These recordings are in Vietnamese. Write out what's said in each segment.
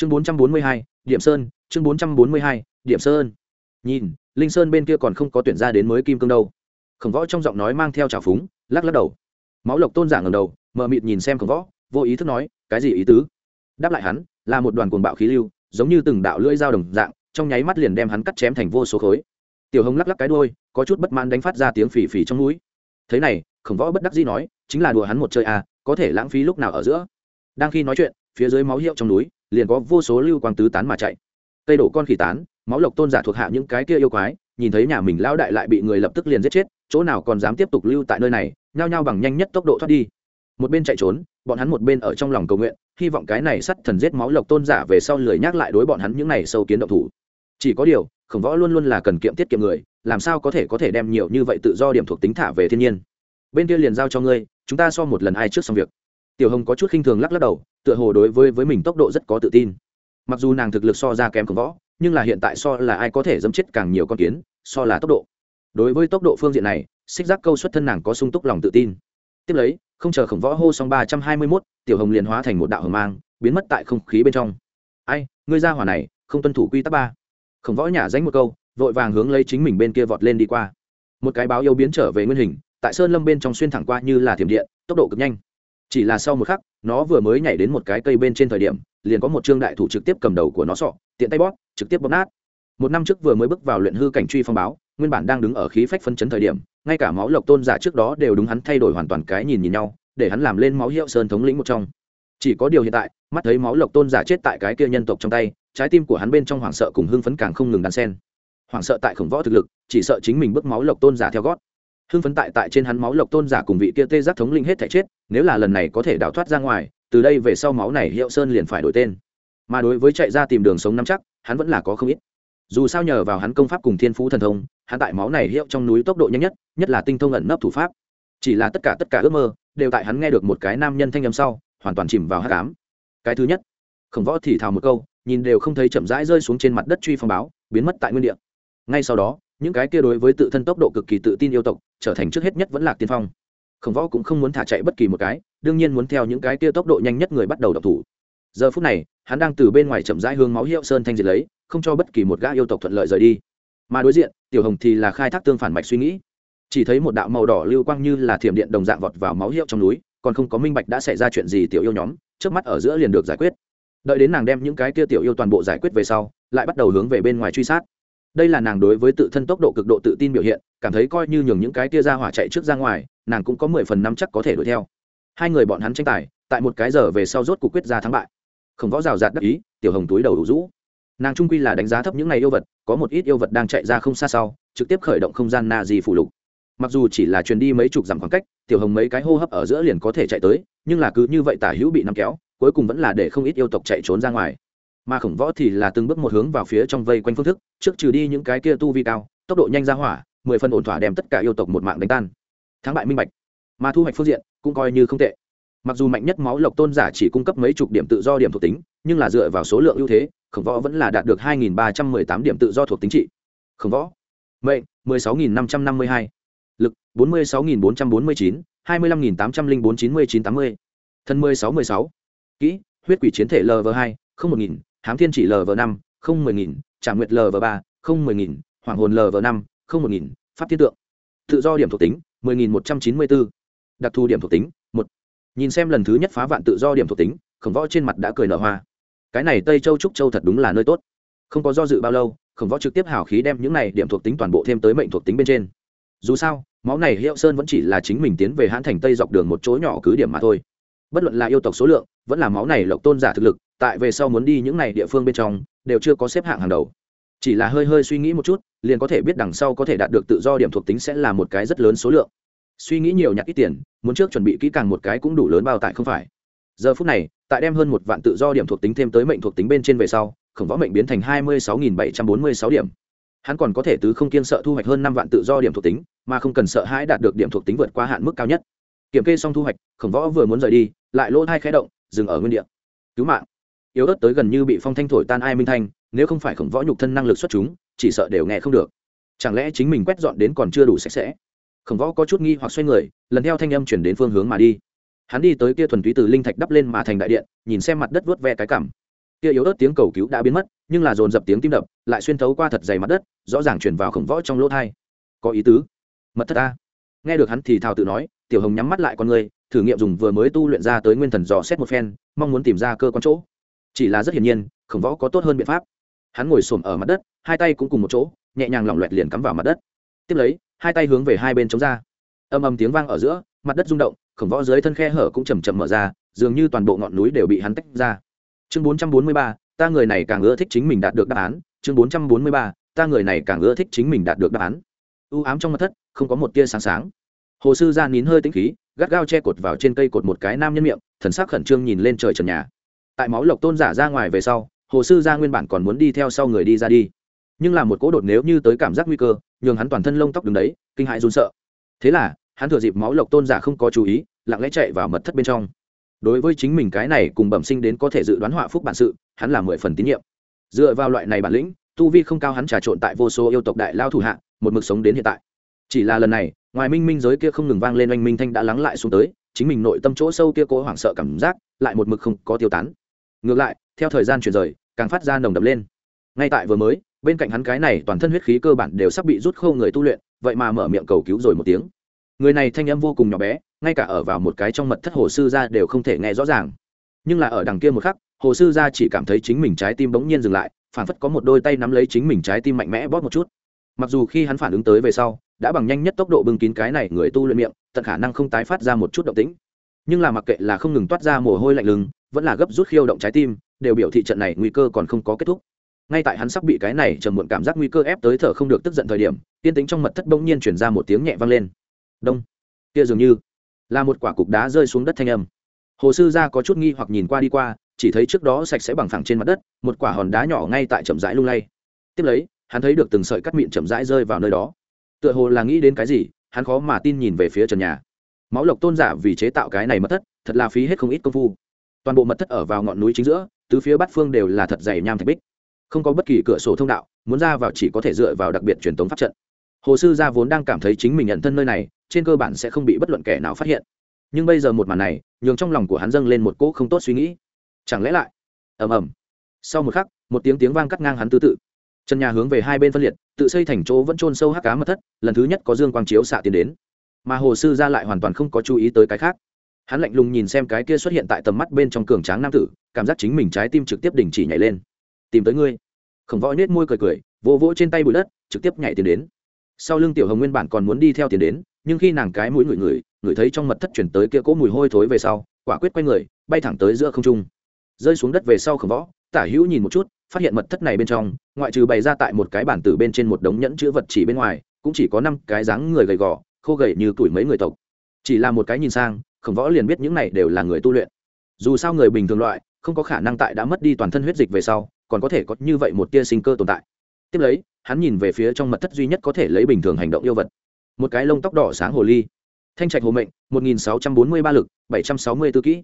chương bốn trăm bốn mươi hai, điểm sơn, chương bốn trăm bốn mươi hai, điểm sơn. Nhìn, linh sơn bên kia còn không có tuyển ra đến mới kim cương đâu. Khổng võ trong giọng nói mang theo trào phúng, lắc lắc đầu. Máu lộc tôn giả ngầm đầu, mờ mịt nhìn xem khổng võ, vô ý thức nói, cái gì ý tứ? Đáp lại hắn, là một đoàn cuồng bạo khí lưu, giống như từng đạo lưỡi dao đồng dạng, trong nháy mắt liền đem hắn cắt chém thành vô số khối. Tiểu hồng lắc lắc cái đôi có chút bất mãn đánh phát ra tiếng phì phì trong núi thế này, khổng võ bất đắc dĩ nói, chính là đùa hắn một chơi à có thể lãng phí lúc nào ở giữa. Đang khi nói chuyện, phía dưới máu hiệu trong núi liền có vô số lưu quang tứ tán mà chạy. Cây đổ con khỉ tán, máu lộc tôn giả thuộc hạ những cái kia yêu quái, nhìn thấy nhà mình lao đại lại bị người lập tức liền giết chết, chỗ nào còn dám tiếp tục lưu tại nơi này, nhao nhao bằng nhanh nhất tốc độ thoát đi. Một bên chạy trốn, bọn hắn một bên ở trong lòng cầu nguyện, hy vọng cái này sắt thần giết máu lộc tôn giả về sau lười nhắc lại đối bọn hắn những này sâu kiến động thủ. Chỉ có điều, khổng võ luôn luôn là cần kiệm tiết kiệm người, làm sao có thể có thể đem nhiều như vậy tự do điểm thuộc tính thả về thiên nhiên. Bên kia liền giao cho ngươi, chúng ta so một lần ai trước xong việc tiểu hồng có chút khinh thường lắc lắc đầu, tựa hồ đối với với mình tốc độ rất có tự tin. Mặc dù nàng thực lực so ra kém khổng võ, nhưng là hiện tại so là ai có thể dẫm chết càng nhiều con kiến, so là tốc độ. Đối với tốc độ phương diện này, xích giác câu xuất thân nàng có sung túc lòng tự tin. Tiếp lấy, không chờ khổng võ hô xong ba trăm hai mươi mốt, tiểu hồng liền hóa thành một đạo hồng mang, biến mất tại không khí bên trong. Ai, ngươi ra hỏa này, không tuân thủ quy tắc ba. Khổng võ nhả danh một câu, vội vàng hướng lấy chính mình bên kia vọt lên đi qua. Một cái báo yêu biến trở về nguyên hình, tại sơn lâm bên trong xuyên thẳng qua như là thiểm điện, tốc độ cực nhanh chỉ là sau một khắc, nó vừa mới nhảy đến một cái cây bên trên thời điểm, liền có một trương đại thủ trực tiếp cầm đầu của nó sọ, tiện tay bóp, trực tiếp bóp nát. Một năm trước vừa mới bước vào luyện hư cảnh truy phong báo, nguyên bản đang đứng ở khí phách phân chấn thời điểm, ngay cả máu lộc tôn giả trước đó đều đúng hắn thay đổi hoàn toàn cái nhìn nhìn nhau, để hắn làm lên máu hiệu sơn thống lĩnh một trong. Chỉ có điều hiện tại, mắt thấy máu lộc tôn giả chết tại cái kia nhân tộc trong tay, trái tim của hắn bên trong hoảng sợ cùng hưng phấn càng không ngừng đan sen hoảng sợ tại khổng võ thực lực, chỉ sợ chính mình bước máu lộc tôn giả theo gót hưng phấn tại tại trên hắn máu lộc tôn giả cùng vị kia tê giác thống linh hết thể chết, nếu là lần này có thể đào thoát ra ngoài, từ đây về sau máu này hiệu sơn liền phải đổi tên. Mà đối với chạy ra tìm đường sống nắm chắc, hắn vẫn là có không ít. Dù sao nhờ vào hắn công pháp cùng thiên phú thần thông, hắn tại máu này hiệu trong núi tốc độ nhanh nhất nhất là tinh thông ẩn nấp thủ pháp. Chỉ là tất cả tất cả ước mơ, đều tại hắn nghe được một cái nam nhân thanh âm sau, hoàn toàn chìm vào hát cám cái thứ nhất, khổng võ thì thào một câu, nhìn đều không thấy chậm rãi rơi xuống trên mặt đất truy phong báo, biến mất tại nguyên địa. Ngay sau đó những cái kia đối với tự thân tốc độ cực kỳ tự tin yêu tộc, trở thành trước hết nhất vẫn là tiên phong. Khổng võ cũng không muốn thả chạy bất kỳ một cái, đương nhiên muốn theo những cái kia tốc độ nhanh nhất người bắt đầu đập thủ. Giờ phút này, hắn đang từ bên ngoài chậm rãi hướng máu hiệu sơn thanh diệt lấy, không cho bất kỳ một gã yêu tộc thuận lợi rời đi. Mà đối diện, tiểu hồng thì là khai thác tương phản mạch suy nghĩ. Chỉ thấy một đạo màu đỏ lưu quang như là thiểm điện đồng dạng vọt vào máu hiệu trong núi, còn không có minh bạch đã xảy ra chuyện gì tiểu yêu nhóm trước mắt ở giữa liền được giải quyết. Đợi đến nàng đem những cái kia tiểu yêu toàn bộ giải quyết về sau, lại bắt đầu hướng về bên ngoài truy sát đây là nàng đối với tự thân tốc độ cực độ tự tin biểu hiện, cảm thấy coi như nhường những cái tia ra hỏa chạy trước ra ngoài, nàng cũng có mười phần năm chắc có thể đuổi theo. Hai người bọn hắn tranh tài, tại một cái giờ về sau rốt cuộc quyết ra thắng bại. Không võ rào rạt đắc ý, tiểu hồng túi đầu đủ rũ. Nàng trung quy là đánh giá thấp những ngày yêu vật, có một ít yêu vật đang chạy ra không xa sau, trực tiếp khởi động không gian na di phủ lục. Mặc dù chỉ là truyền đi mấy chục dặm khoảng cách, tiểu hồng mấy cái hô hấp ở giữa liền có thể chạy tới, nhưng là cứ như vậy tả hữu bị nắm kéo, cuối cùng vẫn là để không ít yêu tộc chạy trốn ra ngoài mà khổng võ thì là từng bước một hướng vào phía trong vây quanh phương thức, trước trừ đi những cái kia tu vi cao, tốc độ nhanh ra hỏa, mười phân ổn thỏa đem tất cả yêu tộc một mạng đánh tan. Thắng bại minh bạch, mà thu hoạch phương diện cũng coi như không tệ. Mặc dù mạnh nhất máu lộc tôn giả chỉ cung cấp mấy chục điểm tự do điểm thuộc tính, nhưng là dựa vào số lượng ưu thế, khổng võ vẫn là đạt được 2.318 điểm tự do thuộc tính trị. Khổng võ, mệnh 16.552 lực 46.449 25.804 9980 thân 1616 kỹ, huyết quỷ chiến thể lv 2 không một nghìn hám thiên chỉ lv năm, không mười nghìn, trả nguyệt lv ba, không mười nghìn, hoàng hồn lv năm, không một nghìn, pháp thiên tượng. Tự do điểm thuộc tính, mười nghìn một trăm chín mươi bốn. Đặc thù điểm thuộc tính, một. Nhìn xem lần thứ nhất phá vạn tự do điểm thuộc tính, khổng võ trên mặt đã cười nở hoa. Cái này tây châu trúc châu thật đúng là nơi tốt. Không có do dự bao lâu, khổng võ trực tiếp hào khí đem những này điểm thuộc tính toàn bộ thêm tới mệnh thuộc tính bên trên. Dù sao, máu này hiệu sơn vẫn chỉ là chính mình tiến về hãn thành tây dọc đường một chỗ nhỏ cứ điểm mà thôi. Bất luận là yêu tộc số lượng, vẫn là máu này lộc tôn giả thực lực tại về sau muốn đi những này địa phương bên trong, đều chưa có xếp hạng hàng đầu. Chỉ là hơi hơi suy nghĩ một chút, liền có thể biết đằng sau có thể đạt được tự do điểm thuộc tính sẽ là một cái rất lớn số lượng. Suy nghĩ nhiều nhặt ít tiền, muốn trước chuẩn bị kỹ càng một cái cũng đủ lớn bao tải không phải. Giờ phút này, tại đem hơn một vạn tự do điểm thuộc tính thêm tới mệnh thuộc tính bên trên về sau, khổng võ mệnh biến thành hai mươi sáu bảy trăm bốn mươi sáu điểm. Hắn còn có thể tứ không kiên sợ thu hoạch hơn năm vạn tự do điểm thuộc tính, mà không cần sợ hãi đạt được điểm thuộc tính vượt qua hạn mức cao nhất. Kiểm kê xong thu hoạch, khổng võ vừa muốn rời đi, lại lỗ hai khé động, dừng ở nguyên địa. Cứu mạng yếu ớt tới gần như bị phong thanh thổi tan ai minh thanh, nếu không phải khổng võ nhục thân năng lực xuất chúng, chỉ sợ đều nghe không được. Chẳng lẽ chính mình quét dọn đến còn chưa đủ sạch sẽ? Khổng võ có chút nghi hoặc xoay người, lần theo thanh âm chuyển đến phương hướng mà đi. Hắn đi tới kia thuần túy từ linh thạch đắp lên mà thành đại điện, nhìn xem mặt đất vớt ve cái cảm kia yếu ớt tiếng cầu cứu đã biến mất, nhưng là dồn dập tiếng tim đập, lại xuyên thấu qua thật dày mặt đất, rõ ràng chuyển vào khổng võ trong lỗ thai. Có ý tứ? Mật thất ta nghe được hắn thì thào tự nói, tiểu hồng nhắm mắt lại con người, thử nghiệm dùng vừa mới tu luyện ra tới nguyên thần dò xét một phen, mong muốn tìm ra cơ quan chỗ chỉ là rất hiển nhiên, khổng võ có tốt hơn biện pháp. Hắn ngồi xổm ở mặt đất, hai tay cũng cùng một chỗ, nhẹ nhàng lỏng loẹt liền cắm vào mặt đất. Tiếp lấy, hai tay hướng về hai bên chống ra. Âm âm tiếng vang ở giữa, mặt đất rung động, khổng võ dưới thân khe hở cũng chầm chậm mở ra, dường như toàn bộ ngọn núi đều bị hắn tách ra. Chương bốn trăm bốn mươi ba, ta người này càng ưa thích chính mình đạt được đáp án. Chương bốn trăm bốn mươi ba, ta người này càng ưa thích chính mình đạt được đáp án. U ám trong mặt thất, không có một tia sáng sáng. Hồ sư ra nín hơi tĩnh khí, gắt gao che cột vào trên cây cột một cái nam nhân miệng, thần sắc khẩn trương nhìn lên trời trần nhà tại máu lộc tôn giả ra ngoài về sau, hồ sư gia nguyên bản còn muốn đi theo sau người đi ra đi. Nhưng là một cỗ đột nếu như tới cảm giác nguy cơ, nhường hắn toàn thân lông tóc đứng đấy, kinh hãi run sợ. Thế là, hắn thừa dịp máu lộc tôn giả không có chú ý, lặng lẽ chạy vào mật thất bên trong. Đối với chính mình cái này cùng bẩm sinh đến có thể dự đoán họa phúc bản sự, hắn là mười phần tín nhiệm. Dựa vào loại này bản lĩnh, tu vi không cao hắn trà trộn tại vô số yêu tộc đại lao thủ hạ, một mực sống đến hiện tại. Chỉ là lần này, ngoài minh minh giới kia không ngừng vang lên oanh minh thanh đã lắng lại xuống tới, chính mình nội tâm chỗ sâu kia cố hoảng sợ cảm giác, lại một mực không có tiêu tán ngược lại, theo thời gian chuyển rời, càng phát ra nồng đập lên. Ngay tại vừa mới, bên cạnh hắn cái này toàn thân huyết khí cơ bản đều sắp bị rút khô người tu luyện, vậy mà mở miệng cầu cứu rồi một tiếng. Người này thanh âm vô cùng nhỏ bé, ngay cả ở vào một cái trong mật thất hồ sư ra đều không thể nghe rõ ràng. Nhưng là ở đằng kia một khắc, hồ sư ra chỉ cảm thấy chính mình trái tim bỗng nhiên dừng lại phản phất có một đôi tay nắm lấy chính mình trái tim mạnh mẽ bóp một chút. Mặc dù khi hắn phản ứng tới về sau, đã bằng nhanh nhất tốc độ bưng kín cái này người tu luyện miệng, tận khả năng không tái phát ra một chút động tĩnh nhưng là mặc kệ là không ngừng toát ra mồ hôi lạnh lưng, vẫn là gấp rút khiêu động trái tim, đều biểu thị trận này nguy cơ còn không có kết thúc. Ngay tại hắn sắp bị cái này chờ muộn cảm giác nguy cơ ép tới thở không được tức giận thời điểm, tiên tính trong mật thất bỗng nhiên chuyển ra một tiếng nhẹ vang lên. Đông. Kia dường như là một quả cục đá rơi xuống đất thanh âm. Hồ sư gia có chút nghi hoặc nhìn qua đi qua, chỉ thấy trước đó sạch sẽ bằng phẳng trên mặt đất, một quả hòn đá nhỏ ngay tại chậm rãi lung lay. Tiếp lấy, hắn thấy được từng sợi cắt miệng chậm rãi rơi vào nơi đó. Tựa hồ là nghĩ đến cái gì, hắn khó mà tin nhìn về phía trần nhà máu lộc tôn giả vì chế tạo cái này mất thất, thật là phí hết không ít công phu. Toàn bộ mật thất ở vào ngọn núi chính giữa, tứ phía bát phương đều là thật dày nham thạch bích. Không có bất kỳ cửa sổ thông đạo, muốn ra vào chỉ có thể dựa vào đặc biệt truyền thống pháp trận. Hồ sư gia vốn đang cảm thấy chính mình nhận thân nơi này, trên cơ bản sẽ không bị bất luận kẻ nào phát hiện. Nhưng bây giờ một màn này, nhường trong lòng của hắn dâng lên một cỗ không tốt suy nghĩ. Chẳng lẽ lại? Ầm ầm. Sau một khắc, một tiếng tiếng vang cắt ngang hắn tư tự. Chân nhà hướng về hai bên phân liệt, tự xây thành chỗ vẫn trôn sâu hắc cá mật thất, lần thứ nhất có dương quang chiếu xạ tiến đến mà hồ sư ra lại hoàn toàn không có chú ý tới cái khác. Hắn lạnh lùng nhìn xem cái kia xuất hiện tại tầm mắt bên trong cường tráng nam tử, cảm giác chính mình trái tim trực tiếp đình chỉ nhảy lên. Tìm tới ngươi. Khổng võ nết môi cười cười, vỗ vỗ trên tay bụi đất, trực tiếp nhảy tiến đến. Sau lưng tiểu hồng nguyên bản còn muốn đi theo tiến đến, nhưng khi nàng cái mũi ngửi ngửi ngửi thấy trong mật thất chuyển tới kia cỗ mùi hôi thối về sau, quả quyết quay người, bay thẳng tới giữa không trung. Rơi xuống đất về sau khổng võ, tả hữu nhìn một chút, phát hiện mật thất này bên trong, ngoại trừ bày ra tại một cái bản tử bên trên một đống nhẫn chữ vật chỉ bên ngoài, cũng chỉ có năm cái dáng người gầy gò khô gầy như tuổi mấy người tộc. Chỉ là một cái nhìn sang, khổng võ liền biết những này đều là người tu luyện. Dù sao người bình thường loại, không có khả năng tại đã mất đi toàn thân huyết dịch về sau, còn có thể có như vậy một tia sinh cơ tồn tại. Tiếp lấy, hắn nhìn về phía trong mật thất duy nhất có thể lấy bình thường hành động yêu vật. Một cái lông tóc đỏ sáng hồ ly. Thanh trạch hồ mệnh, một nghìn sáu trăm bốn mươi ba lực, bảy trăm sáu mươi tư kỹ.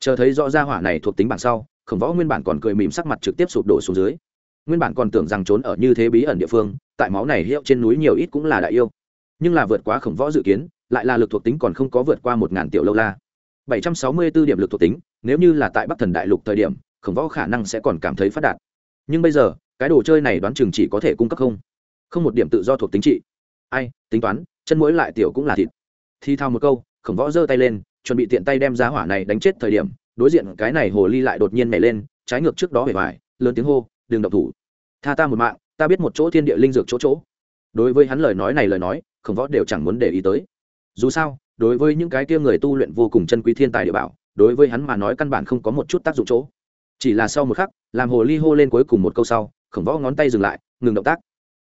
Chờ thấy rõ ra hỏa này thuộc tính bản sau, khổng võ nguyên bản còn cười mỉm sắc mặt trực tiếp sụp đổ xuống dưới. Nguyên bản còn tưởng rằng trốn ở như thế bí ẩn địa phương, tại máu này hiệu trên núi nhiều ít cũng là đại yêu nhưng là vượt quá khổng võ dự kiến, lại là lực thuộc tính còn không có vượt qua một ngàn tiểu lâu la. bảy trăm sáu mươi 764 điểm lực thuộc tính, nếu như là tại bắc thần đại lục thời điểm, khổng võ khả năng sẽ còn cảm thấy phát đạt. Nhưng bây giờ, cái đồ chơi này đoán chừng chỉ có thể cung cấp không. Không một điểm tự do thuộc tính trị. Ai, tính toán, chân mũi lại tiểu cũng là thịt. Thi thao một câu, khổng võ giơ tay lên, chuẩn bị tiện tay đem giá hỏa này đánh chết thời điểm, đối diện cái này hồ ly lại đột nhiên nhảy lên, trái ngược trước đó hề vải lớn tiếng hô, đừng động thủ. Tha ta một mạng, ta biết một chỗ thiên địa linh dược chỗ chỗ. Đối với hắn lời nói này lời nói khổng võ đều chẳng muốn để ý tới. Dù sao, đối với những cái kia người tu luyện vô cùng chân quý thiên tài địa bảo, đối với hắn mà nói căn bản không có một chút tác dụng chỗ. Chỉ là sau một khắc, làm hồ ly hô lên cuối cùng một câu sau, khổng võ ngón tay dừng lại, ngừng động tác.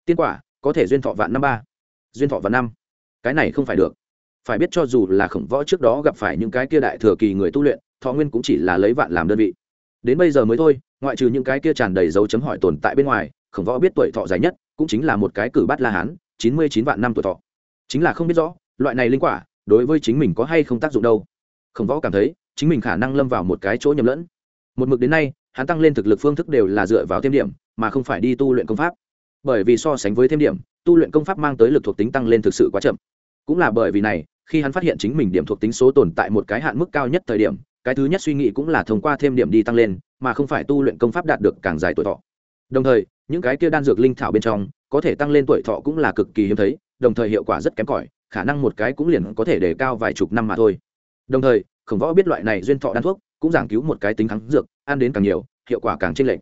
Tiên quả, có thể duyên thọ vạn năm ba. Duyên thọ vạn năm. Cái này không phải được. Phải biết cho dù là khổng võ trước đó gặp phải những cái kia đại thừa kỳ người tu luyện, thọ nguyên cũng chỉ là lấy vạn làm đơn vị. Đến bây giờ mới thôi, ngoại trừ những cái kia tràn đầy dấu chấm hỏi tồn tại bên ngoài, khổng võ biết tuổi thọ dài nhất, cũng chính là một cái cử bát la hán, chín mươi chín vạn năm tuổi thọ chính là không biết rõ, loại này linh quả, đối với chính mình có hay không tác dụng đâu. Khổng võ cảm thấy, chính mình khả năng lâm vào một cái chỗ nhầm lẫn. Một mực đến nay, hắn tăng lên thực lực phương thức đều là dựa vào thêm điểm, mà không phải đi tu luyện công pháp. Bởi vì so sánh với thêm điểm, tu luyện công pháp mang tới lực thuộc tính tăng lên thực sự quá chậm. Cũng là bởi vì này, khi hắn phát hiện chính mình điểm thuộc tính số tồn tại một cái hạn mức cao nhất thời điểm, cái thứ nhất suy nghĩ cũng là thông qua thêm điểm đi tăng lên, mà không phải tu luyện công pháp đạt được càng dài tuổi thọ. Đồng thời, những cái kia đan dược linh thảo bên trong, có thể tăng lên tuổi thọ cũng là cực kỳ hiếm thấy đồng thời hiệu quả rất kém cỏi, khả năng một cái cũng liền có thể đề cao vài chục năm mà thôi. Đồng thời, khổng võ biết loại này duyên thọ đan thuốc, cũng giảng cứu một cái tính kháng dược, ăn đến càng nhiều, hiệu quả càng chênh lệch.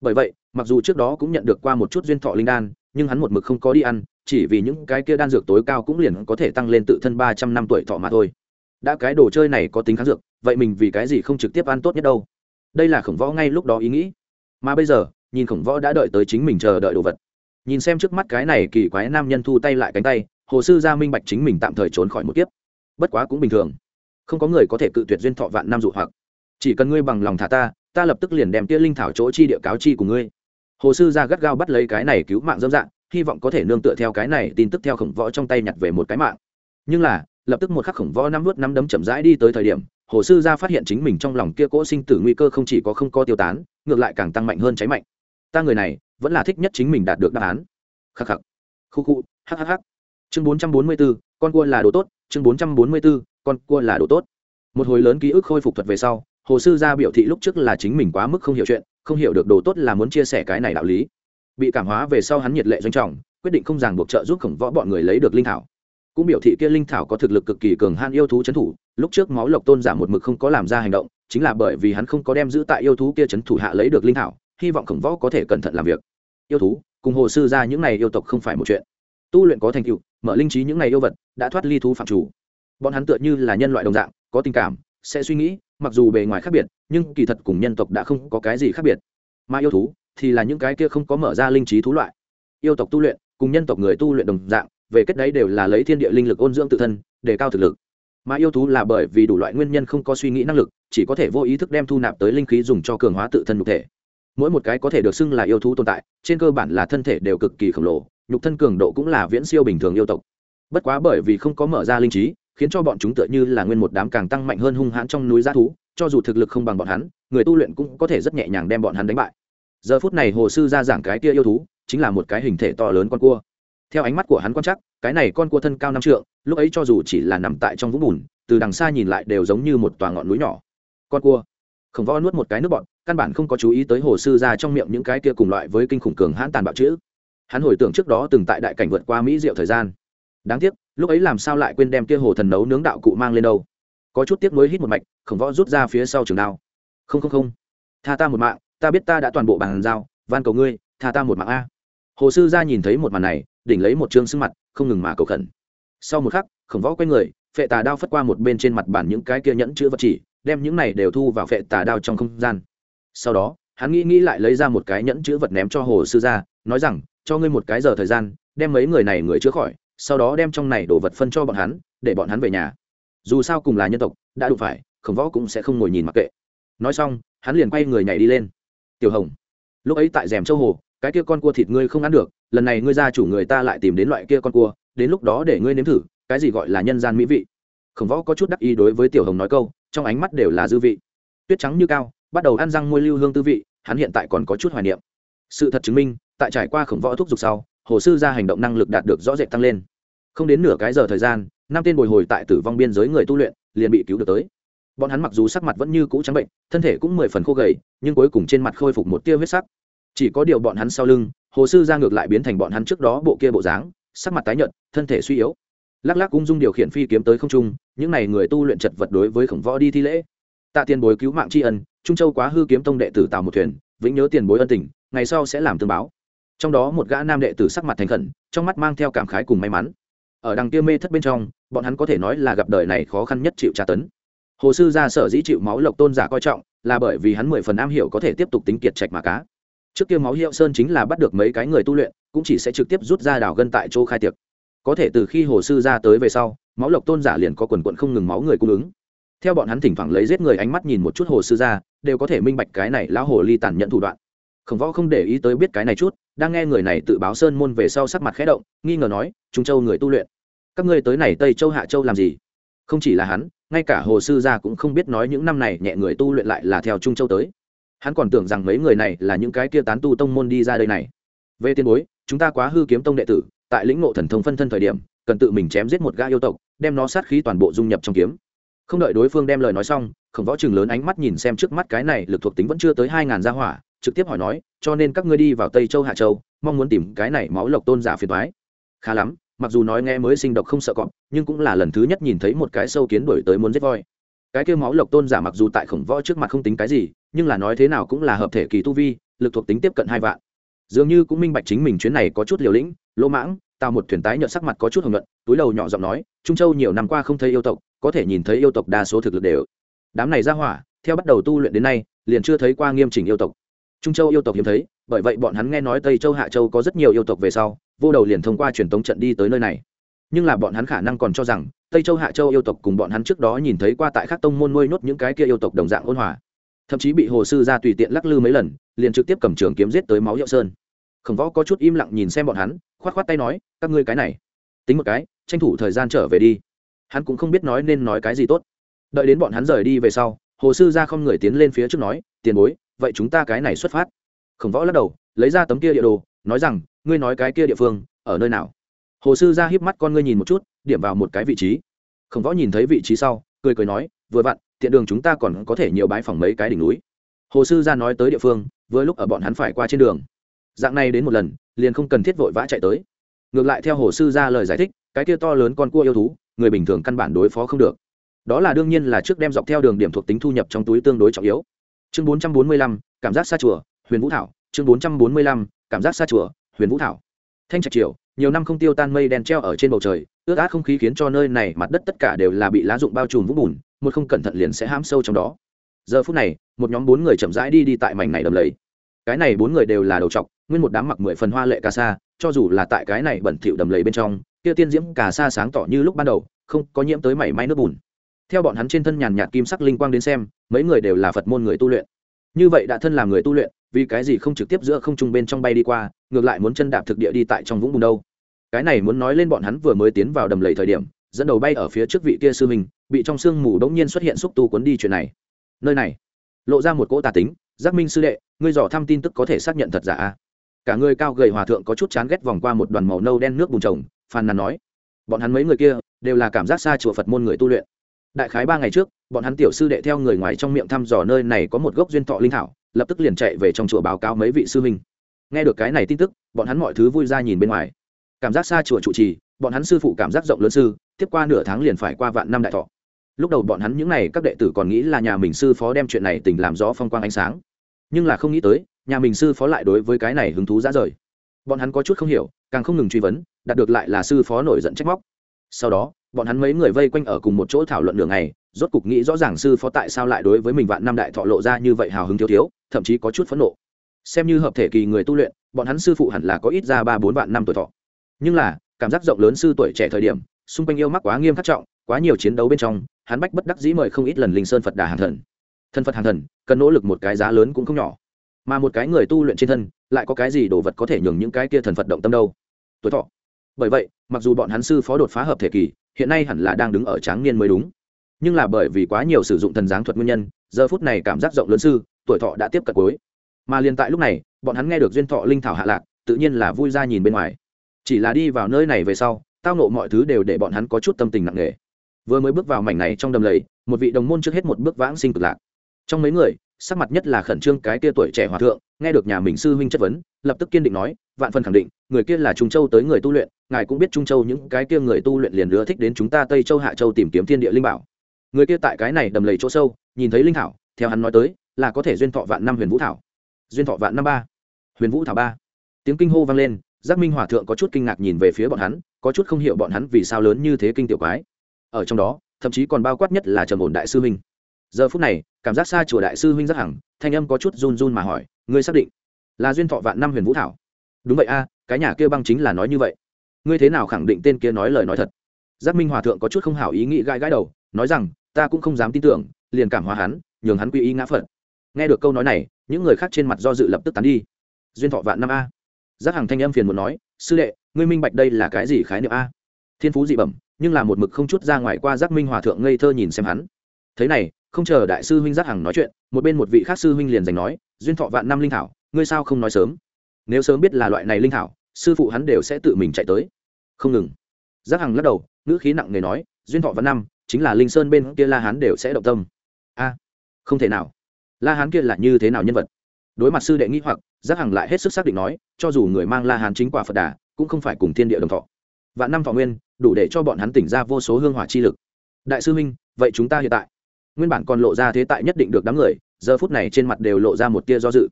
Bởi vậy, mặc dù trước đó cũng nhận được qua một chút duyên thọ linh đan, nhưng hắn một mực không có đi ăn, chỉ vì những cái kia đan dược tối cao cũng liền có thể tăng lên tự thân ba trăm năm tuổi thọ mà thôi. Đã cái đồ chơi này có tính kháng dược, vậy mình vì cái gì không trực tiếp ăn tốt nhất đâu? Đây là khổng võ ngay lúc đó ý nghĩ. Mà bây giờ, nhìn khổng võ đã đợi tới chính mình chờ đợi đồ vật nhìn xem trước mắt cái này kỳ quái nam nhân thu tay lại cánh tay, hồ sư gia minh bạch chính mình tạm thời trốn khỏi một kiếp. Bất quá cũng bình thường. Không có người có thể cự tuyệt duyên thọ vạn năm dụ hoặc. Chỉ cần ngươi bằng lòng thả ta ta lập tức liền đem tia linh thảo chỗ chi địa cáo chi của ngươi. Hồ sư gia gắt gao bắt lấy cái này cứu mạng dâm dạng, hy vọng có thể nương tựa theo cái này tin tức theo khổng võ trong tay nhặt về một cái mạng. Nhưng là, lập tức một khắc khổng võ năm vút năm đấm chậm rãi đi tới thời điểm, hồ sư gia phát hiện chính mình trong lòng kia cỗ sinh tử nguy cơ không chỉ có không có tiêu tán, ngược lại càng tăng mạnh hơn cháy mạnh. Ta người này vẫn là thích nhất chính mình đạt được đáp án. Khắc khắc. Khu khu. Hhh chương bốn trăm bốn mươi b ố con cua là đồ tốt. Chương bốn trăm bốn mươi b ố con cua là đồ tốt. Một hồi lớn ký ức khôi phục thuật về sau, hồ sư gia biểu thị lúc trước là chính mình quá mức không hiểu chuyện, không hiểu được đồ tốt là muốn chia sẻ cái này đạo lý. Bị cảm hóa về sau hắn nhiệt lệ doanh trọng, quyết định không ràng buộc trợ giúp khổng võ bọn người lấy được linh thảo. Cũng biểu thị kia linh thảo có thực lực cực kỳ cường han yêu thú c thủ, lúc trước máu lộc tôn giả một mực không có làm ra hành động, chính là bởi vì hắn không có đem giữ tại yêu thú kia c thủ hạ lấy được linh thảo, hy vọng khổng võ có thể cẩn thận làm việc yêu thú, cùng hồ sư ra những này yêu tộc không phải một chuyện. Tu luyện có thành tựu, mở linh trí những này yêu vật đã thoát ly thú phạm chủ. Bọn hắn tựa như là nhân loại đồng dạng, có tình cảm, sẽ suy nghĩ, mặc dù bề ngoài khác biệt, nhưng kỳ thật cùng nhân tộc đã không có cái gì khác biệt. Mà yêu thú thì là những cái kia không có mở ra linh trí thú loại. Yêu tộc tu luyện, cùng nhân tộc người tu luyện đồng dạng, về kết đấy đều là lấy thiên địa linh lực ôn dưỡng tự thân, để cao thực lực. Mà yêu thú là bởi vì đủ loại nguyên nhân không có suy nghĩ năng lực, chỉ có thể vô ý thức đem thu nạp tới linh khí dùng cho cường hóa tự thân nhục thể mỗi một cái có thể được xưng là yêu thú tồn tại, trên cơ bản là thân thể đều cực kỳ khổng lồ, nhục thân cường độ cũng là viễn siêu bình thường yêu tộc. Bất quá bởi vì không có mở ra linh trí, khiến cho bọn chúng tựa như là nguyên một đám càng tăng mạnh hơn hung hãn trong núi g thú, cho dù thực lực không bằng bọn hắn, người tu luyện cũng có thể rất nhẹ nhàng đem bọn hắn đánh bại. Giờ phút này hồ sư ra giảng cái kia yêu thú, chính là một cái hình thể to lớn con cua. Theo ánh mắt của hắn quan chắc cái này con cua thân cao năm trượng, lúc ấy cho dù chỉ là nằm tại trong vũng bùn, từ đằng xa nhìn lại đều giống như một tòa ngọn núi nhỏ. Con cua khổng võ nuốt một cái nước bọn căn bản không có chú ý tới hồ sư ra trong miệng những cái kia cùng loại với kinh khủng cường hãn tàn bạo chữ. Hắn hồi tưởng trước đó từng tại đại cảnh vượt qua mỹ diệu thời gian. Đáng tiếc, lúc ấy làm sao lại quên đem kia hồ thần nấu nướng đạo cụ mang lên đâu. Có chút tiếc nuối hít một mạch, khổng võ rút ra phía sau trường đao. Không không không. Tha ta một mạng, ta biết ta đã toàn bộ bàn giao, van cầu ngươi, tha ta một mạng a. Hồ sư ra nhìn thấy một màn này, đỉnh lấy một chương sưng mặt, không ngừng mà cầu khẩn. Sau một khắc, khổng võ quay người, phệ tà đao phất qua một bên trên mặt bàn những cái kia nhẫn chữ vật chỉ đem những này đều thu vào phệ tà đao trong không gian. Sau đó, hắn nghĩ nghĩ lại lấy ra một cái nhẫn chữ vật ném cho hồ sư ra nói rằng, cho ngươi một cái giờ thời gian, đem mấy người này người chữa khỏi, sau đó đem trong này đồ vật phân cho bọn hắn, để bọn hắn về nhà. Dù sao cùng là nhân tộc, đã đủ phải, khổng võ cũng sẽ không ngồi nhìn mặc kệ. Nói xong, hắn liền quay người nhảy đi lên. Tiểu hồng, lúc ấy tại rèm châu hồ, cái kia con cua thịt ngươi không ăn được, lần này ngươi ra chủ người ta lại tìm đến loại kia con cua, đến lúc đó để ngươi nếm thử, cái gì gọi là nhân gian mỹ vị. Khổng võ có chút đắc ý đối với tiểu hồng nói câu trong ánh mắt đều là dư vị. Tuyết trắng như cao, bắt đầu ăn răng môi lưu hương tư vị, hắn hiện tại còn có chút hoài niệm. Sự thật chứng minh, tại trải qua khổng võ thúc giục sau, hồ sư ra hành động năng lực đạt được rõ rệt tăng lên. Không đến nửa cái giờ thời gian, năm tên bồi hồi tại tử vong biên giới người tu luyện liền bị cứu được tới. Bọn hắn mặc dù sắc mặt vẫn như cũ trắng bệnh, thân thể cũng mười phần khô gầy, nhưng cuối cùng trên mặt khôi phục một tia huyết sắc. Chỉ có điều bọn hắn sau lưng, hồ sư ra ngược lại biến thành bọn hắn trước đó bộ kia bộ dáng, sắc mặt tái nhợt, thân thể suy yếu lắc lắc cung dung điều khiển phi kiếm tới không trung, những n à y người tu luyện chật vật đối với khổng võ đi thi lễ. Tạ tiền bối cứu mạng tri ân, trung châu quá hư kiếm tông đệ tử tào một thuyền, vĩnh nhớ tiền bối ân tình, ngày sau sẽ làm tương báo. Trong đó một gã nam đệ tử sắc mặt thành khẩn, trong mắt mang theo cảm khái cùng may mắn. Ở đằng kia mê thất bên trong, bọn hắn có thể nói là gặp đời này khó khăn nhất chịu tra tấn. Hồ sư ra sở dĩ chịu máu lộc tôn giả coi trọng, là bởi vì hắn mười phần am hiểu có thể tiếp tục tính kiệt trạch mà cá. Trước kia máu hiệu sơn chính là bắt được mấy cái người tu luyện, cũng chỉ sẽ trực tiếp rút ra đào gân tại chỗ khai tiệc có thể từ khi hồ sư ra tới về sau, máu lộc tôn giả liền có quần quận không ngừng máu người cung ứng. Theo bọn hắn thỉnh thoảng lấy giết người ánh mắt nhìn một chút hồ sư ra, đều có thể minh bạch cái này lão hồ ly tàn nhẫn thủ đoạn. Khổng võ không để ý tới biết cái này chút, đang nghe người này tự báo sơn môn về sau sắc mặt khẽ động, nghi ngờ nói, trung châu người tu luyện, các ngươi tới này tây châu hạ châu làm gì? Không chỉ là hắn, ngay cả hồ sư gia cũng không biết nói những năm này nhẹ người tu luyện lại là theo trung châu tới. Hắn còn tưởng rằng mấy người này là những cái kia tán tu tông môn đi ra đây này. Về tiền bối, chúng ta quá hư kiếm tông đệ tử tại lĩnh ngộ thần thông phân thân thời điểm, cần tự mình chém giết một gã yêu tộc, đem nó sát khí toàn bộ dung nhập trong kiếm. Không đợi đối phương đem lời nói xong, khổng võ chừng lớn ánh mắt nhìn xem trước mắt cái này lực thuộc tính vẫn chưa tới hai ngàn gia hỏa, trực tiếp hỏi nói, cho nên các ngươi đi vào tây châu hạ châu, mong muốn tìm cái này máu lộc tôn giả phiền thoái khá lắm, mặc dù nói nghe mới sinh độc không sợ cọp, nhưng cũng là lần thứ nhất nhìn thấy một cái sâu kiến đổi tới muốn giết voi. Cái kêu máu lộc tôn giả mặc dù tại khổng võ trước mặt không tính cái gì, nhưng là nói thế nào cũng là hợp thể kỳ tu vi, lực thuộc tính tiếp cận hai vạn. Dường như cũng minh bạch chính mình chuyến này có chút liều lĩnh lỗ mãng, tào một thuyền tái nhợt sắc mặt có chút hồng luận túi đầu nhỏ giọng nói, trung châu nhiều năm qua không thấy yêu tộc, có thể nhìn thấy yêu tộc đa số thực lực đều. Đám này ra hỏa, theo bắt đầu tu luyện đến nay, liền chưa thấy qua nghiêm chỉnh yêu tộc. Trung châu yêu tộc hiếm thấy, bởi vậy bọn hắn nghe nói tây châu, hạ châu có rất nhiều yêu tộc về sau, vô đầu liền thông qua truyền tống trận đi tới nơi này. Nhưng là bọn hắn khả năng còn cho rằng, tây châu, hạ châu yêu tộc cùng bọn hắn trước đó nhìn thấy qua tại các tông môn nuôi nuốt những cái kia yêu tộc đồng dạng ôn hòa. Thậm chí bị hồ sư ra tùy tiện lắc lư mấy lần, liền trực tiếp cầm trường kiếm giết tới máu hiệu sơn khổng võ có chút im lặng nhìn xem bọn hắn k h o á t k h o á t tay nói, các ngươi cái này, tính một cái, tranh thủ thời gian trở về đi. Hắn cũng không biết nói nên nói cái gì tốt. Đợi đến bọn hắn rời đi về sau, hồ sư ra không người tiến lên phía trước nói, tiền bối, vậy chúng ta cái này xuất phát. Khổng võ lắc đầu, lấy ra tấm kia địa đồ, nói rằng, ngươi nói cái kia địa phương, ở nơi nào? Hồ sư ra híp mắt con ngươi nhìn một chút, điểm vào một cái vị trí. Khổng võ nhìn thấy vị trí sau, cười cười nói, vừa vặn, tiện đường chúng ta còn có thể nhiều bãi phòng mấy cái đỉnh núi. Hồ sư ra nói tới địa phương, vừa lúc ở bọn hắn phải qua trên đường dạng này đến một lần, liền không cần thiết vội vã chạy tới. Ngược lại theo hồ sư ra lời giải thích, cái kia to lớn con cua yêu thú, người bình thường căn bản đối phó không được. Đó là đương nhiên là trước đem dọc theo đường điểm thuộc tính thu nhập trong túi tương đối trọng yếu. Chương bốn trăm bốn mươi lăm, cảm giác xa chùa, huyền vũ thảo. Chương bốn trăm bốn mươi lăm, cảm giác xa chùa, huyền vũ thảo. Thanh trạch triều, nhiều năm không tiêu tan mây đen treo ở trên bầu trời, ướt át không khí khiến cho nơi này mặt đất tất cả đều là bị lá rụng bao trùm vũng bùn, một không cẩn thận liền sẽ hãm sâu trong đó. Giờ phút này, một nhóm bốn người chậm rãi đi đi tại mảnh này đầm lầy. Cái này bốn người đều là đầu trọc nguyên một đám mặc mười phần hoa lệ cà sa, cho dù là tại cái này bẩn thỉu đầm lầy bên trong, kia tiên diễm cà sa sáng tỏ như lúc ban đầu, không có nhiễm tới mảy may nước bùn. Theo bọn hắn trên thân nhàn nhạt kim sắc linh quang đến xem, mấy người đều là phật môn người tu luyện. Như vậy đã thân làm người tu luyện, vì cái gì không trực tiếp giữa không trung bên trong bay đi qua, ngược lại muốn chân đạp thực địa đi tại trong vũng bùn đâu? Cái này muốn nói lên bọn hắn vừa mới tiến vào đầm lầy thời điểm, dẫn đầu bay ở phía trước vị kia sư mình bị trong sương mù đống nhiên xuất hiện xúc tu cuốn đi chuyện này. Nơi này, lộ ra một cỗ tà tính, giác minh sư đệ, ngươi dò thăm tin tức có thể xác nhận thật giả a cả người cao gầy hòa thượng có chút chán ghét vòng qua một đoàn màu nâu đen nước bùn trồng, phàn nàn nói, bọn hắn mấy người kia đều là cảm giác xa chùa phật môn người tu luyện. Đại khái ba ngày trước, bọn hắn tiểu sư đệ theo người ngoài trong miệng thăm dò nơi này có một gốc duyên thọ linh thảo, lập tức liền chạy về trong chùa báo cáo mấy vị sư huynh. Nghe được cái này tin tức, bọn hắn mọi thứ vui ra nhìn bên ngoài. Cảm giác xa chùa trụ trì, bọn hắn sư phụ cảm giác rộng lớn sư, tiếp qua nửa tháng liền phải qua vạn năm đại thọ. Lúc đầu bọn hắn những n à y các đệ tử còn nghĩ là nhà mình sư phó đem chuyện này tình làm rõ phong quang ánh sáng. Nhưng là không nghĩ tới nhà mình sư phó lại đối với cái này hứng thú ra rời. Bọn hắn có chút không hiểu, càng không ngừng truy vấn, đạt được lại là sư phó nổi giận trách móc. Sau đó, bọn hắn mấy người vây quanh ở cùng một chỗ thảo luận đường này rốt cục nghĩ rõ ràng sư phó tại sao lại đối với mình vạn năm đại thọ lộ ra như vậy hào hứng thiếu thiếu, thậm chí có chút phẫn nộ. Xem như hợp thể kỳ người tu luyện, bọn hắn sư phụ hẳn là có ít ra ba bốn vạn năm tuổi thọ. Nhưng là, cảm giác rộng lớn sư tuổi trẻ thời điểm, xung quanh yêu mắc quá nghiêm khắc trọng, quá nhiều chiến đấu bên trong, hắn bách bất đắc dĩ mời không ít lần linh sơn phật đà hàng thần. Thân phật hàng thần, cần nỗ lực một cái giá lớn cũng không nhỏ mà một cái người tu luyện trên thân, lại có cái gì đồ vật có thể nhường những cái kia thần phật động tâm đâu? Tuổi thọ. Bởi vậy, mặc dù bọn hắn sư phó đột phá hợp thể kỳ, hiện nay hẳn là đang đứng ở tráng niên mới đúng. Nhưng là bởi vì quá nhiều sử dụng thần giáng thuật nguyên nhân, giờ phút này cảm giác rộng lớn sư, tuổi thọ đã tiếp cận cuối. Mà liền tại lúc này, bọn hắn nghe được duyên thọ linh thảo hạ lạc, tự nhiên là vui ra nhìn bên ngoài. Chỉ là đi vào nơi này về sau, tao nộ mọi thứ đều để bọn hắn có chút tâm tình nặng nề. Vừa mới bước vào mảnh này trong đầm lầy, một vị đồng môn trước hết một bước vãng sinh cực lạc. Trong mấy người sắc mặt nhất là khẩn trương cái kia tuổi trẻ hòa thượng, nghe được nhà mình sư huynh chất vấn, lập tức kiên định nói, vạn phần khẳng định, người kia là trung châu tới người tu luyện, ngài cũng biết trung châu những cái kia người tu luyện liền ưa thích đến chúng ta tây châu, hạ châu tìm kiếm thiên địa linh bảo. Người kia tại cái này đầm lầy chỗ sâu, nhìn thấy linh thảo, theo hắn nói tới, là có thể duyên thọ vạn năm huyền vũ thảo. Duyên thọ vạn năm ba. Huyền vũ thảo ba. Tiếng kinh hô vang lên, giác minh hòa thượng có chút kinh ngạc nhìn về phía bọn hắn, có chút không hiểu bọn hắn vì sao lớn như thế kinh tiểu quái. Ở trong đó, thậm chí còn bao quát nhất là trầm ổn đại sư huynh giờ phút này, cảm giác xa chùa đại sư huynh rất hẳn, thanh âm có chút run run mà hỏi, ngươi xác định là duyên thọ vạn năm huyền vũ thảo? Đúng vậy a, cái nhà kia băng chính là nói như vậy. Ngươi thế nào khẳng định tên kia nói lời nói thật? Giác minh hòa thượng có chút không hảo ý nghĩ gãi gãi đầu, nói rằng, ta cũng không dám tin tưởng, liền cảm hóa hắn, nhường hắn quy y ngã phật. Nghe được câu nói này, những người khác trên mặt do dự lập tức tán đi. Duyên thọ vạn năm a? Giác hằng thanh âm phiền muốn nói, sư đệ, ngươi minh bạch đây là cái gì khái niệm a? Thiên phú dị bẩm, nhưng là một mực không chút ra ngoài qua giác minh hòa thượng ngây thơ nhìn xem hắn. Thế này không chờ đại sư huynh giác hằng nói chuyện, một bên một vị khác sư huynh liền giành nói, duyên thọ vạn năm linh thảo, ngươi sao không nói sớm? Nếu sớm biết là loại này linh thảo, sư phụ hắn đều sẽ tự mình chạy tới. Không ngừng. Giác hằng lắc đầu, ngữ khí nặng nề nói, duyên thọ vạn năm, chính là linh sơn bên kia la hắn đều sẽ động tâm. A, không thể nào. La hán kia là như thế nào nhân vật? Đối mặt sư đệ nghĩ hoặc, giác hằng lại hết sức xác định nói, cho dù người mang la hán chính quả phật đà, cũng không phải cùng thiên địa đồng thọ. Vạn năm thọ nguyên, đủ để cho bọn hắn tỉnh ra vô số hương hỏa chi lực. Đại sư huynh, vậy chúng ta hiện tại nguyên bản còn lộ ra thế tại nhất định được đám người, giờ phút này trên mặt đều lộ ra một tia do dự.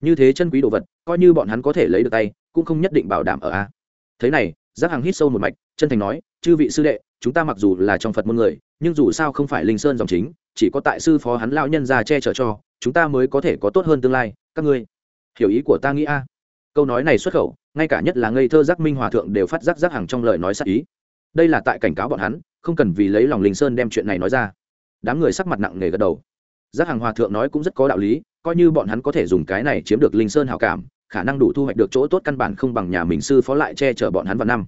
Như thế chân quý đồ vật, coi như bọn hắn có thể lấy được tay, cũng không nhất định bảo đảm ở a. Thế này, giác hằng hít sâu một mạch, chân thành nói, chư vị sư đệ, chúng ta mặc dù là trong phật môn người, nhưng dù sao không phải linh sơn dòng chính, chỉ có tại sư phó hắn lao nhân ra che chở cho, chúng ta mới có thể có tốt hơn tương lai, các ngươi. Hiểu ý của ta nghĩ a. Câu nói này xuất khẩu, ngay cả nhất là ngây thơ giác minh hòa thượng đều phát giác giác hàng trong lời nói sắc ý. Đây là tại cảnh cáo bọn hắn, không cần vì lấy lòng linh sơn đem chuyện này nói ra đám người sắc mặt nặng nề gật đầu. Giác hàng hòa thượng nói cũng rất có đạo lý, coi như bọn hắn có thể dùng cái này chiếm được linh sơn hảo cảm, khả năng đủ thu hoạch được chỗ tốt căn bản không bằng nhà mình sư phó lại che chở bọn hắn vào năm.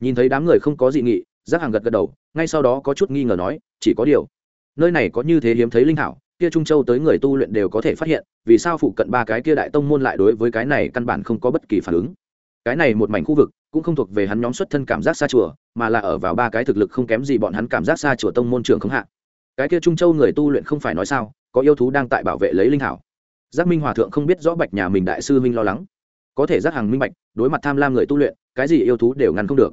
Nhìn thấy đám người không có dị nghị, giác hàng gật gật đầu, ngay sau đó có chút nghi ngờ nói, chỉ có điều, nơi này có như thế hiếm thấy linh hảo, kia trung châu tới người tu luyện đều có thể phát hiện, vì sao phụ cận ba cái kia đại tông môn lại đối với cái này căn bản không có bất kỳ phản ứng. Cái này một mảnh khu vực, cũng không thuộc về hắn nhóm xuất thân cảm giác xa chùa, mà là ở vào ba cái thực lực không kém gì bọn hắn cảm giác xa chùa tông môn trường không hạ cái kia trung châu người tu luyện không phải nói sao, có yêu thú đang tại bảo vệ lấy linh hảo. Giác minh hòa thượng không biết rõ bạch nhà mình đại sư minh lo lắng. Có thể giác hàng minh bạch, đối mặt tham lam người tu luyện, cái gì yêu thú đều ngăn không được.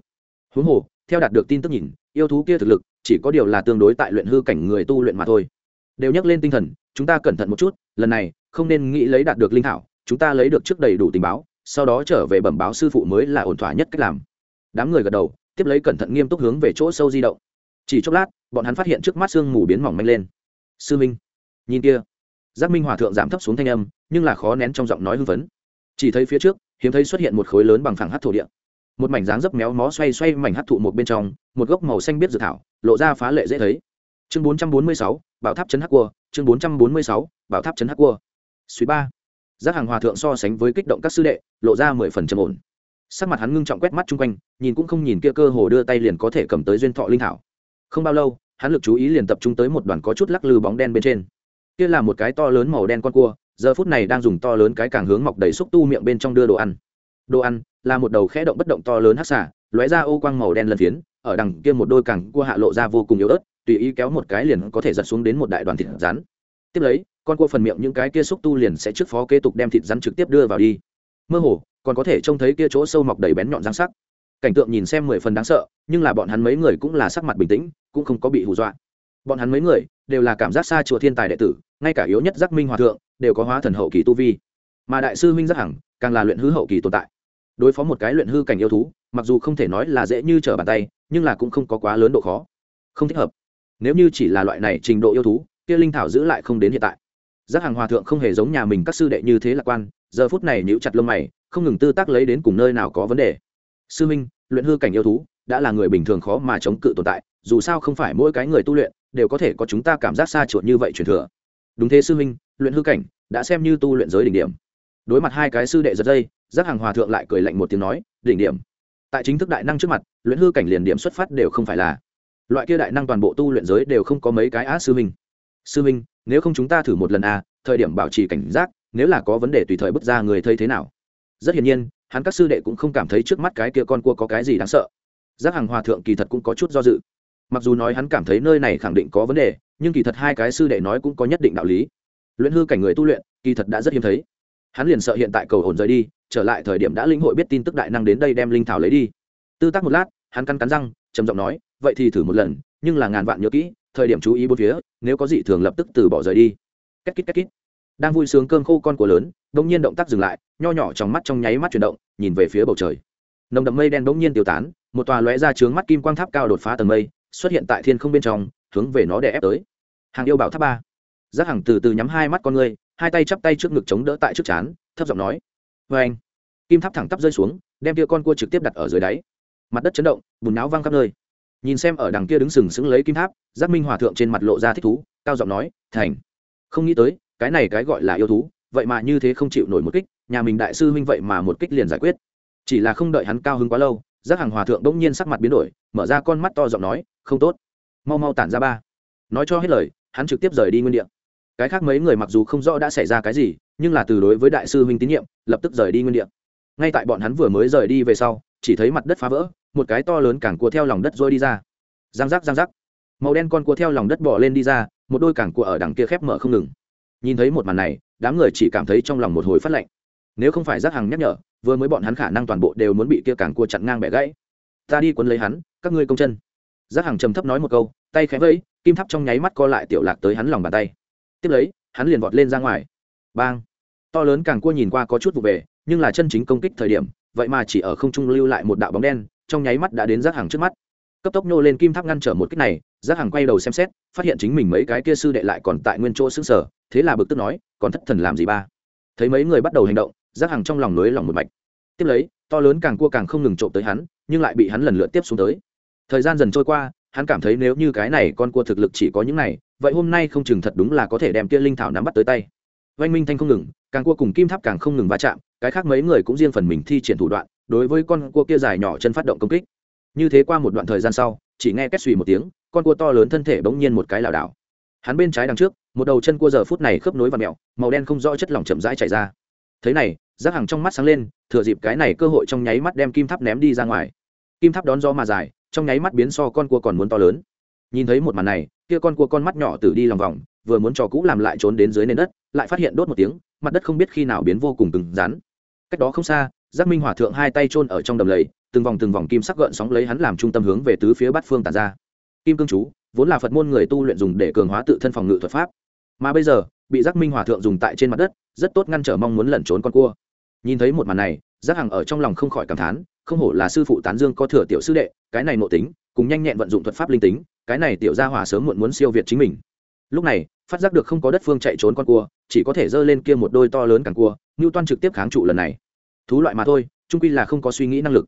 Huống hồ, theo đạt được tin tức nhìn, yêu thú kia thực lực, chỉ có điều là tương đối tại luyện hư cảnh người tu luyện mà thôi. Đều nhắc lên tinh thần, chúng ta cẩn thận một chút, lần này, không nên nghĩ lấy đạt được linh thảo chúng ta lấy được trước đầy đủ tình báo, sau đó trở về bẩm báo sư phụ mới là ổn thỏa nhất cách làm. Đám người gật đầu, tiếp lấy cẩn thận nghiêm túc hướng về chỗ sâu di động chỉ chốc lát, bọn hắn phát hiện trước mắt sương mù biến mỏng manh lên. Sư minh. Nhìn kia, giác minh hòa thượng giảm thấp xuống thanh âm, nhưng là khó nén trong giọng nói hưng phấn. Chỉ thấy phía trước, hiếm thấy xuất hiện một khối lớn bằng phẳng hát thổ địa. Một mảnh dáng dấp méo mó xoay xoay mảnh hát thụ một bên trong, một gốc màu xanh biết dự thảo, lộ ra phá lệ dễ thấy. Chương bốn trăm bốn mươi sáu, bảo tháp chấn hắc cua, chương bốn trăm bốn mươi sáu, bảo tháp chấn hắc cua. Suy ba, giác hàng hòa thượng so sánh với kích động các sư đệ, lộ ra mười phần trầm ổn. Sắc mặt hắn ngưng trọng quét mắt chung quanh, nhìn cũng không nhìn kia cơ hồ đưa tay liền có thể cầm tới duyên thọ linh thảo không bao lâu, hắn lực chú ý liền tập trung tới một đoàn có chút lắc lư bóng đen bên trên. Kia là một cái to lớn màu đen con cua, giờ phút này đang dùng to lớn cái càng hướng mọc đầy xúc tu miệng bên trong đưa đồ ăn. Đồ ăn là một đầu khẽ động bất động to lớn hắc xả lóe ra ô quang màu đen lần phiến, ở đằng kia một đôi càng cua hạ lộ ra vô cùng yếu ớt, tùy ý kéo một cái liền có thể giật xuống đến một đại đoàn thịt rắn. Tiếp lấy, con cua phần miệng những cái kia xúc tu liền sẽ trước phó kế tục đem thịt rắn trực tiếp đưa vào đi. Mơ hồ, còn có thể trông thấy kia chỗ sâu mọc đầy bén nhọn răng sắc cảnh tượng nhìn xem mười phần đáng sợ, nhưng là bọn hắn mấy người cũng là sắc mặt bình tĩnh, cũng không có bị hù dọa. Bọn hắn mấy người đều là cảm giác xa chùa thiên tài đệ tử, ngay cả yếu nhất giác minh hòa thượng đều có hóa thần hậu kỳ tu vi. Mà đại sư minh giác hằng càng là luyện hư hậu kỳ tồn tại. Đối phó một cái luyện hư cảnh yêu thú, mặc dù không thể nói là dễ như trở bàn tay, nhưng là cũng không có quá lớn độ khó. Không thích hợp. Nếu như chỉ là loại này trình độ yêu thú, kia linh thảo giữ lại không đến hiện tại. Giác hàng hòa thượng không hề giống nhà mình các sư đệ như thế lạc quan, giờ phút này nhíu chặt lông mày, không ngừng tư tác lấy đến cùng nơi nào có vấn đề sư minh, luyện hư cảnh yêu thú, đã là người bình thường khó mà chống cự tồn tại, dù sao không phải mỗi cái người tu luyện đều có thể có chúng ta cảm giác xa chuột như vậy truyền thừa. Đúng thế sư minh, luyện hư cảnh đã xem như tu luyện giới đỉnh điểm. Đối mặt hai cái sư đệ giật dây, giác hàng hòa thượng lại cười lạnh một tiếng nói, đỉnh điểm. Tại chính thức đại năng trước mặt, luyện hư cảnh liền điểm xuất phát đều không phải là. Loại kia đại năng toàn bộ tu luyện giới đều không có mấy cái á sư minh. Sư minh, nếu không chúng ta thử một lần à? thời điểm bảo trì cảnh giác, nếu là có vấn đề tùy thời bước ra người thấy thế nào? Rất hiển nhiên hắn các sư đệ cũng không cảm thấy trước mắt cái kia con cua có cái gì đáng sợ. Giác hàng hòa thượng kỳ thật cũng có chút do dự. Mặc dù nói hắn cảm thấy nơi này khẳng định có vấn đề, nhưng kỳ thật hai cái sư đệ nói cũng có nhất định đạo lý. Luyện hư cảnh người tu luyện, kỳ thật đã rất hiếm thấy. Hắn liền sợ hiện tại cầu hồn rời đi, trở lại thời điểm đã lĩnh hội biết tin tức đại năng đến đây đem linh thảo lấy đi. Tư tác một lát, hắn cắn cắn răng, trầm giọng nói, vậy thì thử một lần, nhưng là ngàn vạn nhớ kỹ, thời điểm chú ý bốn phía, nếu có gì thường lập tức từ bỏ rời đi. Két kít két kít đang vui sướng cơm khô con của lớn đông nhiên động tác dừng lại nho nhỏ trong mắt trong nháy mắt chuyển động nhìn về phía bầu trời. Nồng đậm mây đen bỗng nhiên tiêu tán một tòa lóe ra trướng mắt kim quang tháp cao đột phá tầng mây xuất hiện tại thiên không bên trong hướng về nó để ép tới. Hàng yêu bảo tháp ba. Giác hàng từ từ nhắm hai mắt con ngươi, hai tay chắp tay trước ngực chống đỡ tại trước chán thấp giọng nói vê anh. Kim tháp thẳng tắp rơi xuống đem kia con cua trực tiếp đặt ở dưới đáy. Mặt đất chấn động bùn náo văng khắp nơi. Nhìn xem ở đằng kia đứng sừng sững lấy kim tháp giác minh hòa thượng trên mặt lộ ra thích thú cao giọng nói thành. Không nghĩ tới cái này cái gọi là yêu thú vậy mà như thế không chịu nổi một kích, nhà mình đại sư huynh vậy mà một kích liền giải quyết. Chỉ là không đợi hắn cao hứng quá lâu, giác hàng hòa thượng đ ỗ n g nhiên sắc mặt biến đổi, mở ra con mắt to giọng nói, không tốt. Mau mau tản ra ba. Nói cho hết lời, hắn trực tiếp rời đi nguyên đ ị a cái khác mấy người mặc dù không rõ đã xảy ra cái gì, nhưng là từ đối với đại sư huynh tín nhiệm, lập tức rời đi nguyên đ ị a ngay tại bọn hắn vừa mới rời đi về sau, chỉ thấy mặt đất phá vỡ, một cái to lớn cảng cua theo lòng đất rơi đi ra. Giang rắc giang rắc màu đen con cua theo lòng đất bỏ lên đi ra, một đôi cảng cua ở đằng kia khép mở không ngừng. Nhìn thấy một màn này đám người chỉ cảm thấy trong lòng một hồi phát lạnh. Nếu không phải giác hàng nhắc nhở, vừa mới bọn hắn khả năng toàn bộ đều muốn bị kia càng cua chặn ngang bẻ gãy. Ta đi quấn lấy hắn, các ngươi công chân. Giác hàng trầm thấp nói một câu, tay khẽ vẫy, kim tháp trong nháy mắt co lại tiểu lạc tới hắn lòng bàn tay. Tiếp lấy, hắn liền vọt lên ra ngoài. Bang! To lớn càng cua nhìn qua có chút vụ về, nhưng là chân chính công kích thời điểm, vậy mà chỉ ở không trung lưu lại một đạo bóng đen, trong nháy mắt đã đến giác hàng trước mắt. Cấp tốc nhô lên kim tháp ngăn trở một kích này giác hàng quay đầu xem xét, phát hiện chính mình mấy cái kia sư đệ lại còn tại nguyên chỗ xứng sở, thế là bực tức nói, còn thất thần làm gì ba? Thấy mấy người bắt đầu hành động, giác hàng trong lòng nới lòng một mạch. Tiếp lấy, to lớn càng cua càng không ngừng trộm tới hắn, nhưng lại bị hắn lần lượt tiếp xuống tới. Thời gian dần trôi qua, hắn cảm thấy nếu như cái này con cua thực lực chỉ có những này, vậy hôm nay không chừng thật đúng là có thể đem kia linh thảo nắm bắt tới tay. Oanh minh thanh không ngừng, càng cua cùng kim tháp càng không ngừng va chạm, cái khác mấy người cũng riêng phần mình thi triển thủ đoạn, đối với con cua kia dài nhỏ chân phát động công kích. Như thế qua một đoạn thời gian sau, chỉ nghe két suy một tiếng con cua to lớn thân thể bỗng nhiên một cái lảo đảo. Hắn bên trái đằng trước, một đầu chân cua giờ phút này khớp nối và mẹo màu đen không rõ chất lỏng chậm rãi chảy ra. Thế này giác hàng trong mắt sáng lên, thừa dịp cái này cơ hội trong nháy mắt đem kim tháp ném đi ra ngoài. Kim tháp đón gió mà dài, trong nháy mắt biến so con cua còn muốn to lớn. Nhìn thấy một màn này, kia con cua con mắt nhỏ từ đi lòng vòng, vừa muốn trò cũ làm lại trốn đến dưới nền đất, lại phát hiện đốt một tiếng, mặt đất không biết khi nào biến vô cùng cứng rắn. Cách đó không xa giác minh hòa thượng hai tay chôn ở trong đầm lầy, từng vòng từng vòng kim sắc gợn sóng lấy hắn làm trung tâm hướng về tứ phía bát phương tàn ra kim cương chú, vốn là phật môn người tu luyện dùng để cường hóa tự thân phòng ngự thuật pháp. Mà bây giờ, bị giác minh hòa thượng dùng tại trên mặt đất, rất tốt ngăn trở mong muốn lẩn trốn con cua. Nhìn thấy một màn này, giác hằng ở trong lòng không khỏi cảm thán, không hổ là sư phụ tán dương có thừa tiểu sư đệ, cái này nội tính, cùng nhanh nhẹn vận dụng thuật pháp linh tính, cái này tiểu gia hỏa sớm muộn muốn siêu việt chính mình. Lúc này, phát giác được không có đất phương chạy trốn con cua, chỉ có thể giơ lên kia một đôi to lớn càng cua ngưu toan trực tiếp kháng trụ lần này. Thú loại mà thôi trung quy là không có suy nghĩ năng lực.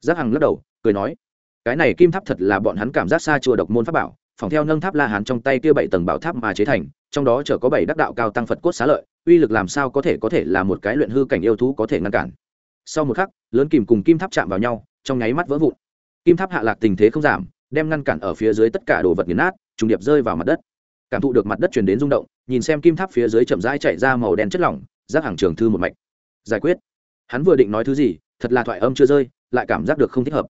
Giác hằng lắc đầu, cười nói cái này kim tháp thật là bọn hắn cảm giác xa chùa độc môn pháp bảo, phòng theo nâng tháp la hán trong tay kia bảy tầng bảo tháp mà chế thành, trong đó chở có bảy đắc đạo cao tăng phật cốt xá lợi, uy lực làm sao có thể có thể là một cái luyện hư cảnh yêu thú có thể ngăn cản. Sau một khắc, lớn kìm cùng kim tháp chạm vào nhau, trong nháy mắt vỡ vụn. Kim tháp hạ lạc tình thế không giảm, đem ngăn cản ở phía dưới tất cả đồ vật nghiền nát, trùng điệp rơi vào mặt đất. Cảm thụ được mặt đất chuyển đến rung động, nhìn xem kim tháp phía dưới chậm rãi chạy ra màu đen chất lỏng, rác hàng trường thư một mạch. Giải quyết. Hắn vừa định nói thứ gì, thật là thoại âm chưa rơi, lại cảm giác được không thích hợp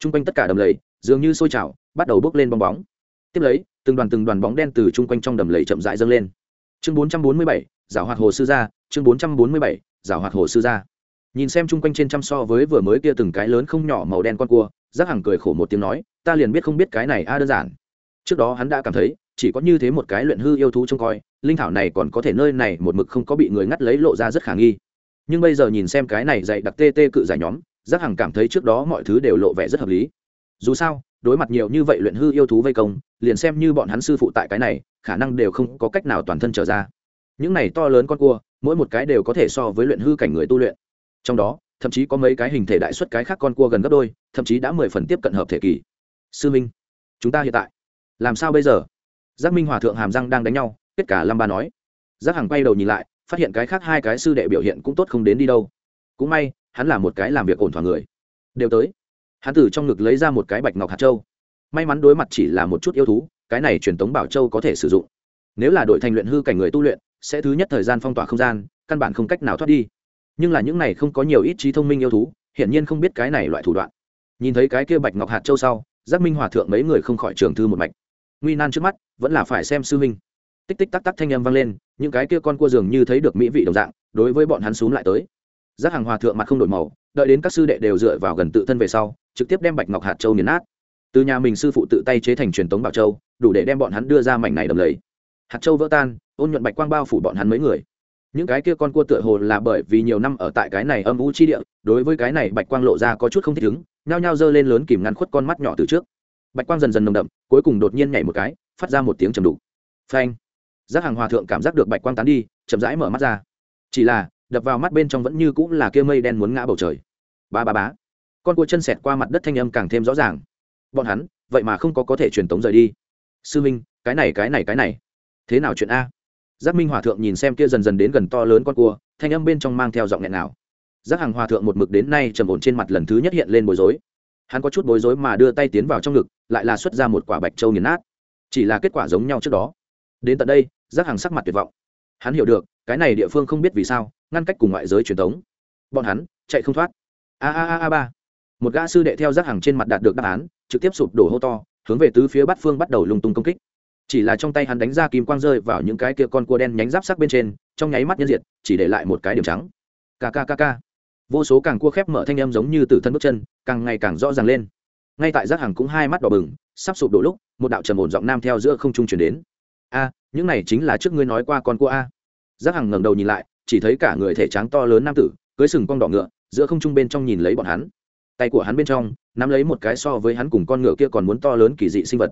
t r u n g quanh tất cả đầm lầy dường như sôi trào, bắt đầu bốc lên bong bóng. Tiếp lấy, từng đoàn từng đoàn bóng đen từ chung quanh trong đầm lầy chậm rãi dâng lên. Chương bốn trăm bốn mươi bảy, giảo hoạt hồ sư gia, chương bốn trăm bốn mươi bảy, giảo hoạt hồ sư gia. Nhìn xem chung quanh trên trăm so với vừa mới kia từng cái lớn không nhỏ màu đen con cua, giác hằng cười khổ một tiếng nói, ta liền biết không biết cái này a, đơn giản. Trước đó hắn đã cảm thấy, chỉ có như thế một cái luyện hư yêu thú trông coi, linh thảo này còn có thể nơi này một mực không có bị người ngắt lấy lộ ra rất khả nghi. Nhưng bây giờ nhìn xem cái này dạy đặc tê tê cự giải nhóm giác hằng cảm thấy trước đó mọi thứ đều lộ vẻ rất hợp lý. Dù sao, đối mặt nhiều như vậy luyện hư yêu thú vây công, liền xem như bọn hắn sư phụ tại cái này, khả năng đều không có cách nào toàn thân trở ra. Những này to lớn con cua, mỗi một cái đều có thể so với luyện hư cảnh người tu luyện. Trong đó, thậm chí có mấy cái hình thể đại xuất cái khác con cua gần gấp đôi, thậm chí đã mười phần tiếp cận hợp thể kỳ. Sư minh, chúng ta hiện tại, làm sao bây giờ? Giác minh hòa thượng hàm răng đang đánh nhau, kết cả lâm ba nói. Giác hằng quay đầu nhìn lại, phát hiện cái khác hai cái sư đệ biểu hiện cũng tốt không đến đi đâu. Cũng may hắn là một cái làm việc ổn thỏa người. Đều tới. Hắn từ trong ngực lấy ra một cái bạch ngọc hạt châu. May mắn đối mặt chỉ là một chút yêu thú, cái này truyền tống bảo châu có thể sử dụng. Nếu là đội thành luyện hư cảnh người tu luyện, sẽ thứ nhất thời gian phong tỏa không gian, căn bản không cách nào thoát đi. Nhưng là những này không có nhiều ít trí thông minh yêu thú, hiển nhiên không biết cái này loại thủ đoạn. Nhìn thấy cái kia bạch ngọc hạt châu sau, giác minh hòa thượng mấy người không khỏi trường thư một mạch. Nguy nan trước mắt, vẫn là phải xem sư minh tích tích tắc tắc thanh âm vang lên, những cái kia con cua dường như thấy được mỹ vị đồng dạng, đối với bọn hắn xuống lại tới giác hàng hòa thượng mặt không đổi màu, đợi đến các sư đệ đều dựa vào gần tự thân về sau, trực tiếp đem bạch ngọc hạt châu nghiền nát. Từ nhà mình sư phụ tự tay chế thành truyền tống bảo châu, đủ để đem bọn hắn đưa ra mảnh này đầm lầy. Hạt châu vỡ tan, ôn nhuận bạch quang bao phủ bọn hắn mấy người. Những cái kia con cua tựa hồ là bởi vì nhiều năm ở tại cái này âm u chi địa, đối với cái này bạch quang lộ ra có chút không thích ứng, nhao nhao giơ lên lớn kìm ngăn khuất con mắt nhỏ từ trước. Bạch quang dần dần nồng đậm, cuối cùng đột nhiên nhảy một cái, phát ra một tiếng trầm đục. Phanh! Giác hàng hòa thượng cảm giác được bạch quang tán đi, chậm rãi mở mắt ra. Chỉ là đập vào mắt bên trong vẫn như cũng là kia mây đen muốn ngã bầu trời. Ba ba bá con cua chân sẹt qua mặt đất thanh âm càng thêm rõ ràng. Bọn hắn, vậy mà không có có thể truyền tống rời đi. Sư minh, cái này cái này cái này. Thế nào chuyện a? Giác minh hòa thượng nhìn xem kia dần dần đến gần to lớn con cua, thanh âm bên trong mang theo giọng nghẹn nào giác hàng hòa thượng một mực đến nay trầm ổn trên mặt lần thứ nhất hiện lên bối rối. Hắn có chút bối rối mà đưa tay tiến vào trong ngực, lại là xuất ra một quả bạch trâu nghiền nát. Chỉ là kết quả giống nhau trước đó. Đến tận đây, giác hàng sắc mặt tuyệt vọng. Hắn hiểu được, cái này địa phương không biết vì sao ngăn cách cùng ngoại giới truyền thống. Bọn hắn, chạy không thoát. A a a a ba. Một gã sư đệ theo rác hàng trên mặt đạt được đáp án, trực tiếp sụp đổ hô to, hướng về tứ phía bát phương bắt đầu lung tung công kích. Chỉ là trong tay hắn đánh ra kim quang rơi vào những cái kia con cua đen nhánh giáp sắc bên trên, trong nháy mắt nhân diệt, chỉ để lại một cái điểm trắng. Kkkk vô số càng cua khép mở thanh âm giống như từ thân bước chân, càng ngày càng rõ ràng lên. Ngay tại giác hàng cũng hai mắt đỏ bừng, sắp sụp đổ lúc, một đạo trầm ổn giọng nam theo giữa không trung chuyển đến. A, những này chính là trước ngươi nói qua con cua a. Giác hàng ngẩng đầu nhìn lại chỉ thấy cả người thể trắng to lớn nam tử, cưới sừng cong đỏ ngựa, giữa không trung bên trong nhìn lấy bọn hắn. Tay của hắn bên trong, nắm lấy một cái so với hắn cùng con ngựa kia còn muốn to lớn kỳ dị sinh vật.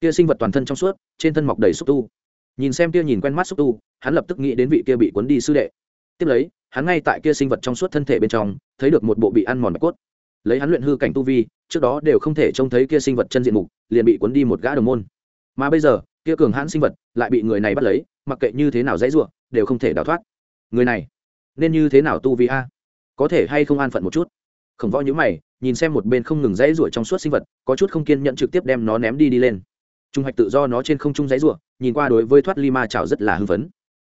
Kia sinh vật toàn thân trong suốt, trên thân mọc đầy xúc tu. Nhìn xem kia nhìn quen mắt xúc tu, hắn lập tức nghĩ đến vị kia bị cuốn đi sư đệ. Tiếp lấy, hắn ngay tại kia sinh vật trong suốt thân thể bên trong, thấy được một bộ bị ăn mòn bạch cốt. Lấy hắn luyện hư cảnh tu vi, trước đó đều không thể trông thấy kia sinh vật chân diện mục, liền bị cuốn đi một gã đồng môn. Mà bây giờ, kia cường hãn sinh vật lại bị người này bắt lấy, mặc kệ như thế nào dãy ruộng đều không thể đào thoát người này nên như thế nào tu vi a? Có thể hay không an phận một chút? Khổng võ nhữ mày, nhìn xem một bên không ngừng dãy ruổi trong suốt sinh vật, có chút không kiên nhận trực tiếp đem nó ném đi đi lên. Trung hoạch tự do nó trên không trung dãy ruộng nhìn qua đối với thoát ly ma chảo rất là hưng phấn.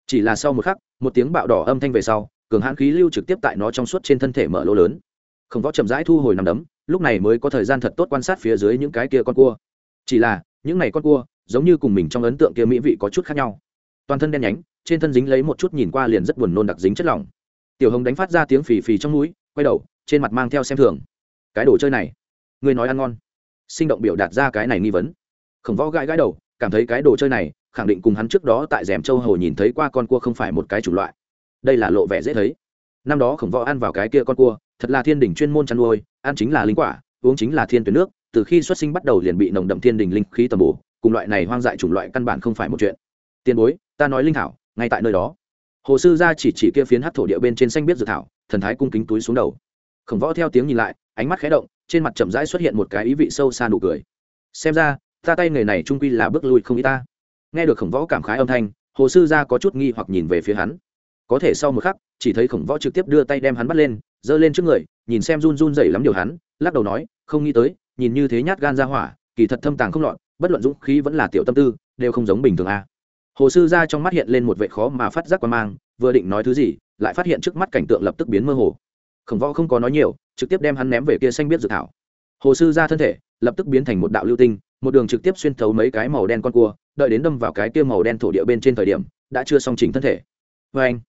Chỉ là sau một khắc, một tiếng bạo đỏ âm thanh về sau, cường hãn khí lưu trực tiếp tại nó trong suốt trên thân thể mở lỗ lớn. Khổng võ chậm rãi thu hồi nằm đấm, lúc này mới có thời gian thật tốt quan sát phía dưới những cái kia con cua. Chỉ là, những này con cua, giống như cùng mình trong ấn tượng kia mỹ vị có chút khác nhau. Toàn thân đen nhánh trên thân dính lấy một chút nhìn qua liền rất buồn nôn đặc dính chất lỏng. Tiểu hồng đánh phát ra tiếng phì phì trong núi quay đầu, trên mặt mang theo xem thường. Cái đồ chơi này người nói ăn ngon. Sinh động biểu đạt ra cái này nghi vấn. Khổng võ gãi gãi đầu, cảm thấy cái đồ chơi này, khẳng định cùng hắn trước đó tại rèm châu hồ nhìn thấy qua con cua không phải một cái chủng loại. Đây là lộ vẻ dễ thấy. Năm đó khổng võ ăn vào cái kia con cua, thật là thiên đình chuyên môn chăn nuôi, ăn chính là linh quả, uống chính là thiên tuyến nước, từ khi xuất sinh bắt đầu liền bị nồng đậm thiên đình linh khí tầm bổ, cùng loại này hoang dại chủng loại căn bản không phải một chuyện. Tiền bối, ta nói linh thảo ngay tại nơi đó. Hồ sư gia chỉ chỉ kia phiến hát thổ địa bên trên xanh biết dự thảo, thần thái cung kính túi xuống đầu. Khổng võ theo tiếng nhìn lại, ánh mắt khé động, trên mặt chậm rãi xuất hiện một cái ý vị sâu xa nụ cười. Xem ra, ta tay người này trung quy là bước lui không ý ta. Nghe được khổng võ cảm khái âm thanh, hồ sư gia có chút nghi hoặc nhìn về phía hắn. Có thể sau một khắc, chỉ thấy khổng võ trực tiếp đưa tay đem hắn bắt lên, giơ lên trước người, nhìn xem run run dậy lắm điều hắn, lắc đầu nói, không nghĩ tới, nhìn như thế nhát gan ra hỏa, kỳ thật thâm tàng không lọt, bất luận dũng khí vẫn là tiểu tâm tư, đều không giống bình thường a hồ sư ra trong mắt hiện lên một vệ khó mà phát giác qua mang, vừa định nói thứ gì, lại phát hiện trước mắt cảnh tượng lập tức biến mơ hồ. Khổng võ không có nói nhiều, trực tiếp đem hắn ném về kia xanh biết dự thảo. Hồ sư ra thân thể, lập tức biến thành một đạo lưu tinh, một đường trực tiếp xuyên thấu mấy cái màu đen con cua, đợi đến đâm vào cái kia màu đen thổ địa bên trên thời điểm, đã chưa song chỉnh thân thể. Vê anh,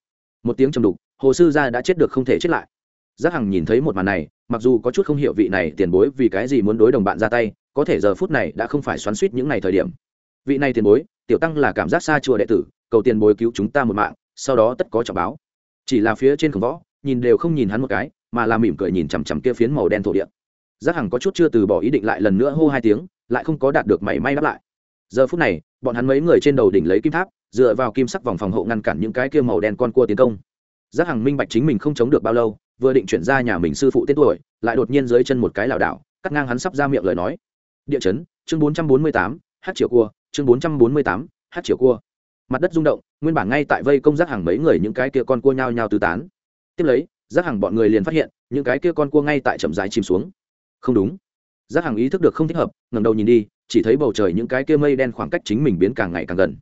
một tiếng trầm đục, hồ sư ra đã chết được không thể chết lại. Giác hằng nhìn thấy một màn này, mặc dù có chút không hiểu vị này tiền bối vì cái gì muốn đối đồng bạn ra tay, có thể giờ phút này đã không phải xoắn suýt những ngày thời điểm. Vị này tiền bối tiểu tăng là cảm giác xa chùa đệ tử, cầu tiền bồi cứu chúng ta một mạng, sau đó tất có trọng báo. Chỉ là phía trên khổng võ, nhìn đều không nhìn hắn một cái, mà là mỉm cười nhìn chằm chằm kia phiến màu đen thổ địa. Giác hằng có chút chưa từ bỏ ý định lại lần nữa hô hai tiếng, lại không có đạt được mảy may đáp lại. Giờ phút này, bọn hắn mấy người trên đầu đỉnh lấy kim tháp, dựa vào kim sắc vòng phòng hộ ngăn cản những cái kia màu đen con cua tiến công. Giác hằng minh bạch chính mình không chống được bao lâu, vừa định chuyển ra nhà mình sư phụ tên tuổi, lại đột nhiên dưới chân một cái lảo đảo, cắt ngang hắn sắp ra miệng lời nói. Địa chấn, chương bốn trăm bốn mươi tám h triệu cua chương bốn trăm bốn mươi tám, hát triệu cua. Mặt đất rung động, nguyên bản ngay tại vây công giác hàng mấy người những cái kia con cua nhao nhao tứ tán. Tiếp lấy giác hàng bọn người liền phát hiện, những cái kia con cua ngay tại chậm dài chìm xuống. Không đúng. Giác hàng ý thức được không thích hợp, ngẩng đầu nhìn đi, chỉ thấy bầu trời những cái kia mây đen khoảng cách chính mình biến càng ngày càng gần.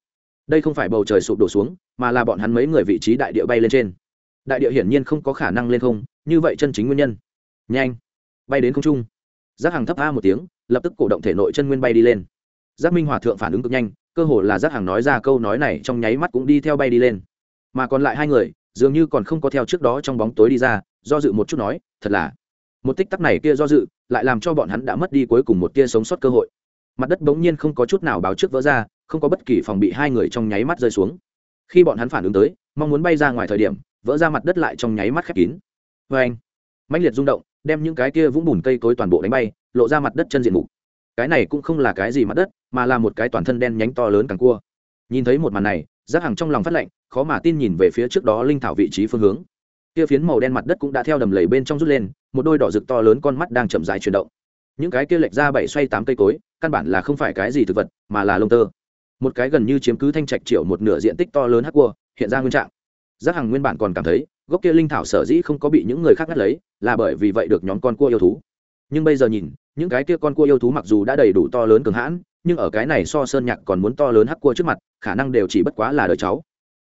Đây không phải bầu trời sụp đổ xuống, mà là bọn hắn mấy người vị trí đại địa bay lên trên. Đại địa hiển nhiên không có khả năng lên không, như vậy chân chính nguyên nhân. Nhanh. Bay đến không trung. Giác hàng thấp a một tiếng, lập tức cổ động thể nội chân nguyên bay đi lên giác minh hòa thượng phản ứng cực nhanh, cơ hồ là giác hàng nói ra câu nói này trong nháy mắt cũng đi theo bay đi lên. Mà còn lại hai người, dường như còn không có theo trước đó trong bóng tối đi ra, do dự một chút nói, thật là, một tích tắc này kia do dự, lại làm cho bọn hắn đã mất đi cuối cùng một tia sống sót cơ hội. Mặt đất bỗng nhiên không có chút nào báo trước vỡ ra, không có bất kỳ phòng bị hai người trong nháy mắt rơi xuống. Khi bọn hắn phản ứng tới, mong muốn bay ra ngoài thời điểm, vỡ ra mặt đất lại trong nháy mắt khép kín. Vê anh mạnh liệt rung động, đem những cái kia vũng bùn cây cối toàn bộ đánh bay, lộ ra mặt đất chân diện mục. Cái này cũng không là cái gì mặt đất mà là một cái toàn thân đen nhánh to lớn càng cua. Nhìn thấy một màn này, giác hàng trong lòng phát lạnh khó mà tin nhìn về phía trước đó linh thảo vị trí phương hướng. Kia phiến màu đen mặt đất cũng đã theo đầm lầy bên trong rút lên, một đôi đỏ rực to lớn con mắt đang chậm dài chuyển động. Những cái kia lệch ra bảy xoay tám cây cối, căn bản là không phải cái gì thực vật, mà là lông tơ. Một cái gần như chiếm cứ thanh trạch triệu một nửa diện tích to lớn hắc cua, hiện ra nguyên trạng. Giác hằng nguyên bản còn cảm thấy, gốc kia linh thảo sở dĩ không có bị những người khác ngắt lấy, là bởi vì vậy được nhóm con cua yêu thú. Nhưng bây giờ nhìn, những cái kia con cua yêu thú mặc dù đã đầy đủ to lớn cường hãn nhưng ở cái này so sơn nhạc còn muốn to lớn hắc cua trước mặt, khả năng đều chỉ bất quá là đời cháu.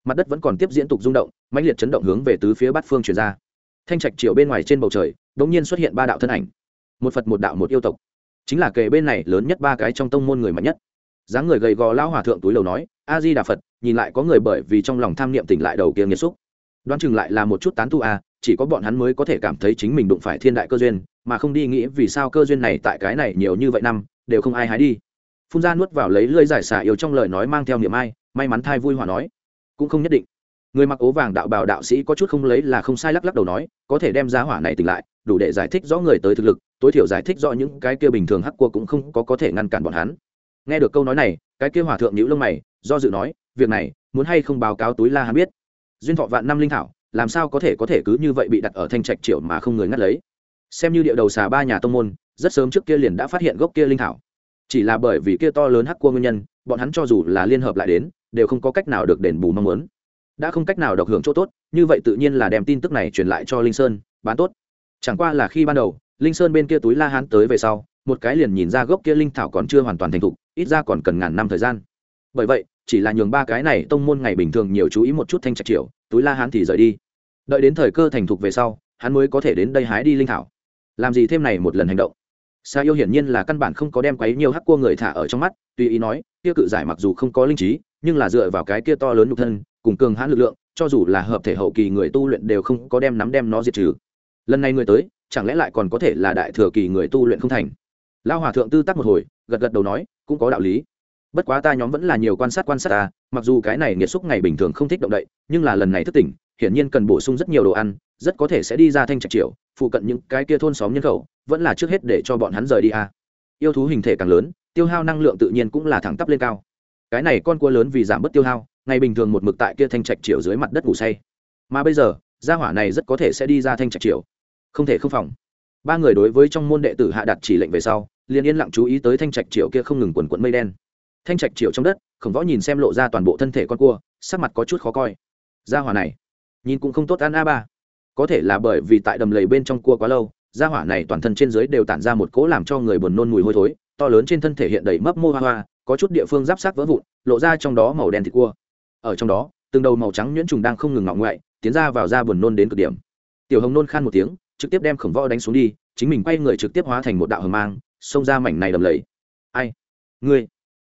Mặt đất vẫn còn tiếp diễn tục rung động, mãnh liệt chấn động hướng về tứ phía bát phương truyền ra. Thanh trạch triệu bên ngoài trên bầu trời đ ỗ n g nhiên xuất hiện ba đạo thân ảnh. Một phật, một đạo, một yêu tộc. Chính là kề bên này lớn nhất ba cái trong tông môn người mạnh nhất. Dáng người gầy gò lao hòa thượng túi lầu nói, a di đà phật, nhìn lại có người bởi vì trong lòng tham niệm tỉnh lại đầu kia nghiêm xúc. Đoán chừng lại là một chút tán tu a chỉ có bọn hắn mới có thể cảm thấy chính mình đụng phải thiên đại cơ duyên, mà không đi nghĩ vì sao cơ duyên này tại cái này nhiều như vậy năm, đều không ai hái đi phun ra nuốt vào lấy lưỡi giải xả yêu trong lời nói mang theo niềm ai, may mắn thai vui hòa nói. Cũng không nhất định. Người mặc ố vàng đạo bào đạo sĩ có chút không lấy là không sai lắc lắc đầu nói, có thể đem giá hỏa này tỉnh lại, đủ để giải thích rõ người tới thực lực, tối thiểu giải thích rõ những cái kia bình thường hắc cua cũng không có có thể ngăn cản bọn hắn. Nghe được câu nói này, cái kia hòa thượng nhữ lông mày, do dự nói, việc này, muốn hay không báo cáo túi la hắn biết. Duyên thọ vạn năm linh thảo, làm sao có thể có thể cứ như vậy bị đặt ở thanh trạch triệu mà không người ngắt lấy. Xem như địa đầu xà ba nhà tông môn, rất sớm trước kia liền đã phát hiện gốc kia linh thảo chỉ là bởi vì kia to lớn hắc cua nguyên nhân, bọn hắn cho dù là liên hợp lại đến, đều không có cách nào được đền bù mong muốn. Đã không cách nào độc hưởng chỗ tốt, như vậy tự nhiên là đem tin tức này truyền lại cho linh sơn, bán tốt. Chẳng qua là khi ban đầu, linh sơn bên kia túi la hán tới về sau, một cái liền nhìn ra gốc kia linh thảo còn chưa hoàn toàn thành thục, ít ra còn cần ngàn năm thời gian. Bởi vậy, chỉ là nhường ba cái này tông môn ngày bình thường nhiều chú ý một chút thanh trạch triệu túi la hán thì rời đi. Đợi đến thời cơ thành thục về sau, hắn mới có thể đến đây hái đi linh thảo. Làm gì thêm này một lần hành động? Sa yêu hiển nhiên là căn bản không có đem quấy nhiều hắc cua người thả ở trong mắt, tùy ý nói, kia cự giải mặc dù không có linh trí, nhưng là dựa vào cái kia to lớn nhục thân, cùng cường hãn lực lượng, cho dù là hợp thể hậu kỳ người tu luyện đều không có đem nắm đem nó diệt trừ. Lần này người tới, chẳng lẽ lại còn có thể là đại thừa kỳ người tu luyện không thành? Lao hòa thượng tư tắc một hồi, gật gật đầu nói, cũng có đạo lý. Bất quá ta nhóm vẫn là nhiều quan sát quan sát ta, mặc dù cái này nghiệt xúc ngày bình thường không thích động đậy, nhưng là lần này thức tỉnh hiển nhiên cần bổ sung rất nhiều đồ ăn, rất có thể sẽ đi ra thanh trạch triệu phụ cận những cái kia thôn xóm nhân khẩu, vẫn là trước hết để cho bọn hắn rời đi a yêu thú hình thể càng lớn, tiêu hao năng lượng tự nhiên cũng là thẳng tắp lên cao. Cái này con cua lớn vì giảm bớt tiêu hao, ngày bình thường một mực tại kia thanh trạch triệu dưới mặt đất ngủ say. Mà bây giờ, gia hỏa này rất có thể sẽ đi ra thanh trạch triệu không thể không phòng. Ba người đối với trong môn đệ tử hạ đặt chỉ lệnh về sau, liền yên lặng chú ý tới thanh trạch triệu kia không ngừng quần quận mây đen. Thanh trạch triệu trong đất khổng võ nhìn xem lộ ra toàn bộ thân thể con cua, sắc mặt có chút khó coi. Gia hỏa này nhìn cũng không tốt ăn a ba. Có thể là bởi vì tại đầm lầy bên trong cua quá lâu da hỏa này toàn thân trên dưới đều tản ra một cỗ làm cho người buồn nôn mùi hôi thối, to lớn trên thân thể hiện đầy mấp mô hoa hoa, có chút địa phương giáp sát vỡ vụn, lộ ra trong đó màu đen thịt cua. Ở trong đó, từng đầu màu trắng nhuyễn trùng đang không ngừng ngọng ngoại, tiến ra vào da buồn nôn đến cực điểm. Tiểu hồng nôn khan một tiếng, trực tiếp đem khổng võ đánh xuống đi, chính mình quay người trực tiếp hóa thành một đạo hầm mang, xông ra mảnh này đầm lầy. Ai? Ngươi?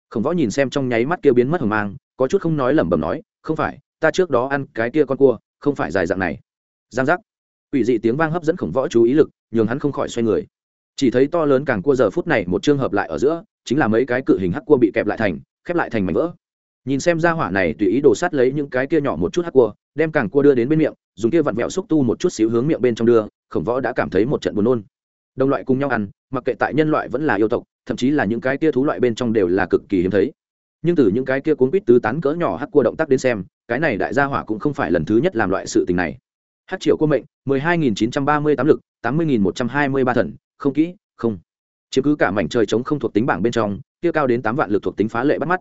Khổng võ nhìn xem trong nháy mắt kia biến mất hầm mang, có chút không nói lẩm bẩm nói, không phải, ta trước đó ăn cái kia con cua không phải dài dạng này. Giang giác. Ủy dị tiếng vang hấp dẫn khổng võ chú ý lực, nhường hắn không khỏi xoay người. Chỉ thấy to lớn càng cua giờ phút này một trường hợp lại ở giữa, chính là mấy cái cự hình hắc cua bị kẹp lại thành, khép lại thành mảnh vỡ. Nhìn xem ra hỏa này tùy ý đồ sát lấy những cái kia nhỏ một chút hắc cua, đem càng cua đưa đến bên miệng, dùng kia vặn vẹo xúc tu một chút xíu hướng miệng bên trong đưa, khổng võ đã cảm thấy một trận buồn nôn. Đồng loại cùng nhau ăn, mặc kệ tại nhân loại vẫn là yêu tộc, thậm chí là những cái kia thú loại bên trong đều là cực kỳ hiếm thấy nhưng từ những cái kia cuốn quýt tứ tán cỡ nhỏ hắc cua động tác đến xem, cái này đại gia hỏa cũng không phải lần thứ nhất làm loại sự tình này. Hắc triệu cô mệnh, mười hai nghìn chín trăm ba mươi tám lực, tám mươi nghìn một trăm hai mươi ba thần, không kỹ, không. Chiếm cứ cả mảnh trời trống không thuộc tính bảng bên trong, kia cao đến tám vạn lực thuộc tính phá lệ bắt mắt.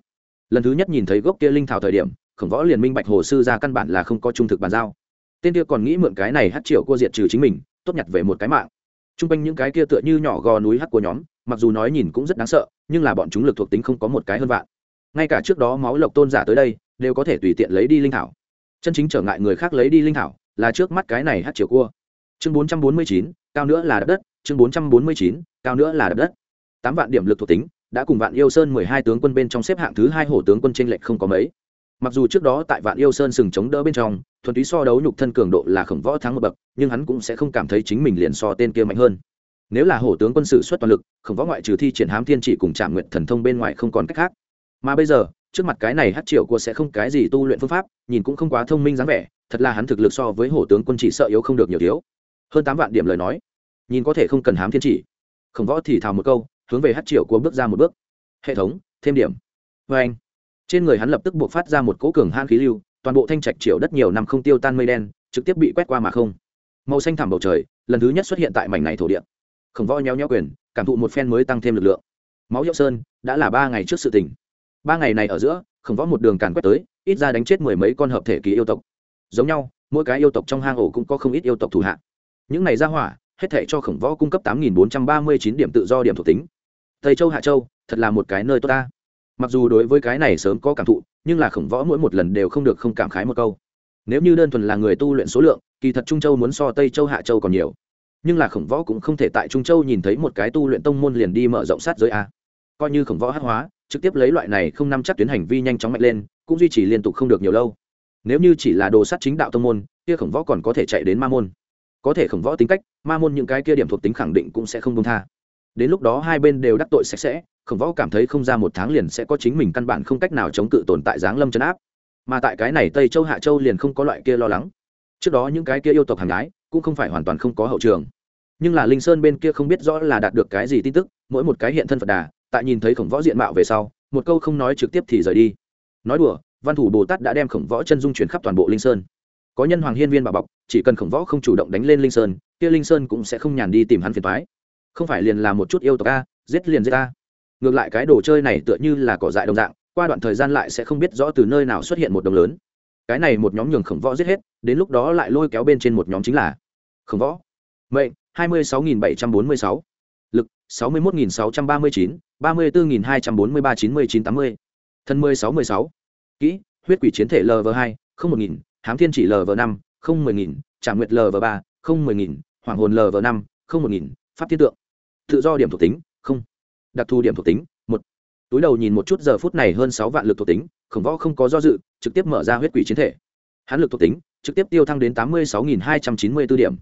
Lần thứ nhất nhìn thấy gốc kia linh thảo thời điểm, khổng võ liền minh bạch hồ sư ra căn bản là không có trung thực bàn giao. Tên kia còn nghĩ mượn cái này hát triệu cua diệt trừ chính mình, tốt nhặt về một cái mạng. T r u n g quanh những cái kia tựa như nhỏ gò núi hát của nhóm, mặc dù nói nhìn cũng rất đáng sợ, nhưng là bọn chúng lực thuộc tính không có một cái hơn vạn ngay cả trước đó máu lộc tôn giả tới đây, đều có thể tùy tiện lấy đi linh thảo. Chân chính trở ngại người khác lấy đi linh thảo là trước mắt cái này hát triệu cua. Chương bốn trăm bốn mươi chín, cao nữa là đập đất. Chương bốn trăm bốn mươi chín, cao nữa là đập đất. Tám vạn điểm lực thuộc tính, đã cùng vạn yêu sơn mười hai tướng quân bên trong xếp hạng thứ hai hổ tướng quân tranh lệch không có mấy. Mặc dù trước đó tại vạn yêu sơn sừng chống đỡ bên trong, thuần túy so đấu nhục thân cường độ là khổng võ thắng một bậc, nhưng hắn cũng sẽ không cảm thấy chính mình liền so tên kia mạnh hơn. Nếu là hổ tướng quân sự xuất toàn lực, khổng võ ngoại trừ thi triển hám thiên chỉ cùng trạm nguyện thần thông bên ngoài không còn cách khác mà bây giờ, trước mặt cái này hát triệu của sẽ không cái gì tu luyện phương pháp, nhìn cũng không quá thông minh dáng vẻ, thật là hắn thực lực so với hổ tướng quân chỉ sợ yếu không được nhiều thiếu. Hơn tám vạn điểm lời nói, nhìn có thể không cần hám thiên chỉ. Khổng võ thì thào một câu, hướng về hát triệu của bước ra một bước. Hệ thống, thêm điểm. Vê anh, trên người hắn lập tức buộc phát ra một cỗ cường han khí lưu, toàn bộ thanh trạch triệu đất nhiều năm không tiêu tan mây đen, trực tiếp bị quét qua mà không. Màu xanh thẳm bầu trời, lần thứ nhất xuất hiện tại mảnh này thổ địa. Khổng võ nhéo nhéo quyền, cảm thụ một phen mới tăng thêm lực lượng. Máu hiệu sơn, đã là ba ngày trước sự tình ba ngày này ở giữa, khổng võ một đường càn quét tới, ít ra đánh chết mười mấy con hợp thể kỳ yêu tộc. Giống nhau, mỗi cái yêu tộc trong hang ổ cũng có không ít yêu tộc thủ hạ. Những này ra hỏa, hết thể cho khổng võ cung cấp tám nghìn bốn trăm ba mươi chín điểm tự do điểm thuộc tính. Tây châu, hạ châu, thật là một cái nơi tốt ta. Mặc dù đối với cái này sớm có cảm thụ, nhưng là khổng võ mỗi một lần đều không được không cảm khái một câu. Nếu như đơn thuần là người tu luyện số lượng, kỳ thật trung châu muốn so tây châu, hạ châu còn nhiều. Nhưng là khổng võ cũng không thể tại trung châu nhìn thấy một cái tu luyện tông môn liền đi mở rộng sát giới a. Coi như khổng võ hát hóa trực tiếp lấy loại này không nắm chắc tuyến hành vi nhanh chóng mạnh lên, cũng duy trì liên tục không được nhiều lâu. Nếu như chỉ là đồ sát chính đạo tông môn, kia khổng võ còn có thể chạy đến ma môn. Có thể khổng võ tính cách, ma môn những cái kia điểm thuộc tính khẳng định cũng sẽ không công tha. Đến lúc đó hai bên đều đắc tội sạch sẽ, khổng võ cảm thấy không ra một tháng liền sẽ có chính mình căn bản không cách nào chống cự tồn tại giáng lâm chấn áp. Mà tại cái này tây châu hạ châu liền không có loại kia lo lắng. Trước đó những cái kia yêu tộc hàng gái cũng không phải hoàn toàn không có hậu trường. Nhưng là linh sơn bên kia không biết rõ là đạt được cái gì tin tức, mỗi một cái hiện thân phật đà tại nhìn thấy khổng võ diện mạo về sau, một câu không nói trực tiếp thì rời đi. Nói đùa, văn thủ bồ tát đã đem khổng võ chân dung chuyển khắp toàn bộ linh sơn. Có nhân hoàng hiên viên bà bọc, chỉ cần khổng võ không chủ động đánh lên linh sơn, kia linh sơn cũng sẽ không nhàn đi tìm hắn phiền thoái không phải liền là một chút yêu tộc a, giết liền giết ta ngược lại cái đồ chơi này tựa như là cỏ dại đồng dạng, qua đoạn thời gian lại sẽ không biết rõ từ nơi nào xuất hiện một đồng lớn. Cái này một nhóm nhường khổng võ giết hết, đến lúc đó lại lôi kéo bên trên một nhóm chính là khổng võ. Mệnh, hai mươi sáu nghìn bảy trăm bốn mươi sáu. Lực, sáu mươi một nghìn sáu trăm ba mươi chín ba mươi bốn nghìn hai trăm bốn mươi ba chín mươi chín tám mươi. Thân mười sáu mười sáu. Kỹ, huyết quỷ chiến thể lv hai, không một nghìn. Hám thiên chỉ lv năm, không mười nghìn. Trả nguyệt lv ba, không mười nghìn. Hoàng hồn lv năm, không một nghìn. Pháp thiên tượng. Tự do điểm thuộc tính, không. Đặc thù điểm thuộc tính, một. Túi đầu nhìn một chút giờ phút này hơn sáu vạn lực thuộc tính, khổng võ không có do dự, trực tiếp mở ra huyết quỷ chiến thể. Hắn lực thuộc tính, trực tiếp tiêu thăng đến tám mươi sáu hai trăm chín mươi b ố điểm.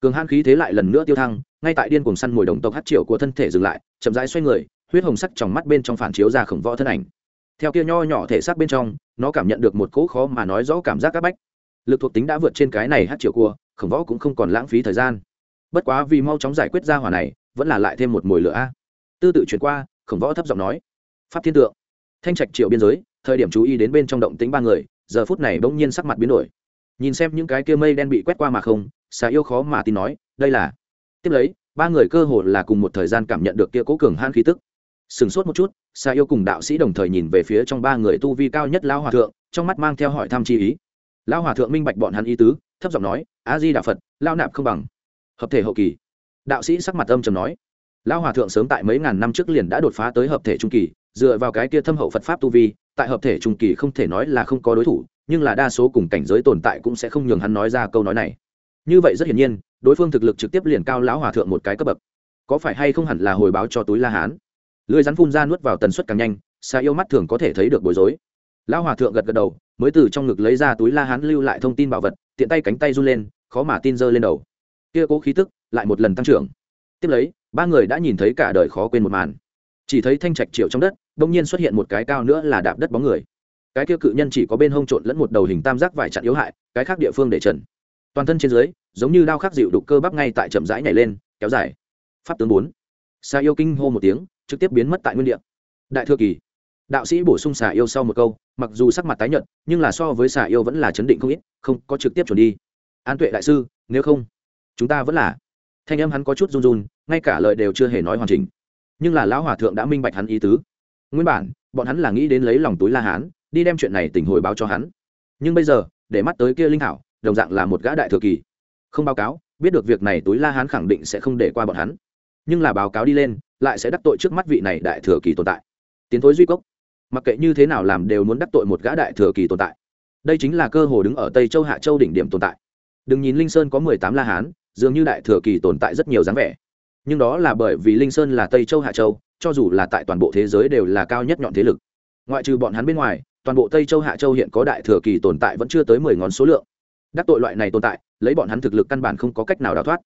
Cường hãn khí thế lại lần nữa tiêu thăng, ngay tại điên cùng săn mồi đồng tộc hát triệu của thân thể dừng lại, chậm rãi xoay người huyết hồng sắc trong mắt bên trong phản chiếu ra khổng võ thân ảnh. Theo kia nho nhỏ thể xác bên trong, nó cảm nhận được một cỗ khó mà nói rõ cảm giác áp bách. Lực thuộc tính đã vượt trên cái này hát triệu cua, khổng võ cũng không còn lãng phí thời gian. Bất quá vì mau chóng giải quyết ra hỏa này, vẫn là lại thêm một mồi lửa a. Tư tự chuyển qua, khổng võ thấp giọng nói, pháp thiên tượng, thanh trạch triệu biên giới, thời điểm chú ý đến bên trong động tính ba người, giờ phút này bỗng nhiên sắc mặt biến đổi. Nhìn xem những cái kia mây đen bị quét qua mà không, xà yêu khó mà tin nói, đây là tiếp lấy, ba người cơ hồ là cùng một thời gian cảm nhận được kia cố cường han khí tức sừng sốt một chút xa yêu cùng đạo sĩ đồng thời nhìn về phía trong ba người tu vi cao nhất lão hòa thượng, trong mắt mang theo hỏi thăm chi ý. Lão hòa thượng minh bạch bọn hắn ý tứ, thấp giọng nói, a di đà phật lao nạp không bằng. Hợp thể hậu kỳ. Đạo sĩ sắc mặt âm trầm nói, lão hòa thượng sớm tại mấy ngàn năm trước liền đã đột phá tới hợp thể trung kỳ, dựa vào cái kia thâm hậu phật pháp tu vi, tại hợp thể trung kỳ không thể nói là không có đối thủ, nhưng là đa số cùng cảnh giới tồn tại cũng sẽ không nhường hắn nói ra câu nói này. Như vậy rất hiển nhiên, đối phương thực lực trực tiếp liền cao lão hòa thượng một cái cấp bậc. Có phải hay không hẳn là hồi báo cho túi la hán? Lưới rắn phun ra nuốt vào tần suất càng nhanh, xa yêu mắt thường có thể thấy được bối rối. Lão hòa thượng gật gật đầu, mới từ trong ngực lấy ra túi la hán lưu lại thông tin bảo vật, tiện tay cánh tay run lên, khó mà tin giơ lên đầu. Kia cố khí tức, lại một lần tăng trưởng. Tiếp lấy, ba người đã nhìn thấy cả đời khó quên một màn. Chỉ thấy thanh trạch triệu trong đất đ ỗ n g nhiên xuất hiện một cái cao nữa là đạp đất bóng người. Cái kia cự nhân chỉ có bên hông trộn lẫn một đầu hình tam giác vải chặn yếu hại, cái khác địa phương để trần. Toàn thân trên dưới, giống như đao khắc dịu đục cơ bắp ngay tại chậm rãi nhảy lên, kéo dài. Pháp tướng bốn. Sa yêu kinh hô một tiếng trực tiếp biến mất tại nguyên địa. Đại thừa kỳ, đạo sĩ bổ sung xà yêu sau một câu, mặc dù sắc mặt tái nhợt, nhưng là so với xà yêu vẫn là chấn định không ít, không có trực tiếp chuẩn đi. An tuệ đại sư, nếu không, chúng ta vẫn là. Thanh âm hắn có chút run run, ngay cả lời đều chưa hề nói hoàn chỉnh. Nhưng là lão hòa thượng đã minh bạch hắn ý tứ. Nguyên bản, bọn hắn là nghĩ đến lấy lòng túi la hán, đi đem chuyện này tỉnh hồi báo cho hắn. Nhưng bây giờ, để mắt tới kia linh hảo, đồng dạng là một gã đại thừa kỳ. Không báo cáo, biết được việc này túi la hán khẳng định sẽ không để qua bọn hắn. Nhưng là báo cáo đi lên lại sẽ đắc tội trước mắt vị này đại thừa kỳ tồn tại. Tiến thối duy cốc. Mặc kệ như thế nào làm đều muốn đắc tội một gã đại thừa kỳ tồn tại. Đây chính là cơ hồ đứng ở tây châu hạ châu đỉnh điểm tồn tại. Đừng nhìn linh sơn có mười tám la hán, dường như đại thừa kỳ tồn tại rất nhiều dáng vẻ. Nhưng đó là bởi vì linh sơn là tây châu hạ châu, cho dù là tại toàn bộ thế giới đều là cao nhất nhọn thế lực. Ngoại trừ bọn hắn bên ngoài, toàn bộ tây châu hạ châu hiện có đại thừa kỳ tồn tại vẫn chưa tới mười ngón số lượng. Đắc tội loại này tồn tại, lấy bọn hắn thực lực căn bản không có cách nào đào thoát.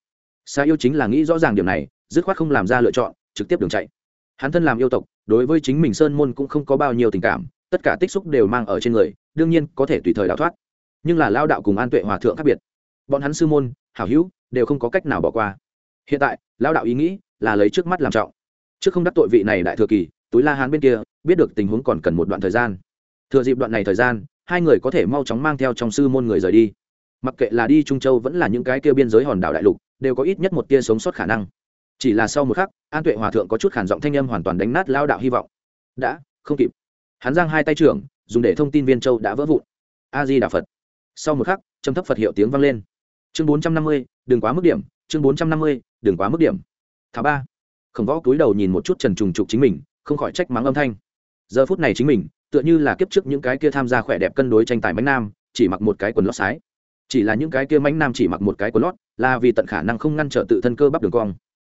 Xa yêu chính là nghĩ rõ ràng điều này, dứt khoát không làm ra lựa chọn trực tiếp đường chạy. Hắn thân làm yêu tộc, đối với chính mình sơn môn cũng không có bao nhiêu tình cảm, tất cả tích xúc đều mang ở trên người, đương nhiên có thể tùy thời đào thoát. Nhưng là lao đạo cùng an tuệ hòa thượng khác biệt. Bọn hắn sư môn, hảo hữu, đều không có cách nào bỏ qua. Hiện tại, lao đạo ý nghĩ là lấy trước mắt làm trọng. Trước không đắc tội vị này đại thừa kỳ, túi la hán bên kia, biết được tình huống còn cần một đoạn thời gian. Thừa dịp đoạn này thời gian, hai người có thể mau chóng mang theo trong sư môn người rời đi. Mặc kệ là đi trung châu vẫn là những cái kia biên giới hòn đảo đại lục, đều có ít nhất một tia sống sót khả năng chỉ là sau một khắc, an tuệ hòa thượng có chút khản giọng thanh âm hoàn toàn đánh nát lao đạo hy vọng. Đã, không kịp. Hắn giang hai tay trưởng, dùng để thông tin viên châu đã vỡ vụn. A di đà phật. Sau một khắc châm thấp phật hiệu tiếng vang lên. Chương bốn trăm năm mươi, đừng quá mức điểm. Chương bốn trăm năm mươi, đừng quá mức điểm. Thả ba. Khổng võ cúi đầu nhìn một chút trần trùng trục chính mình, không khỏi trách mắng âm thanh. Giờ phút này chính mình, tựa như là kiếp trước những cái kia tham gia khỏe đẹp cân đối tranh tài mánh nam, chỉ mặc một cái quần lót sái. Chỉ là những cái kia mánh nam chỉ mặc một cái quần lót, là vì tận khả năng không ngăn trở tự thân cơ bắp đường cong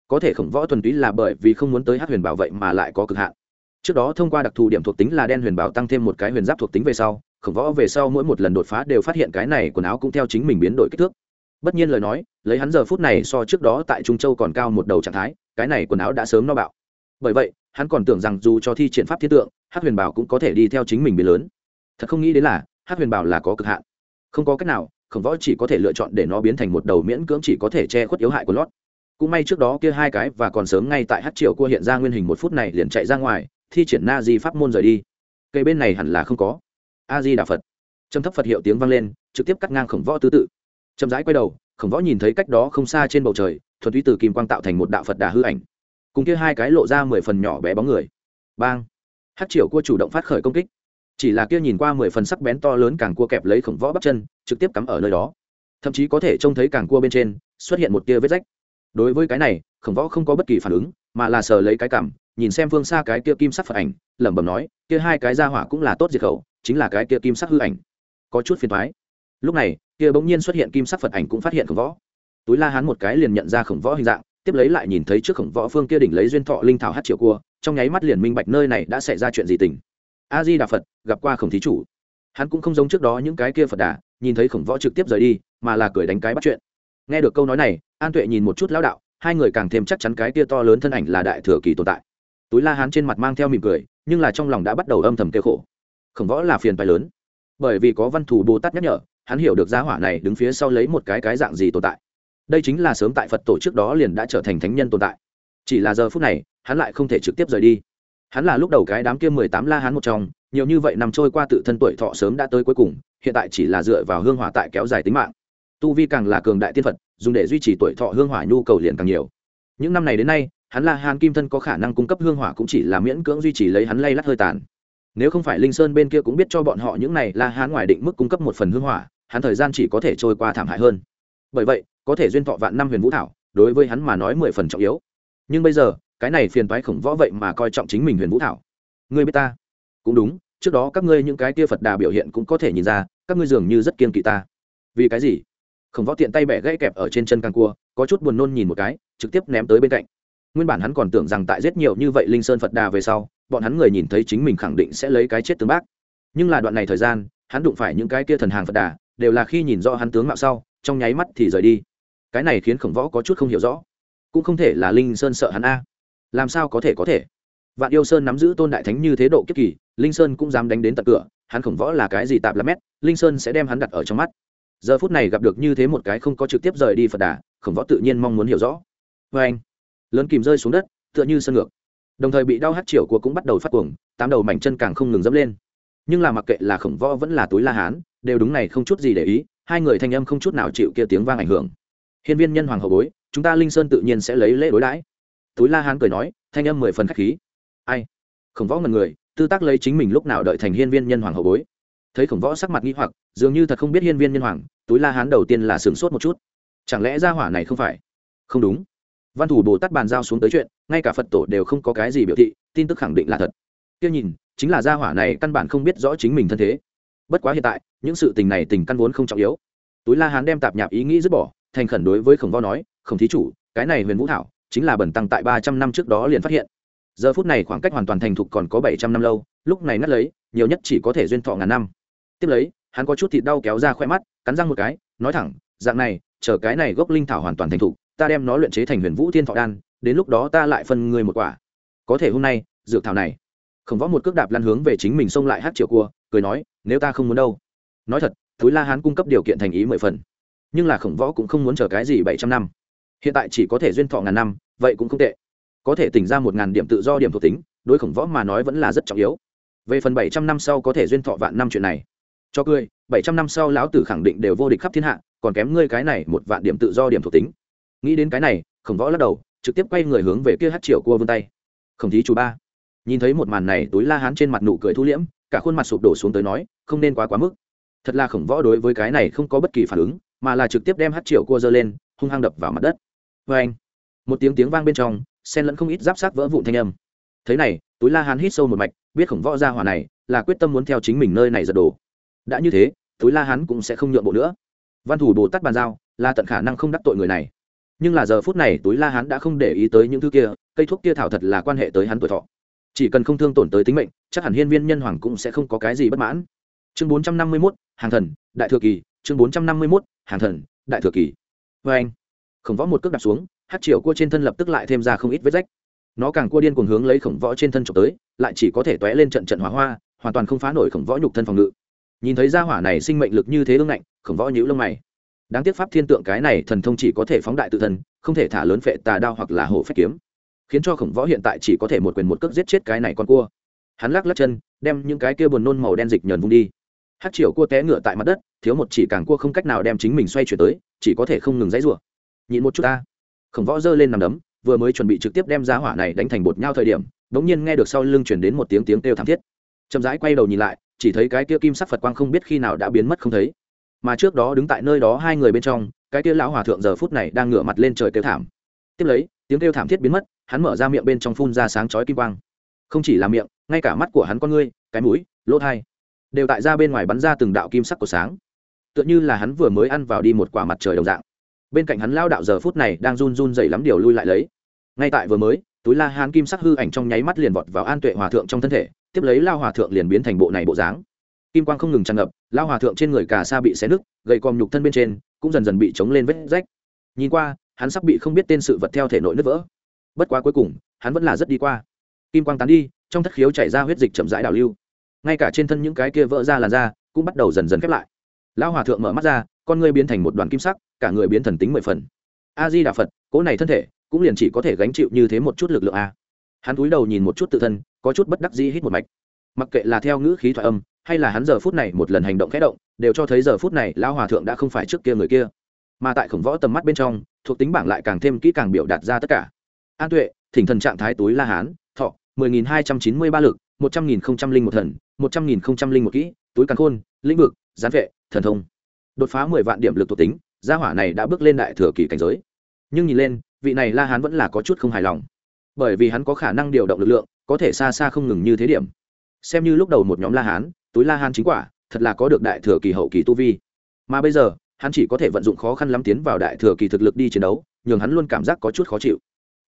có thể khổng võ thuần túy là bởi vì không muốn tới hát huyền bảo vậy mà lại có cực hạn. Trước đó thông qua đặc thù điểm thuộc tính là đen huyền bảo tăng thêm một cái huyền giáp thuộc tính về sau, khổng võ về sau mỗi một lần đột phá đều phát hiện cái này quần áo cũng theo chính mình biến đổi kích thước. Bất nhiên lời nói, lấy hắn giờ phút này so trước đó tại trung châu còn cao một đầu trạng thái, cái này quần áo đã sớm no bạo. Bởi vậy, hắn còn tưởng rằng dù cho thi triển pháp thiết tượng, hát huyền bảo cũng có thể đi theo chính mình biến lớn. Thật không nghĩ đến là, hát huyền bảo là có cực hạn. Không có cách nào, khổng võ chỉ có thể lựa chọn để nó biến thành một đầu miễn cưỡng chỉ có thể che khuất yếu hại của lót cũng may trước đó kia hai cái và còn sớm ngay tại hát triều cua hiện ra nguyên hình một phút này liền chạy ra ngoài, thi triển na di pháp môn rời đi. Cây bên này hẳn là không có. A di đà phật. Trầm thấp phật hiệu tiếng vang lên, trực tiếp cắt ngang khổng võ tứ tự. Chậm rãi quay đầu, khổng võ nhìn thấy cách đó không xa trên bầu trời, thuần túy từ kim quang tạo thành một đạo phật đà hư ảnh. Cùng kia hai cái lộ ra mười phần nhỏ bé bóng người. Bang. Hát triều cua chủ động phát khởi công kích. Chỉ là kia nhìn qua mười phần sắc bén to lớn càng cua kẹp lấy khổng võ bắp chân, trực tiếp cắm ở nơi đó. Thậm chí có thể trông thấy càng cua bên trên, xuất hiện một tia vết rách đối với cái này, khổng võ không có bất kỳ phản ứng, mà là sờ lấy cái cảm, nhìn xem phương xa cái kia kim sắc phật ảnh, lẩm bẩm nói, kia hai cái ra hỏa cũng là tốt diệt khẩu, chính là cái kia kim sắc hư ảnh. Có chút phiền thoái lúc này, kia bỗng nhiên xuất hiện kim sắc phật ảnh cũng phát hiện khổng võ. Túi la hắn một cái liền nhận ra khổng võ hình dạng, tiếp lấy lại nhìn thấy trước khổng võ phương kia đỉnh lấy duyên thọ linh thảo hát triệu cua, trong nháy mắt liền minh bạch nơi này đã xảy ra chuyện gì tình. A di đà phật, gặp qua khổng thí chủ. Hắn cũng không giống trước đó những cái kia phật đà, nhìn thấy khổng võ trực tiếp rời đi, mà là cười đánh cái bắt chuyện. Nghe được câu nói này an tuệ nhìn một chút lão đạo, hai người càng thêm chắc chắn cái kia to lớn thân ảnh là đại thừa kỳ tồn tại. Túi la hán trên mặt mang theo mỉm cười, nhưng là trong lòng đã bắt đầu âm thầm kêu khổ. Khổng võ là phiền phái lớn. Bởi vì có văn thù bồ tát nhắc nhở, hắn hiểu được giá hỏa này đứng phía sau lấy một cái cái dạng gì tồn tại. Đây chính là sớm tại phật tổ trước đó liền đã trở thành thánh nhân tồn tại. Chỉ là giờ phút này, hắn lại không thể trực tiếp rời đi. Hắn là lúc đầu cái đám kia mười tám la hán một trong, nhiều như vậy nằm trôi qua tự thân tuổi thọ sớm đã tới cuối cùng, hiện tại chỉ là dựa vào hương hỏa tại kéo dài tính mạng. Tu vi càng là cường đại tiên phật dùng để duy trì tuổi thọ hương hỏa nhu cầu liền càng nhiều. Những năm này đến nay, hắn la hán kim thân có khả năng cung cấp hương hỏa cũng chỉ là miễn cưỡng duy trì lấy hắn lay lắt hơi tàn. Nếu không phải linh sơn bên kia cũng biết cho bọn họ những này la hán ngoài định mức cung cấp một phần hương hỏa, hắn thời gian chỉ có thể trôi qua thảm hại hơn. Bởi vậy, có thể duyên thọ vạn năm huyền vũ thảo, đối với hắn mà nói mười phần trọng yếu. Nhưng bây giờ, cái này phiền toái khổng võ vậy mà coi trọng chính mình huyền vũ thảo. Ngươi biết ta? Cũng đúng, trước đó các ngươi những cái kia phật đà biểu hiện cũng có thể nhìn ra, các ngươi dường như rất kiên kỵ ta. Vì cái gì? Khổng võ tiện tay bẻ gãy kẹp ở trên chân càng cua, có chút buồn nôn nhìn một cái, trực tiếp ném tới bên cạnh. Nguyên bản hắn còn tưởng rằng tại rất nhiều như vậy linh sơn phật đà về sau, bọn hắn người nhìn thấy chính mình khẳng định sẽ lấy cái chết tướng bác. Nhưng là đoạn này thời gian, hắn đụng phải những cái kia thần hàng phật đà, đều là khi nhìn rõ hắn tướng mạo sau, trong nháy mắt thì rời đi. Cái này khiến khổng võ có chút không hiểu rõ. Cũng không thể là linh sơn sợ hắn a. Làm sao có thể có thể? Vạn yêu sơn nắm giữ tôn đại thánh như thế độ kiếp kỳ, linh sơn cũng dám đánh đến tận cửa, hắn khổng võ là cái gì tạp là mét, linh sơn sẽ đem hắn đặt ở trong mắt giờ phút này gặp được như thế một cái không có trực tiếp rời đi phật đà, khổng võ tự nhiên mong muốn hiểu rõ. Vê anh, lớn kìm rơi xuống đất, tựa như sân ngược. Đồng thời bị đau hát chiều của cũng bắt đầu phát cuồng, tám đầu mảnh chân càng không ngừng dẫm lên. Nhưng là mặc kệ là khổng võ vẫn là túi la hán, đều đúng này không chút gì để ý, hai người thanh âm không chút nào chịu kia tiếng vang ảnh hưởng. Hiên viên nhân hoàng hậu bối, chúng ta linh sơn tự nhiên sẽ lấy lễ đối đãi. Túi la hán cười nói, thanh âm mười phần khách khí. Ai? Khổng võ ngần người, tư tác lấy chính mình lúc nào đợi thành hiên viên nhân hoàng hậu bối. Thấy khổng võ sắc mặt nghi hoặc dường như thật không biết hiên viên nhân hoàng, túi la hán đầu tiên là sửng sốt một chút. Chẳng lẽ gia hỏa này không phải? Không đúng. Văn thủ bồ tát bàn giao xuống tới chuyện, ngay cả phật tổ đều không có cái gì biểu thị, tin tức khẳng định là thật. Tiêu nhìn, chính là gia hỏa này căn bản không biết rõ chính mình thân thế. Bất quá hiện tại, những sự tình này tình căn vốn không trọng yếu. Túi la hán đem tạp nhạp ý nghĩ dứt bỏ, thành khẩn đối với khổng võ nói, khổng thí chủ, cái này huyền vũ thảo chính là bẩn tăng tại ba trăm năm trước đó liền phát hiện. Giờ phút này khoảng cách hoàn toàn thành thục còn có bảy trăm năm lâu, lúc này ngắt lấy, nhiều nhất chỉ có thể duyên thọ ngàn năm. Tiếp lấy hắn có chút thịt đau kéo ra khoe mắt, cắn răng một cái, nói thẳng, dạng này, chờ cái này gốc linh thảo hoàn toàn thành thục, ta đem nó luyện chế thành huyền vũ thiên thọ đan, đến lúc đó ta lại phân người một quả. Có thể hôm nay, dược thảo này. Khổng võ một cước đạp lăn hướng về chính mình xông lại hát triệu cua, cười nói, nếu ta không muốn đâu. Nói thật, túi la hán cung cấp điều kiện thành ý mười phần. Nhưng là khổng võ cũng không muốn chờ cái gì bảy trăm năm. Hiện tại chỉ có thể duyên thọ ngàn năm, vậy cũng không tệ. Có thể tỉnh ra một ngàn điểm tự do điểm thuộc tính, đối khổng võ mà nói vẫn là rất trọng yếu. Về phần bảy trăm năm sau có thể duyên thọ vạn năm chuyện này cho cười, bảy trăm năm sau lão tử khẳng định đều vô địch khắp thiên hạ, còn kém ngươi cái này một vạn điểm tự do điểm thuộc tính. Nghĩ đến cái này, khổng võ lắc đầu, trực tiếp quay người hướng về kia hát triệu cua vươn tay. Khổng thí chú ba. Nhìn thấy một màn này, túi la hán trên mặt nụ cười thu liễm, cả khuôn mặt sụp đổ xuống tới nói, không nên quá quá mức. Thật là khổng võ đối với cái này không có bất kỳ phản ứng, mà là trực tiếp đem hát triệu cua giơ lên, hung hăng đập vào mặt đất. Vê anh. Một tiếng tiếng vang bên trong sen lẫn không ít giáp sát vỡ vụn thanh âm. Thế này, túi la hán hít sâu một mạch, biết khổng võ ra hỏa này là quyết tâm muốn theo chính mình nơi này giật đồ đã như thế, túi la hắn cũng sẽ không nhượng bộ nữa. Văn thủ bồ tát bàn giao, là tận khả năng không đắc tội người này. Nhưng là giờ phút này, túi la hắn đã không để ý tới những thứ kia, cây thuốc kia thảo thật là quan hệ tới hắn tuổi thọ. Chỉ cần không thương tổn tới tính mệnh, chắc hẳn hiên viên nhân hoàng cũng sẽ không có cái gì bất mãn. Chương bốn trăm năm mươi mốt, hàng thần, đại thừa kỳ. Chương bốn trăm năm mươi mốt, hàng thần, đại thừa kỳ. Vê anh, khổng võ một cước đạp xuống, hát triệu cua trên thân lập tức lại thêm ra không ít vết rách. Nó càng cua điên cuồng hướng lấy khổng võ trên thân trộm tới, lại chỉ có thể t lên trận trận hỏa hoa, hoàn toàn không phá nổi khổng võ nhục thân phòng ngự nhìn thấy gia hỏa này sinh mệnh lực như thế ương ngạnh, khổng võ nhữ lông mày. Đáng tiếc pháp thiên tượng cái này thần thông chỉ có thể phóng đại tự thân, không thể thả lớn phệ tà đao hoặc là hổ phách kiếm. Khiến cho khổng võ hiện tại chỉ có thể một quyền một cước giết chết cái này con cua. Hắn lắc lắc chân, đem những cái kia buồn nôn màu đen dịch nhờn vung đi. Hát triệu cua té ngựa tại mặt đất, thiếu một chỉ càng cua không cách nào đem chính mình xoay chuyển tới, chỉ có thể không ngừng dãy rủa. Nhịn một chút ta. Khổng võ giơ lên nằm đấm, vừa mới chuẩn bị trực tiếp đem giá hỏa này đánh thành bột nhau thời điểm bỗng nhiên nghe được sau lưng chuyển đến một tiếng tiếng kêu thảm thiết. Chậm rãi quay đầu nhìn lại chỉ thấy cái kia kim sắc phật quang không biết khi nào đã biến mất không thấy. Mà trước đó đứng tại nơi đó hai người bên trong, cái kia lão hòa thượng giờ phút này đang ngửa mặt lên trời kêu thảm. Tiếp lấy, tiếng kêu thảm thiết biến mất, hắn mở ra miệng bên trong phun ra sáng chói kim quang. Không chỉ là miệng, ngay cả mắt của hắn con ngươi, cái mũi, lỗ thai, đều tại ra bên ngoài bắn ra từng đạo kim sắc của sáng. Tựa như là hắn vừa mới ăn vào đi một quả mặt trời đồng dạng. Bên cạnh hắn lao đạo giờ phút này đang run run dày lắm điều lui lại lấy. Ngay tại vừa mới, túi la hán kim sắc hư ảnh trong nháy mắt liền vọt vào an tuệ hòa thượng trong thân thể tiếp lấy lao hòa thượng liền biến thành bộ này bộ dáng. Kim quang không ngừng tràn ngập, lao hòa thượng trên người cà sa bị xé nứt gây còm nhục thân bên trên cũng dần dần bị chống lên vết rách. Nhìn qua, hắn sắp bị không biết tên sự vật theo thể nội nứt vỡ. Bất quá cuối cùng, hắn vẫn là rất đi qua. Kim quang tán đi, trong thất khiếu chảy ra huyết dịch chậm rãi đảo lưu. Ngay cả trên thân những cái kia vỡ ra làn da cũng bắt đầu dần dần khép lại. Lão hòa thượng mở mắt ra, con người biến thành một đoàn kim sắc, cả người biến thần tính mười phần. A di đà phật cỗ này thân thể cũng liền chỉ có thể gánh chịu như thế một chút lực lượng a. Hắn cúi đầu nhìn một chút tự thân có chút bất đắc dĩ hít một mạch. Mặc kệ là theo ngữ khí thoại âm, hay là hắn giờ phút này một lần hành động khẽ động, đều cho thấy giờ phút này lão hòa thượng đã không phải trước kia người kia. Mà tại khổng võ tầm mắt bên trong, thuộc tính bảng lại càng thêm kỹ càng biểu đạt ra tất cả. An tuệ, thỉnh thần trạng thái túi la hán, thọ, mười nghìn hai trăm chín mươi ba lực, một trăm nghìn không trăm linh một thần, một trăm nghìn không trăm linh một kỹ, túi càn khôn, lĩnh vực, gián vệ, thần thông. Đột phá mười vạn điểm lực thuộc tính, gia hỏa này đã bước lên đại thừa kỳ cảnh giới. Nhưng nhìn lên, vị này la hán vẫn là có chút không hài lòng. Bởi vì hắn có khả năng điều động lực lượng có thể xa xa không ngừng như thế điểm. Xem như lúc đầu một nhóm la hán, túi la hán chính quả, thật là có được đại thừa kỳ hậu kỳ tu vi. Mà bây giờ, hắn chỉ có thể vận dụng khó khăn lắm tiến vào đại thừa kỳ thực lực đi chiến đấu, nhường hắn luôn cảm giác có chút khó chịu.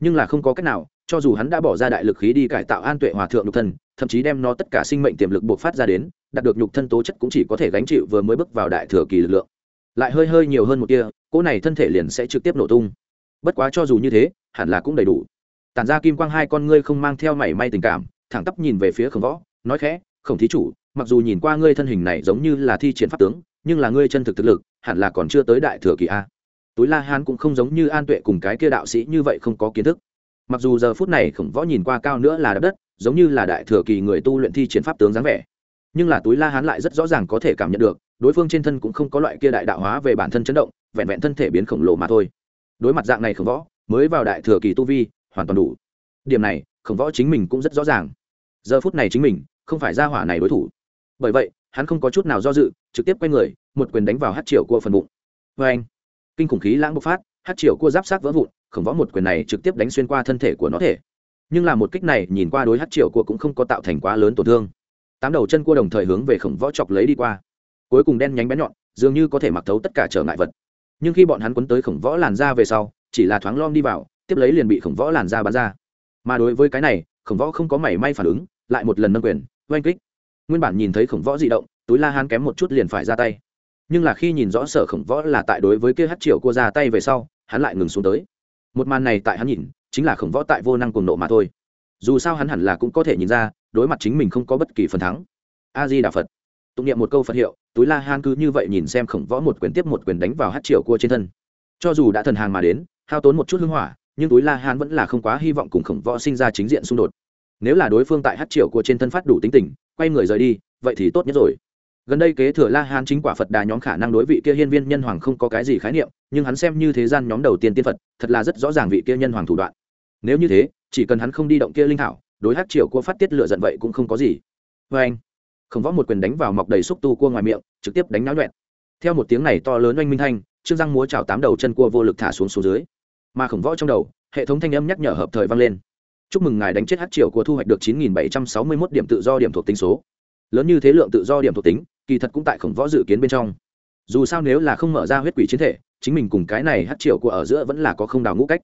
Nhưng là không có cách nào, cho dù hắn đã bỏ ra đại lực khí đi cải tạo an tuệ hòa thượng nhục thân, thậm chí đem nó tất cả sinh mệnh tiềm lực buộc phát ra đến, đạt được nhục thân tố chất cũng chỉ có thể gánh chịu vừa mới bước vào đại thừa kỳ lực lượng. Lại hơi hơi nhiều hơn một kia cỗ này thân thể liền sẽ trực tiếp nổ tung. Bất quá cho dù như thế, hẳn là cũng đầy đủ tản ra kim quang hai con ngươi không mang theo mảy may tình cảm, thẳng tắp nhìn về phía khổng võ, nói khẽ, khổng thí chủ, mặc dù nhìn qua ngươi thân hình này giống như là thi triển pháp tướng, nhưng là ngươi chân thực thực lực, hẳn là còn chưa tới đại thừa kỳ a. Túi la hán cũng không giống như an tuệ cùng cái kia đạo sĩ như vậy không có kiến thức. Mặc dù giờ phút này khổng võ nhìn qua cao nữa là đất, giống như là đại thừa kỳ người tu luyện thi chiến pháp tướng dáng vẻ. Nhưng là túi la hán lại rất rõ ràng có thể cảm nhận được, đối phương trên thân cũng không có loại kia đại đạo hóa về bản thân chấn động, vẹn vẹn thân thể biến khổng lồ mà thôi. Đối mặt dạng này khổng võ, mới vào đại thừa kỳ tu vi hoàn toàn đủ. Điểm này, khổng võ chính mình cũng rất rõ ràng. Giờ phút này chính mình, không phải ra hỏa này đối thủ. Bởi vậy, hắn không có chút nào do dự, trực tiếp quay người, một quyền đánh vào hát triệu cua phần bụng. Vê anh, kinh khủng khí lãng bộc phát, hát triệu cua giáp sát vỡ vụn, khổng võ một quyền này trực tiếp đánh xuyên qua thân thể của nó thể. Nhưng là một kích này, nhìn qua đối hát triệu cua cũng không có tạo thành quá lớn tổn thương. Tám đầu chân cua đồng thời hướng về khổng võ chọc lấy đi qua. Cuối cùng đen nhánh bé nhọn, dường như có thể mặc thấu tất cả trở ngại vật. Nhưng khi bọn hắn quấn tới khổng võ làn ra về sau, chỉ là thoáng lom đi vào tiếp lấy liền bị khổng võ làn ra bắn ra. Mà đối với cái này, khổng võ không có mảy may phản ứng, lại một lần nâng quyền, oanh kích. Nguyên bản nhìn thấy khổng võ di động, túi la hán kém một chút liền phải ra tay. Nhưng là khi nhìn rõ sở khổng võ là tại đối với kia hát triệu cua ra tay về sau, hắn lại ngừng xuống tới. Một màn này tại hắn nhìn, chính là khổng võ tại vô năng cuồng nộ mà thôi. Dù sao hắn hẳn là cũng có thể nhìn ra, đối mặt chính mình không có bất kỳ phần thắng. A di đà phật tụng niệm một câu phật hiệu, túi la han cứ như vậy nhìn xem khổng võ một quyền tiếp một quyền đánh vào hát triệu cua trên thân. Cho dù đã thần hàng mà đến, hao tốn một chút hưng hỏa nhưng túi la Hán vẫn là không quá hy vọng cùng khổng võ sinh ra chính diện xung đột. Nếu là đối phương tại hát triệu của trên thân phát đủ tính tình, quay người rời đi, vậy thì tốt nhất rồi. Gần đây kế thừa la hán chính quả phật đà nhóm khả năng đối vị kia hiên viên nhân hoàng không có cái gì khái niệm, nhưng hắn xem như thế gian nhóm đầu tiên tiên phật, thật là rất rõ ràng vị kia nhân hoàng thủ đoạn. Nếu như thế, chỉ cần hắn không đi động kia linh thảo, đối hát Triệu cua phát tiết lựa giận vậy cũng không có gì. Vê anh. Khổng võ một quyền đánh vào mọc đầy xúc tu cua ngoài miệng, trực tiếp đánh náo nhuẹn. Theo một tiếng này to lớn oanh minh thanh, trương răng múa chảo tám đầu chân cua vô lực thả xuống xuống dưới mà khổng võ trong đầu, hệ thống thanh âm nhắc nhở hợp thời vang lên. Chúc mừng ngài đánh chết hát triều của thu hoạch được chín nghìn bảy trăm sáu mươi mốt điểm tự do điểm thuộc tính số. Lớn như thế lượng tự do điểm thuộc tính, kỳ thật cũng tại khổng võ dự kiến bên trong. Dù sao nếu là không mở ra huyết quỷ chiến thể, chính mình cùng cái này hát triệu của ở giữa vẫn là có không đào ngũ cách.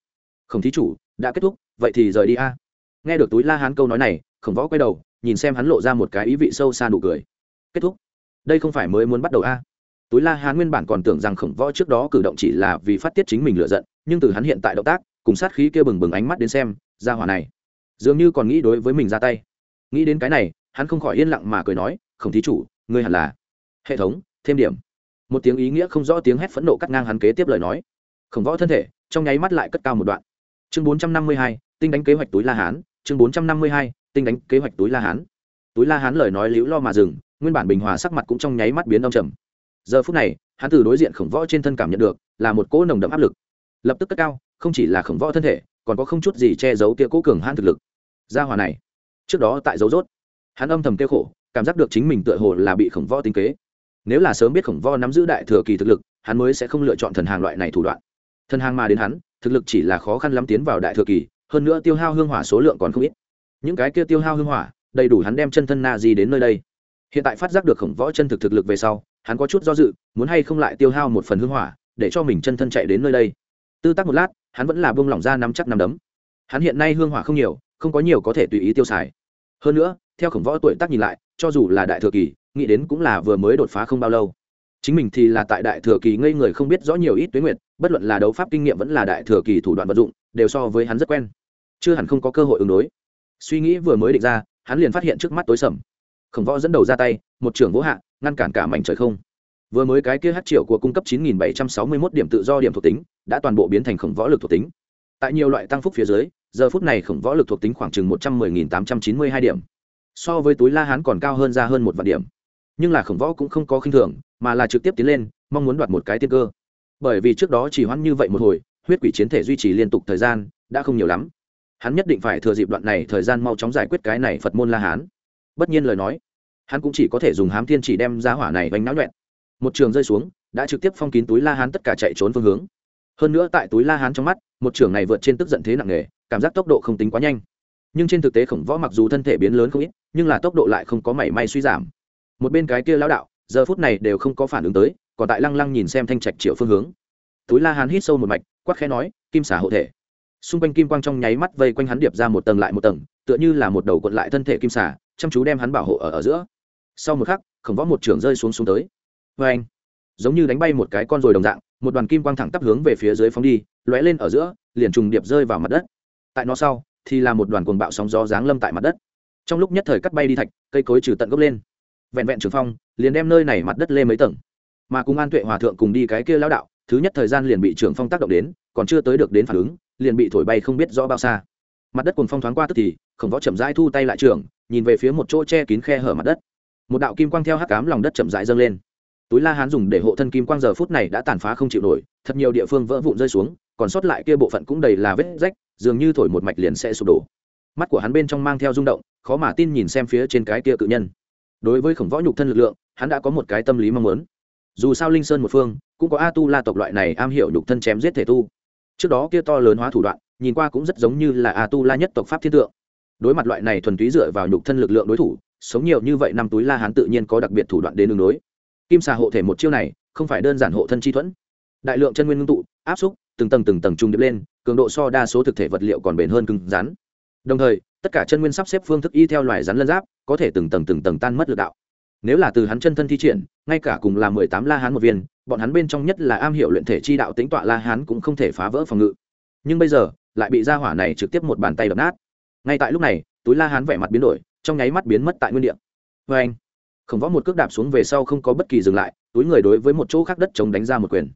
Không thí chủ, đã kết thúc, vậy thì rời đi a. Nghe được túi la hán câu nói này, khổng võ quay đầu, nhìn xem hắn lộ ra một cái ý vị sâu xa nụ cười. Kết thúc. Đây không phải mới muốn bắt đầu a. Túi la hán nguyên bản còn tưởng rằng khổng võ trước đó cử động chỉ là vì phát tiết chính mình lựa giận nhưng từ hắn hiện tại động tác, cùng sát khí kia bừng bừng ánh mắt đến xem, ra hỏa này, dường như còn nghĩ đối với mình ra tay. Nghĩ đến cái này, hắn không khỏi yên lặng mà cười nói, khổng thí chủ, ngươi hẳn là hệ thống, thêm điểm. Một tiếng ý nghĩa không rõ tiếng hét phẫn nộ cắt ngang hắn kế tiếp lời nói. Khổng võ thân thể, trong nháy mắt lại cất cao một đoạn. Chương bốn trăm năm mươi hai, tinh đánh kế hoạch túi la hán, chương bốn trăm năm mươi hai, tinh đánh kế hoạch túi la hán. Túi la hán lời nói liễu lo mà dừng, nguyên bản bình hòa sắc mặt cũng trong nháy mắt biến đông trầm. Giờ phút này, hắn từ đối diện khổng võ trên thân cảm nhận được, là một cỗ nồng đậm áp lực lập tức cất cao, không chỉ là khổng võ thân thể, còn có không chút gì che giấu kia cỗ cường hãn thực lực. Gia hòa này, trước đó tại dấu rốt. Hắn âm thầm kêu khổ, cảm giác được chính mình tựa hồ là bị khổng võ tính kế. Nếu là sớm biết khổng võ nắm giữ đại thừa kỳ thực lực, hắn mới sẽ không lựa chọn thần hàng loại này thủ đoạn. Thần hàng mà đến hắn, thực lực chỉ là khó khăn lắm tiến vào đại thừa kỳ, hơn nữa tiêu hao hương hỏa số lượng còn không ít. Những cái kia tiêu hao hương hỏa, đầy đủ hắn đem chân thân na di đến nơi đây. Hiện tại phát giác được khổng võ chân thực thực lực về sau, hắn có chút do dự, muốn hay không lại tiêu hao một phần hương hỏa, để cho mình chân thân chạy đến nơi đây tư tác một lát, hắn vẫn là bông lỏng ra nắm chắc nắm đấm. Hắn hiện nay hương hỏa không nhiều, không có nhiều có thể tùy ý tiêu xài. Hơn nữa, theo khổng võ tuổi tác nhìn lại, cho dù là đại thừa kỳ, nghĩ đến cũng là vừa mới đột phá không bao lâu. Chính mình thì là tại đại thừa kỳ ngây người không biết rõ nhiều ít tuyến nguyện bất luận là đấu pháp kinh nghiệm vẫn là đại thừa kỳ thủ đoạn vận dụng, đều so với hắn rất quen. Chưa hẳn không có cơ hội ứng đối. Suy nghĩ vừa mới định ra, hắn liền phát hiện trước mắt tối sầm. Khổng võ dẫn đầu ra tay, một trưởng vỗ hạ, ngăn cản cả mảnh trời không vừa mới cái kia hát triệu của cung cấp 9.761 điểm tự do điểm thuộc tính, đã toàn bộ biến thành khổng võ lực thuộc tính. Tại nhiều loại tăng phúc phía dưới, giờ phút này khổng võ lực thuộc tính khoảng chừng 110.892 điểm. So với túi la hán còn cao hơn ra hơn một vạn điểm. Nhưng là khổng võ cũng không có khinh thường, mà là trực tiếp tiến lên, mong muốn đoạt một cái tiên cơ. Bởi vì trước đó chỉ hoãn như vậy một hồi, huyết quỷ chiến thể duy trì liên tục thời gian, đã không nhiều lắm. Hắn nhất định phải thừa dịp đoạn này thời gian mau chóng giải quyết cái này phật môn la hán. Bất nhiên lời nói, hắn cũng chỉ có thể dùng hám thiên chỉ đem giá hỏa này bánh náo nhuẹn một trường rơi xuống, đã trực tiếp phong kín túi la hán tất cả chạy trốn phương hướng. Hơn nữa tại túi la hán trong mắt, một trường này vượt trên tức giận thế nặng nề, cảm giác tốc độ không tính quá nhanh. Nhưng trên thực tế khổng võ mặc dù thân thể biến lớn không ít, nhưng là tốc độ lại không có mảy may suy giảm. Một bên cái kia lão đạo, giờ phút này đều không có phản ứng tới, còn tại lăng lăng nhìn xem thanh trạch triệu phương hướng. Túi la hán hít sâu một mạch quắc khẽ nói, kim xả hộ thể. Xung quanh kim quang trong nháy mắt vây quanh hắn điệp ra một tầng lại một tầng, tựa như là một đầu cuộn lại thân thể kim xả, chăm chú đem hắn bảo hộ ở ở giữa. Sau một khắc, khổng võ một trường rơi xuống xuống tới vê anh, giống như đánh bay một cái con rồi đồng dạng, một đoàn kim quang thẳng tắp hướng về phía dưới phóng đi, lóe lên ở giữa, liền trùng điệp rơi vào mặt đất. Tại nó sau, thì là một đoàn cuồng bạo sóng gió giáng lâm tại mặt đất. Trong lúc nhất thời cắt bay đi thạch, cây cối trừ tận gốc lên. Vẹn vẹn trường phong, liền đem nơi này mặt đất lên mấy tầng. Mà cùng an tuệ hòa thượng cùng đi cái kia lao đạo, thứ nhất thời gian liền bị trường phong tác động đến, còn chưa tới được đến phản ứng, liền bị thổi bay không biết rõ bao xa. Mặt đất cùng phong thoáng qua tức thì, khổng võ chậm rãi thu tay lại trường, nhìn về phía một chỗ che kín khe hở mặt đất. Một đạo kim quang theo hắc cám lòng đất chậm rãi dâng lên túi la hán dùng để hộ thân kim quang giờ phút này đã tàn phá không chịu nổi, thật nhiều địa phương vỡ vụn rơi xuống, còn sót lại kia bộ phận cũng đầy là vết rách, dường như thổi một mạch liền sẽ sụp đổ. Mắt của hắn bên trong mang theo rung động, khó mà tin nhìn xem phía trên cái kia cự nhân. Đối với khổng võ nhục thân lực lượng, hắn đã có một cái tâm lý mong muốn. Dù sao linh sơn một phương, cũng có a tu la tộc loại này am hiểu nhục thân chém giết thể tu. Trước đó kia to lớn hóa thủ đoạn, nhìn qua cũng rất giống như là a tu la nhất tộc pháp thiên tượng. Đối mặt loại này thuần túy dựa vào nhục thân lực lượng đối thủ, sống nhiều như vậy năm túi la hắn tự nhiên có đặc biệt thủ đoạn đến đường đối kim xà hộ thể một chiêu này, không phải đơn giản hộ thân chi thuẫn. Đại lượng chân nguyên ngưng tụ, áp xúc, từng tầng từng tầng trung điệp lên, cường độ so đa số thực thể vật liệu còn bền hơn cứng rắn. Đồng thời, tất cả chân nguyên sắp xếp phương thức y theo loài rắn lân giáp, có thể từng tầng từng tầng tan mất lực đạo. Nếu là từ hắn chân thân thi triển, ngay cả cùng là mười tám la hán một viên, bọn hắn bên trong nhất là am hiểu luyện thể chi đạo tính tọa la hán cũng không thể phá vỡ phòng ngự. Nhưng bây giờ, lại bị gia hỏa này trực tiếp một bàn tay đập nát. Ngay tại lúc này, túi la hán vẻ mặt biến đổi, trong nháy mắt biến mất tại nguyên địa. Vê anh khổng võ một cước đạp xuống về sau không có bất kỳ dừng lại, túi người đối với một chỗ khác đất chống đánh ra một quyền.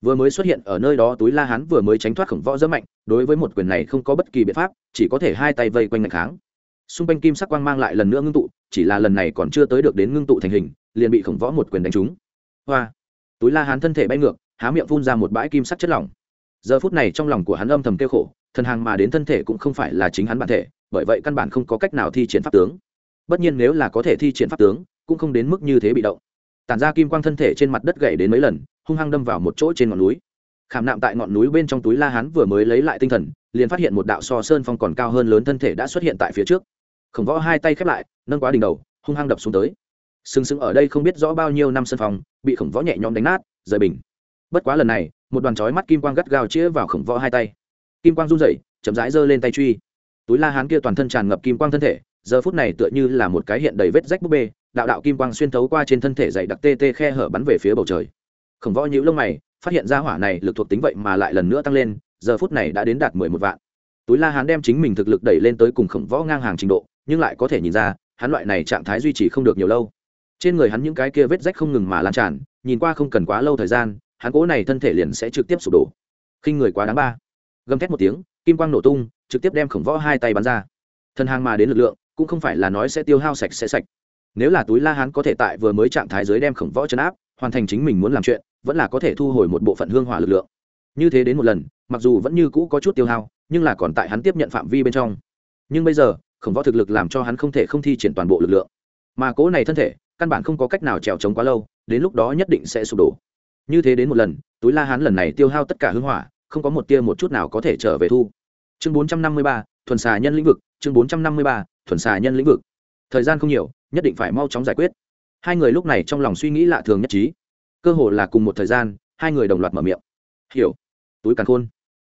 Vừa mới xuất hiện ở nơi đó túi la hán vừa mới tránh thoát khổng võ rất mạnh, đối với một quyền này không có bất kỳ biện pháp, chỉ có thể hai tay vây quanh ngạch kháng xung quanh kim sắc quang mang lại lần nữa ngưng tụ, chỉ là lần này còn chưa tới được đến ngưng tụ thành hình, liền bị khổng võ một quyền đánh trúng. Hoa! Túi la hán thân thể bay ngược, há miệng phun ra một bãi kim sắc chất lỏng. Giờ phút này trong lòng của hắn âm thầm kêu khổ thần hàng mà đến thân thể cũng không phải là chính hắn bản thể, bởi vậy căn bản không có cách nào thi triển pháp tướng. Bất nhiên nếu là có thể thi triển pháp tướng cũng không đến mức như thế bị động. Tản ra kim quang thân thể trên mặt đất gậy đến mấy lần, hung hăng đâm vào một chỗ trên ngọn núi. Khảm nạm tại ngọn núi bên trong túi la hán vừa mới lấy lại tinh thần, liền phát hiện một đạo so sơn phong còn cao hơn lớn thân thể đã xuất hiện tại phía trước. Khổng võ hai tay khép lại, nâng quá đỉnh đầu, hung hăng đập xuống tới. Sừng sững ở đây không biết rõ bao nhiêu năm sân phòng bị khổng võ nhẹ nhõm đánh nát, rời bình. Bất quá lần này, một đoàn chói mắt kim quang gắt gao chĩa vào khổng võ hai tay. Kim quang run rẩy, chậm rãi giơ lên tay truy. Túi la hán kia toàn thân tràn ngập kim quang thân thể, giờ phút này tựa như là một cái hiện đầy vết rách búp bê đạo đạo kim quang xuyên thấu qua trên thân thể dày đặc tê tê khe hở bắn về phía bầu trời. Khổng võ nhữ lông mày, phát hiện ra hỏa này lực thuộc tính vậy mà lại lần nữa tăng lên, giờ phút này đã đến đạt mười một vạn. Túi la hán đem chính mình thực lực đẩy lên tới cùng khổng võ ngang hàng trình độ, nhưng lại có thể nhìn ra, hắn loại này trạng thái duy trì không được nhiều lâu. Trên người hắn những cái kia vết rách không ngừng mà lan tràn, nhìn qua không cần quá lâu thời gian, hắn cố này thân thể liền sẽ trực tiếp sụp đổ. Khi người quá đáng ba. Gầm thét một tiếng, kim quang nổ tung, trực tiếp đem khổng võ hai tay bắn ra. Thân hàng mà đến lực lượng, cũng không phải là nói sẽ tiêu hao sạch sẽ sạch nếu là túi la hán có thể tại vừa mới trạng thái giới đem khổng võ chấn áp, hoàn thành chính mình muốn làm chuyện, vẫn là có thể thu hồi một bộ phận hương hỏa lực lượng. Như thế đến một lần, mặc dù vẫn như cũ có chút tiêu hao, nhưng là còn tại hắn tiếp nhận phạm vi bên trong. Nhưng bây giờ, khổng võ thực lực làm cho hắn không thể không thi triển toàn bộ lực lượng. Mà cố này thân thể, căn bản không có cách nào trèo trống quá lâu, đến lúc đó nhất định sẽ sụp đổ. Như thế đến một lần, túi la hán lần này tiêu hao tất cả hương hỏa, không có một tia một chút nào có thể trở về thu. Chương bốn trăm năm mươi ba, thuần xà nhân lĩnh vực, chương bốn trăm năm mươi ba, thuần xà nhân lĩnh vực. Thời gian không nhiều nhất định phải mau chóng giải quyết. Hai người lúc này trong lòng suy nghĩ lạ thường nhất trí. Cơ hồ là cùng một thời gian, hai người đồng loạt mở miệng. Hiểu. Túi càn khôn.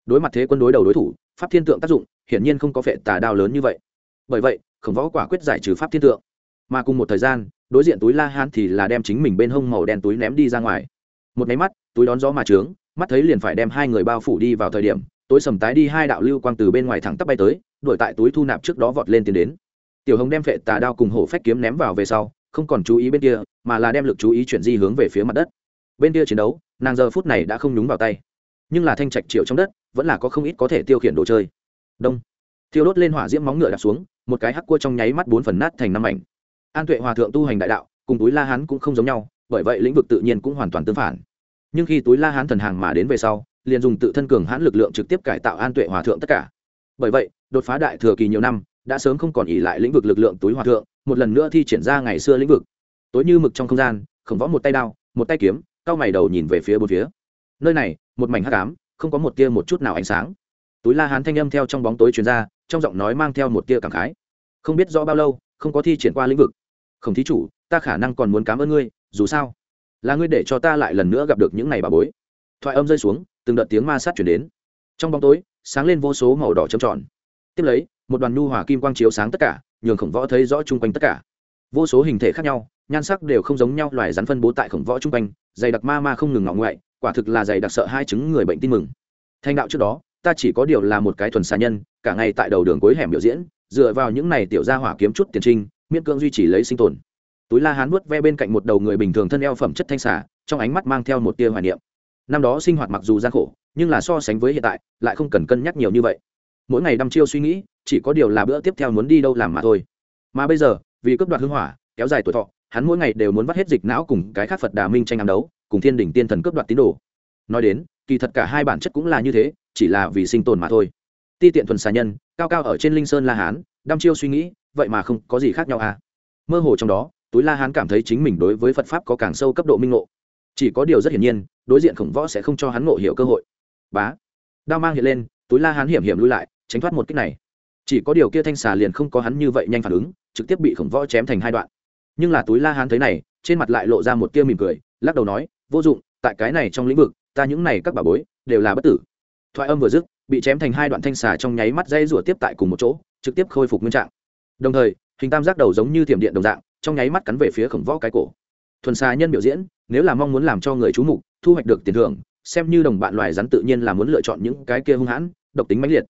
Đối mặt thế quân đối đầu đối thủ, pháp thiên tượng tác dụng, hiển nhiên không có phệ tà đao lớn như vậy. Bởi vậy, khổng võ quả quyết giải trừ pháp thiên tượng. Mà cùng một thời gian, đối diện túi la hán thì là đem chính mình bên hông màu đen túi ném đi ra ngoài. Một máy mắt, túi đón gió mà trướng, mắt thấy liền phải đem hai người bao phủ đi vào thời điểm, tối sầm tái đi hai đạo lưu quang từ bên ngoài thẳng tắp bay tới, đuổi tại túi thu nạp trước đó vọt lên tiến đến tiểu hồng đem phệ tà đao cùng hổ phách kiếm ném vào về sau, không còn chú ý bên kia, mà là đem lực chú ý chuyển di hướng về phía mặt đất. Bên kia chiến đấu, nàng giờ phút này đã không nhúng vào tay. Nhưng là thanh trạch triệu trong đất, vẫn là có không ít có thể tiêu khiển đồ chơi. Đông. Thiêu đốt lên hỏa diễm móng ngựa đặt xuống, một cái hắc cua trong nháy mắt bốn phần nát thành năm mảnh. An tuệ hòa thượng tu hành đại đạo, cùng túi la hán cũng không giống nhau, bởi vậy lĩnh vực tự nhiên cũng hoàn toàn tương phản. Nhưng khi túi la hán thần hàng mà đến về sau, liền dùng tự thân cường hãn lực lượng trực tiếp cải tạo an tuệ hòa thượng tất cả. Bởi vậy, đột phá đại thừa kỳ nhiều năm đã sớm không còn ỉ lại lĩnh vực lực lượng túi hòa thượng, một lần nữa thi triển ra ngày xưa lĩnh vực. Tối như mực trong không gian, khổng võ một tay đao, một tay kiếm, cao mày đầu nhìn về phía bốn phía. Nơi này, một mảnh hắc ám, không có một tia một chút nào ánh sáng. Túi la hán thanh âm theo trong bóng tối truyền ra, trong giọng nói mang theo một tia cảm khái. Không biết rõ bao lâu, không có thi triển qua lĩnh vực. Không thí chủ, ta khả năng còn muốn cảm ơn ngươi, dù sao, là ngươi để cho ta lại lần nữa gặp được những ngày bà bối. Thoại âm rơi xuống, từng đợt tiếng ma sát chuyển đến. Trong bóng tối, sáng lên vô số màu đỏ trầm tròn tiếp lấy, một đoàn nhu hòa kim quang chiếu sáng tất cả, nhường khổng võ thấy rõ chung quanh tất cả. Vô số hình thể khác nhau, nhan sắc đều không giống nhau, loài rắn phân bố tại khổng võ chung quanh, dày đặc ma ma không ngừng ngọng ngoại quả thực là dày đặc sợ hai chứng người bệnh tin mừng. Thanh đạo trước đó, ta chỉ có điều là một cái thuần xà nhân, cả ngày tại đầu đường cuối hẻm biểu diễn, dựa vào những này tiểu gia hỏa kiếm chút tiền trinh, miễn cưỡng duy trì lấy sinh tồn. Túi la hán vuốt ve bên cạnh một đầu người bình thường thân eo phẩm chất thanh xà, trong ánh mắt mang theo một tia hoài niệm. Năm đó sinh hoạt mặc dù gian khổ, nhưng là so sánh với hiện tại, lại không cần cân nhắc nhiều như vậy mỗi ngày đăm chiêu suy nghĩ, chỉ có điều là bữa tiếp theo muốn đi đâu làm mà thôi. Mà bây giờ, vì cướp đoạt hưng hỏa, kéo dài tuổi thọ, hắn mỗi ngày đều muốn vắt hết dịch não cùng cái khác phật đà minh tranh ám đấu, cùng thiên đỉnh tiên thần cướp đoạt tín đồ. Nói đến, kỳ thật cả hai bản chất cũng là như thế, chỉ là vì sinh tồn mà thôi. Ti tiện thuần xà nhân, cao cao ở trên linh sơn la hán, đăm chiêu suy nghĩ, vậy mà không có gì khác nhau à? Mơ hồ trong đó, túi la hán cảm thấy chính mình đối với phật pháp có càng sâu cấp độ minh ngộ. Chỉ có điều rất hiển nhiên, đối diện khổng võ sẽ không cho hắn ngộ hiểu cơ hội. Bá. Đao mang hiện lên túi la hán hiểm hiểm lui lại, tránh thoát một cách này. Chỉ có điều kia thanh xà liền không có hắn như vậy nhanh phản ứng, trực tiếp bị khổng võ chém thành hai đoạn. Nhưng là túi la hán thấy này, trên mặt lại lộ ra một tia mỉm cười, lắc đầu nói, vô dụng, tại cái này trong lĩnh vực, ta những này các bà bối, đều là bất tử. Thoại âm vừa dứt, bị chém thành hai đoạn thanh xà trong nháy mắt dây rủa tiếp tại cùng một chỗ, trực tiếp khôi phục nguyên trạng. Đồng thời, hình tam giác đầu giống như thiểm điện đồng dạng, trong nháy mắt cắn về phía khổng võ cái cổ. Thuần xà nhân biểu diễn, nếu là mong muốn làm cho người chú mục, thu hoạch được tiền thưởng xem như đồng bạn loài rắn tự nhiên là muốn lựa chọn những cái kia hung hãn, độc tính mãnh liệt.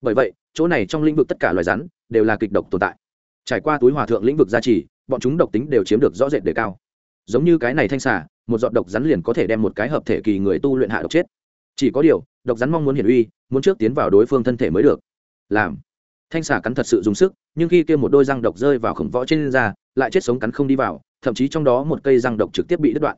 Bởi vậy, chỗ này trong lĩnh vực tất cả loài rắn đều là kịch độc tồn tại. Trải qua túi hòa thượng lĩnh vực gia trì, bọn chúng độc tính đều chiếm được rõ rệt đề cao. Giống như cái này thanh xà, một giọt độc rắn liền có thể đem một cái hợp thể kỳ người tu luyện hạ độc chết. Chỉ có điều, độc rắn mong muốn hiển uy, muốn trước tiến vào đối phương thân thể mới được. Làm. Thanh xà cắn thật sự dùng sức, nhưng khi kia một đôi răng độc rơi vào khổng võ trên da, lại chết sống cắn không đi vào, thậm chí trong đó một cây răng độc trực tiếp bị đứt đoạn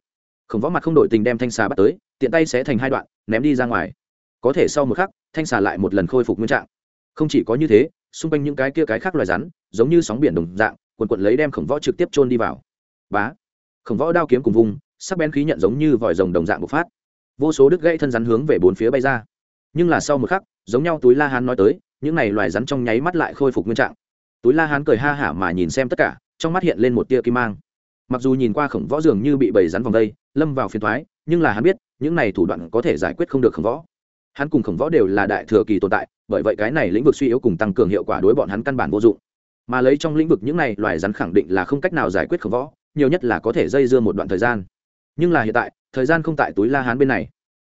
khổng võ mặt không đổi tình đem thanh xà bắt tới, tiện tay sẽ thành hai đoạn, ném đi ra ngoài. Có thể sau một khắc, thanh xà lại một lần khôi phục nguyên trạng. Không chỉ có như thế, xung quanh những cái kia cái khác loài rắn, giống như sóng biển đồng dạng, quần quận lấy đem khổng võ trực tiếp chôn đi vào. Bá! Khổng võ đao kiếm cùng vùng, sắc bén khí nhận giống như vòi rồng đồng dạng bộc phát. Vô số đứt gãy thân rắn hướng về bốn phía bay ra. Nhưng là sau một khắc, giống nhau túi la hán nói tới, những này loài rắn trong nháy mắt lại khôi phục nguyên trạng. Túi la hán cười ha hả mà nhìn xem tất cả, trong mắt hiện lên một tia kim mang mặc dù nhìn qua khổng võ dường như bị bầy rắn vòng đây, lâm vào phiền thoái nhưng là hắn biết, những này thủ đoạn có thể giải quyết không được khổng võ. Hắn cùng khổng võ đều là đại thừa kỳ tồn tại, bởi vậy cái này lĩnh vực suy yếu cùng tăng cường hiệu quả đối bọn hắn căn bản vô dụng. Mà lấy trong lĩnh vực những này, loài rắn khẳng định là không cách nào giải quyết khổng võ, nhiều nhất là có thể dây dưa một đoạn thời gian. Nhưng là hiện tại, thời gian không tại túi la hán bên này.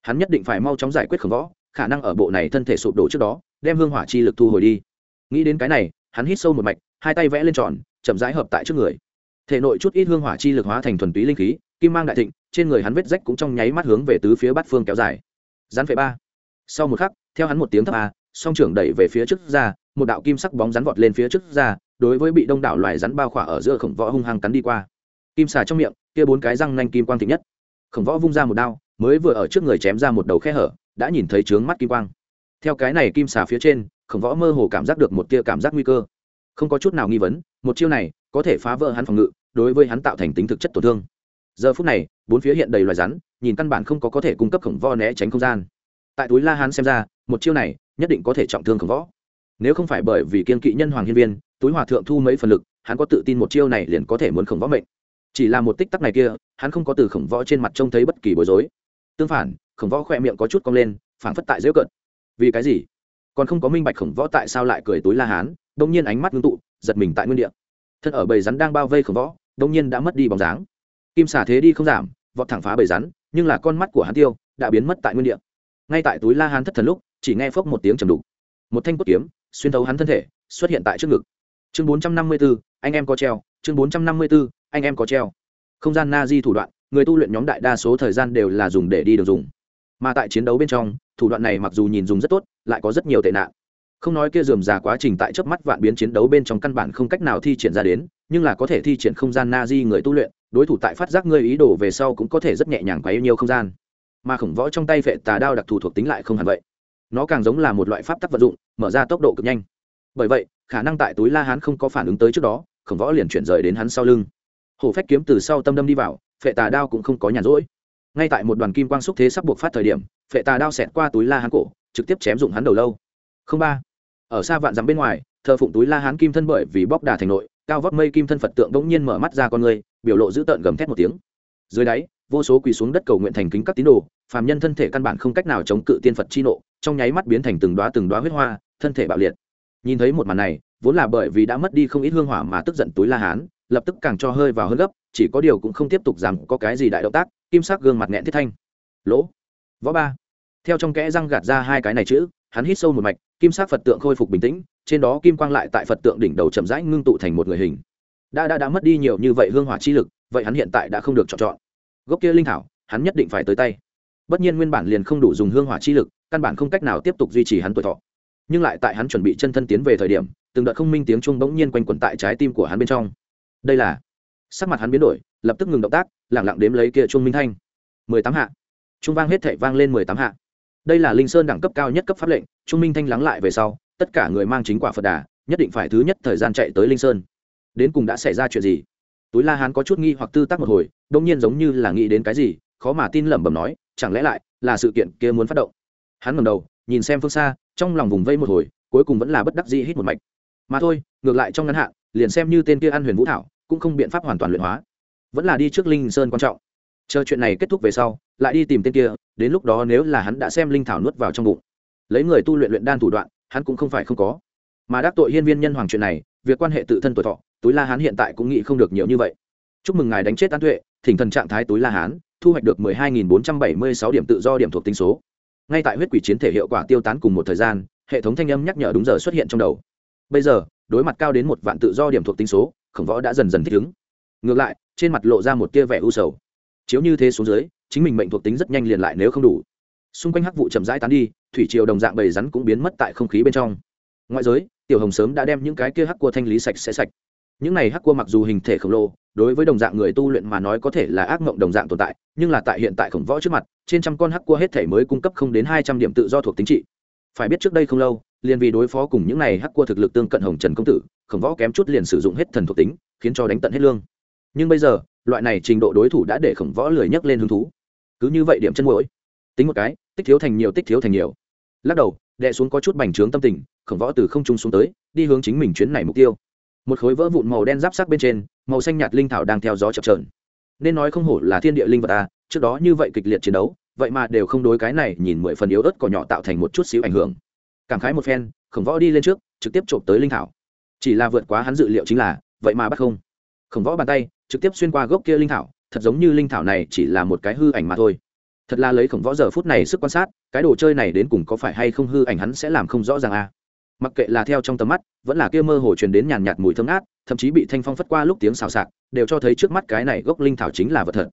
Hắn nhất định phải mau chóng giải quyết khổng võ, khả năng ở bộ này thân thể sụp đổ trước đó, đem hương hỏa chi lực thu hồi đi. Nghĩ đến cái này, hắn hít sâu một mạch, hai tay vẽ lên tròn, chậm rãi hợp tại trước người thể nội chút ít hương hỏa chi lực hóa thành thuần túy linh khí, kim mang đại thịnh, trên người hắn vết rách cũng trong nháy mắt hướng về tứ phía bát phương kéo dài. Rắn phệ ba. Sau một khắc, theo hắn một tiếng thấp a, song trưởng đẩy về phía trước ra, một đạo kim sắc bóng rắn vọt lên phía trước ra, đối với bị đông đảo loài rắn bao khỏa ở giữa khổng võ hung hăng cắn đi qua. Kim xà trong miệng, kia bốn cái răng nanh kim quang thịnh nhất. Khổng võ vung ra một đao, mới vừa ở trước người chém ra một đầu khe hở, đã nhìn thấy trướng mắt kim quang. Theo cái này kim xà phía trên, khổng võ mơ hồ cảm giác được một tia cảm giác nguy cơ. Không có chút nào nghi vấn, một chiêu này có thể phá vỡ hắn phòng ngự, đối với hắn tạo thành tính thực chất tổn thương. Giờ phút này, bốn phía hiện đầy loài rắn, nhìn căn bản không có có thể cung cấp khổng võ né tránh không gian. Tại túi la hắn xem ra, một chiêu này, nhất định có thể trọng thương khổng võ. Nếu không phải bởi vì kiên kỵ nhân hoàng hiên viên, túi hòa thượng thu mấy phần lực, hắn có tự tin một chiêu này liền có thể muốn khổng võ mệnh. Chỉ là một tích tắc này kia, hắn không có từ khổng võ trên mặt trông thấy bất kỳ bối rối. Tương phản, khổng võ khỏe miệng có chút cong lên, phảng phất tại dễ cận vì cái gì? Còn không có minh bạch khổng võ tại sao lại cười túi la hán, đông nhiên ánh mắt ngưng tụ, giật mình tại nguyên địa thân ở bầy rắn đang bao vây khổng võ đông nhiên đã mất đi bóng dáng. Kim xả thế đi không giảm, vọt thẳng phá bầy rắn, nhưng là con mắt của hắn tiêu đã biến mất tại nguyên địa. Ngay tại túi la hán thất thần lúc, chỉ nghe phốc một tiếng trầm đục. Một thanh cốt kiếm, xuyên thấu hắn thân thể, xuất hiện tại trước ngực. Chương bốn trăm năm mươi b ố anh em có treo. Chương bốn trăm năm mươi b ố anh em có treo. Không gian na di thủ đoạn, người tu luyện nhóm đại đa số thời gian đều là dùng để đi được dùng. Mà tại chiến đấu bên trong, thủ đoạn này mặc dù nhìn dùng rất tốt, lại có rất nhiều tệ nạn không nói kia dườm già quá trình tại chớp mắt vạn biến chiến đấu bên trong căn bản không cách nào thi triển ra đến, nhưng là có thể thi triển không gian na di người tu luyện, đối thủ tại phát giác ngươi ý đồ về sau cũng có thể rất nhẹ nhàng quấy nhiều không gian. Mà khổng võ trong tay vệ tà đao đặc thù thuộc tính lại không hẳn vậy. Nó càng giống là một loại pháp tắc vật dụng, mở ra tốc độ cực nhanh. Bởi vậy, khả năng tại túi la hán không có phản ứng tới trước đó, khổng võ liền chuyển rời đến hắn sau lưng. Hổ phách kiếm từ sau tâm đâm đi vào phệ tà đao cũng không có nhàn rỗi. Ngay tại một đoàn kim quang xúc thế sắp buộc phát thời điểm phệ tà đao xẹt qua túi la hán cổ, trực tiếp chém dụng hắn đầu lâu không ba. Ở xa vạn dặm bên ngoài, thờ phụng túi la hán kim thân bởi vì bóc đà thành nội, cao vóc mây kim thân phật tượng bỗng nhiên mở mắt ra con người, biểu lộ dữ tợn gầm thét một tiếng. Dưới đáy, vô số quỳ xuống đất cầu nguyện thành kính các tín đồ, phàm nhân thân thể căn bản không cách nào chống cự tiên phật chi nộ, trong nháy mắt biến thành từng đoá từng đoá huyết hoa, thân thể bạo liệt. Nhìn thấy một màn này, vốn là bởi vì đã mất đi không ít hương hỏa mà tức giận túi la hán, lập tức càng cho hơi vào hơn gấp, chỉ có điều cũng không tiếp tục rằng có cái gì đại động tác, kim sắc gương mặt nghẹn thiết thanh. Lỗ. Võ ba. Theo trong kẽ răng gạt ra hai cái này chữ, hắn hít sâu một mạch kim sắc phật tượng khôi phục bình tĩnh, trên đó kim quang lại tại phật tượng đỉnh đầu chậm rãi ngưng tụ thành một người hình. Đã đã đã mất đi nhiều như vậy hương hỏa chi lực, vậy hắn hiện tại đã không được chọn chọn. Gốc kia linh thảo, hắn nhất định phải tới tay. Bất nhiên nguyên bản liền không đủ dùng hương hỏa chi lực, căn bản không cách nào tiếp tục duy trì hắn tuổi thọ. Nhưng lại tại hắn chuẩn bị chân thân tiến về thời điểm, từng đợt không minh tiếng chuông bỗng nhiên quanh quẩn tại trái tim của hắn bên trong. Đây là sắc mặt hắn biến đổi, lập tức ngừng động tác lẳng lặng đếm lấy kia chuông minh thanh. Mười tám hạ. Trung vang hết thảy vang lên mười tám hạ đây là linh sơn đẳng cấp cao nhất cấp pháp lệnh, trung minh thanh lắng lại về sau, tất cả người mang chính quả phật đà, nhất định phải thứ nhất thời gian chạy tới linh sơn. Đến cùng đã xảy ra chuyện gì? Túi la hán có chút nghi hoặc tư tác một hồi đông nhiên giống như là nghĩ đến cái gì, khó mà tin lẩm bẩm nói, chẳng lẽ lại là sự kiện kia muốn phát động? Hắn ngầm đầu, nhìn xem phương xa, trong lòng vùng vây một hồi, cuối cùng vẫn là bất đắc dĩ hít một mạch. Mà thôi, ngược lại trong ngắn hạn, liền xem như tên kia ăn huyền vũ thảo, cũng không biện pháp hoàn toàn luyện hóa. Vẫn là đi trước linh sơn quan trọng chờ chuyện này kết thúc về sau, lại đi tìm tên kia, đến lúc đó nếu là hắn đã xem linh thảo nuốt vào trong bụng. Lấy người tu luyện luyện đan thủ đoạn, hắn cũng không phải không có. Mà đắc tội hiên viên nhân hoàng chuyện này, việc quan hệ tự thân tuổi thọ, túi la hán hiện tại cũng nghĩ không được nhiều như vậy. Chúc mừng ngài đánh chết an tuệ, thỉnh thần trạng thái túi la hán, thu hoạch được 12.476 điểm tự do điểm thuộc tính số. Ngay tại huyết quỷ chiến thể hiệu quả tiêu tán cùng một thời gian, hệ thống thanh âm nhắc nhở đúng giờ xuất hiện trong đầu. Bây giờ, đối mặt cao đến một vạn tự do điểm thuộc tính số, khổng võ đã dần dần thích ứng. Ngược lại, trên mặt lộ ra một tia vẻ u sầu chiếu như thế xuống dưới, chính mình mệnh thuộc tính rất nhanh liền lại nếu không đủ. Xung quanh hắc vụ chậm rãi tán đi, thủy triều đồng dạng bầy rắn cũng biến mất tại không khí bên trong. Ngoại giới, tiểu hồng sớm đã đem những cái kia hắc cua thanh lý sạch sẽ sạch. Những này hắc cua mặc dù hình thể khổng lồ, đối với đồng dạng người tu luyện mà nói có thể là ác mộng đồng dạng tồn tại, nhưng là tại hiện tại khổng võ trước mặt, trên trăm con hắc cua hết thể mới cung cấp không đến hai trăm điểm tự do thuộc tính trị. Phải biết trước đây không lâu, liền vì đối phó cùng những này hắc cua thực lực tương cận hồng trần công tử, khổng võ kém chút liền sử dụng hết thần thuộc tính, khiến cho đánh tận hết lương nhưng bây giờ, loại này trình độ đối thủ đã để khổng võ lười nhấc lên hứng thú. Cứ như vậy điểm chân mũi tính một cái, tích thiếu thành nhiều, tích thiếu thành nhiều. Lắc đầu đệ xuống có chút bành trướng tâm tình, khổng võ từ không trung xuống tới, đi hướng chính mình chuyến này mục tiêu. Một khối vỡ vụn màu đen giáp sắc bên trên, màu xanh nhạt linh thảo đang theo gió chập trờn nên nói không hổ là thiên địa linh vật ta trước đó như vậy kịch liệt chiến đấu, vậy mà đều không đối cái này nhìn mười phần yếu ớt cỏ nhỏ tạo thành một chút xíu ảnh hưởng. Cảm khái một phen, khổng võ đi lên trước, trực tiếp trộm tới linh thảo. Chỉ là vượt quá hắn dự liệu chính là, vậy mà bắt không khổng võ bàn tay, trực tiếp xuyên qua gốc kia linh thảo, thật giống như linh thảo này chỉ là một cái hư ảnh mà thôi. Thật là lấy khổng võ giờ phút này sức quan sát, cái đồ chơi này đến cùng có phải hay không hư ảnh hắn sẽ làm không rõ ràng à. Mặc kệ là theo trong tầm mắt, vẫn là kia mơ hồ truyền đến nhàn nhạt mùi thơm ngát, thậm chí bị thanh phong phất qua lúc tiếng xào xạc, đều cho thấy trước mắt cái này gốc linh thảo chính là vật thật.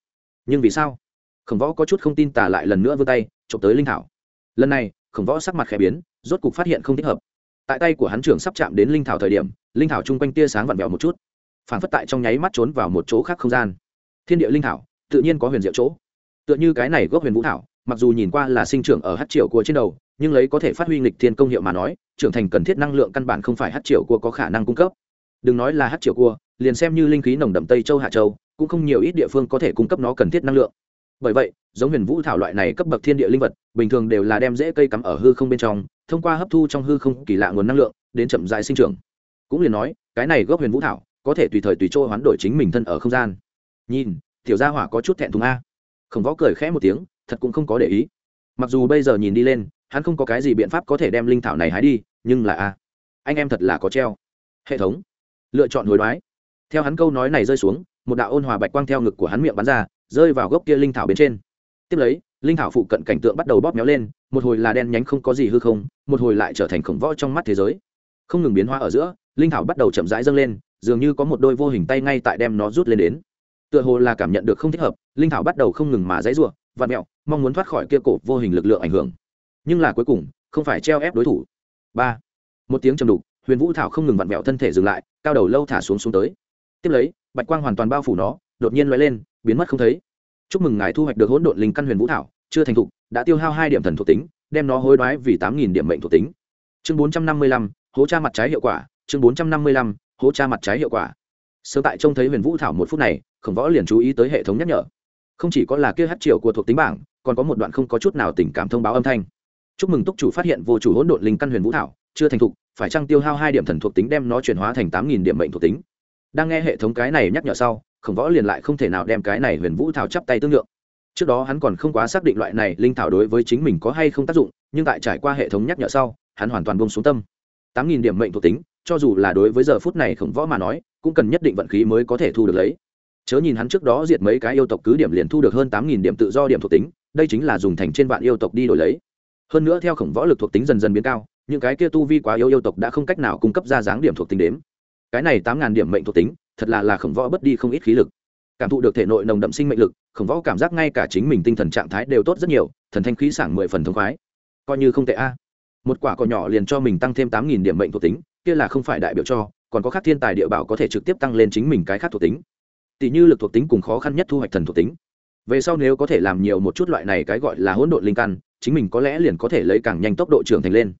Nhưng vì sao? Khổng võ có chút không tin tả lại lần nữa vươn tay trộm tới linh thảo. Lần này, khổng võ sắc mặt khẽ biến, rốt cục phát hiện không thích hợp. Tại tay của hắn trưởng sắp chạm đến linh thảo thời điểm, linh thảo chung quanh tia sáng vặn vẹo một chút phản phất tại trong nháy mắt trốn vào một chỗ khác không gian. Thiên địa linh thảo, tự nhiên có huyền diệu chỗ. Tựa như cái này gốc huyền vũ thảo, mặc dù nhìn qua là sinh trưởng ở hát triệu của trên đầu, nhưng lấy có thể phát huy nghịch thiên công hiệu mà nói, trưởng thành cần thiết năng lượng căn bản không phải hát triệu cua có khả năng cung cấp. Đừng nói là hát triệu cua, liền xem như linh khí nồng đậm tây châu, hạ châu, cũng không nhiều ít địa phương có thể cung cấp nó cần thiết năng lượng. Bởi vậy, giống huyền vũ thảo loại này cấp bậc thiên địa linh vật, bình thường đều là đem rễ cây cắm ở hư không bên trong, thông qua hấp thu trong hư không kỳ lạ nguồn năng lượng, đến chậm dài sinh trưởng. Cũng liền nói, cái này gốc huyền vũ thảo có thể tùy thời tùy chỗ hoán đổi chính mình thân ở không gian. Nhìn, tiểu gia hỏa có chút thẹn thùng a. Khổng võ cười khẽ một tiếng, thật cũng không có để ý. Mặc dù bây giờ nhìn đi lên, hắn không có cái gì biện pháp có thể đem linh thảo này hái đi, nhưng là a, anh em thật là có treo. Hệ thống, lựa chọn hối đoái. Theo hắn câu nói này rơi xuống, một đạo ôn hòa bạch quang theo ngực của hắn miệng bắn ra, rơi vào gốc kia linh thảo bên trên. Tiếp lấy, linh thảo phụ cận cảnh tượng bắt đầu bóp méo lên, một hồi là đen nhánh không có gì hư không, một hồi lại trở thành khổng võ trong mắt thế giới. Không ngừng biến hóa ở giữa linh thảo bắt đầu chậm rãi dâng lên, dường như có một đôi vô hình tay ngay tại đem nó rút lên đến. Tựa hồ là cảm nhận được không thích hợp, linh thảo bắt đầu không ngừng mà dãy ruộng vạt mẹo, mong muốn thoát khỏi kia cổ vô hình lực lượng ảnh hưởng. Nhưng là cuối cùng, không phải treo ép đối thủ. Ba. Một tiếng trầm đục, huyền vũ thảo không ngừng vặn vẹo thân thể dừng lại, cao đầu lâu thả xuống xuống tới. Tiếp lấy, bạch quang hoàn toàn bao phủ nó, đột nhiên l lên, biến mất không thấy. Chúc mừng ngài thu hoạch được hỗn độn linh căn huyền vũ thảo, chưa thành thục, đã tiêu hao hai điểm thần thuộc tính, đem nó hối đoái vì tám nghìn điểm mệnh thuộc tính. Chương bốn trăm năm mươi lăm, hố cha mặt trái hiệu quả chương bốn trăm năm mươi lăm hỗ tra mặt trái hiệu quả. Sơ tại trông thấy huyền vũ thảo một phút này, khổng võ liền chú ý tới hệ thống nhắc nhở. Không chỉ có là kia hát triệu của thuộc tính bảng, còn có một đoạn không có chút nào tình cảm thông báo âm thanh. Chúc mừng túc chủ phát hiện vô chủ hỗn độn linh căn huyền vũ thảo, chưa thành thục, phải trăng tiêu hao hai điểm thần thuộc tính đem nó chuyển hóa thành tám nghìn điểm mệnh thuộc tính? Đang nghe hệ thống cái này nhắc nhở sau, khổng võ liền lại không thể nào đem cái này huyền vũ thảo chắp tay tương lượng. Trước đó hắn còn không quá xác định loại này linh thảo đối với chính mình có hay không tác dụng, nhưng tại trải qua hệ thống nhắc nhở sau, hắn hoàn toàn bông xuống tâm. tám nghìn điểm mệnh thuộc tính cho dù là đối với giờ phút này khổng võ mà nói, cũng cần nhất định vận khí mới có thể thu được lấy. Chớ nhìn hắn trước đó diệt mấy cái yêu tộc cứ điểm liền thu được hơn tám nghìn điểm tự do điểm thuộc tính, đây chính là dùng thành trên vạn yêu tộc đi đổi lấy. Hơn nữa theo khổng võ lực thuộc tính dần dần biến cao, những cái kia tu vi quá yếu yêu tộc đã không cách nào cung cấp ra dáng điểm thuộc tính đếm. Cái này tám ngàn điểm mệnh thuộc tính, thật là là khổng võ bất đi không ít khí lực. Cảm thụ được thể nội nồng đậm sinh mệnh lực, khổng võ cảm giác ngay cả chính mình tinh thần trạng thái đều tốt rất nhiều, thần thanh khí sảng mười phần thống khoái. Coi như không tệ a. Một quả cỏ nhỏ liền cho mình tăng thêm tám nghìn điểm mệnh thuộc tính kia là không phải đại biểu cho, còn có khác thiên tài địa bảo có thể trực tiếp tăng lên chính mình cái khác thuộc tính. Tỷ như lực thuộc tính cùng khó khăn nhất thu hoạch thần thuộc tính. Về sau nếu có thể làm nhiều một chút loại này cái gọi là hỗn độn linh căn, chính mình có lẽ liền có thể lấy càng nhanh tốc độ trưởng thành lên.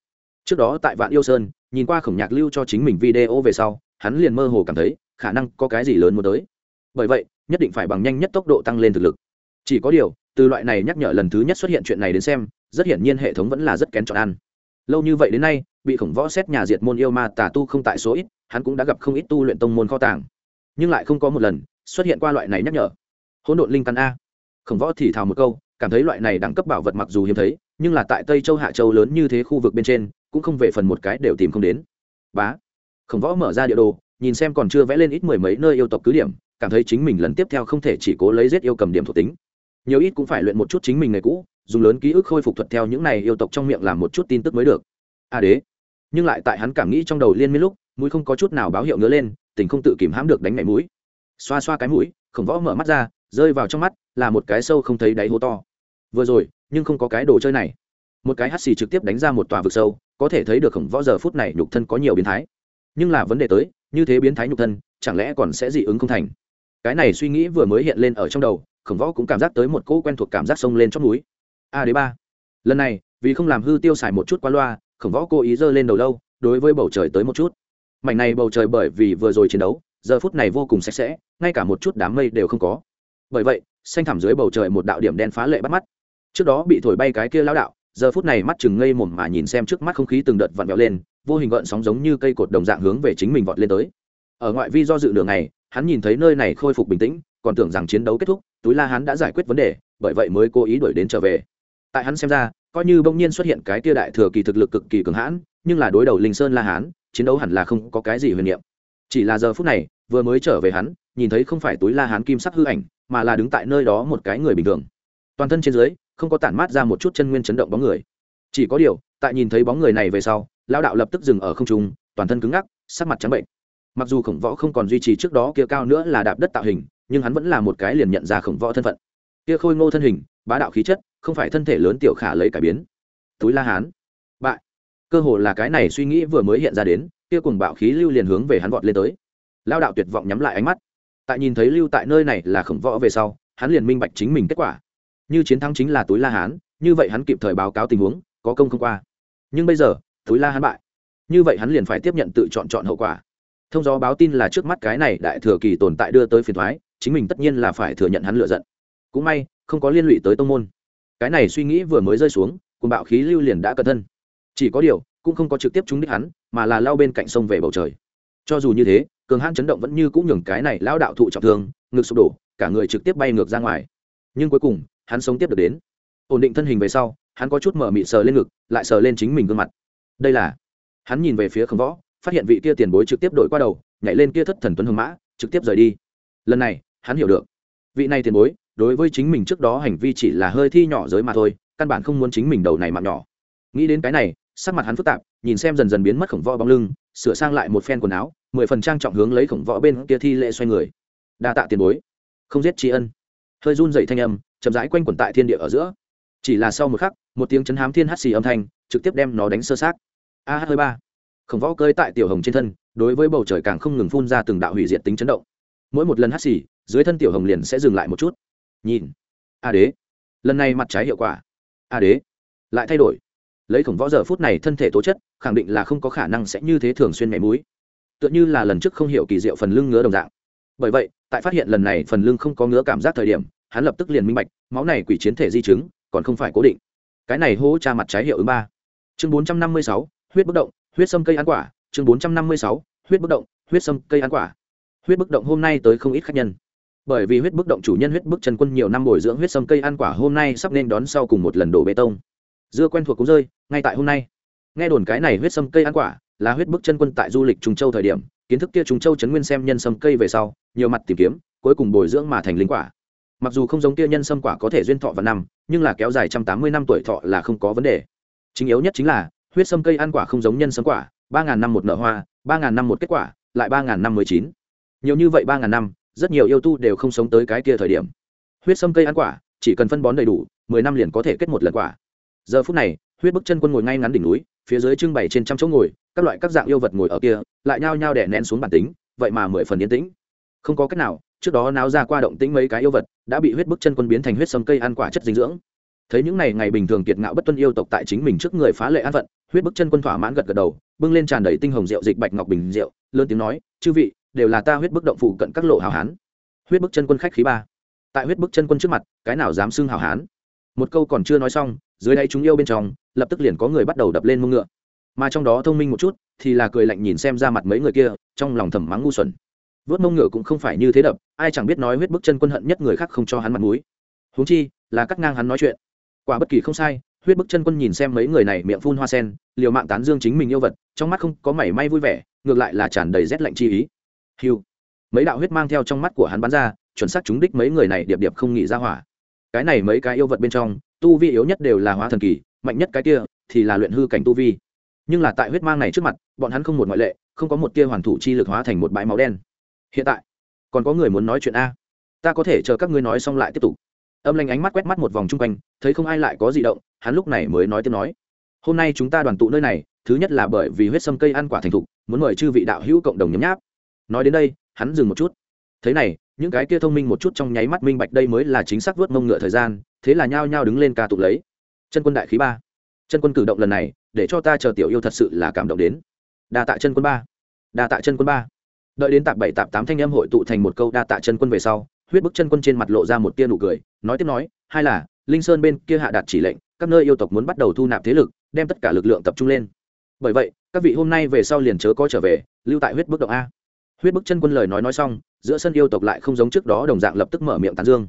Trước đó tại vạn yêu sơn, nhìn qua khổng nhạc lưu cho chính mình video về sau, hắn liền mơ hồ cảm thấy, khả năng có cái gì lớn muốn tới. Bởi vậy, nhất định phải bằng nhanh nhất tốc độ tăng lên thực lực. Chỉ có điều, từ loại này nhắc nhở lần thứ nhất xuất hiện chuyện này đến xem, rất hiển nhiên hệ thống vẫn là rất kén chọn ăn lâu như vậy đến nay, bị khổng võ xét nhà diệt môn yêu ma tà tu không tại số ít, hắn cũng đã gặp không ít tu luyện tông môn kho tàng. Nhưng lại không có một lần xuất hiện qua loại này nhắc nhở. Hỗn độn linh căn a. Khổng võ thì thào một câu, cảm thấy loại này đẳng cấp bảo vật mặc dù hiếm thấy, nhưng là tại tây châu hạ châu lớn như thế khu vực bên trên, cũng không về phần một cái đều tìm không đến. Bá. Khổng võ mở ra địa đồ, nhìn xem còn chưa vẽ lên ít mười mấy nơi yêu tộc cứ điểm, cảm thấy chính mình lần tiếp theo không thể chỉ cố lấy giết yêu cầm điểm thuộc tính. Nhiều ít cũng phải luyện một chút chính mình ngày cũ dùng lớn ký ức khôi phục thuật theo những này yêu tộc trong miệng làm một chút tin tức mới được. A à đế. Nhưng lại tại hắn cảm nghĩ trong đầu liên miên lúc, mũi không có chút nào báo hiệu ngứa lên, tình không tự kìm hãm được đánh mẹ mũi. Xoa xoa cái mũi, khổng võ mở mắt ra, rơi vào trong mắt, là một cái sâu không thấy đáy hố to. Vừa rồi, nhưng không có cái đồ chơi này. Một cái hắt xì trực tiếp đánh ra một tòa vực sâu, có thể thấy được khổng võ giờ phút này nhục thân có nhiều biến thái. Nhưng là vấn đề tới, như thế biến thái nhục thân, chẳng lẽ còn sẽ dị ứng không thành? Cái này suy nghĩ vừa mới hiện lên ở trong đầu, khổng võ cũng cảm giác tới một cỗ quen thuộc cảm giác sông lên trong núi a đế ba. Lần này, vì không làm hư tiêu xài một chút qua loa, khổng võ cố ý giơ lên đầu lâu, đối với bầu trời tới một chút. Mảnh này bầu trời bởi vì vừa rồi chiến đấu, giờ phút này vô cùng sạch sẽ, ngay cả một chút đám mây đều không có. Bởi vậy, xanh thẳm dưới bầu trời một đạo điểm đen phá lệ bắt mắt. Trước đó bị thổi bay cái kia lao đạo, giờ phút này mắt chừng ngây mồm mà nhìn xem trước mắt không khí từng đợt vặn vẹo lên, vô hình gợn sóng giống như cây cột đồng dạng hướng về chính mình vọt lên tới. Ở ngoại vi do dự đường này hắn nhìn thấy nơi này khôi phục bình tĩnh, còn tưởng rằng chiến đấu kết thúc, túi la hắn đã giải quyết vấn đề, bởi vậy mới cố ý đuổi đến trở về tại hắn xem ra, coi như bỗng nhiên xuất hiện cái tia đại thừa kỳ thực lực cực kỳ cường hãn, nhưng là đối đầu linh sơn la hán, chiến đấu hẳn là không có cái gì huyền niệm. Chỉ là giờ phút này, vừa mới trở về hắn, nhìn thấy không phải túi la hán kim sắc hư ảnh, mà là đứng tại nơi đó một cái người bình thường. Toàn thân trên dưới, không có tản mát ra một chút chân nguyên chấn động bóng người. Chỉ có điều, tại nhìn thấy bóng người này về sau, Lão đạo lập tức dừng ở không trung, toàn thân cứng ngắc, sắc mặt trắng bệnh. Mặc dù khổng võ không còn duy trì trước đó kia cao nữa là đạp đất tạo hình, nhưng hắn vẫn là một cái liền nhận ra khổng võ thân phận. Kia khôi ngô thân hình, bá đạo khí chất không phải thân thể lớn tiểu khả lấy cải biến. Túi la hán. Bại. Cơ hồ là cái này suy nghĩ vừa mới hiện ra đến, kia cùng bạo khí lưu liền hướng về hắn vọt lên tới. Lao đạo tuyệt vọng nhắm lại ánh mắt. Tại nhìn thấy lưu tại nơi này là khổng võ về sau, hắn liền minh bạch chính mình kết quả. Như chiến thắng chính là túi la hán, như vậy hắn kịp thời báo cáo tình huống, có công không qua. Nhưng bây giờ, túi la hán bại. Như vậy hắn liền phải tiếp nhận tự chọn chọn hậu quả. Thông gió báo tin là trước mắt cái này đại thừa kỳ tồn tại đưa tới phiền thoái, chính mình tất nhiên là phải thừa nhận hắn lựa giận. Cũng may, không có liên lụy tới tông môn cái này suy nghĩ vừa mới rơi xuống cùng bạo khí lưu liền đã cẩn thân. Chỉ có điều, cũng không có trực tiếp trúng đích hắn, mà là lao bên cạnh sông về bầu trời. Cho dù như thế, cường hãn chấn động vẫn như cũng nhường cái này lao đạo thụ trọng thương, ngực sụp đổ, cả người trực tiếp bay ngược ra ngoài. Nhưng cuối cùng, hắn sống tiếp được đến. Ổn định thân hình về sau, hắn có chút mở mị sờ lên ngực, lại sờ lên chính mình gương mặt. Đây là, hắn nhìn về phía khổng võ, phát hiện vị kia tiền bối trực tiếp đổi qua đầu, nhảy lên kia thất thần tuấn hưng mã, trực tiếp rời đi. Lần này, hắn hiểu được. Vị này tiền bối đối với chính mình trước đó hành vi chỉ là hơi thi nhỏ giới mà thôi, căn bản không muốn chính mình đầu này mạng nhỏ. Nghĩ đến cái này, sắc mặt hắn phức tạp, nhìn xem dần dần biến mất khổng võ bóng lưng, sửa sang lại một phen quần áo, mười phần trang trọng hướng lấy khổng võ bên kia thi lệ xoay người. Đa tạ tiền bối. Không giết tri ân. Hơi run dậy thanh âm, chậm rãi quanh quẩn tại thiên địa ở giữa. Chỉ là sau một khắc, một tiếng chấn hám thiên hắt xì âm thanh, trực tiếp đem nó đánh sơ sát a hơi ba. Khổng võ cơi tại tiểu hồng trên thân, đối với bầu trời càng không ngừng phun ra từng đạo hủy diệt tính chấn động. Mỗi một lần hắt xì, dưới thân tiểu hồng liền sẽ dừng lại một chút nhìn. A đế. Lần này mặt trái hiệu quả. A đế. Lại thay đổi. Lấy khổng võ giờ phút này thân thể tố chất, khẳng định là không có khả năng sẽ như thế thường xuyên mẻ múi tựa như là lần trước không hiểu kỳ diệu phần lưng ngứa đồng dạng. Bởi vậy, tại phát hiện lần này phần lưng không có ngứa cảm giác thời điểm, hắn lập tức liền minh bạch, máu này quỷ chiến thể di chứng, còn không phải cố định. Cái này hỗ cha mặt trái hiệu ứng ba. Chương bốn trăm năm mươi sáu, huyết bất động, huyết sâm cây ăn quả. Chương bốn trăm năm mươi sáu, huyết bất động, huyết sâm cây ăn quả. Huyết bất động hôm nay tới không ít khách nhân bởi vì huyết bức động chủ nhân huyết bức trần quân nhiều năm bồi dưỡng huyết sâm cây ăn quả hôm nay sắp nên đón sau cùng một lần đổ bê tông. Dưa quen thuộc cũng rơi, ngay tại hôm nay. Nghe đồn cái này huyết sâm cây ăn quả là huyết bức chân quân tại du lịch trùng châu thời điểm, kiến thức kia trùng châu trấn nguyên xem nhân sâm cây về sau, nhiều mặt tìm kiếm, cuối cùng bồi dưỡng mà thành linh quả. Mặc dù không giống kia nhân sâm quả có thể duyên thọ và năm, nhưng là kéo dài trăm tám mươi năm tuổi thọ là không có vấn đề. Chính yếu nhất chính là, huyết sâm cây ăn quả không giống nhân sâm quả, ba ngàn năm một nở hoa, ba ngàn năm một kết quả, lại ba ngàn năm mười chín. Nhiều như vậy ba ngàn năm rất nhiều yêu tu đều không sống tới cái kia thời điểm. Huyết sâm cây ăn quả, chỉ cần phân bón đầy đủ, mười năm liền có thể kết một lần quả. Giờ phút này, huyết bức chân quân ngồi ngay ngắn đỉnh núi, phía dưới trưng bày trên trăm chỗ ngồi, các loại các dạng yêu vật ngồi ở kia, lại nhao nhao đè nén xuống bản tính, vậy mà mười phần yên tĩnh. Không có cách nào, trước đó náo ra qua động tĩnh mấy cái yêu vật, đã bị huyết bức chân quân biến thành huyết sâm cây ăn quả chất dinh dưỡng. Thấy những ngày ngày bình thường kiệt ngạo bất tuân yêu tộc tại chính mình trước người phá lệ an vận, huyết bức chân quân thỏa mãn gật gật đầu, bưng lên tràn đầy tinh hồng rượu dịch bạch ngọc bình rượu, lớn tiếng nói, chư vị đều là ta huyết bức động phụ cận các lộ hào hán. Huyết bức chân quân khách khí ba. Tại huyết bức chân quân trước mặt, cái nào dám xưng hào hán? Một câu còn chưa nói xong, dưới đây chúng yêu bên trong, lập tức liền có người bắt đầu đập lên mông ngựa. Mà trong đó thông minh một chút, thì là cười lạnh nhìn xem ra mặt mấy người kia, trong lòng thầm mắng ngu xuẩn. Vớt mông ngựa cũng không phải như thế đập, ai chẳng biết nói huyết bức chân quân hận nhất người khác không cho hắn mặt mũi. Huống chi, là cắt ngang hắn nói chuyện. Quả bất kỳ không sai, huyết bức chân quân nhìn xem mấy người này miệng phun hoa sen, liều mạng tán dương chính mình yêu vật, trong mắt không có mảy may vui vẻ, ngược lại là tràn đầy rét lạnh chi ý hiu mấy đạo huyết mang theo trong mắt của hắn bắn ra, chuẩn xác chúng đích mấy người này điệp điệp không nghĩ ra hỏa. Cái này mấy cái yêu vật bên trong, tu vi yếu nhất đều là hóa thần kỳ, mạnh nhất cái kia thì là luyện hư cảnh tu vi. Nhưng là tại huyết mang này trước mặt, bọn hắn không một ngoại lệ, không có một tia hoàn thủ chi lực hóa thành một bãi máu đen. Hiện tại, còn có người muốn nói chuyện a. Ta có thể chờ các ngươi nói xong lại tiếp tục. Âm lanh ánh mắt quét mắt một vòng chung quanh, thấy không ai lại có gì động, hắn lúc này mới nói tiếp nói. Hôm nay chúng ta đoàn tụ nơi này, thứ nhất là bởi vì huyết sâm cây ăn quả thành thục, muốn mời chư vị đạo hữu cộng đồng nhấm nháp nói đến đây, hắn dừng một chút. Thế này, những cái kia thông minh một chút trong nháy mắt minh bạch đây mới là chính xác vớt mông ngựa thời gian, thế là nhao nhao đứng lên ca tụng lấy. Chân quân đại khí ba. Chân quân cử động lần này, để cho ta chờ tiểu yêu thật sự là cảm động đến. Đa tạ chân quân ba. Đa tạ chân quân ba. Đợi đến tạp bảy, tạp tám thanh em hội tụ thành một câu đa tạ chân quân về sau, huyết bức chân quân trên mặt lộ ra một tia nụ cười, nói tiếp nói, hai là, linh sơn bên kia hạ đạt chỉ lệnh, các nơi yêu tộc muốn bắt đầu thu nạp thế lực, đem tất cả lực lượng tập trung lên. Bởi vậy, các vị hôm nay về sau liền chớ có trở về, lưu tại huyết bức động a huyết bức chân quân lời nói nói xong, giữa sân yêu tộc lại không giống trước đó đồng dạng lập tức mở miệng tán dương.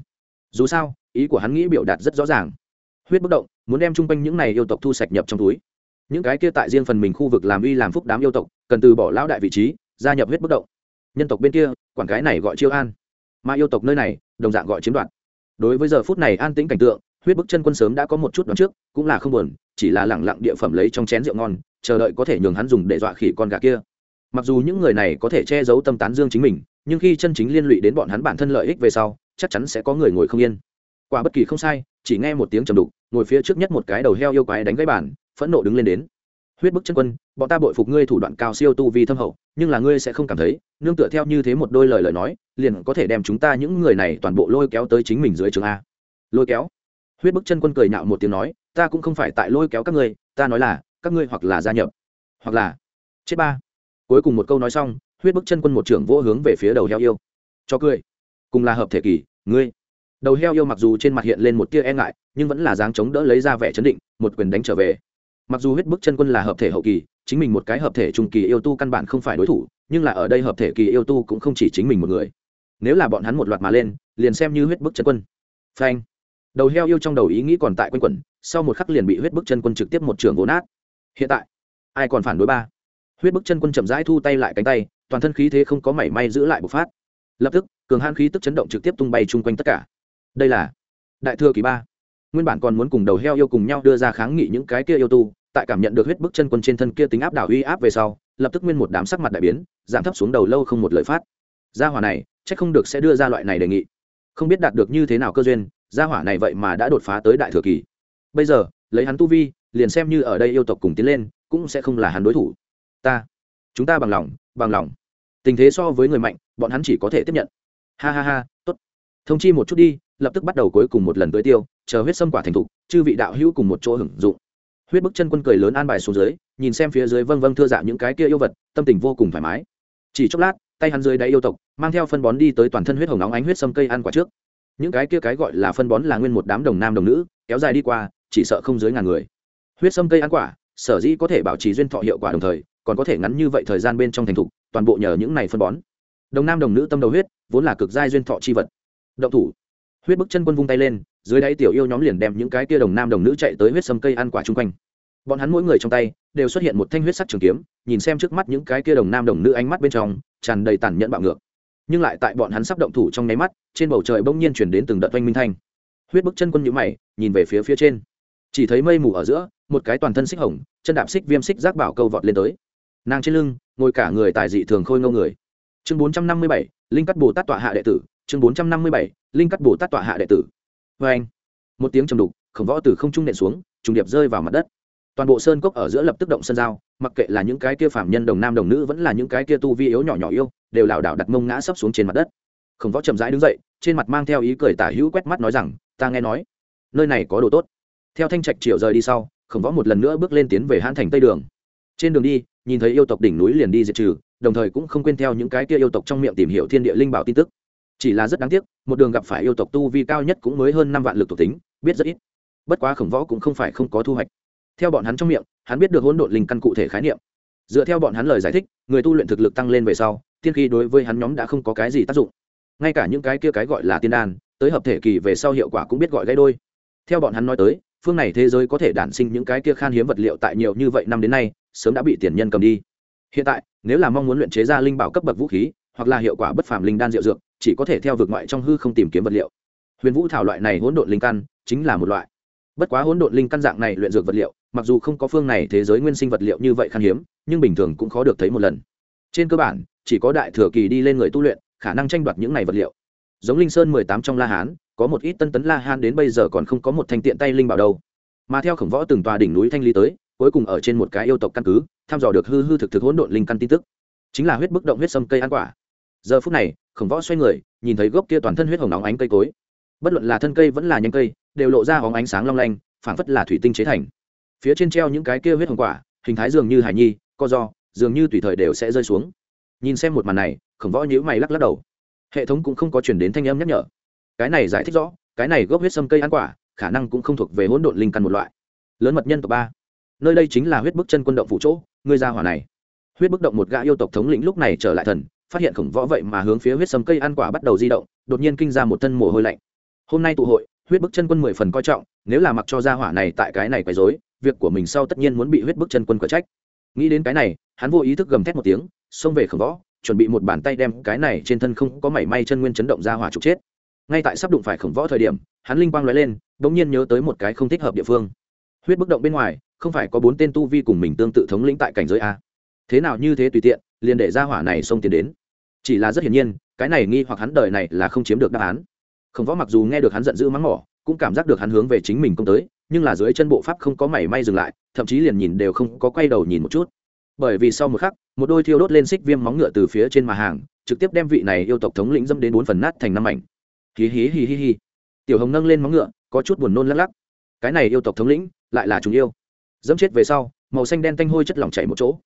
Dù sao, ý của hắn nghĩ biểu đạt rất rõ ràng. Huyết bức động, muốn đem chung quanh những này yêu tộc thu sạch nhập trong túi. Những cái kia tại riêng phần mình khu vực làm uy làm phúc đám yêu tộc, cần từ bỏ lão đại vị trí, gia nhập huyết bức động. Nhân tộc bên kia, quản cái này gọi chiêu an. Mà yêu tộc nơi này, đồng dạng gọi chiếm đoạt. Đối với giờ phút này an tĩnh cảnh tượng, huyết bức chân quân sớm đã có một chút đoán trước, cũng là không buồn, chỉ là lẳng lặng địa phẩm lấy trong chén rượu ngon, chờ đợi có thể nhường hắn dùng để dọa khỉ con gà kia mặc dù những người này có thể che giấu tâm tán dương chính mình, nhưng khi chân chính liên lụy đến bọn hắn bản thân lợi ích về sau, chắc chắn sẽ có người ngồi không yên. Quả bất kỳ không sai, chỉ nghe một tiếng trầm đục, ngồi phía trước nhất một cái đầu heo yêu quái đánh gãy bản phẫn nộ đứng lên đến. Huyết bức chân quân, bọn ta bội phục ngươi thủ đoạn cao siêu tu vi thâm hậu, nhưng là ngươi sẽ không cảm thấy, nương tựa theo như thế một đôi lời lời nói, liền có thể đem chúng ta những người này toàn bộ lôi kéo tới chính mình dưới trường a. Lôi kéo? Huyết bức chân quân cười nhạo một tiếng nói, ta cũng không phải tại lôi kéo các ngươi, ta nói là, các ngươi hoặc là gia nhập, hoặc là chết ba cuối cùng một câu nói xong, huyết bức chân quân một trưởng vỗ hướng về phía đầu heo yêu. Cho cười. Cùng là hợp thể kỳ, ngươi. Đầu heo yêu mặc dù trên mặt hiện lên một tia e ngại, nhưng vẫn là dáng chống đỡ lấy ra vẻ chấn định, một quyền đánh trở về. Mặc dù huyết bức chân quân là hợp thể hậu kỳ, chính mình một cái hợp thể trung kỳ yêu tu căn bản không phải đối thủ, nhưng là ở đây hợp thể kỳ yêu tu cũng không chỉ chính mình một người. Nếu là bọn hắn một loạt mà lên, liền xem như huyết bức chân quân. Phanh. Đầu heo yêu trong đầu ý nghĩ còn tại quanh quẩn, sau một khắc liền bị huyết bức chân quân trực tiếp một trường vỗ nát. Hiện tại, ai còn phản đối ba? Huyết bức chân quân chậm rãi thu tay lại cánh tay, toàn thân khí thế không có mảy may giữ lại bộc phát. Lập tức, cường han khí tức chấn động trực tiếp tung bay chung quanh tất cả. Đây là đại thừa kỳ ba. Nguyên bản còn muốn cùng đầu heo yêu cùng nhau đưa ra kháng nghị những cái kia yêu tu, tại cảm nhận được huyết bức chân quân trên thân kia tính áp đảo uy áp về sau, lập tức nguyên một đám sắc mặt đại biến, giảm thấp xuống đầu lâu không một lời phát. Gia hỏa này, chắc không được sẽ đưa ra loại này đề nghị. Không biết đạt được như thế nào cơ duyên, gia hỏa này vậy mà đã đột phá tới đại thừa kỳ. Bây giờ, lấy hắn tu vi, liền xem như ở đây yêu tộc cùng tiến lên, cũng sẽ không là hắn đối thủ ta, chúng ta bằng lòng bằng lòng. Tình thế so với người mạnh, bọn hắn chỉ có thể tiếp nhận. Ha ha ha, tốt. Thông chi một chút đi, lập tức bắt đầu cuối cùng một lần tới tiêu, chờ huyết sâm quả thành thục, chư vị đạo hữu cùng một chỗ hưởng dụng. Huyết bức chân quân cười lớn an bài xuống dưới, nhìn xem phía dưới vâng vâng thưa dạ những cái kia yêu vật, tâm tình vô cùng thoải mái. Chỉ chốc lát, tay hắn dưới đáy yêu tộc, mang theo phân bón đi tới toàn thân huyết hồng nóng ánh huyết sâm cây ăn quả trước. Những cái kia cái gọi là phân bón là nguyên một đám đồng nam đồng nữ, kéo dài đi qua, chỉ sợ không dưới ngàn người. Huyết sâm cây ăn quả, sở dĩ có thể bảo trì duyên thọ hiệu quả đồng thời còn có thể ngắn như vậy thời gian bên trong thành thục, toàn bộ nhờ những này phân bón. Đồng nam đồng nữ tâm đầu huyết, vốn là cực giai duyên thọ chi vật. Động thủ. Huyết bức chân quân vung tay lên, dưới đáy tiểu yêu nhóm liền đem những cái kia đồng nam đồng nữ chạy tới huyết sâm cây ăn quả chung quanh. Bọn hắn mỗi người trong tay, đều xuất hiện một thanh huyết sắc trường kiếm, nhìn xem trước mắt những cái kia đồng nam đồng nữ ánh mắt bên trong, tràn đầy tàn nhẫn bạo ngược. Nhưng lại tại bọn hắn sắp động thủ trong nháy mắt, trên bầu trời bỗng nhiên chuyển đến từng đợt oanh minh thanh. Huyết bức chân quân nhữ mày, nhìn về phía phía trên. Chỉ thấy mây mù ở giữa, một cái toàn thân xích hồng, chân đạp xích viêm xích giác bảo câu vọt lên tới nàng trên lưng, ngồi cả người tài dị thường khôi ngâu người. Chương bốn trăm năm mươi bảy, linh cắt bồ tát tọa hạ đệ tử. Chương bốn trăm năm mươi bảy, linh cắt bồ tát tọa hạ đệ tử. Vê anh, một tiếng trầm đục, khổng võ từ không trung nện xuống, trùng điệp rơi vào mặt đất. Toàn bộ sơn cốc ở giữa lập tức động sân giao, mặc kệ là những cái kia phạm nhân đồng nam đồng nữ vẫn là những cái kia tu vi yếu nhỏ nhỏ yêu, đều lảo đảo đặt mông ngã sấp xuống trên mặt đất. Khổng võ chậm rãi đứng dậy, trên mặt mang theo ý cười tả hữu quét mắt nói rằng, ta nghe nói, nơi này có đồ tốt. Theo thanh trạch triệu rời đi sau, khổng võ một lần nữa bước lên tiến về hãn thành tây đường trên đường đi, nhìn thấy yêu tộc đỉnh núi liền đi diệt trừ, đồng thời cũng không quên theo những cái kia yêu tộc trong miệng tìm hiểu thiên địa linh bảo tin tức. Chỉ là rất đáng tiếc, một đường gặp phải yêu tộc tu vi cao nhất cũng mới hơn năm vạn lực thuộc tính, biết rất ít. Bất quá khổng võ cũng không phải không có thu hoạch. Theo bọn hắn trong miệng, hắn biết được hỗn độn linh căn cụ thể khái niệm. Dựa theo bọn hắn lời giải thích, người tu luyện thực lực tăng lên về sau, tiên khí đối với hắn nhóm đã không có cái gì tác dụng. Ngay cả những cái kia cái gọi là tiên đan, tới hợp thể kỳ về sau hiệu quả cũng biết gọi gãy đôi. Theo bọn hắn nói tới, phương này thế giới có thể đản sinh những cái kia khan hiếm vật liệu tại nhiều như vậy năm đến nay sớm đã bị tiền nhân cầm đi. Hiện tại, nếu là mong muốn luyện chế ra linh bảo cấp bậc vũ khí, hoặc là hiệu quả bất phàm linh đan diệu dược, chỉ có thể theo vực ngoại trong hư không tìm kiếm vật liệu. Huyền vũ thảo loại này hỗn độn linh căn, chính là một loại. Bất quá hỗn độn linh căn dạng này luyện dược vật liệu, mặc dù không có phương này thế giới nguyên sinh vật liệu như vậy khan hiếm, nhưng bình thường cũng khó được thấy một lần. Trên cơ bản, chỉ có đại thừa kỳ đi lên người tu luyện, khả năng tranh đoạt những này vật liệu. Giống linh sơn mười tám trong la hán, có một ít tân tấn la hán đến bây giờ còn không có một thanh tiện tay linh bảo đâu. Mà theo khổng võ từng tòa đỉnh núi thanh lý tới cuối cùng ở trên một cái yêu tộc căn cứ, thăm dò được hư hư thực thực hỗn độn linh căn tin tức. Chính là huyết bức động huyết sâm cây ăn quả. Giờ phút này, khổng võ xoay người, nhìn thấy gốc kia toàn thân huyết hồng nóng ánh cây cối. Bất luận là thân cây vẫn là nhánh cây, đều lộ ra hóng ánh sáng long lanh, phảng phất là thủy tinh chế thành. Phía trên treo những cái kia huyết hồng quả, hình thái dường như hải nhi, co do, dường như tùy thời đều sẽ rơi xuống. Nhìn xem một màn này, khổng võ nhíu mày lắc lắc đầu. Hệ thống cũng không có chuyển đến thanh âm nhắc nhở. Cái này giải thích rõ, cái này gốc huyết sâm cây ăn quả, khả năng cũng không thuộc về hỗn độn linh căn một loại. Lớn mật nhân tộc ba nơi đây chính là huyết bức chân quân động phủ chỗ, ngươi ra hỏa này. Huyết bức động một gã yêu tộc thống lĩnh lúc này trở lại thần, phát hiện khổng võ vậy mà hướng phía huyết sâm cây ăn quả bắt đầu di động, đột nhiên kinh ra một thân mồ hôi lạnh. Hôm nay tụ hội, huyết bức chân quân mười phần coi trọng, nếu là mặc cho gia hỏa này tại cái này quấy dối việc của mình sau tất nhiên muốn bị huyết bức chân quân quả trách. Nghĩ đến cái này, hắn vô ý thức gầm thét một tiếng, xông về khổng võ, chuẩn bị một bàn tay đem cái này trên thân không có mảy may chân nguyên chấn động ra hỏa trục chết. Ngay tại sắp đụng phải khổng võ thời điểm, hắn linh quang lóe lên, bỗng nhiên nhớ tới một cái không thích hợp địa phương. Huyết bức động bên ngoài không phải có bốn tên tu vi cùng mình tương tự thống lĩnh tại cảnh giới a. Thế nào như thế tùy tiện, liền để ra hỏa này xông tiến đến. Chỉ là rất hiển nhiên, cái này nghi hoặc hắn đời này là không chiếm được đáp án. Khổng võ mặc dù nghe được hắn giận dữ mắng mỏ, cũng cảm giác được hắn hướng về chính mình công tới, nhưng là dưới chân bộ pháp không có mảy may dừng lại, thậm chí liền nhìn đều không có quay đầu nhìn một chút. Bởi vì sau một khắc, một đôi thiêu đốt lên xích viêm móng ngựa từ phía trên mà hàng, trực tiếp đem vị này yêu tộc thống lĩnh dâm đến bốn phần nát thành năm mảnh. Hí hí hí hí hí. Tiểu hồng nâng lên móng ngựa, có chút buồn nôn lắc lắc. Cái này yêu tộc thống lĩnh, lại là chúng yêu dẫm chết về sau, màu xanh đen tanh hôi chất lỏng chảy một chỗ.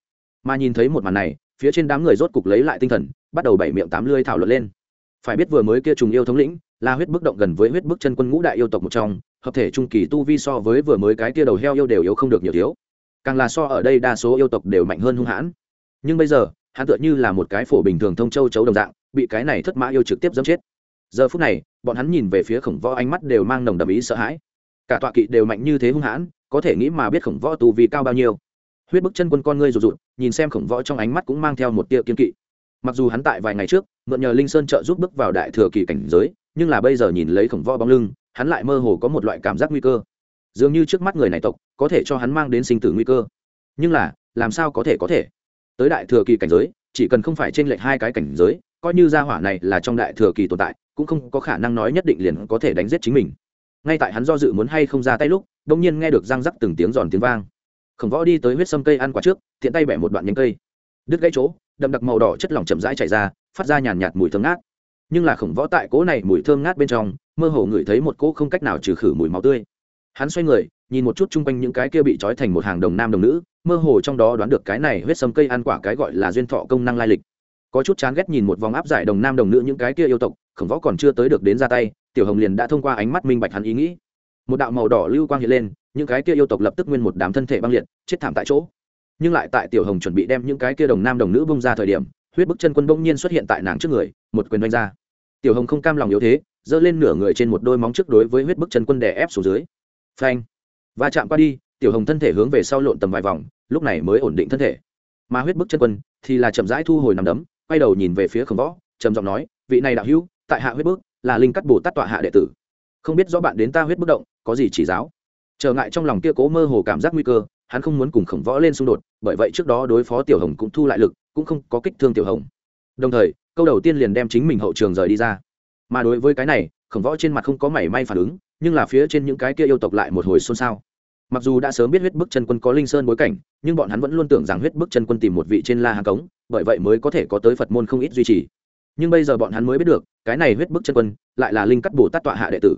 Mà nhìn thấy một màn này, phía trên đám người rốt cục lấy lại tinh thần, bắt đầu bảy miệng tám lươi thảo luận lên. Phải biết vừa mới kia trùng yêu thống lĩnh, là huyết bức động gần với huyết bức chân quân ngũ đại yêu tộc một trong, hợp thể trung kỳ tu vi so với vừa mới cái kia đầu heo yêu đều yếu không được nhiều thiếu. Càng là so ở đây đa số yêu tộc đều mạnh hơn hung hãn. Nhưng bây giờ, hắn tựa như là một cái phổ bình thường thông châu chấu đồng dạng, bị cái này thất mã yêu trực tiếp dẫm chết. Giờ phút này, bọn hắn nhìn về phía khổng võ ánh mắt đều mang nồng đậm ý sợ hãi. Cả tọa kỵ đều mạnh như thế hung hãn có thể nghĩ mà biết khổng võ tu vì cao bao nhiêu. Huyết bức chân quân con ngươi rụt rụt, nhìn xem khổng võ trong ánh mắt cũng mang theo một tia kiên kỵ. Mặc dù hắn tại vài ngày trước, mượn nhờ linh sơn trợ giúp bước vào đại thừa kỳ cảnh giới, nhưng là bây giờ nhìn lấy khổng võ bóng lưng, hắn lại mơ hồ có một loại cảm giác nguy cơ. Dường như trước mắt người này tộc, có thể cho hắn mang đến sinh tử nguy cơ. Nhưng là, làm sao có thể có thể? Tới đại thừa kỳ cảnh giới, chỉ cần không phải t r ê n lệch hai cái cảnh giới, coi như gia hỏa này là trong đại thừa kỳ tồn tại, cũng không có khả năng nói nhất định liền có thể đánh giết chính mình. Ngay tại hắn do dự muốn hay không ra tay lúc đông nhiên nghe được răng rắc từng tiếng giòn tiếng vang. Khổng võ đi tới huyết sâm cây ăn quả trước thiện tay bẻ một đoạn nhánh cây. Đứt gãy chỗ, đậm đặc màu đỏ chất lỏng chậm rãi chảy ra, phát ra nhàn nhạt mùi thơm ngát. Nhưng là khổng võ tại cỗ này mùi thơm ngát bên trong, mơ hồ ngửi thấy một cỗ không cách nào trừ khử mùi máu tươi. Hắn xoay người, nhìn một chút chung quanh những cái kia bị trói thành một hàng đồng nam đồng nữ, mơ hồ trong đó đoán được cái này huyết sâm cây ăn quả cái gọi là duyên thọ công năng lai lịch. Có chút chán ghét nhìn một vòng áp giải đồng nam đồng nữ những cái kia yêu tộc, khổng võ còn chưa tới được đến ra tay, tiểu hồng liền đã thông qua ánh mắt minh bạch hắn ý nghĩ một đạo màu đỏ lưu quang hiện lên, những cái kia yêu tộc lập tức nguyên một đám thân thể băng liệt, chết thảm tại chỗ. Nhưng lại tại tiểu hồng chuẩn bị đem những cái kia đồng nam đồng nữ bông ra thời điểm, huyết bức chân quân bỗng nhiên xuất hiện tại nàng trước người, một quyền đánh ra. Tiểu hồng không cam lòng yếu thế, giơ lên nửa người trên một đôi móng trước đối với huyết bức chân quân đè ép xuống dưới. Phanh! Va chạm qua đi, tiểu hồng thân thể hướng về sau lộn tầm vài vòng, lúc này mới ổn định thân thể. Mà huyết bức chân quân thì là chậm rãi thu hồi nằm đấm, quay đầu nhìn về phía khổng võ, trầm giọng nói, vị này đạo hữu, tại hạ huyết bức là linh cắt bồ tát tọa hạ đệ tử không biết rõ bạn đến ta huyết bất động, có gì chỉ giáo. Trở ngại trong lòng kia cố mơ hồ cảm giác nguy cơ, hắn không muốn cùng khổng võ lên xung đột, bởi vậy trước đó đối phó tiểu hồng cũng thu lại lực, cũng không có kích thương tiểu hồng. Đồng thời, câu đầu tiên liền đem chính mình hậu trường rời đi ra. Mà đối với cái này, khổng võ trên mặt không có mảy may phản ứng, nhưng là phía trên những cái kia yêu tộc lại một hồi xôn xao. Mặc dù đã sớm biết huyết bức chân quân có linh sơn bối cảnh, nhưng bọn hắn vẫn luôn tưởng rằng huyết bức chân quân tìm một vị trên la hàng cống, bởi vậy mới có thể có tới phật môn không ít duy trì. Nhưng bây giờ bọn hắn mới biết được, cái này huyết bức chân quân lại là linh cắt bồ tát tọa hạ đệ tử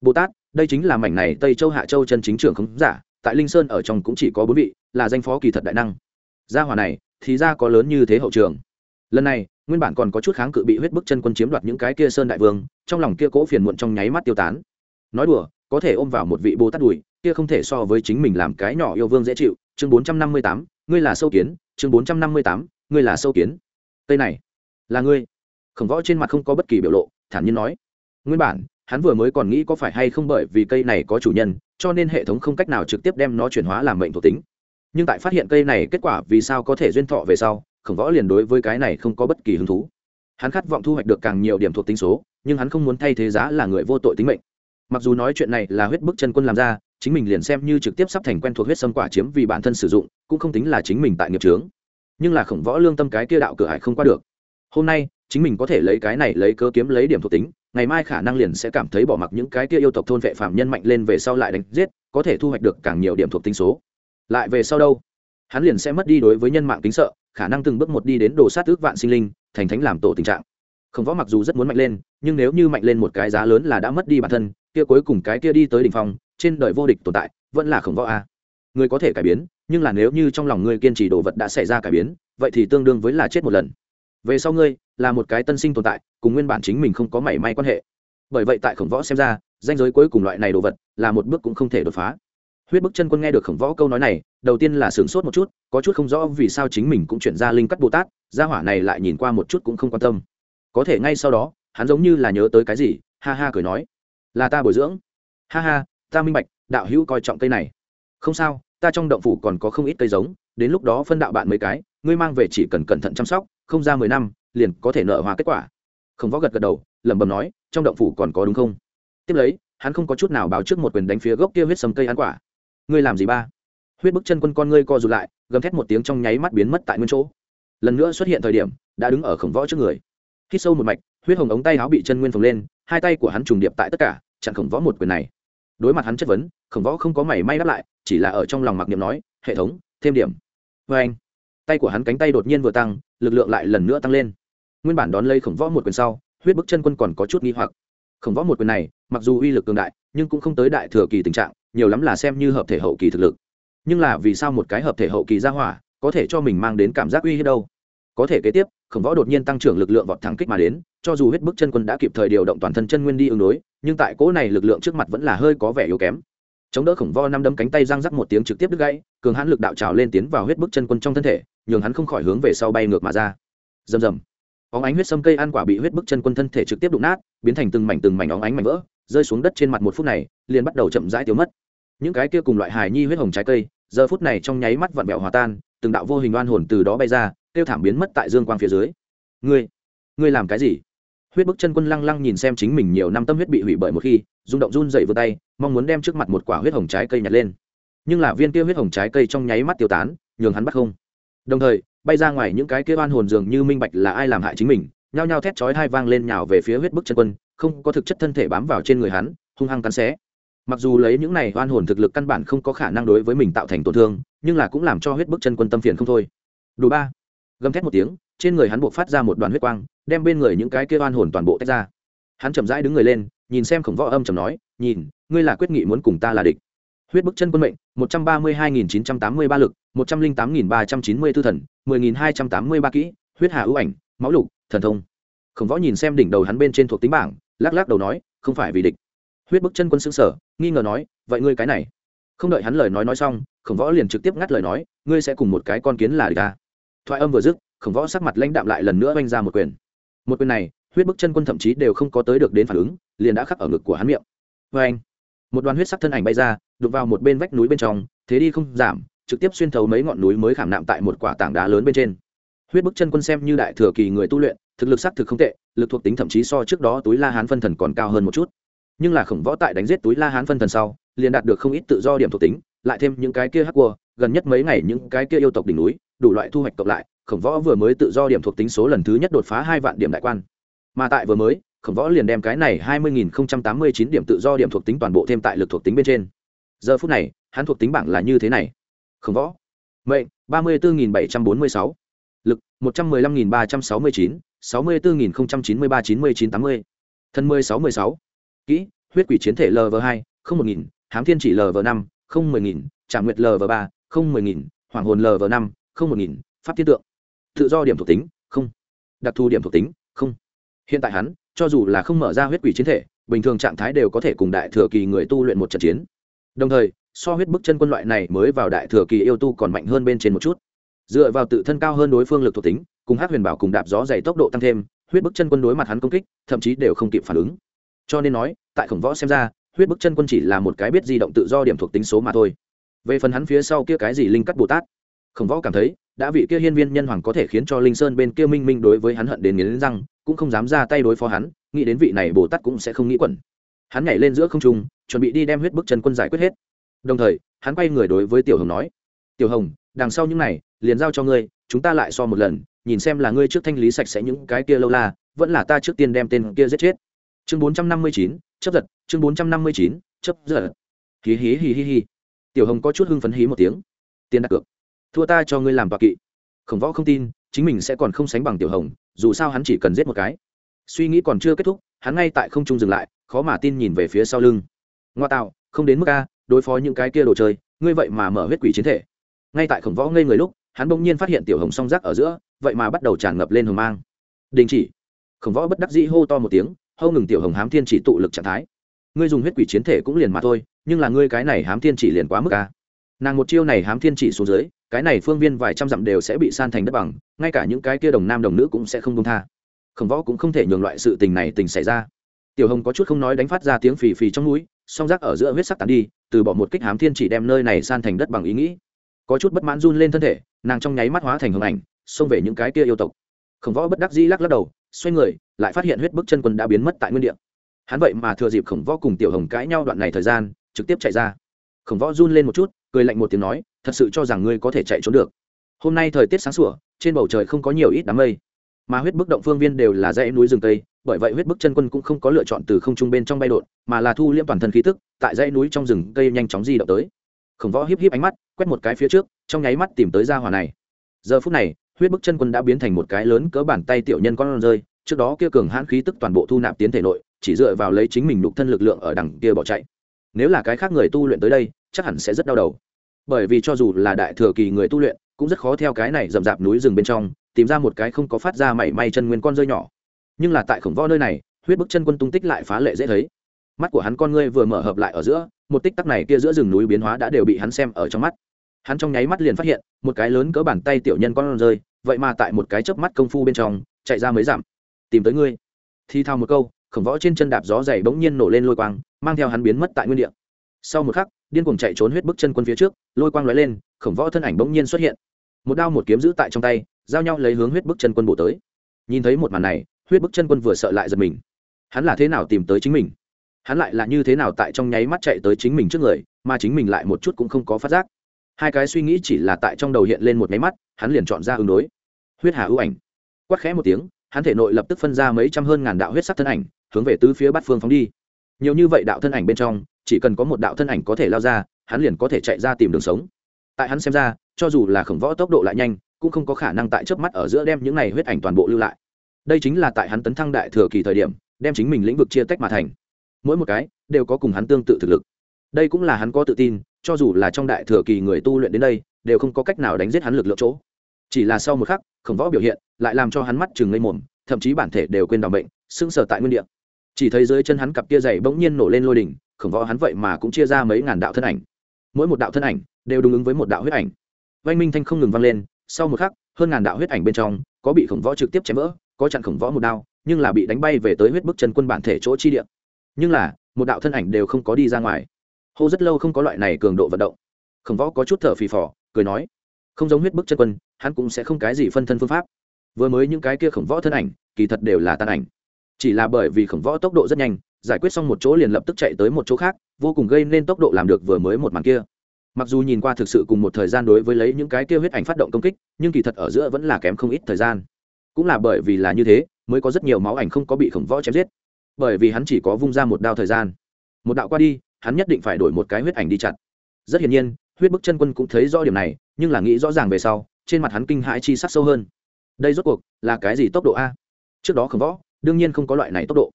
bồ tát đây chính là mảnh này tây châu hạ châu chân chính trưởng không giả, tại linh sơn ở trong cũng chỉ có bốn vị, là danh phó kỳ thật đại năng. Gia hòa này, thì ra có lớn như thế hậu trường. Lần này, nguyên bản còn có chút kháng cự bị huyết bức chân quân chiếm đoạt những cái kia sơn đại vương, trong lòng kia cỗ phiền muộn trong nháy mắt tiêu tán. Nói đùa, có thể ôm vào một vị bồ tát đùi, kia không thể so với chính mình làm cái nhỏ yêu vương dễ chịu. Chương bốn trăm năm mươi tám, ngươi là sâu kiến. Chương bốn trăm năm mươi tám, ngươi là sâu kiến. Tây này, là ngươi. Khổng võ trên mặt không có bất kỳ biểu lộ, thản nhiên nói. Nguyên bản hắn vừa mới còn nghĩ có phải hay không bởi vì cây này có chủ nhân, cho nên hệ thống không cách nào trực tiếp đem nó chuyển hóa làm mệnh thuộc tính. Nhưng tại phát hiện cây này kết quả vì sao có thể duyên thọ về sau, khổng võ liền đối với cái này không có bất kỳ hứng thú. Hắn khát vọng thu hoạch được càng nhiều điểm thuộc tính số, nhưng hắn không muốn thay thế giá là người vô tội tính mệnh. Mặc dù nói chuyện này là huyết bức chân quân làm ra, chính mình liền xem như trực tiếp sắp thành quen thuộc huyết sâm quả chiếm vì bản thân sử dụng, cũng không tính là chính mình tại nghiệp trướng nhưng là khổng võ lương tâm cái kia đạo cửa hải không qua được. Hôm nay, chính mình có thể lấy cái này lấy cơ kiếm lấy điểm thuộc tính ngày mai khả năng liền sẽ cảm thấy bỏ mặc những cái kia yêu tộc thôn vệ phạm nhân mạnh lên về sau lại đánh giết, có thể thu hoạch được càng nhiều điểm thuộc tính số. Lại về sau đâu? Hắn liền sẽ mất đi đối với nhân mạng tính sợ, khả năng từng bước một đi đến đồ sát ước vạn sinh linh, thành thánh làm tổ tình trạng. Không võ mặc dù rất muốn mạnh lên, nhưng nếu như mạnh lên một cái giá lớn là đã mất đi bản thân, kia cuối cùng cái kia đi tới đỉnh phong, trên đời vô địch tồn tại, vẫn là khổng võ a. Người có thể cải biến, nhưng là nếu như trong lòng ngươi kiên trì đồ vật đã xảy ra cải biến, vậy thì tương đương với là chết một lần về sau ngươi là một cái tân sinh tồn tại, cùng nguyên bản chính mình không có mảy may quan hệ. Bởi vậy tại khổng võ xem ra, danh giới cuối cùng loại này đồ vật là một bước cũng không thể đột phá. Huyết bức chân quân nghe được khổng võ câu nói này, đầu tiên là sửng sốt một chút, có chút không rõ vì sao chính mình cũng chuyển ra linh cắt bồ tát, gia hỏa này lại nhìn qua một chút cũng không quan tâm. Có thể ngay sau đó, hắn giống như là nhớ tới cái gì, ha ha cười nói, là ta bồi dưỡng. Ha ha, ta minh bạch, đạo hữu coi trọng cây này. Không sao, ta trong động phủ còn có không ít cây giống, đến lúc đó phân đạo bạn mấy cái, ngươi mang về chỉ cần cẩn thận chăm sóc không ra mười năm, liền có thể nợ hóa kết quả. Khổng võ gật gật đầu, lẩm bẩm nói, trong động phủ còn có đúng không? Tiếp lấy, hắn không có chút nào báo trước một quyền đánh phía gốc kia huyết sầm cây ăn quả. Ngươi làm gì ba? Huyết bức chân quân con ngươi co rụt lại, gầm thét một tiếng trong nháy mắt biến mất tại nguyên chỗ. Lần nữa xuất hiện thời điểm, đã đứng ở khổng võ trước người. Khi sâu một mạch, huyết hồng ống tay áo bị chân nguyên phồng lên, hai tay của hắn trùng điệp tại tất cả, chặn khổng võ một quyền này. Đối mặt hắn chất vấn, khổng võ không có mảy may đáp lại, chỉ là ở trong lòng mặc niệm nói, hệ thống, thêm điểm. Vê anh tay của hắn cánh tay đột nhiên vừa tăng lực lượng lại lần nữa tăng lên. Nguyên bản đón lấy khổng võ một quyền sau, huyết bức chân quân còn có chút nghi hoặc. Khổng võ một quyền này, mặc dù uy lực cường đại, nhưng cũng không tới đại thừa kỳ tình trạng, nhiều lắm là xem như hợp thể hậu kỳ thực lực. Nhưng là vì sao một cái hợp thể hậu kỳ ra hỏa, có thể cho mình mang đến cảm giác uy hiếp đâu? Có thể kế tiếp, khổng võ đột nhiên tăng trưởng lực lượng vọt thẳng kích mà đến, cho dù huyết bức chân quân đã kịp thời điều động toàn thân chân nguyên đi ứng đối, nhưng tại cỗ này lực lượng trước mặt vẫn là hơi có vẻ yếu kém. Chống đỡ khổng võ năm đấm cánh tay răng rắc một tiếng trực tiếp đứt gãy, cường hãn lực đạo trào lên tiến vào huyết bức chân quân trong thân thể nhường hắn không khỏi hướng về sau bay ngược mà ra. Rầm rầm. Óng ánh huyết sâm cây ăn quả bị huyết bức chân quân thân thể trực tiếp đụng nát, biến thành từng mảnh từng mảnh óng ánh mảnh vỡ, rơi xuống đất trên mặt một phút này, liền bắt đầu chậm rãi tiêu mất. Những cái kia cùng loại hài nhi huyết hồng trái cây, giờ phút này trong nháy mắt vặn vẹo hòa tan, từng đạo vô hình oan hồn từ đó bay ra, tiêu thảm biến mất tại dương quang phía dưới. Ngươi ngươi làm cái gì? Huyết bức chân quân lăng lăng nhìn xem chính mình nhiều năm tâm huyết bị hủy bởi một khi, rung động run dậy vươn tay, mong muốn đem trước mặt một quả huyết hồng trái cây nhặt lên. Nhưng là viên kia huyết hồng trái cây trong nháy mắt tiêu tán, nhường hắn bắt không đồng thời, bay ra ngoài những cái kia oan hồn dường như minh bạch là ai làm hại chính mình, nhao nhao thét chói hai vang lên nhào về phía huyết bức chân quân, không có thực chất thân thể bám vào trên người hắn, hung hăng cắn xé. Mặc dù lấy những này oan hồn thực lực căn bản không có khả năng đối với mình tạo thành tổn thương, nhưng là cũng làm cho huyết bức chân quân tâm phiền không thôi. Đủ ba. Gầm thét một tiếng, trên người hắn buộc phát ra một đoàn huyết quang, đem bên người những cái kia oan hồn toàn bộ tách ra. Hắn chậm rãi đứng người lên, nhìn xem khổng võ âm chầm nói, nhìn, ngươi là quyết nghị muốn cùng ta là địch huyết bức chân quân mệnh, một trăm ba mươi hai nghìn chín trăm tám mươi ba lực, một trăm linh tám nghìn ba trăm chín mươi tư thần, mười nghìn hai trăm tám mươi ba kỹ, huyết hà ưu ảnh, máu lục, thần thông. Khổng võ nhìn xem đỉnh đầu hắn bên trên thuộc tính bảng, lắc lắc đầu nói, không phải vì địch. Huyết bức chân quân xứng sở nghi ngờ nói, vậy ngươi cái này? Không đợi hắn lời nói nói xong, khổng võ liền trực tiếp ngắt lời nói, ngươi sẽ cùng một cái con kiến là địch ta thoại âm vừa dứt, khổng võ sắc mặt lãnh đạm lại lần nữa oanh ra một quyền. Một quyền này, huyết bức chân quân thậm chí đều không có tới được đến phản ứng, liền đã khắc ở ngực của hắn miệng. Vê anh một đoàn huyết sắc thân ảnh bay ra đục vào một bên vách núi bên trong, thế đi không giảm, trực tiếp xuyên thấu mấy ngọn núi mới khảm nạm tại một quả tảng đá lớn bên trên. Huyết bức chân quân xem như đại thừa kỳ người tu luyện, thực lực sắc thực không tệ, lực thuộc tính thậm chí so trước đó túi la hán phân thần còn cao hơn một chút. Nhưng là khổng võ tại đánh giết túi la hán phân thần sau, liền đạt được không ít tự do điểm thuộc tính, lại thêm những cái kia hắc cua gần nhất mấy ngày những cái kia yêu tộc đỉnh núi, đủ loại thu hoạch cộng lại, khổng võ vừa mới tự do điểm thuộc tính số lần thứ nhất đột phá hai vạn điểm đại quan. Mà tại vừa mới khổng võ liền đem cái này hai mươi nghìn không trăm tám mươi chín điểm tự do điểm thuộc tính toàn bộ thêm tại lực thuộc tính bên trên. Giờ phút này, hắn thuộc tính bảng là như thế này. Khổng võ. Mệnh, ba mươi bốn bảy trăm bốn mươi sáu. Lực, một trăm mười lăm nghìn ba trăm sáu mươi chín. sáu mươi bốn nghìn không trăm chín mươi ba chín mươi chín tám mươi. Thân mười sáu mười sáu. Kỹ, huyết quỷ chiến thể lv hai, không một nghìn. Hám thiên chỉ lv năm, không mười nghìn. Trả nguyệt lv ba, không mười nghìn. Hoàng hồn lv năm, không một nghìn. Pháp thiên tượng. Tự do điểm thuộc tính, không. Đặc thù điểm thuộc tính, không. Hiện tại hắn cho dù là không mở ra huyết quỷ chiến thể, bình thường trạng thái đều có thể cùng đại thừa kỳ người tu luyện một trận chiến. Đồng thời, so huyết bức chân quân loại này mới vào đại thừa kỳ yêu tu còn mạnh hơn bên trên một chút. Dựa vào tự thân cao hơn đối phương lực thuộc tính, cùng hát huyền bảo cùng đạp gió dày tốc độ tăng thêm, huyết bức chân quân đối mặt hắn công kích, thậm chí đều không kịp phản ứng. Cho nên nói, tại khổng võ xem ra, huyết bức chân quân chỉ là một cái biết di động tự do điểm thuộc tính số mà thôi. Về phần hắn phía sau kia cái gì linh cắt bồ tát, khổng võ cảm thấy, đã vị kia hiên viên nhân hoàng có thể khiến cho linh sơn bên kia minh minh đối với hắn hận đến nghiến răng cũng không dám ra tay đối phó hắn, nghĩ đến vị này bồ tát cũng sẽ không nghĩ quẩn. Hắn nhảy lên giữa không trung, chuẩn bị đi đem huyết bức chân quân giải quyết hết. Đồng thời, hắn quay người đối với tiểu hồng nói, tiểu hồng, đằng sau những này, liền giao cho ngươi, chúng ta lại so một lần, nhìn xem là ngươi trước thanh lý sạch sẽ những cái kia lâu la, vẫn là ta trước tiên đem tên kia giết chết. Chương bốn trăm năm mươi chín, chấp giật. Chương bốn trăm năm mươi chín, chấp giật. Hí hí hí hí hí. Tiểu hồng có chút hưng phấn hí một tiếng. Tiền đặt cược. Thua ta cho ngươi làm tọa kỵ. Khổng võ không tin, chính mình sẽ còn không sánh bằng tiểu hồng dù sao hắn chỉ cần giết một cái. Suy nghĩ còn chưa kết thúc, hắn ngay tại không trung dừng lại, khó mà tin nhìn về phía sau lưng. Ngoa tạo, không đến mức a, đối phó những cái kia đồ chơi, ngươi vậy mà mở huyết quỷ chiến thể. Ngay tại khổng võ ngây người lúc, hắn bỗng nhiên phát hiện tiểu hồng song rác ở giữa, vậy mà bắt đầu tràn ngập lên hồng mang. Đình chỉ. Khổng võ bất đắc dĩ hô to một tiếng hâu ngừng tiểu hồng hám thiên chỉ tụ lực trạng thái. Ngươi dùng huyết quỷ chiến thể cũng liền mà thôi, nhưng là ngươi cái này hám thiên chỉ liền quá mức a. Nàng một chiêu này hám thiên chỉ xuống dưới cái này phương viên vài trăm dặm đều sẽ bị san thành đất bằng, ngay cả những cái kia đồng nam đồng nữ cũng sẽ không công tha. Khổng võ cũng không thể nhường loại sự tình này tình xảy ra. Tiểu hồng có chút không nói đánh phát ra tiếng phì phì trong núi, song rác ở giữa huyết sắc tàn đi, từ bỏ một kích hám thiên chỉ đem nơi này san thành đất bằng ý nghĩ. Có chút bất mãn run lên thân thể, nàng trong nháy mắt hóa thành hồng ảnh, xông về những cái kia yêu tộc. Khổng võ bất đắc dĩ lắc lắc đầu, xoay người, lại phát hiện huyết bức chân quân đã biến mất tại nguyên địa. Hắn vậy mà thừa dịp khổng võ cùng tiểu hồng cãi nhau đoạn này thời gian, trực tiếp chạy ra. Khổng võ run lên một chút, cười lạnh một tiếng nói thật sự cho rằng ngươi có thể chạy trốn được. Hôm nay thời tiết sáng sủa, trên bầu trời không có nhiều ít đám mây. Mà huyết bức động phương viên đều là dãy núi rừng tây, bởi vậy huyết bức chân quân cũng không có lựa chọn từ không trung bên trong bay đột, mà là thu liễm toàn thân khí tức, tại dãy núi trong rừng cây nhanh chóng di động tới. Khổng võ híp híp ánh mắt, quét một cái phía trước, trong nháy mắt tìm tới ra hỏa này. Giờ phút này, huyết bức chân quân đã biến thành một cái lớn cỡ bàn tay tiểu nhân con rơi, trước đó kia cường hãn khí tức toàn bộ thu nạp tiến thể nội, chỉ dựa vào lấy chính mình đục thân lực lượng ở đằng kia bỏ chạy. Nếu là cái khác người tu luyện tới đây, chắc hẳn sẽ rất đau đầu bởi vì cho dù là đại thừa kỳ người tu luyện, cũng rất khó theo cái này rậm rạp núi rừng bên trong, tìm ra một cái không có phát ra mảy may chân nguyên con rơi nhỏ. Nhưng là tại khổng võ nơi này, huyết bức chân quân tung tích lại phá lệ dễ thấy. Mắt của hắn con ngươi vừa mở hợp lại ở giữa, một tích tắc này kia giữa rừng núi biến hóa đã đều bị hắn xem ở trong mắt. Hắn trong nháy mắt liền phát hiện, một cái lớn cỡ bàn tay tiểu nhân con rơi, vậy mà tại một cái chớp mắt công phu bên trong, chạy ra mới giảm tìm tới ngươi. Thi thao một câu, khổng võ trên chân đạp gió dày bỗng nhiên nổ lên lôi quang, mang theo hắn biến mất tại nguyên địa. Sau một khắc điên cuồng chạy trốn huyết bức chân quân phía trước, lôi quang lóe lên, khổng võ thân ảnh bỗng nhiên xuất hiện. Một đao một kiếm giữ tại trong tay, giao nhau lấy hướng huyết bức chân quân bổ tới. Nhìn thấy một màn này, huyết bức chân quân vừa sợ lại giật mình. Hắn là thế nào tìm tới chính mình? Hắn lại là như thế nào tại trong nháy mắt chạy tới chính mình trước người, mà chính mình lại một chút cũng không có phát giác. Hai cái suy nghĩ chỉ là tại trong đầu hiện lên một nháy mắt, hắn liền chọn ra ứng đối. Huyết hà ưu ảnh. Quát khẽ một tiếng, hắn thể nội lập tức phân ra mấy trăm hơn ngàn đạo huyết sắc thân ảnh, hướng về tứ phía bát phương phóng đi. Nhiều như vậy đạo thân ảnh bên trong chỉ cần có một đạo thân ảnh có thể lao ra, hắn liền có thể chạy ra tìm đường sống. Tại hắn xem ra, cho dù là khổng võ tốc độ lại nhanh, cũng không có khả năng tại trước mắt ở giữa đem những này huyết ảnh toàn bộ lưu lại. Đây chính là tại hắn tấn thăng đại thừa kỳ thời điểm, đem chính mình lĩnh vực chia tách mà thành. Mỗi một cái đều có cùng hắn tương tự thực lực. Đây cũng là hắn có tự tin, cho dù là trong đại thừa kỳ người tu luyện đến đây, đều không có cách nào đánh giết hắn lực lượng chỗ. Chỉ là sau một khắc, khổng võ biểu hiện lại làm cho hắn mắt chừng ngây mồm, thậm chí bản thể đều quên đòn bệnh sưng sờ tại nguyên địa. Chỉ thấy dưới chân hắn cặp kia dày bỗng nhiên nổ lên lôi đỉnh khổng võ hắn vậy mà cũng chia ra mấy ngàn đạo thân ảnh. Mỗi một đạo thân ảnh đều đúng ứng với một đạo huyết ảnh. Vanh minh thanh không ngừng vang lên, sau một khắc, hơn ngàn đạo huyết ảnh bên trong có bị khổng võ trực tiếp chém vỡ, có chặn khổng võ một đao, nhưng là bị đánh bay về tới huyết bức chân quân bản thể chỗ chi địa. Nhưng là, một đạo thân ảnh đều không có đi ra ngoài. Hô rất lâu không có loại này cường độ vận động. Khổng võ có chút thở phì phò, cười nói, không giống huyết bức chân quân, hắn cũng sẽ không cái gì phân thân phương pháp. Vừa mới những cái kia khổng võ thân ảnh, kỳ thật đều là tan ảnh. Chỉ là bởi vì khổng võ tốc độ rất nhanh giải quyết xong một chỗ liền lập tức chạy tới một chỗ khác, vô cùng gây nên tốc độ làm được vừa mới một màn kia. Mặc dù nhìn qua thực sự cùng một thời gian đối với lấy những cái kia huyết ảnh phát động công kích, nhưng kỳ thật ở giữa vẫn là kém không ít thời gian. Cũng là bởi vì là như thế, mới có rất nhiều máu ảnh không có bị khổng võ chém giết. Bởi vì hắn chỉ có vung ra một đao thời gian. Một đạo qua đi, hắn nhất định phải đổi một cái huyết ảnh đi chặn rất hiển nhiên, huyết bức chân quân cũng thấy rõ điểm này, nhưng là nghĩ rõ ràng về sau, trên mặt hắn kinh hãi chi sắc sâu hơn. Đây rốt cuộc là cái gì tốc độ a? Trước đó khổng võ, đương nhiên không có loại này tốc độ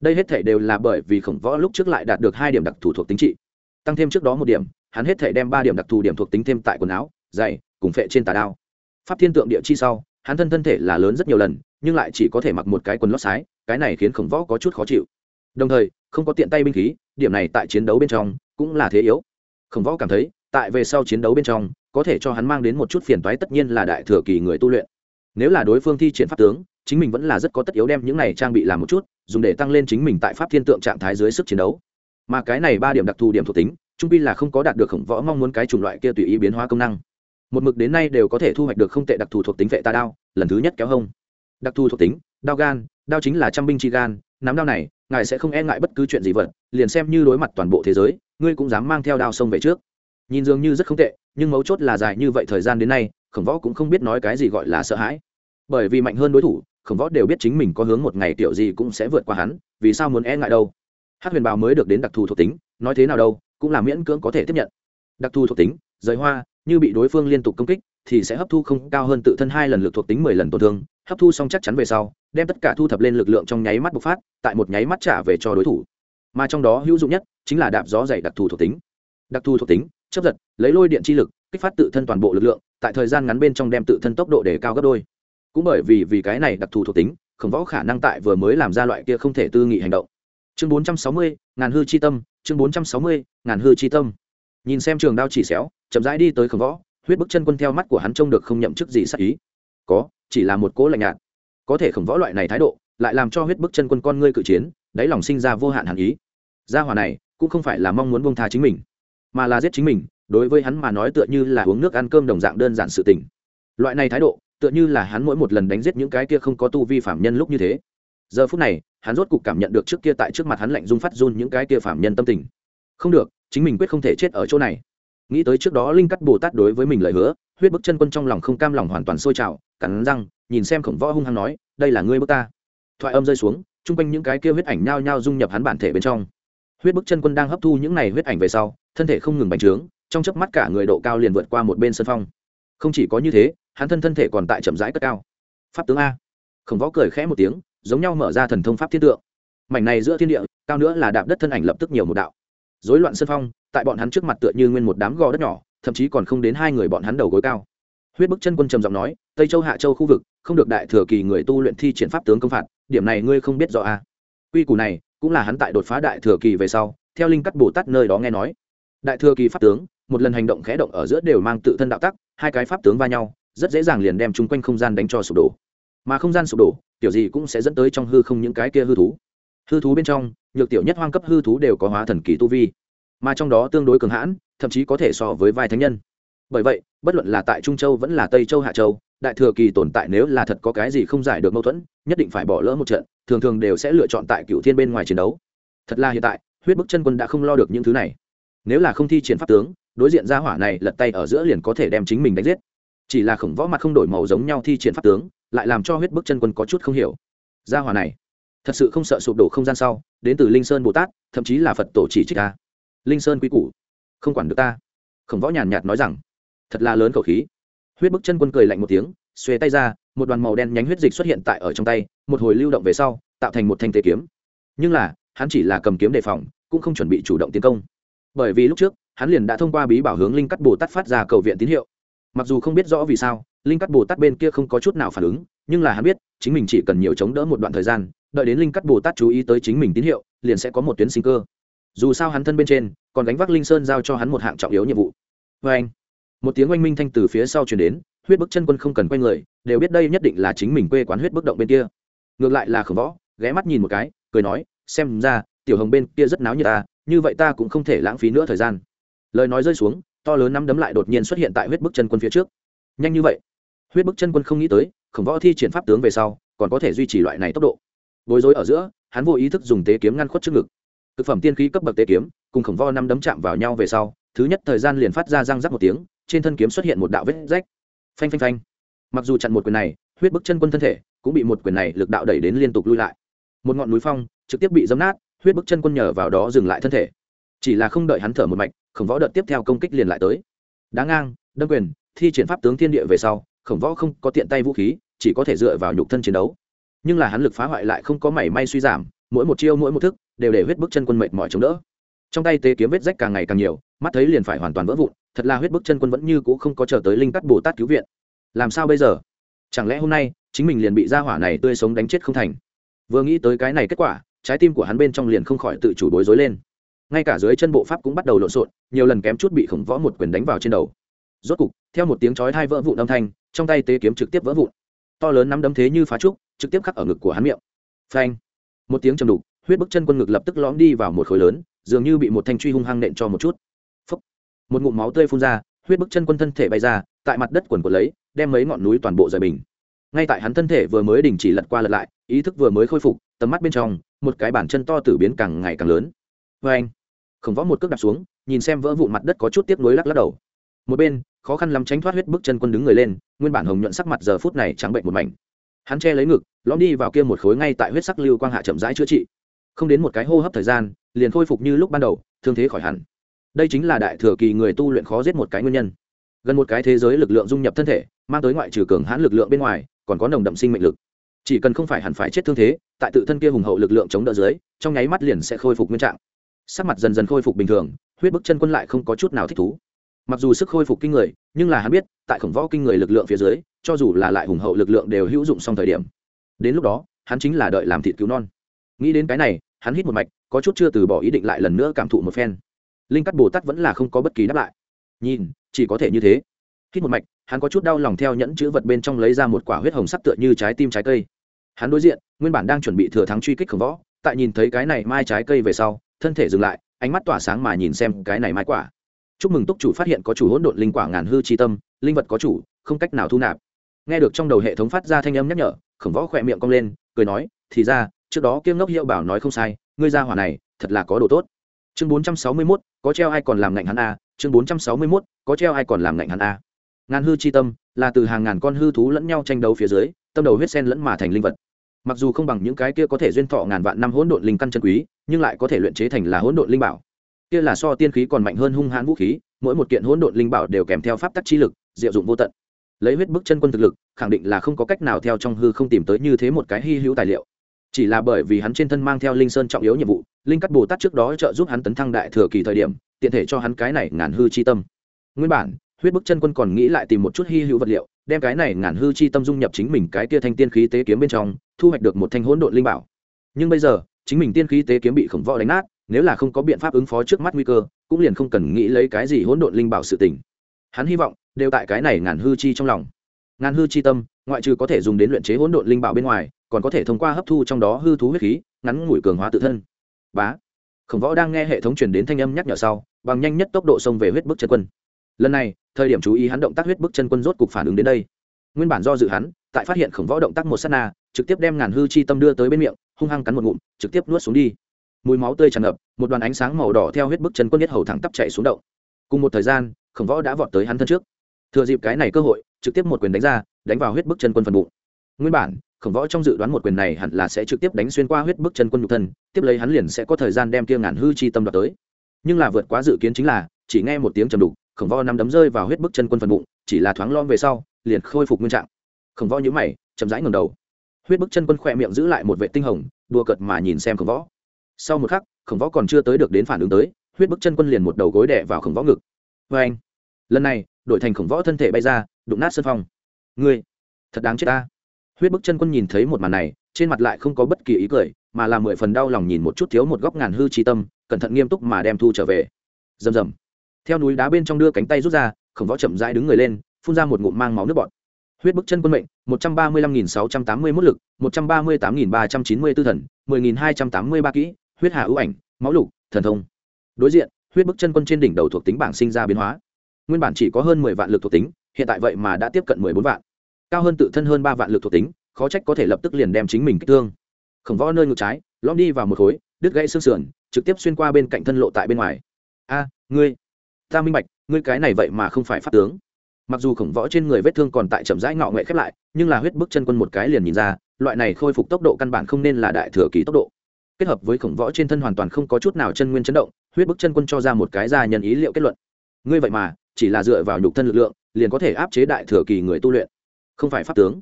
đây hết thể đều là bởi vì khổng võ lúc trước lại đạt được hai điểm đặc thù thuộc tính trị. Tăng thêm trước đó một điểm, hắn hết thể đem ba điểm đặc thù điểm thuộc tính thêm tại quần áo dày cùng phệ trên tà đao. Pháp thiên tượng địa chi sau, hắn thân thân thể là lớn rất nhiều lần, nhưng lại chỉ có thể mặc một cái quần lót sái, cái này khiến khổng võ có chút khó chịu. Đồng thời, không có tiện tay binh khí, điểm này tại chiến đấu bên trong cũng là thế yếu. Khổng võ cảm thấy, tại về sau chiến đấu bên trong, có thể cho hắn mang đến một chút phiền toái tất nhiên là đại thừa kỳ người tu luyện. Nếu là đối phương thi triển pháp tướng, chính mình vẫn là rất có tất yếu đem những này trang bị làm một chút dùng để tăng lên chính mình tại pháp thiên tượng trạng thái dưới sức chiến đấu. Mà cái này ba điểm đặc thù điểm thuộc tính, trung pi là không có đạt được khổng võ mong muốn cái chủng loại kia tùy ý biến hóa công năng. Một mực đến nay đều có thể thu hoạch được không tệ đặc thù thuộc tính vệ ta đao, lần thứ nhất kéo hông. Đặc thù thuộc tính, đao gan, đao chính là trăm binh chi gan, nắm đao này, ngài sẽ không e ngại bất cứ chuyện gì vật, liền xem như đối mặt toàn bộ thế giới, ngươi cũng dám mang theo đao sông về trước. Nhìn dường như rất không tệ, nhưng mấu chốt là dài như vậy thời gian đến nay, khổng võ cũng không biết nói cái gì gọi là sợ hãi. Bởi vì mạnh hơn đối thủ khổng võ đều biết chính mình có hướng một ngày kiểu gì cũng sẽ vượt qua hắn, vì sao muốn e ngại đâu? Hát huyền bào mới được đến đặc thù thuộc tính, nói thế nào đâu, cũng là miễn cưỡng có thể tiếp nhận. Đặc thù thuộc tính, rời hoa, như bị đối phương liên tục công kích, thì sẽ hấp thu không cao hơn tự thân hai lần lực thuộc tính mười lần tổn thương, hấp thu xong chắc chắn về sau, đem tất cả thu thập lên lực lượng trong nháy mắt bộc phát, tại một nháy mắt trả về cho đối thủ. Mà trong đó hữu dụng nhất chính là đạp gió dày đặc thù thuộc tính. Đặc thù thuộc tính chấp giật, lấy lôi điện chi lực, kích phát tự thân toàn bộ lực lượng, tại thời gian ngắn bên trong đem tự thân tốc độ để cao gấp đôi cũng bởi vì vì cái này đặc thù thuộc tính, khổng võ khả năng tại vừa mới làm ra loại kia không thể tư nghị hành động. Chương bốn trăm sáu mươi, ngàn hư chi tâm, chương bốn trăm sáu mươi, ngàn hư chi tâm. Nhìn xem trường đao chỉ xéo, chậm rãi đi tới khổng võ, huyết bức chân quân theo mắt của hắn trông được không nhậm chức gì sắc ý. Có, chỉ là một cố lạnh nhạt. Có thể khổng võ loại này thái độ, lại làm cho huyết bức chân quân con ngươi cự chiến, đáy lòng sinh ra vô hạn hàn ý. Gia hòa này, cũng không phải là mong muốn bông tha chính mình, mà là giết chính mình, đối với hắn mà nói tựa như là uống nước ăn cơm đồng dạng đơn giản sự tình. Loại này thái độ tựa như là hắn mỗi một lần đánh giết những cái kia không có tu vi phạm nhân lúc như thế. Giờ phút này, hắn rốt cục cảm nhận được trước kia tại trước mặt hắn lạnh dung phát run những cái kia phạm nhân tâm tình. Không được, chính mình quyết không thể chết ở chỗ này. Nghĩ tới trước đó linh cắt bồ tát đối với mình lời hứa, huyết bức chân quân trong lòng không cam lòng hoàn toàn sôi trào, cắn răng, nhìn xem khổng võ hung hăng nói, đây là ngươi bước ta. Thoại âm rơi xuống, chung quanh những cái kia huyết ảnh nhao nhao dung nhập hắn bản thể bên trong. Huyết bức chân quân đang hấp thu những này huyết ảnh về sau, thân thể không ngừng bành trướng, trong chớp mắt cả người độ cao liền vượt qua một bên sân phong. Không chỉ có như thế hắn thân thân thể còn tại chậm rãi cất cao. Pháp tướng a. Khổng võ cười khẽ một tiếng, giống nhau mở ra thần thông pháp thiên tượng. Mảnh này giữa thiên địa, cao nữa là đạp đất thân ảnh lập tức nhiều một đạo. Dối loạn sân phong, tại bọn hắn trước mặt tựa như nguyên một đám gò đất nhỏ, thậm chí còn không đến hai người bọn hắn đầu gối cao. Huyết bức chân quân trầm giọng nói, tây châu hạ châu khu vực, không được đại thừa kỳ người tu luyện thi triển pháp tướng công phạt, điểm này ngươi không biết rõ a quy củ này, cũng là hắn tại đột phá đại thừa kỳ về sau, theo linh cắt bồ tát nơi đó nghe nói. Đại thừa kỳ pháp tướng, một lần hành động khẽ động ở giữa đều mang tự thân đạo tắc, hai cái pháp tướng va nhau rất dễ dàng liền đem chung quanh không gian đánh cho sụp đổ. Mà không gian sụp đổ, kiểu gì cũng sẽ dẫn tới trong hư không những cái kia hư thú. Hư thú bên trong, nhược tiểu nhất hoang cấp hư thú đều có hóa thần kỳ tu vi. Mà trong đó tương đối cường hãn, thậm chí có thể so với vai thánh nhân. Bởi vậy, bất luận là tại trung châu vẫn là tây châu hạ châu, đại thừa kỳ tồn tại nếu là thật có cái gì không giải được mâu thuẫn, nhất định phải bỏ lỡ một trận, thường thường đều sẽ lựa chọn tại cựu thiên bên ngoài chiến đấu. Thật là hiện tại, huyết bức chân quân đã không lo được những thứ này. Nếu là không thi triển pháp tướng, đối diện gia hỏa này lật tay ở giữa liền có thể đem chính mình đánh giết chỉ là khổng võ mặt không đổi màu giống nhau thi triển pháp tướng, lại làm cho huyết bức chân quân có chút không hiểu. Gia hỏa này, thật sự không sợ sụp đổ không gian sau, đến từ linh sơn bồ tát, thậm chí là phật tổ chỉ trích ta. Linh sơn quy củ, không quản được ta. Khổng võ nhàn nhạt nói rằng, thật là lớn khẩu khí. Huyết bức chân quân cười lạnh một tiếng, xuề tay ra, một đoàn màu đen nhánh huyết dịch xuất hiện tại ở trong tay, một hồi lưu động về sau, tạo thành một thanh tế kiếm. Nhưng là, hắn chỉ là cầm kiếm đề phòng, cũng không chuẩn bị chủ động tiến công. Bởi vì lúc trước, hắn liền đã thông qua bí bảo hướng linh cắt bồ tát phát ra cầu viện tín hiệu mặc dù không biết rõ vì sao, linh cắt bồ tát bên kia không có chút nào phản ứng, nhưng là hắn biết, chính mình chỉ cần nhiều chống đỡ một đoạn thời gian, đợi đến linh cắt bồ tát chú ý tới chính mình tín hiệu, liền sẽ có một tuyến sinh cơ. Dù sao hắn thân bên trên, còn gánh vác linh sơn giao cho hắn một hạng trọng yếu nhiệm vụ. Vê anh, một tiếng oanh minh thanh từ phía sau chuyển đến, huyết bức chân quân không cần quay người, đều biết đây nhất định là chính mình quê quán huyết bức động bên kia. Ngược lại là khổng võ, ghé mắt nhìn một cái, cười nói, xem ra, tiểu hồng bên kia rất náo như ta, như vậy ta cũng không thể lãng phí nữa thời gian. Lời nói rơi xuống to lớn nắm đấm lại đột nhiên xuất hiện tại huyết bức chân quân phía trước. Nhanh như vậy? Huyết bức chân quân không nghĩ tới, khổng võ thi triển pháp tướng về sau, còn có thể duy trì loại này tốc độ. Bối rối ở giữa, hắn vô ý thức dùng tế kiếm ngăn khuất trước ngực. Thực phẩm tiên khí cấp bậc tế kiếm, cùng khổng võ năm đấm chạm vào nhau về sau, thứ nhất thời gian liền phát ra răng rắc một tiếng, trên thân kiếm xuất hiện một đạo vết rách. Phanh phanh phanh. Mặc dù chặn một quyền này, huyết bức chân quân thân thể cũng bị một quyền này lực đạo đẩy đến liên tục lui lại. Một ngọn núi phong trực tiếp bị dấm nát, huyết bức chân quân nhờ vào đó dừng lại thân thể chỉ là không đợi hắn thở một mạch, khổng võ đợt tiếp theo công kích liền lại tới. Đá ngang, đâm quyền, thi triển pháp tướng thiên địa về sau, khổng võ không có tiện tay vũ khí, chỉ có thể dựa vào nhục thân chiến đấu. Nhưng là hắn lực phá hoại lại không có mảy may suy giảm, mỗi một chiêu mỗi một thức, đều để huyết bức chân quân mệt mỏi chống đỡ. Trong tay tế kiếm vết rách càng ngày càng nhiều, mắt thấy liền phải hoàn toàn vỡ vụn, thật là huyết bức chân quân vẫn như c ũ không có chờ tới linh cắt bồ tát cứu viện. Làm sao bây giờ? Chẳng lẽ hôm nay, chính mình liền bị gia hỏa này tươi sống đánh chết không thành? Vừa nghĩ tới cái này kết quả, trái tim của hắn bên trong liền không khỏi tự chủ bối rối lên ngay cả dưới chân bộ pháp cũng bắt đầu lộn xộn, nhiều lần kém chút bị khổng võ một quyền đánh vào trên đầu. Rốt cục, theo một tiếng chói thai vỡ vụn âm thanh, trong tay tế kiếm trực tiếp vỡ vụn. To lớn nắm đấm thế như phá trúc, trực tiếp khắc ở ngực của hắn miệng. Phanh! Một tiếng trầm đục, huyết bức chân quân ngực lập tức lõm đi vào một khối lớn, dường như bị một thanh truy hung hăng nện cho một chút. Phốc. một ngụm máu tươi phun ra, huyết bức chân quân thân thể bay ra, tại mặt đất quần của lấy, đem mấy ngọn núi toàn bộ rời bình. Ngay tại hắn thân thể vừa mới đình chỉ lật qua lật lại, ý thức vừa mới khôi phục, tầm mắt bên trong, một cái bản chân to tử biến càng ngày càng lớn vê anh. Khổng võ một cước đạp xuống, nhìn xem vỡ vụn mặt đất có chút tiếp nối lắc lắc đầu. Một bên, khó khăn lắm tránh thoát huyết bước chân quân đứng người lên, nguyên bản hồng nhuận sắc mặt giờ phút này trắng bệnh một mảnh. Hắn che lấy ngực, lõm đi vào kia một khối ngay tại huyết sắc lưu quang hạ chậm rãi chữa trị. Không đến một cái hô hấp thời gian, liền khôi phục như lúc ban đầu, thương thế khỏi hẳn. Đây chính là đại thừa kỳ người tu luyện khó giết một cái nguyên nhân. Gần một cái thế giới lực lượng dung nhập thân thể, mang tới ngoại trừ cường hãn lực lượng bên ngoài, còn có nồng đậm sinh mệnh lực. Chỉ cần không phải hẳn phải chết thương thế, tại tự thân kia hùng hậu lực lượng chống đỡ dưới, trong nháy mắt liền sẽ khôi phục nguyên trạng sắc mặt dần dần khôi phục bình thường, huyết bức chân quân lại không có chút nào thích thú. Mặc dù sức khôi phục kinh người, nhưng là hắn biết, tại khổng võ kinh người lực lượng phía dưới, cho dù là lại hùng hậu lực lượng đều hữu dụng xong thời điểm. Đến lúc đó, hắn chính là đợi làm thịt cứu non. Nghĩ đến cái này, hắn hít một mạch, có chút chưa từ bỏ ý định lại lần nữa cảm thụ một phen. Linh cắt bồ tát vẫn là không có bất kỳ đáp lại. Nhìn, chỉ có thể như thế. Hít một mạch, hắn có chút đau lòng theo nhẫn chữ vật bên trong lấy ra một quả huyết hồng sắc tựa như trái tim trái cây. Hắn đối diện, nguyên bản đang chuẩn bị thừa thắng truy kích khổng võ, tại nhìn thấy cái này mai trái cây về sau thân thể dừng lại ánh mắt tỏa sáng mà nhìn xem cái này mai quả. Chúc mừng túc chủ phát hiện có chủ hỗn độn linh quả ngàn hư chi tâm linh vật có chủ không cách nào thu nạp. Nghe được trong đầu hệ thống phát ra thanh âm nhắc nhở khổng võ khỏe miệng cong lên cười nói thì ra trước đó kiêm ngốc hiệu bảo nói không sai ngươi ra hỏa này thật là có đồ tốt. Chương bốn trăm sáu mươi 461, có treo ai còn làm ngạnh hắn a? Chương bốn trăm sáu mươi 461, có treo ai còn làm ngạnh hắn a? Ngàn hư chi tâm là từ hàng ngàn con hư thú lẫn nhau tranh đấu phía dưới tâm đầu huyết sen lẫn mà thành linh vật mặc dù không bằng những cái kia có thể duyên thọ ngàn vạn năm hỗn độn linh căn chân quý, nhưng lại có thể luyện chế thành là hỗn độn linh bảo. Kia là so tiên khí còn mạnh hơn hung hãn vũ khí, mỗi một kiện hỗn độn linh bảo đều kèm theo pháp tắc chi lực, diệu dụng vô tận. Lấy huyết bức chân quân thực lực, khẳng định là không có cách nào theo trong hư không tìm tới như thế một cái hy hữu tài liệu. Chỉ là bởi vì hắn trên thân mang theo linh sơn trọng yếu nhiệm vụ, linh cắt bồ tát trước đó trợ giúp hắn tấn thăng đại thừa kỳ thời điểm, tiện thể cho hắn cái này ngàn hư chi tâm. Nguyên bản, huyết bức chân quân còn nghĩ lại tìm một chút hy hữu vật liệu, đem cái này ngàn hư chi tâm dung nhập chính mình cái tia thanh tiên khí tế kiếm bên trong thu hoạch được một thanh hỗn độn linh bảo. Nhưng bây giờ, chính mình tiên khí tế kiếm bị khổng võ đánh nát, nếu là không có biện pháp ứng phó trước mắt nguy cơ, cũng liền không cần nghĩ lấy cái gì hỗn độn linh bảo sự tình. Hắn hy vọng, đều tại cái này ngàn hư chi trong lòng. Ngàn hư chi tâm, ngoại trừ có thể dùng đến luyện chế hỗn độn linh bảo bên ngoài, còn có thể thông qua hấp thu trong đó hư thú huyết khí, ngắn ngủi cường hóa tự thân. Bá! Khổng võ đang nghe hệ thống truyền đến thanh âm nhắc nhở sau, bằng nhanh nhất tốc độ xông về huyết bức chân quân. Lần này, thời điểm chú ý hắn động tác huyết bức chân quân rốt cục phản ứng đến đây. Nguyên bản do dự hắn tại phát hiện khổng võ động tác một s á t na, trực tiếp đem ngàn hư chi tâm đưa tới bên miệng, hung hăng cắn một ngụm, trực tiếp nuốt xuống đi. Mùi máu tươi tràn ngập, một đoàn ánh sáng màu đỏ theo huyết bức chân quân nhất hầu thẳng tắp chạy xuống động. Cùng một thời gian, khổng võ đã vọt tới hắn thân trước. Thừa dịp cái này cơ hội, trực tiếp một quyền đánh ra, đánh vào huyết bức chân quân phần bụng. Nguyên bản, khổng võ trong dự đoán một quyền này hẳn là sẽ trực tiếp đánh xuyên qua huyết bức chân quân nhục thân, tiếp lấy hắn liền sẽ có thời gian đem kia ngàn hư chi tâm đoạt tới. Nhưng là vượt quá dự kiến chính là, chỉ nghe một tiếng trầm đục, khổng võ nắm đấm rơi vào huyết bức chân quân phần bụng, chỉ là thoáng lom về sau, liền khôi phục nguyên trạng khổng võ nhữ mày, chậm rãi ngầm đầu. Huyết bức chân quân khỏe miệng giữ lại một vệ tinh hồng, đùa cợt mà nhìn xem khổng võ. Sau một khắc, khổng võ còn chưa tới được đến phản ứng tới, huyết bức chân quân liền một đầu gối đẻ vào khổng võ ngực. Vê anh, lần này đổi thành khổng võ thân thể bay ra, đụng nát sân phong. Ngươi, thật đáng chết ta. Huyết bức chân quân nhìn thấy một màn này, trên mặt lại không có bất kỳ ý cười, mà là mười phần đau lòng nhìn một chút thiếu một góc ngàn hư trí tâm, cẩn thận nghiêm túc mà đem thu trở về. Rầm rầm. Theo núi đá bên trong đưa cánh tay rút ra, khổng võ chậm rãi đứng người lên, phun ra một ngụm mang máu nước bọt huyết bức chân quân mệnh, một trăm ba mươi lăm nghìn sáu trăm tám mươi mốt lực, một trăm ba mươi tám nghìn ba trăm chín mươi tư thần, mười nghìn hai trăm tám mươi ba kỹ, huyết hạ ưu ảnh, máu lục, thần thông. Đối diện, huyết bức chân quân trên đỉnh đầu thuộc tính bảng sinh ra biến hóa. Nguyên bản chỉ có hơn mười vạn lực thuộc tính, hiện tại vậy mà đã tiếp cận mười bốn vạn. Cao hơn tự thân hơn ba vạn lực thuộc tính, khó trách có thể lập tức liền đem chính mình kích thương. Khổng võ nơi ngược trái lom đi vào một khối, đứt gãy xương sườn, trực tiếp xuyên qua bên cạnh thân lộ tại bên ngoài. A, ngươi, ta minh bạch, ngươi cái này vậy mà không phải pháp tướng mặc dù khổng võ trên người vết thương còn tại chậm rãi ngọ nghệ khép lại, nhưng là huyết bức chân quân một cái liền nhìn ra, loại này khôi phục tốc độ căn bản không nên là đại thừa kỳ tốc độ. Kết hợp với khổng võ trên thân hoàn toàn không có chút nào chân nguyên chấn động, huyết bức chân quân cho ra một cái ra nhân ý liệu kết luận. Ngươi vậy mà, chỉ là dựa vào nhục thân lực lượng, liền có thể áp chế đại thừa kỳ người tu luyện. Không phải pháp tướng.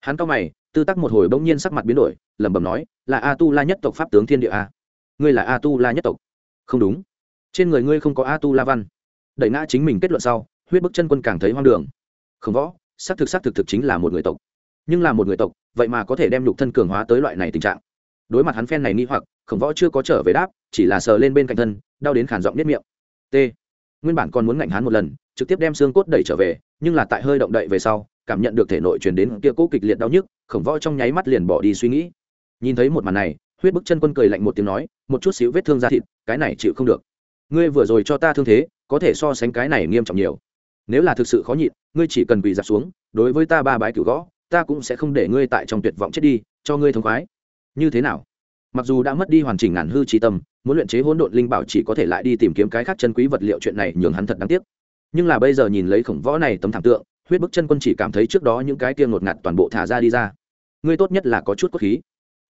Hắn cao mày, tư tắc một hồi bỗng nhiên sắc mặt biến đổi, lẩm bẩm nói, là a tu la nhất tộc pháp tướng thiên địa a ngươi là a tu la nhất tộc? Không đúng. Trên người ngươi không có a tu la văn. Đẩy ngã chính mình kết luận sau huyết bức chân quân càng thấy hoang đường. Không võ, xác thực xác thực thực chính là một người tộc. Nhưng là một người tộc, vậy mà có thể đem nhục thân cường hóa tới loại này tình trạng. Đối mặt hắn phen này nghi hoặc, khổng võ chưa có trở về đáp, chỉ là sờ lên bên cạnh thân, đau đến khản giọng nhất miệng. T. Nguyên bản còn muốn ngạnh hắn một lần, trực tiếp đem xương cốt đẩy trở về, nhưng là tại hơi động đậy về sau, cảm nhận được thể nội truyền đến kia cố kịch liệt đau nhức, khổng võ trong nháy mắt liền bỏ đi suy nghĩ. Nhìn thấy một màn này, huyết bức chân quân cười lạnh một tiếng nói, một chút xíu vết thương da thịt, cái này chịu không được. Ngươi vừa rồi cho ta thương thế, có thể so sánh cái này nghiêm trọng nhiều nếu là thực sự khó nhịn, ngươi chỉ cần quỳ giặt xuống, đối với ta ba bái cửu gõ, ta cũng sẽ không để ngươi tại trong tuyệt vọng chết đi, cho ngươi thống khoái. Như thế nào? Mặc dù đã mất đi hoàn chỉnh ngàn hư trí tâm, muốn luyện chế hỗn độn linh bảo chỉ có thể lại đi tìm kiếm cái khác chân quý vật liệu chuyện này nhường hắn thật đáng tiếc. Nhưng là bây giờ nhìn lấy khổng võ này tấm thảm tượng, huyết bức chân quân chỉ cảm thấy trước đó những cái kia ngột ngạt toàn bộ thả ra đi ra. Ngươi tốt nhất là có chút cốt khí.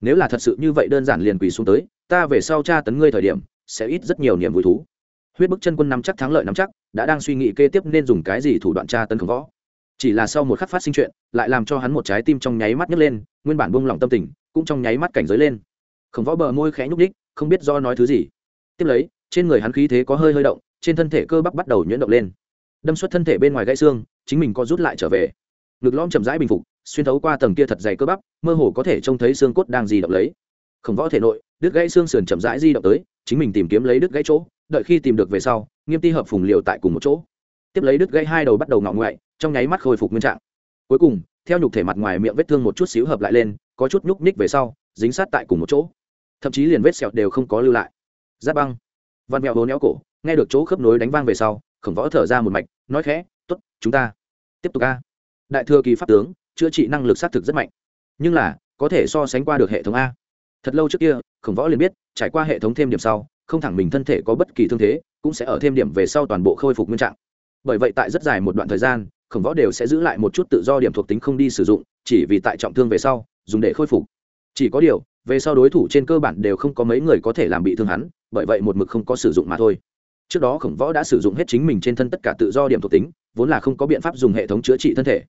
Nếu là thật sự như vậy đơn giản liền quỳ xuống tới, ta về sau tra tấn ngươi thời điểm, sẽ ít rất nhiều niềm vui thú huyết bức chân quân nắm chắc thắng lợi nắm chắc, đã đang suy nghĩ kế tiếp nên dùng cái gì thủ đoạn tra tấn khổng võ. Chỉ là sau một khắc phát sinh chuyện, lại làm cho hắn một trái tim trong nháy mắt nhấc lên, nguyên bản buông lỏng tâm tình, cũng trong nháy mắt cảnh giới lên. Khổng võ bờ môi khẽ nhúc đích không biết do nói thứ gì. Tiếp lấy, trên người hắn khí thế có hơi hơi động, trên thân thể cơ bắp bắt đầu nhuyễn động lên. Đâm xuất thân thể bên ngoài gãy xương, chính mình có rút lại trở về. Ngực lõm chậm rãi bình phục, xuyên thấu qua tầng kia thật dày cơ bắp, mơ hồ có thể trông thấy xương cốt đang di động lấy. Khổng võ thể nội, đứt gãy xương sườn chậm rãi di động tới, chính mình tìm kiếm lấy đứt gãy chỗ đợi khi tìm được về sau, nghiêm ti hợp phùng liều tại cùng một chỗ. Tiếp lấy đứt gãy hai đầu bắt đầu ngọ ngoại, trong nháy mắt khôi phục nguyên trạng. Cuối cùng, theo nhục thể mặt ngoài miệng vết thương một chút xíu hợp lại lên, có chút nhúc ních về sau, dính sát tại cùng một chỗ. Thậm chí liền vết sẹo đều không có lưu lại. Giáp băng. Văn mẹo hố néo cổ, nghe được chỗ khớp nối đánh vang về sau, khổng võ thở ra một mạch, nói khẽ t ố t chúng ta tiếp tục ca đại thừa kỳ pháp tướng, chữa trị năng lực xác thực rất mạnh. Nhưng là, có thể so sánh qua được hệ thống a. Thật lâu trước kia, khổng võ liền biết, trải qua hệ thống thêm điểm sau không thẳng mình thân thể có bất kỳ thương thế, cũng sẽ ở thêm điểm về sau toàn bộ khôi phục nguyên trạng. Bởi vậy tại rất dài một đoạn thời gian, khổng võ đều sẽ giữ lại một chút tự do điểm thuộc tính không đi sử dụng, chỉ vì tại trọng thương về sau, dùng để khôi phục. Chỉ có điều, về sau đối thủ trên cơ bản đều không có mấy người có thể làm bị thương hắn, bởi vậy một mực không có sử dụng mà thôi. Trước đó khổng võ đã sử dụng hết chính mình trên thân tất cả tự do điểm thuộc tính, vốn là không có biện pháp dùng hệ thống chữa trị thân thể.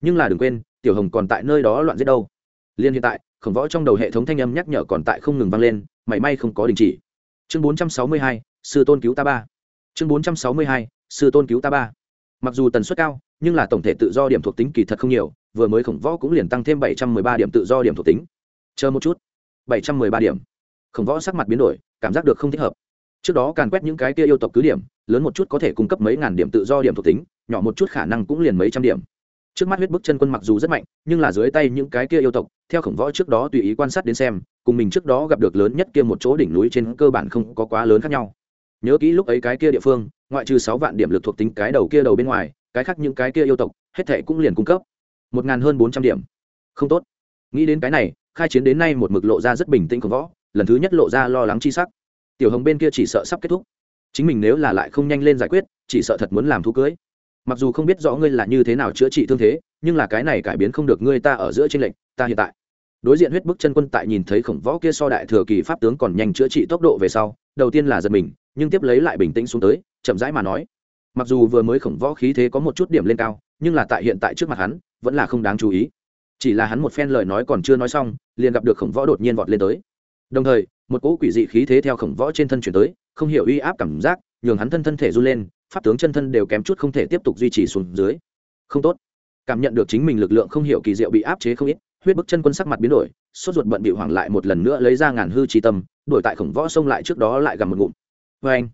Nhưng là đừng quên, tiểu hồng còn tại nơi đó loạn giết đâu. Liên hiện tại, khổng võ trong đầu hệ thống thanh âm nhắc nhở còn tại không ngừng vang lên, mảy may không có đình chỉ chương 462, sư tôn cứu ta ba. Chương 462, sư tôn cứu ta ba. Mặc dù tần suất cao nhưng là tổng thể tự do điểm thuộc tính kỳ thật không nhiều vừa mới khổng võ cũng liền tăng thêm bảy trăm mười ba điểm tự do điểm thuộc tính. Chờ một chút. bảy trăm mười ba điểm. Khổng võ sắc mặt biến đổi cảm giác được không thích hợp. Trước đó càn quét những cái kia yêu tộc cứ điểm lớn một chút có thể cung cấp mấy ngàn điểm tự do điểm thuộc tính nhỏ một chút khả năng cũng liền mấy trăm điểm. Trước mắt huyết bức chân quân mặc dù rất mạnh nhưng là dưới tay những cái kia yêu tộc theo khổng võ trước đó tùy ý quan sát đến xem, cùng mình trước đó gặp được lớn nhất kia một chỗ đỉnh núi trên cơ bản không có quá lớn khác nhau. Nhớ kỹ lúc ấy cái kia địa phương, ngoại trừ sáu vạn điểm lực thuộc tính cái đầu kia đầu bên ngoài, cái khác những cái kia yêu tộc, hết thệ cũng liền cung cấp. Một ngàn hơn bốn trăm điểm. Không tốt. Nghĩ đến cái này, khai chiến đến nay một mực lộ ra rất bình tĩnh khổng võ, lần thứ nhất lộ ra lo lắng chi sắc. Tiểu hồng bên kia chỉ sợ sắp kết thúc. Chính mình nếu là lại không nhanh lên giải quyết, chỉ sợ thật muốn làm thú cưới. Mặc dù không biết rõ ngươi là như thế nào chữa trị thương thế, nhưng là cái này cải biến không được ngươi ta ở giữa tranh lệnh ta hiện tại đối diện huyết bức chân quân tại nhìn thấy khổng võ kia so đại thừa kỳ pháp tướng còn nhanh chữa trị tốc độ về sau, đầu tiên là giật mình, nhưng tiếp lấy lại bình tĩnh xuống tới, chậm rãi mà nói. Mặc dù vừa mới khổng võ khí thế có một chút điểm lên cao, nhưng là tại hiện tại trước mặt hắn, vẫn là không đáng chú ý. Chỉ là hắn một phen lời nói còn chưa nói xong, liền gặp được khổng võ đột nhiên vọt lên tới. Đồng thời, một cỗ quỷ dị khí thế theo khổng võ trên thân chuyển tới, không hiểu uy áp cảm giác, nhường hắn thân thân thể run lên, pháp tướng chân thân đều kém chút không thể tiếp tục duy trì xuống dưới. Không tốt. Cảm nhận được chính mình lực lượng không hiểu kỳ diệu bị áp chế không ít huyết bức chân quân sắc mặt biến đổi, sốt ruột bận bị hoảng lại một lần nữa lấy ra ngàn hư trí tâm, đổi tại khổng võ xông lại trước đó lại gặp một ngụm. Vê anh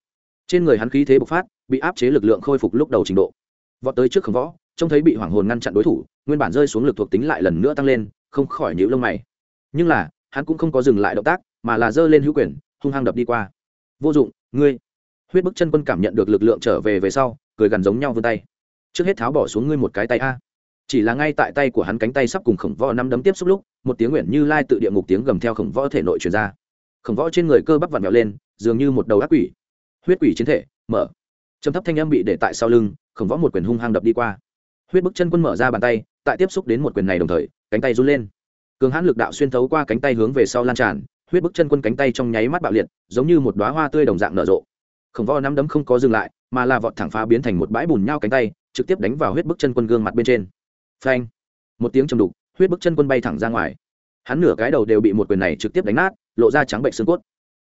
trên người hắn khí thế bộc phát, bị áp chế lực lượng khôi phục lúc đầu trình độ. Vọt tới trước khổng võ, trông thấy bị hoảng hồn ngăn chặn đối thủ, nguyên bản rơi xuống lực thuộc tính lại lần nữa tăng lên, không khỏi nhíu lông mày. Nhưng là, hắn cũng không có dừng lại động tác, mà là giơ lên hữu quyền, hung hăng đập đi qua. Vô dụng, ngươi! Huyết bức chân quân cảm nhận được lực lượng trở về về sau, cười gần giống nhau vươn tay. Trước hết tháo bỏ xuống ngươi một cái tay a chỉ là ngay tại tay của hắn cánh tay sắp cùng khổng võ năm đấm tiếp xúc lúc, một tiếng nguyện như lai tự địa ngục tiếng gầm theo khổng võ thể nội truyền ra. Khổng võ trên người cơ bắp vặn vẹo lên, dường như một đầu ác quỷ. Huyết quỷ chiến thể, mở. Trầm thấp thanh âm bị để tại sau lưng, khổng võ một quyền hung hăng đập đi qua. Huyết bức chân quân mở ra bàn tay, tại tiếp xúc đến một quyền này đồng thời, cánh tay run lên. Cường hãn lực đạo xuyên thấu qua cánh tay hướng về sau lan tràn, huyết bức chân quân cánh tay trong nháy mắt bạo liệt, giống như một đoá hoa tươi đồng dạng nở rộ. Khổng võ nắm đấm không có dừng lại, mà là vọt thẳng phá biến thành một bãi bùn nhau cánh tay, trực tiếp đánh vào huyết bức chân quân gương mặt bên trên phanh. Một tiếng trầm đục, huyết bức chân quân bay thẳng ra ngoài. Hắn nửa cái đầu đều bị một quyền này trực tiếp đánh nát, lộ ra trắng bệnh xương cốt.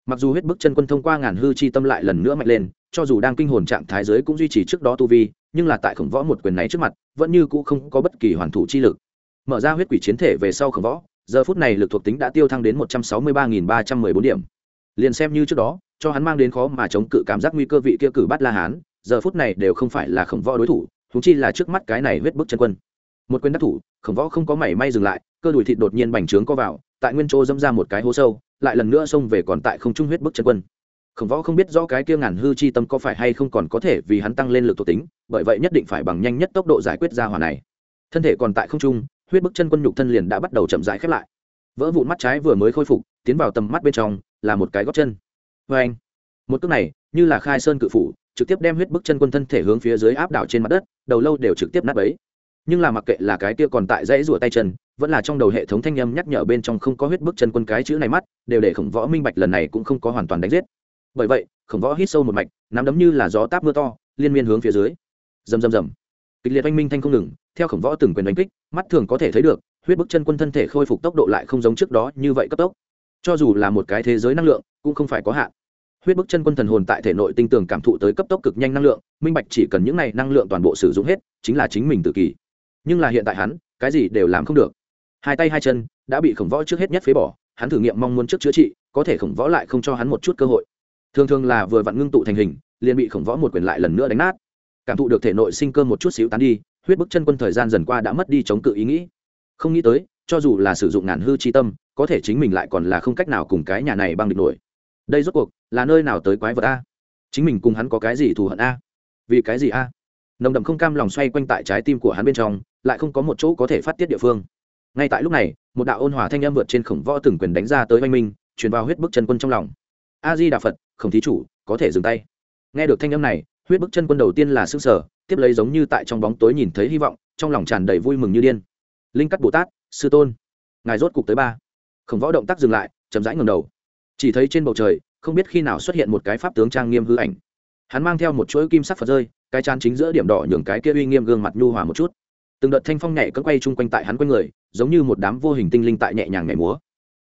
Mặc dù huyết bức chân quân thông qua ngàn hư chi tâm lại lần nữa mạnh lên, cho dù đang kinh hồn trạng thái giới cũng duy trì trước đó tu vi, nhưng là tại khổng võ một quyền này trước mặt, vẫn như cũ không có bất kỳ hoàn thủ chi lực. Mở ra huyết quỷ chiến thể về sau khổng võ, giờ phút này lực thuộc tính đã tiêu thăng đến một trăm sáu mươi ba nghìn ba trăm mười bốn điểm. Liền xem như trước đó, cho hắn mang đến khó mà chống cự cảm giác nguy cơ vị kia cử bắt la hán, giờ phút này đều không phải là khổng võ đối thủ thú chi là trước mắt cái này huyết bức chân quân một quyền đắc thủ, khổng võ không có mảy may dừng lại, cơ đùi thịt đột nhiên bành trướng co vào, tại nguyên chỗ dâm ra một cái hố sâu, lại lần nữa xông về còn tại không trung huyết bức chân quân. Khổng võ không biết rõ cái kia ngàn hư chi tâm có phải hay không còn có thể vì hắn tăng lên lực thuộc tính, bởi vậy nhất định phải bằng nhanh nhất tốc độ giải quyết ra hỏa này. Thân thể còn tại không trung, huyết bức chân quân nhục thân liền đã bắt đầu chậm rãi khép lại. Vỡ vụn mắt trái vừa mới khôi phục, tiến vào tầm mắt bên trong, là một cái gót chân. Vê anh, một cước này, như là khai sơn cự phủ, trực tiếp đem huyết bức chân quân thân thể hướng phía dưới áp đảo trên mặt đất, đầu lâu đều trực tiếp nát ấy nhưng là mặc kệ là cái kia còn tại dãy rủa tay chân, vẫn là trong đầu hệ thống thanh âm nhắc nhở bên trong không có huyết bước chân quân cái chữ này mắt, đều để khổng võ minh bạch lần này cũng không có hoàn toàn đánh giết. Bởi vậy, khổng võ hít sâu một mạch, nắm đấm như là gió táp mưa to, liên miên hướng phía dưới. Rầm rầm rầm. Kịch liệt oanh minh thanh không ngừng, theo khổng võ từng quyền đánh kích, mắt thường có thể thấy được, huyết bức chân quân thân thể khôi phục tốc độ lại không giống trước đó như vậy cấp tốc. Cho dù là một cái thế giới năng lượng, cũng không phải có hạn. Huyết bức chân quân thần hồn tại thể nội tinh tường cảm thụ tới cấp tốc cực nhanh năng lượng, minh bạch chỉ cần những này năng lượng toàn bộ sử dụng hết, chính là chính mình tự kỷ nhưng là hiện tại hắn, cái gì đều làm không được. Hai tay hai chân đã bị khổng võ trước hết nhất phế bỏ, hắn thử nghiệm mong muốn trước chữa trị, có thể khổng võ lại không cho hắn một chút cơ hội. Thường thường là vừa vặn ngưng tụ thành hình, liền bị khổng võ một quyền lại lần nữa đánh nát. Cảm thụ được thể nội sinh cơ một chút xíu tán đi, huyết bức chân quân thời gian dần qua đã mất đi chống cự ý nghĩ. Không nghĩ tới, cho dù là sử dụng ngàn hư chi tâm, có thể chính mình lại còn là không cách nào cùng cái nhà này băng địch nổi. Đây rốt cuộc là nơi nào tới quái vật a? Chính mình cùng hắn có cái gì thù hận a? Vì cái gì a? Nồng đậm không cam lòng xoay quanh tại trái tim của hắn bên trong lại không có một chỗ có thể phát tiết địa phương. Ngay tại lúc này, một đạo ôn hòa thanh âm vượt trên khổng võ từng quyền đánh ra tới oanh minh, truyền vào huyết bức chân quân trong lòng. A di đà phật, khổng thí chủ, có thể dừng tay. Nghe được thanh âm này, huyết bức chân quân đầu tiên là s ư n g sở tiếp lấy giống như tại trong bóng tối nhìn thấy hy vọng, trong lòng tràn đầy vui mừng như điên. Linh cắt bồ tát, sư tôn, ngài rốt cục tới ba. Khổng võ động tác dừng lại, chậm rãi ngầm đầu. Chỉ thấy trên bầu trời, không biết khi nào xuất hiện một cái pháp tướng trang nghiêm hư ảnh. Hắn mang theo một chuỗi kim sắc phật rơi, cái chán chính giữa điểm đỏ nhường cái kia uy nghiêm gương mặt nhu hòa một chút từng đợt thanh phong nhảy cất quay chung quanh tại hắn quanh người, giống như một đám vô hình tinh linh tại nhẹ nhàng nhảy múa.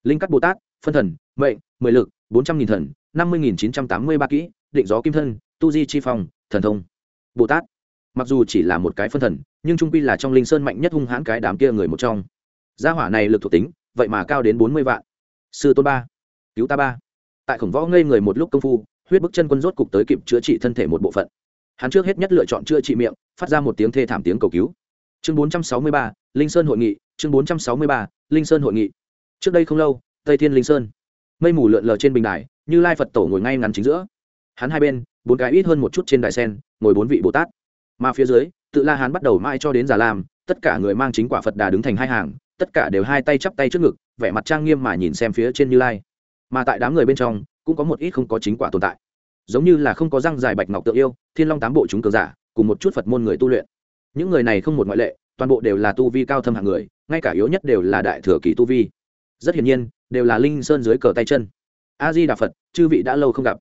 Linh cắt bồ tát, phân thần, mệnh, mười lực, bốn trăm nghìn thần, năm mươi nghìn chín trăm tám mươi ba kỹ, định gió kim thân, tu di chi phong, thần thông. Bồ tát. Mặc dù chỉ là một cái phân thần, nhưng trung quy là trong linh sơn mạnh nhất hung hãn cái đám kia người một trong. Gia hỏa này lực thuộc tính, vậy mà cao đến bốn mươi vạn. Sư tôn ba, cứu ta ba. Tại khổng võ ngây người một lúc công phu, huyết bức chân quân rốt cục tới kịp chữa trị thân thể một bộ phận. Hắn trước hết nhất lựa chọn chữa trị miệng, phát ra một tiếng thê thảm tiếng cầu cứu chương bốn trăm sáu mươi ba linh sơn hội nghị chương bốn trăm sáu mươi ba linh sơn hội nghị. Trước đây không lâu tây thiên linh sơn. Mây mù lượn lờ trên bình đài như lai phật tổ ngồi ngay ngắn chính giữa. Hắn hai bên bốn cái ít hơn một chút trên đài sen ngồi bốn vị bồ tát. Mà phía dưới tự la hán bắt đầu mãi cho đến già làm, tất cả người mang chính quả phật đà đứng thành hai hàng tất cả đều hai tay chắp tay trước ngực vẻ mặt trang nghiêm mà nhìn xem phía trên như lai. Mà tại đám người bên trong cũng có một ít không có chính quả tồn tại. Giống như là không có răng dài bạch ngọc tự yêu thiên long tám bộ chúng cường giả cùng một chút phật môn người tu luyện những người này không một ngoại lệ, toàn bộ đều là tu vi cao thâm hạng người, ngay cả yếu nhất đều là đại thừa kỳ tu vi. Rất hiển nhiên, đều là linh sơn dưới cờ tay chân. A di đà phật, chư vị đã lâu không gặp.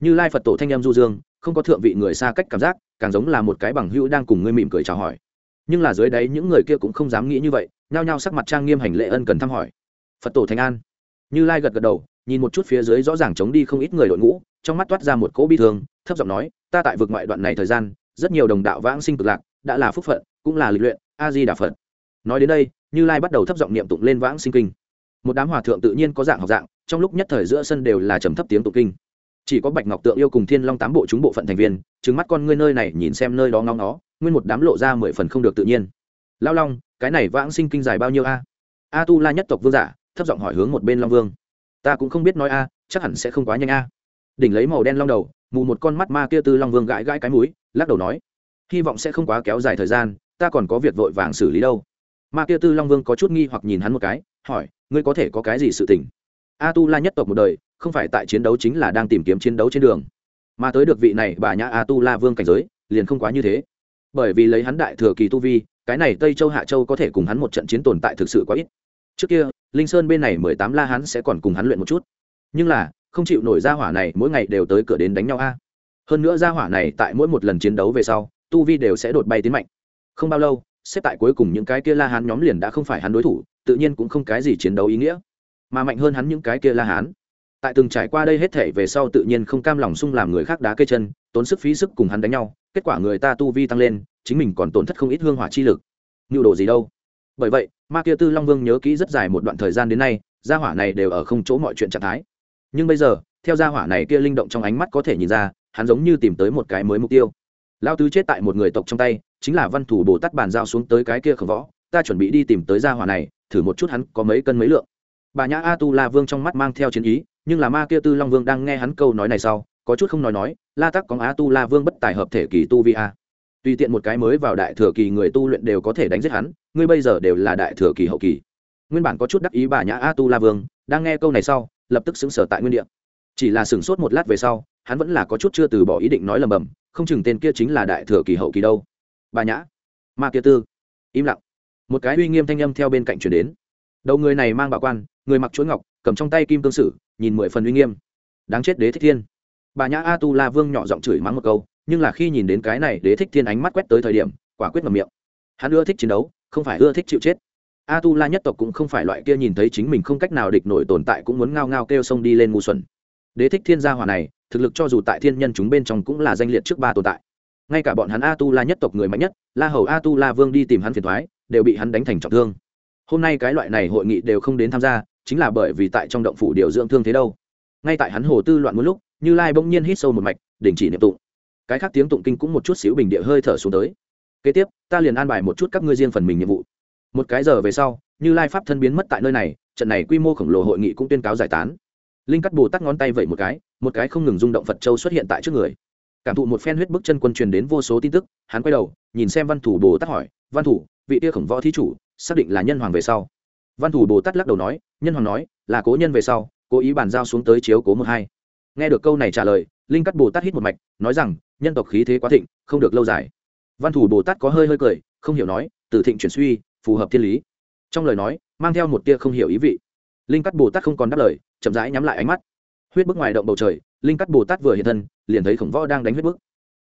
Như lai phật tổ thanh em du dương, không có thượng vị người xa cách cảm giác, càng giống là một cái bằng hữu đang cùng ngươi mỉm cười chào hỏi. Nhưng là dưới đáy những người kia cũng không dám nghĩ như vậy, nhao nhao sắc mặt trang nghiêm hành lễ ân cần thăm hỏi. Phật tổ thành an. Như lai gật gật đầu, nhìn một chút phía dưới rõ ràng chống đi không ít người đội ngũ, trong mắt toát ra một cỗ bi thương, thấp giọng nói, ta tại vực ngoại đoạn này thời gian, rất nhiều đồng đạo vãng sinh cực lạc đã là phúc phận, cũng là lịch luyện, a di đà phật. Nói đến đây, như lai bắt đầu thấp giọng niệm tụng lên vãng sinh kinh. Một đám hòa thượng tự nhiên có dạng học dạng, trong lúc nhất thời giữa sân đều là trầm thấp tiếng tụng kinh. Chỉ có bạch ngọc tượng yêu cùng thiên long tám bộ chúng bộ phận thành viên trứng mắt con ngươi nơi này nhìn xem nơi đó ngóng nó, nguyên một đám lộ ra mười phần không được tự nhiên. Lao long, cái này vãng sinh kinh dài bao nhiêu a? A tu la nhất tộc vương giả, thấp giọng hỏi hướng một bên long vương. Ta cũng không biết nói a, chắc hẳn sẽ không quá nhanh a. Đỉnh lấy màu đen long đầu, mù một con mắt ma kia tư long vương gãi gãi cái mũi, lắc đầu nói hy vọng sẽ không quá kéo dài thời gian, ta còn có việc vội vàng xử lý đâu. Ma kia tư long vương có chút nghi hoặc nhìn hắn một cái, hỏi, ngươi có thể có cái gì sự tình? A tu la nhất tộc một đời, không phải tại chiến đấu chính là đang tìm kiếm chiến đấu trên đường. Mà tới được vị này bà nhã a tu la vương cảnh giới, liền không quá như thế. Bởi vì lấy hắn đại thừa kỳ tu vi, cái này tây châu hạ châu có thể cùng hắn một trận chiến tồn tại thực sự quá ít. Trước kia, linh sơn bên này mười tám la hắn sẽ còn cùng hắn luyện một chút. Nhưng là, không chịu nổi gia hỏa này mỗi ngày đều tới cửa đến đánh nhau a. Hơn nữa gia hỏa này tại mỗi một lần chiến đấu về sau tu vi đều sẽ đột bay tiến mạnh. Không bao lâu, xếp tại cuối cùng những cái kia la hán nhóm liền đã không phải hắn đối thủ, tự nhiên cũng không cái gì chiến đấu ý nghĩa, mà mạnh hơn hắn những cái kia la hán. Tại từng trải qua đây hết thể về sau tự nhiên không cam lòng sung làm người khác đá cây chân, tốn sức phí sức cùng hắn đánh nhau, kết quả người ta tu vi tăng lên, chính mình còn tổn thất không ít hương hỏa chi lực. Nhu đồ gì đâu? Bởi vậy, ma kia tư long vương nhớ kỹ rất dài một đoạn thời gian đến nay, gia hỏa này đều ở không chỗ mọi chuyện trạng thái. Nhưng bây giờ, theo gia hỏa này kia linh động trong ánh mắt có thể nhìn ra, hắn giống như tìm tới một cái mới mục tiêu lao tứ chết tại một người tộc trong tay, chính là văn thủ bồ tát bàn giao xuống tới cái kia khổng võ, ta chuẩn bị đi tìm tới gia hỏa này, thử một chút hắn có mấy cân mấy lượng. Bà nhã a tu la vương trong mắt mang theo chiến ý, nhưng là ma kia tư long vương đang nghe hắn câu nói này sau, có chút không nói nói, la tắc có a tu la vương bất tài hợp thể kỳ tu vi a. Tùy tiện một cái mới vào đại thừa kỳ người tu luyện đều có thể đánh giết hắn, ngươi bây giờ đều là đại thừa kỳ hậu kỳ. Nguyên bản có chút đắc ý bà nhã a tu la vương, đang nghe câu này sau, lập tức xứng sở tại nguyên địa. Chỉ là sửng sốt một lát về sau, hắn vẫn là có chút chưa từ bỏ ý định nói lầm bầm không chừng tên kia chính là đại thừa kỳ hậu kỳ đâu. Bà nhã. Ma kia tư. Im lặng. Một cái uy nghiêm thanh âm theo bên cạnh chuyển đến. Đầu người này mang bảo quan, người mặc chuỗi ngọc, cầm trong tay kim cương sử, nhìn mười phần uy nghiêm. Đáng chết đế thích thiên. Bà nhã a tu la vương nhỏ giọng chửi mắng một câu, nhưng là khi nhìn đến cái này đế thích thiên ánh mắt quét tới thời điểm, quả quyết ngầm miệng. Hắn ưa thích chiến đấu, không phải ưa thích chịu chết. A tu la nhất tộc cũng không phải loại kia nhìn thấy chính mình không cách nào địch nổi tồn tại cũng muốn ngao ngao kêu sông đi lên ngu xuẩn đế thích thiên gia hỏa này, thực lực cho dù tại thiên nhân chúng bên trong cũng là danh liệt trước ba tồn tại. Ngay cả bọn hắn a tu la nhất tộc người mạnh nhất, la hầu a tu la vương đi tìm hắn phiền thoái đều bị hắn đánh thành trọng thương. Hôm nay cái loại này hội nghị đều không đến tham gia, chính là bởi vì tại trong động phủ điều dưỡng thương thế đâu. Ngay tại hắn hồ tư loạn một lúc, như lai bỗng nhiên hít sâu một mạch, đình chỉ niệm tụng. Cái khác tiếng tụng kinh cũng một chút xíu bình địa hơi thở xuống tới. Kế tiếp, ta liền an bài một chút các ngươi riêng phần mình nhiệm vụ. Một cái giờ về sau, như lai pháp thân biến mất tại nơi này, trận này quy mô khổng lồ hội nghị cũng tuyên cáo giải tán linh cắt bồ Tắc ngón tay vậy một cái một cái không ngừng rung động phật châu xuất hiện tại trước người. Cảm thụ một phen huyết bức chân quân truyền đến vô số tin tức, hắn quay đầu, nhìn xem văn thủ bồ tát hỏi, văn thủ, vị tia khổng võ thí chủ, xác định là nhân hoàng về sau? Văn thủ bồ tát lắc đầu nói, nhân hoàng nói, là cố nhân về sau, cố ý bàn giao xuống tới chiếu cố một hai. Nghe được câu này trả lời, linh cắt bồ tát hít một mạch, nói rằng, nhân tộc khí thế quá thịnh, không được lâu dài. Văn thủ bồ tát có hơi hơi cười, không hiểu nói, từ thịnh chuyển suy, phù hợp thiên lý. Trong lời nói, mang theo một tia không hiểu ý vị. Linh cắt bồ tát không còn đáp lời chậm rãi nhắm lại ánh mắt. Huyết bức ngoài động bầu trời, linh cắt bồ tát vừa hiện thân, liền thấy khổng võ đang đánh huyết bức.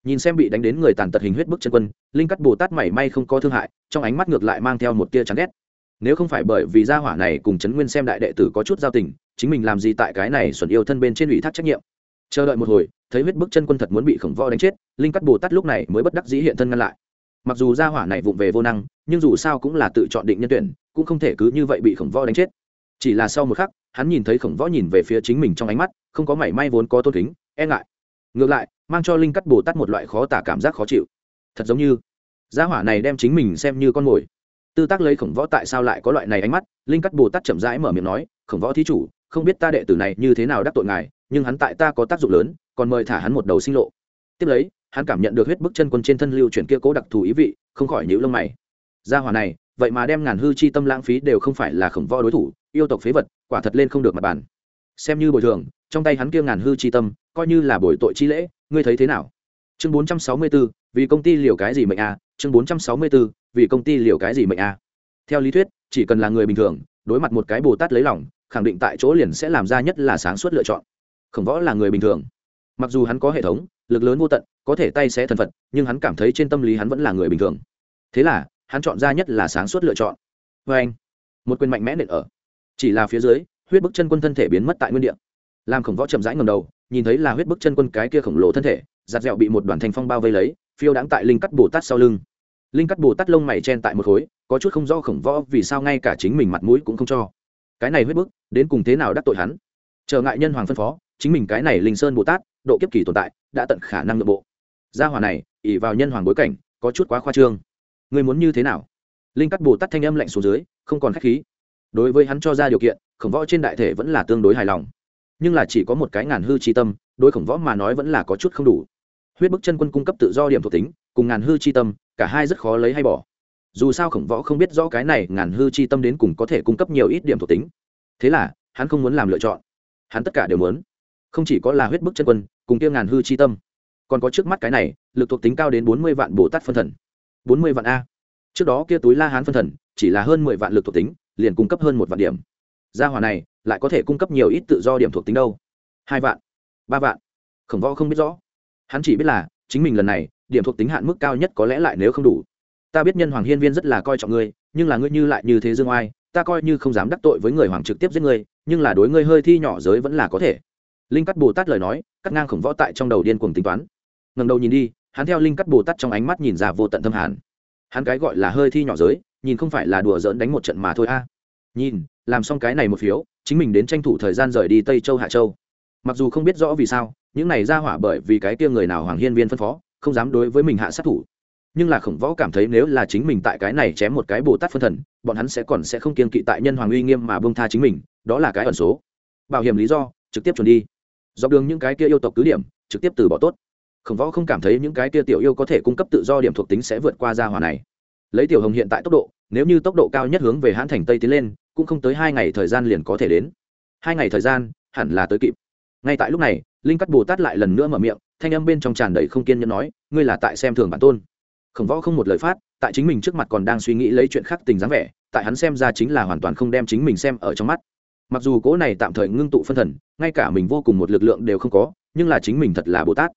Nhìn xem bị đánh đến người tàn tật hình huyết bức chân quân, linh cắt bồ tát mảy may không có thương hại, trong ánh mắt ngược lại mang theo một tia chán ghét. Nếu không phải bởi vì gia hỏa này cùng trấn nguyên xem đại đệ tử có chút giao tình, chính mình làm gì tại cái này xuẩn yêu thân bên trên ủy thác trách nhiệm? Chờ đợi một hồi, thấy huyết bức chân quân thật muốn bị khổng võ đánh chết, linh cắt bồ tát lúc này mới bất đắc dĩ hiện thân ngăn lại. Mặc dù gia hỏa này vụng về vô năng, nhưng dù sao cũng là tự chọn định nhân tuyển, cũng không thể cứ như vậy bị khổng võ đánh chết chỉ là sau một khắc, hắn nhìn thấy khổng võ nhìn về phía chính mình trong ánh mắt, không có mảy may vốn có tôn kính e ngại. Ngược lại, mang cho linh cắt bồ tát một loại khó tả cảm giác khó chịu. Thật giống như, gia hỏa này đem chính mình xem như con mồi. Tư tác lấy khổng võ tại sao lại có loại này ánh mắt, linh cắt bồ tát chậm rãi mở miệng nói, khổng võ thí chủ, không biết ta đệ tử này như thế nào đắc tội ngài, nhưng hắn tại ta có tác dụng lớn, còn mời thả hắn một đầu sinh lộ. Tiếp lấy, hắn cảm nhận được huyết bức chân quân trên thân lưu chuyển kia cố đặc thù ý vị, không khỏi nhữ lông mày. Gia hỏa này, vậy mà đem ngàn hư chi tâm lãng phí đều không phải là khổng võ đối thủ yêu tộc phế vật quả thật lên không được mặt bàn. Xem như bồi thường trong tay hắn kia ngàn hư chi tâm coi như là bồi tội chi lễ ngươi thấy thế nào? Chương bốn trăm sáu mươi 464, vì công ty liều cái gì mệnh a chương bốn trăm sáu mươi 464, vì công ty liều cái gì mệnh a. Theo lý thuyết chỉ cần là người bình thường đối mặt một cái bồ tát lấy lòng khẳng định tại chỗ liền sẽ làm ra nhất là sáng suốt lựa chọn. Khổng võ là người bình thường. Mặc dù hắn có hệ thống lực lớn vô tận có thể tay xé thần phật nhưng hắn cảm thấy trên tâm lý hắn vẫn là người bình thường. Thế là hắn chọn ra nhất là sáng suốt lựa chọn. Vê anh. Một quyền mạnh mẽ nện ở chỉ là phía dưới, huyết bức chân quân thân thể biến mất tại nguyên địa. Làm khổng võ chậm rãi ngầm đầu, nhìn thấy là huyết bức chân quân cái kia khổng lồ thân thể, giặt dẹo bị một đoàn thanh phong bao vây lấy, phiêu đáng tại linh cắt bồ tát sau lưng. Linh cắt bồ tát lông mày chen tại một khối, có chút không rõ khổng võ vì sao ngay cả chính mình mặt mũi cũng không cho. Cái này huyết bức, đến cùng thế nào đắc tội hắn? Trở ngại nhân hoàng phân phó, chính mình cái này linh sơn bồ tát, độ kiếp kỳ tồn tại, đã tận khả năng nội bộ. Gia hòa này ỉ vào nhân hoàng bối cảnh, có chút quá khoa trương. Người muốn như thế nào? Linh cắt bồ tát thanh âm lạnh xuống dưới, không còn k h á c h khí đối với hắn cho ra điều kiện, khổng võ trên đại thể vẫn là tương đối hài lòng. Nhưng là chỉ có một cái ngàn hư chi tâm, đối khổng võ mà nói vẫn là có chút không đủ. Huyết bức chân quân cung cấp tự do điểm thuộc tính, cùng ngàn hư chi tâm, cả hai rất khó lấy hay bỏ. Dù sao khổng võ không biết rõ cái này ngàn hư chi tâm đến cùng có thể cung cấp nhiều ít điểm thuộc tính. Thế là, hắn không muốn làm lựa chọn. Hắn tất cả đều muốn. Không chỉ có là huyết bức chân quân, cùng kia ngàn hư chi tâm. Còn có trước mắt cái này, lực thuộc tính cao đến bốn mươi vạn bồ tát phân thần. bốn mươi vạn a. Trước đó kia túi la hán phân thần, chỉ là hơn mười vạn lực thuộc tính liền cung cấp hơn một vạn điểm. Gia hòa này lại có thể cung cấp nhiều ít tự do điểm thuộc tính đâu. Hai vạn, ba vạn. Khổng võ không biết rõ. Hắn chỉ biết là, chính mình lần này, điểm thuộc tính hạn mức cao nhất có lẽ lại nếu không đủ. Ta biết nhân hoàng hiên viên rất là coi trọng ngươi, nhưng là ngươi như lại như thế dương oai, ta coi như không dám đắc tội với người hoàng trực tiếp giết ngươi, nhưng là đối ngươi hơi thi nhỏ giới vẫn là có thể. Linh cắt bồ tát lời nói, cắt ngang khổng võ tại trong đầu điên cuồng tính toán. Ngần đầu nhìn đi, hắn theo linh cắt bồ tát trong ánh mắt nhìn ra vô tận thâm hàn. Hắn cái gọi là hơi thi nhỏ giới nhìn không phải là đùa dỡn đánh một trận mà thôi a. Nhìn, làm xong cái này một phiếu, chính mình đến tranh thủ thời gian rời đi tây châu hạ châu. Mặc dù không biết rõ vì sao, những này ra hỏa bởi vì cái kia người nào hoàng hiên viên phân phó, không dám đối với mình hạ sát thủ. Nhưng là khổng võ cảm thấy nếu là chính mình tại cái này chém một cái bồ tát phân thần, bọn hắn sẽ còn sẽ không kiên kỵ tại nhân hoàng uy nghiêm mà bông tha chính mình, đó là cái ẩn số. Bảo hiểm lý do, trực tiếp chuẩn đi. Dọc đường những cái kia yêu tộc cứ điểm, trực tiếp từ bỏ tốt. Khổng võ không cảm thấy những cái kia tiểu yêu có thể cung cấp tự do điểm thuộc tính sẽ vượt qua gia hỏa này lấy tiểu hồng hiện tại tốc độ, nếu như tốc độ cao nhất hướng về hãn thành tây tiến lên, cũng không tới hai ngày thời gian liền có thể đến. Hai ngày thời gian, hẳn là tới kịp. Ngay tại lúc này, linh cắt bồ tát lại lần nữa mở miệng, thanh âm bên trong tràn đầy không kiên nhẫn nói, ngươi là tại xem thường bản tôn. Khổng võ không một lời phát, tại chính mình trước mặt còn đang suy nghĩ lấy chuyện khác tình dáng vẻ, tại hắn xem ra chính là hoàn toàn không đem chính mình xem ở trong mắt. Mặc dù cỗ này tạm thời ngưng tụ phân thần, ngay cả mình vô cùng một lực lượng đều không có, nhưng là chính mình thật là bồ tát.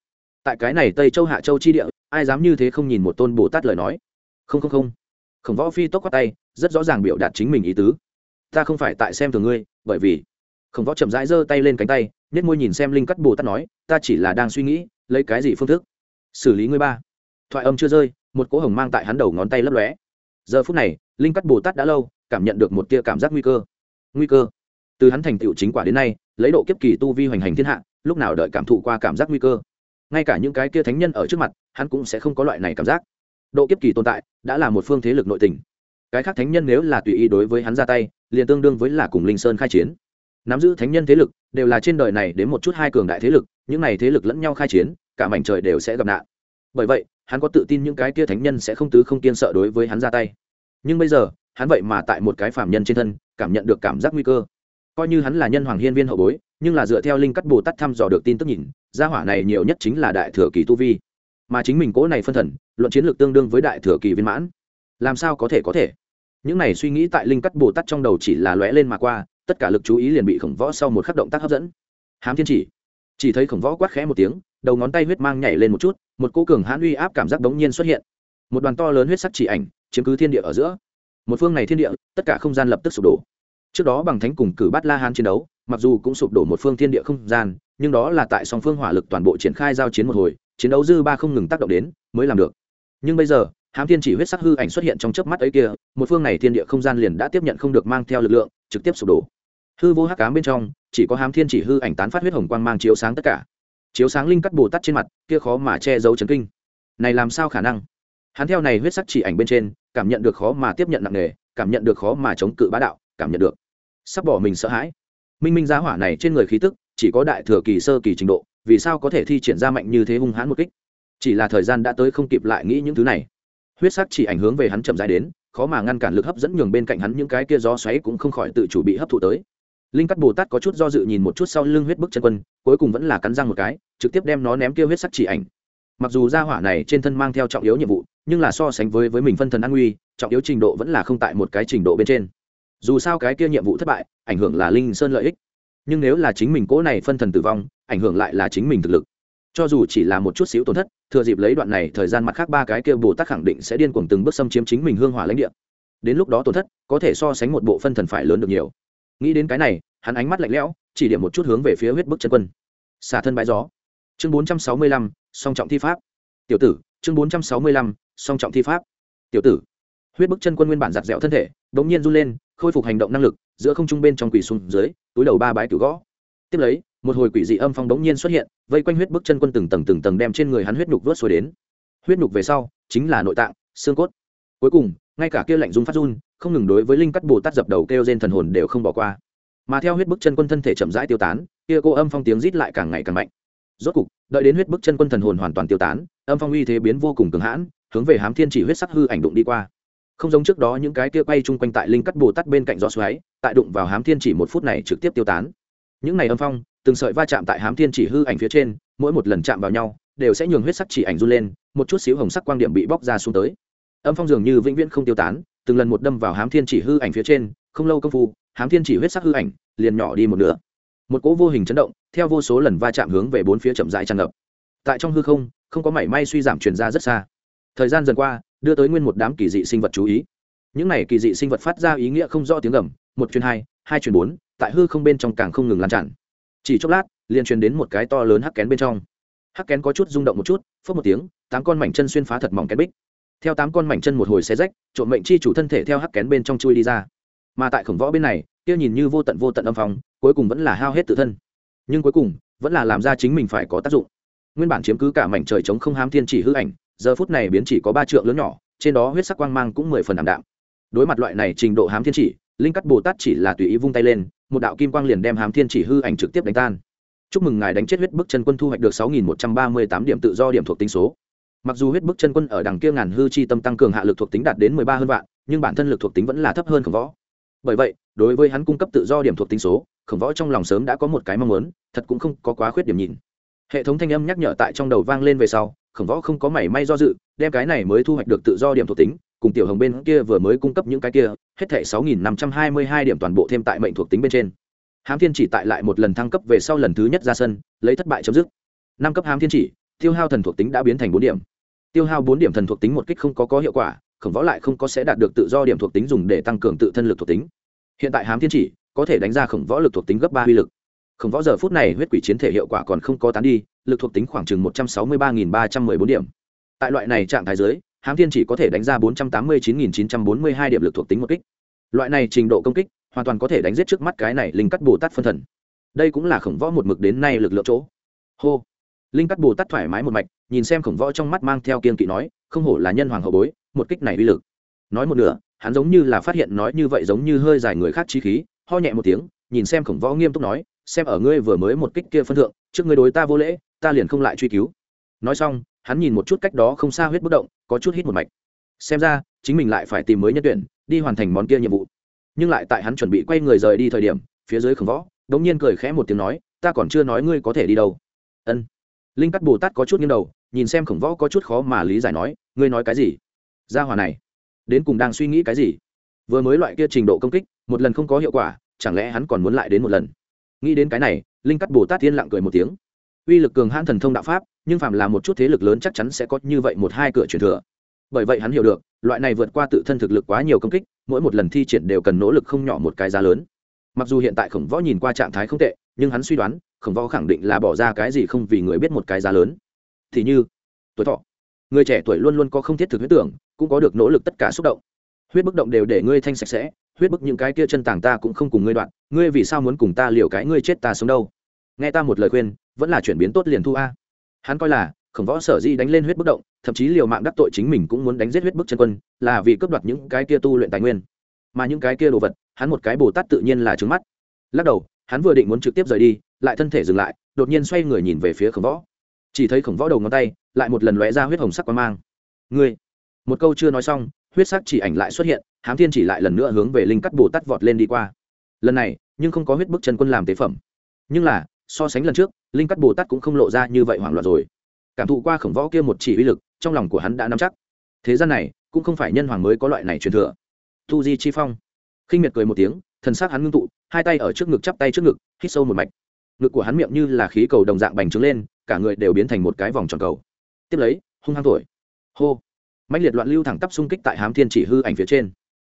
Tại cái này tây châu hạ châu chi địa, ai dám như thế không nhìn một tôn bồ tát lời nói? Không không không. Khổng võ phi tốc qua tay, rất rõ ràng biểu đạt chính mình ý tứ. Ta không phải tại xem thường ngươi, bởi vì khổng võ chậm rãi giơ tay lên cánh tay nết môi nhìn xem linh cắt bồ tát nói, ta chỉ là đang suy nghĩ, lấy cái gì phương thức xử lý ngươi ba. Thoại âm chưa rơi, một cỗ hồng mang tại hắn đầu ngón tay lấp lóe. Giờ phút này, linh cắt bồ tát đã lâu, cảm nhận được một tia cảm giác nguy cơ. Nguy cơ? Từ hắn thành tựu chính quả đến nay, lấy độ kiếp kỳ tu vi hoành hành thiên hạ, lúc nào đợi cảm thụ qua cảm giác nguy cơ? Ngay cả những cái kia thánh nhân ở trước mặt, hắn cũng sẽ không có loại này cảm giác độ kiếp kỳ tồn tại đã là một phương thế lực nội tình. Cái khác thánh nhân nếu là tùy ý đối với hắn ra tay, liền tương đương với là cùng linh sơn khai chiến. Nắm giữ thánh nhân thế lực, đều là trên đời này đến một chút hai cường đại thế lực, những này thế lực lẫn nhau khai chiến, cả mảnh trời đều sẽ gặp nạn. Bởi vậy, hắn có tự tin những cái kia thánh nhân sẽ không tứ không kiên sợ đối với hắn ra tay. Nhưng bây giờ, hắn vậy mà tại một cái phạm nhân trên thân, cảm nhận được cảm giác nguy cơ. Coi như hắn là nhân hoàng hiên viên hậu bối, nhưng là dựa theo linh cắt bồ tát thăm dò được tin tức nhìn, gia hỏa này nhiều nhất chính là đại thừa kỳ tu vi mà chính mình cố này phân thần, luận chiến lược tương đương với đại thừa kỳ viên mãn. Làm sao có thể có thể? Những này suy nghĩ tại linh cắt bồ tát trong đầu chỉ là lóe lên mà qua, tất cả lực chú ý liền bị khổng võ sau một khắc động tác hấp dẫn. Hám thiên chỉ. Chỉ thấy khổng võ quát khẽ một tiếng, đầu ngón tay huyết mang nhảy lên một chút, một cô cường hãn uy áp cảm giác đống nhiên xuất hiện. Một đoàn to lớn huyết sắc chỉ ảnh, chiếm cứ thiên địa ở giữa. Một phương này thiên địa, tất cả không gian lập tức sụp đổ. Trước đó bằng thánh cùng cử bát la hán chiến đấu, mặc dù cũng sụp đổ một phương thiên địa không gian, nhưng đó là tại song phương hỏa lực toàn bộ triển khai giao chiến một hồi chiến đấu dư ba không ngừng tác động đến, mới làm được. Nhưng bây giờ, hám thiên chỉ huyết sắc hư ảnh xuất hiện trong chớp mắt ấy kia, một phương này thiên địa không gian liền đã tiếp nhận không được mang theo lực lượng, trực tiếp sụp đổ. Hư vô hắc cám bên trong, chỉ có hám thiên chỉ hư ảnh tán phát huyết hồng quang mang chiếu sáng tất cả. Chiếu sáng linh cắt bồ tát trên mặt, kia khó mà che giấu chấn kinh. Này làm sao khả năng? Hắn theo này huyết sắc chỉ ảnh bên trên, cảm nhận được khó mà tiếp nhận nặng nề, cảm nhận được khó mà chống cự bá đạo, cảm nhận được. Sắp bỏ mình sợ hãi. Minh minh giá hỏa này trên người khí tức, chỉ có đại thừa kỳ sơ kỳ trình độ vì sao có thể thi triển ra mạnh như thế hung hãn một kích? Chỉ là thời gian đã tới không kịp lại nghĩ những thứ này. Huyết sắc chỉ ảnh hướng về hắn chậm dài đến, khó mà ngăn cản lực hấp dẫn nhường bên cạnh hắn những cái kia gió xoáy cũng không khỏi tự chủ bị hấp thụ tới. Linh cắt bồ tát có chút do dự nhìn một chút sau lưng huyết bức chân quân, cuối cùng vẫn là cắn răng một cái, trực tiếp đem nó ném kia huyết sắc chỉ ảnh. Mặc dù gia hỏa này trên thân mang theo trọng yếu nhiệm vụ, nhưng là so sánh với với mình phân thần an nguy, trọng yếu trình độ vẫn là không tại một cái trình độ bên trên. Dù sao cái kia nhiệm vụ thất bại, ảnh hưởng là linh sơn lợi ích. Nhưng nếu là chính mình cố này phân thần tử vong ảnh hưởng lại là chính mình thực lực. Cho dù chỉ là một chút xíu tổn thất, thừa dịp lấy đoạn này thời gian mặt khác ba cái kia bồ tát khẳng định sẽ điên cuồng từng bước xâm chiếm chính mình hương hỏa lãnh địa. Đến lúc đó tổn thất, có thể so sánh một bộ phân thần phải lớn được nhiều. Nghĩ đến cái này, hắn ánh mắt lạnh lẽo, chỉ điểm một chút hướng về phía huyết bức chân quân. Xả thân bãi gió. Chương bốn trăm sáu mươi lăm, song trọng thi pháp. Tiểu tử, chương bốn trăm sáu mươi lăm, song trọng thi pháp. Tiểu tử. Huyết bức chân quân nguyên bản giặt dẻo thân thể đ ỗ n g nhiên run lên, khôi phục hành động năng lực, giữa không trung bên trong quỷ xuống dưới, túi đầu ba bái cửu gõ. Tiếp lấy một hồi quỷ dị âm phong đống nhiên xuất hiện, vây quanh huyết bức chân quân từng tầng từng tầng đem trên người hắn huyết nhục vớt xuôi đến. Huyết nhục về sau, chính là nội tạng, xương cốt. Cuối cùng, ngay cả kia lạnh run phát run, không ngừng đối với linh cắt bồ tát dập đầu kêu trên thần hồn đều không bỏ qua. Mà theo huyết bức chân quân thân thể chậm rãi tiêu tán, kia cô âm phong tiếng rít lại càng ngày càng mạnh. Rốt cục, đợi đến huyết bức chân quân thần hồn hoàn toàn tiêu tán, âm phong uy thế biến vô cùng cường hãn, hướng về hám thiên chỉ huyết sắc hư ảnh đụng đi qua. Không giống trước đó những cái kia quay chung quanh tại linh cắt bồ tát bên cạnh gió xoáy, tại đụng vào hám thiên chỉ một phút này trực tiếp tiêu tán. Những này âm phong từng sợi va chạm tại hám thiên chỉ hư ảnh phía trên, mỗi một lần chạm vào nhau, đều sẽ nhường huyết sắc chỉ ảnh run lên, một chút xíu hồng sắc quang điểm bị bóc ra xuống tới. Âm phong dường như vĩnh viễn không tiêu tán, từng lần một đâm vào hám thiên chỉ hư ảnh phía trên, không lâu công phu, hám thiên chỉ huyết sắc hư ảnh liền nhỏ đi một nửa. Một cỗ vô hình chấn động, theo vô số lần va chạm hướng về bốn phía chậm rãi tràn ngập. Tại trong hư không không có mảy may suy giảm truyền ra rất xa. Thời gian dần qua, đưa tới nguyên một đám kỳ dị sinh vật chú ý. Những này kỳ dị sinh vật phát ra ý nghĩa không rõ tiếng gầm, một chuyến hai hai chuyến bốn, tại hư không bên trong càng không ngừng lan tràn chỉ chốc lát, liền truyền đến một cái to lớn hắc kén bên trong. Hắc kén có chút rung động một chút phớt một tiếng, tám con mảnh chân xuyên phá thật mỏng kén bích. Theo tám con mảnh chân một hồi xe rách, trộm mệnh chi chủ thân thể theo hắc kén bên trong chui đi ra. Mà tại khổng võ bên này, kia nhìn như vô tận vô tận âm phong, cuối cùng vẫn là hao hết tự thân. Nhưng cuối cùng, vẫn là làm ra chính mình phải có tác dụng. Nguyên bản chiếm cứ cả mảnh trời trống không hám thiên chỉ hư ảnh, giờ phút này biến chỉ có ba trượng lớn nhỏ, trên đó huyết sắc quang mang cũng mười phần ảm đạm. Đối mặt loại này trình độ hám thiên chỉ, linh cắt bồ tát chỉ là tùy ý vung tay lên một đạo kim quang liền đem hám thiên chỉ hư ảnh trực tiếp đánh tan. Chúc mừng ngài đánh chết huyết bức chân quân thu hoạch được sáu nghìn một trăm ba mươi tám điểm tự do điểm thuộc tính số. Mặc dù huyết bức chân quân ở đằng kia ngàn hư chi tâm tăng cường hạ lực thuộc tính đạt đến mười ba hơn vạn, nhưng bản thân lực thuộc tính vẫn là thấp hơn khổng võ. Bởi vậy, đối với hắn cung cấp tự do điểm thuộc tính số, khổng võ trong lòng sớm đã có một cái mong muốn, thật cũng không có quá khuyết điểm nhìn. Hệ thống thanh âm nhắc nhở tại trong đầu vang lên về sau, khổng võ không có mảy may do dự, đem cái này mới thu hoạch được tự do điểm thuộc tính cùng tiểu hồng bên kia vừa mới cung cấp những cái kia, hết thảy sáu nghìn năm trăm hai mươi hai điểm toàn bộ thêm tại mệnh thuộc tính bên trên. Hám thiên chỉ tại lại một lần thăng cấp về sau lần thứ nhất ra sân, lấy thất bại chấm dứt. Năm cấp hám thiên chỉ, tiêu hao thần thuộc tính đã biến thành bốn điểm. Tiêu hao bốn điểm thần thuộc tính một kích không có có hiệu quả, khổng võ lại không có sẽ đạt được tự do điểm thuộc tính dùng để tăng cường tự thân lực thuộc tính. Hiện tại hám thiên chỉ có thể đánh ra khổng võ lực thuộc tính gấp ba uy lực. Khổng võ giờ phút này huyết quỷ chiến thể hiệu quả còn không có tán đi, lực thuộc tính khoảng chừng một trăm sáu mươi ba nghìn ba trăm mười bốn điểm. Tại loại này trạng thái dưới hám thiên chỉ có thể đánh ra bốn trăm tám mươi chín nghìn chín trăm bốn mươi hai điểm lực thuộc tính một kích. Loại này trình độ công kích, hoàn toàn có thể đánh giết trước mắt cái này linh cắt bồ tát phân thần. Đây cũng là khổng võ một mực đến nay lực lượng chỗ. Hô. Linh cắt bồ tát thoải mái một mạch, nhìn xem khổng võ trong mắt mang theo kiên kỵ nói, không hổ là nhân hoàng hậu bối, một kích này uy lực. Nói một nửa, hắn giống như là phát hiện nói như vậy giống như hơi dài người khác chi khí, ho nhẹ một tiếng, nhìn xem khổng võ nghiêm túc nói, xem ở ngươi vừa mới một kích kia phân thượng, trước ngươi đối ta vô lễ, ta liền không lại truy cứu. Nói xong, hắn nhìn một chút cách đó không xa huyết bất động có chút hít một mạch. Xem ra, chính mình lại phải tìm mới nhân tuyển, đi hoàn thành món kia nhiệm vụ. Nhưng lại tại hắn chuẩn bị quay người rời đi thời điểm, phía dưới khổng võ đ ỗ n g nhiên cười khẽ một tiếng nói, ta còn chưa nói ngươi có thể đi đâu. Ân. Linh cắt bồ tát có chút nghiêng đầu, nhìn xem khổng võ có chút khó mà lý giải nói, ngươi nói cái gì? Ra hòa này, đến cùng đang suy nghĩ cái gì? Vừa mới loại kia trình độ công kích, một lần không có hiệu quả, chẳng lẽ hắn còn muốn lại đến một lần? Nghĩ đến cái này, linh cắt bồ tát thiên lặng cười một tiếng uy lực cường hãn thần thông đạo pháp, nhưng phạm là một chút thế lực lớn chắc chắn sẽ có như vậy một hai cửa truyền thừa. Bởi vậy hắn hiểu được, loại này vượt qua tự thân thực lực quá nhiều công kích, mỗi một lần thi triển đều cần nỗ lực không nhỏ một cái giá lớn. Mặc dù hiện tại khổng võ nhìn qua trạng thái không tệ, nhưng hắn suy đoán, khổng võ khẳng định là bỏ ra cái gì không vì người biết một cái giá lớn. Thì như, tuổi thọ. Người trẻ tuổi luôn luôn có không thiết thực huyết tưởng, cũng có được nỗ lực tất cả xúc động. Huyết bức động đều để ngươi thanh sạch sẽ, huyết bức những cái kia chân tàng ta cũng không cùng ngươi đoạn, ngươi vì sao muốn cùng ta liều cái ngươi chết ta sống đâu? Nghe ta một lời khuyên vẫn là chuyển biến tốt liền thu a. Hắn coi là, khổng võ sở di đánh lên huyết bức động, thậm chí liều mạng đắc tội chính mình cũng muốn đánh giết huyết bức chân quân, là vì cướp đoạt những cái kia tu luyện tài nguyên. Mà những cái kia đồ vật, hắn một cái bồ tát tự nhiên là trứng mắt. Lắc đầu, hắn vừa định muốn trực tiếp rời đi, lại thân thể dừng lại, đột nhiên xoay người nhìn về phía khổng võ. Chỉ thấy khổng võ đầu ngón tay, lại một lần lóe ra huyết hồng sắc quang mang. Ngươi, một câu chưa nói xong, huyết sắc chỉ ảnh lại xuất hiện, hám thiên chỉ lại lần nữa hướng về linh cắt bồ tát vọt lên đi qua. Lần này, nhưng không có huyết bức chân quân làm tế phẩm. Nhưng là so sánh lần trước, linh cắt bồ tát cũng không lộ ra như vậy hoảng loạn rồi. Cảm thụ qua khổng võ kia một chỉ uy lực, trong lòng của hắn đã nắm chắc. Thế gian này, cũng không phải nhân hoàng mới có loại này truyền thừa. Tu di chi phong. Khinh miệt cười một tiếng, thần s á c hắn ngưng tụ, hai tay ở trước ngực chắp tay trước ngực, hít sâu một mạch. Ngực của hắn miệng như là khí cầu đồng dạng bành trướng lên, cả người đều biến thành một cái vòng tròn cầu. Tiếp lấy, hung hăng thổi. Hô. Mạnh liệt loạn lưu thẳng tắp xung kích tại hám thiên chỉ hư ảnh phía trên.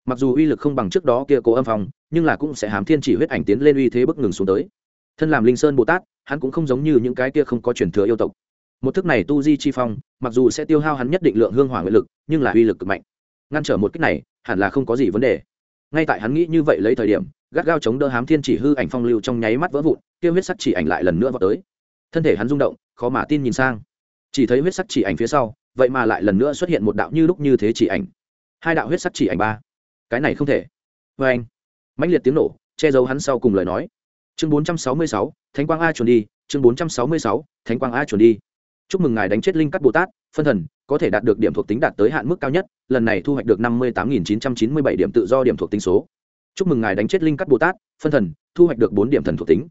Mặc dù uy lực không bằng trước đó kia cố âm phòng nhưng là cũng sẽ hám thiên chỉ huyết ảnh tiến lên uy thế bức ngừng xuống tới thân làm linh sơn bồ tát hắn cũng không giống như những cái kia không có truyền thừa yêu tộc một thức này tu di chi phong mặc dù sẽ tiêu hao hắn nhất định lượng hương hỏa nguyện lực nhưng là uy lực cực mạnh ngăn trở một cách này hẳn là không có gì vấn đề ngay tại hắn nghĩ như vậy lấy thời điểm gắt gao chống đỡ hám thiên chỉ hư ảnh phong lưu trong nháy mắt vỡ vụn kia huyết sắc chỉ ảnh lại lần nữa vào tới thân thể hắn rung động khó mà tin nhìn sang chỉ thấy huyết sắc chỉ ảnh phía sau vậy mà lại lần nữa xuất hiện một đạo như lúc như thế chỉ ảnh hai đạo huyết sắc chỉ ảnh ba cái này không thể vê anh mãnh liệt tiếng nổ che giấu hắn sau cùng lời nói chương bốn trăm sáu mươi sáu, thánh quang a chuẩn đi, chương bốn trăm sáu mươi sáu, thánh quang a chuẩn đi. Chúc mừng ngài đánh chết linh cắt bồ tát, phân thần, có thể đạt được điểm thuộc tính đạt tới hạn mức cao nhất, lần này thu hoạch được năm mươi tám nghìn chín trăm chín mươi bảy điểm tự do điểm thuộc tính số. Chúc mừng ngài đánh chết linh cắt bồ tát, phân thần, thu hoạch được bốn điểm thần thuộc tính.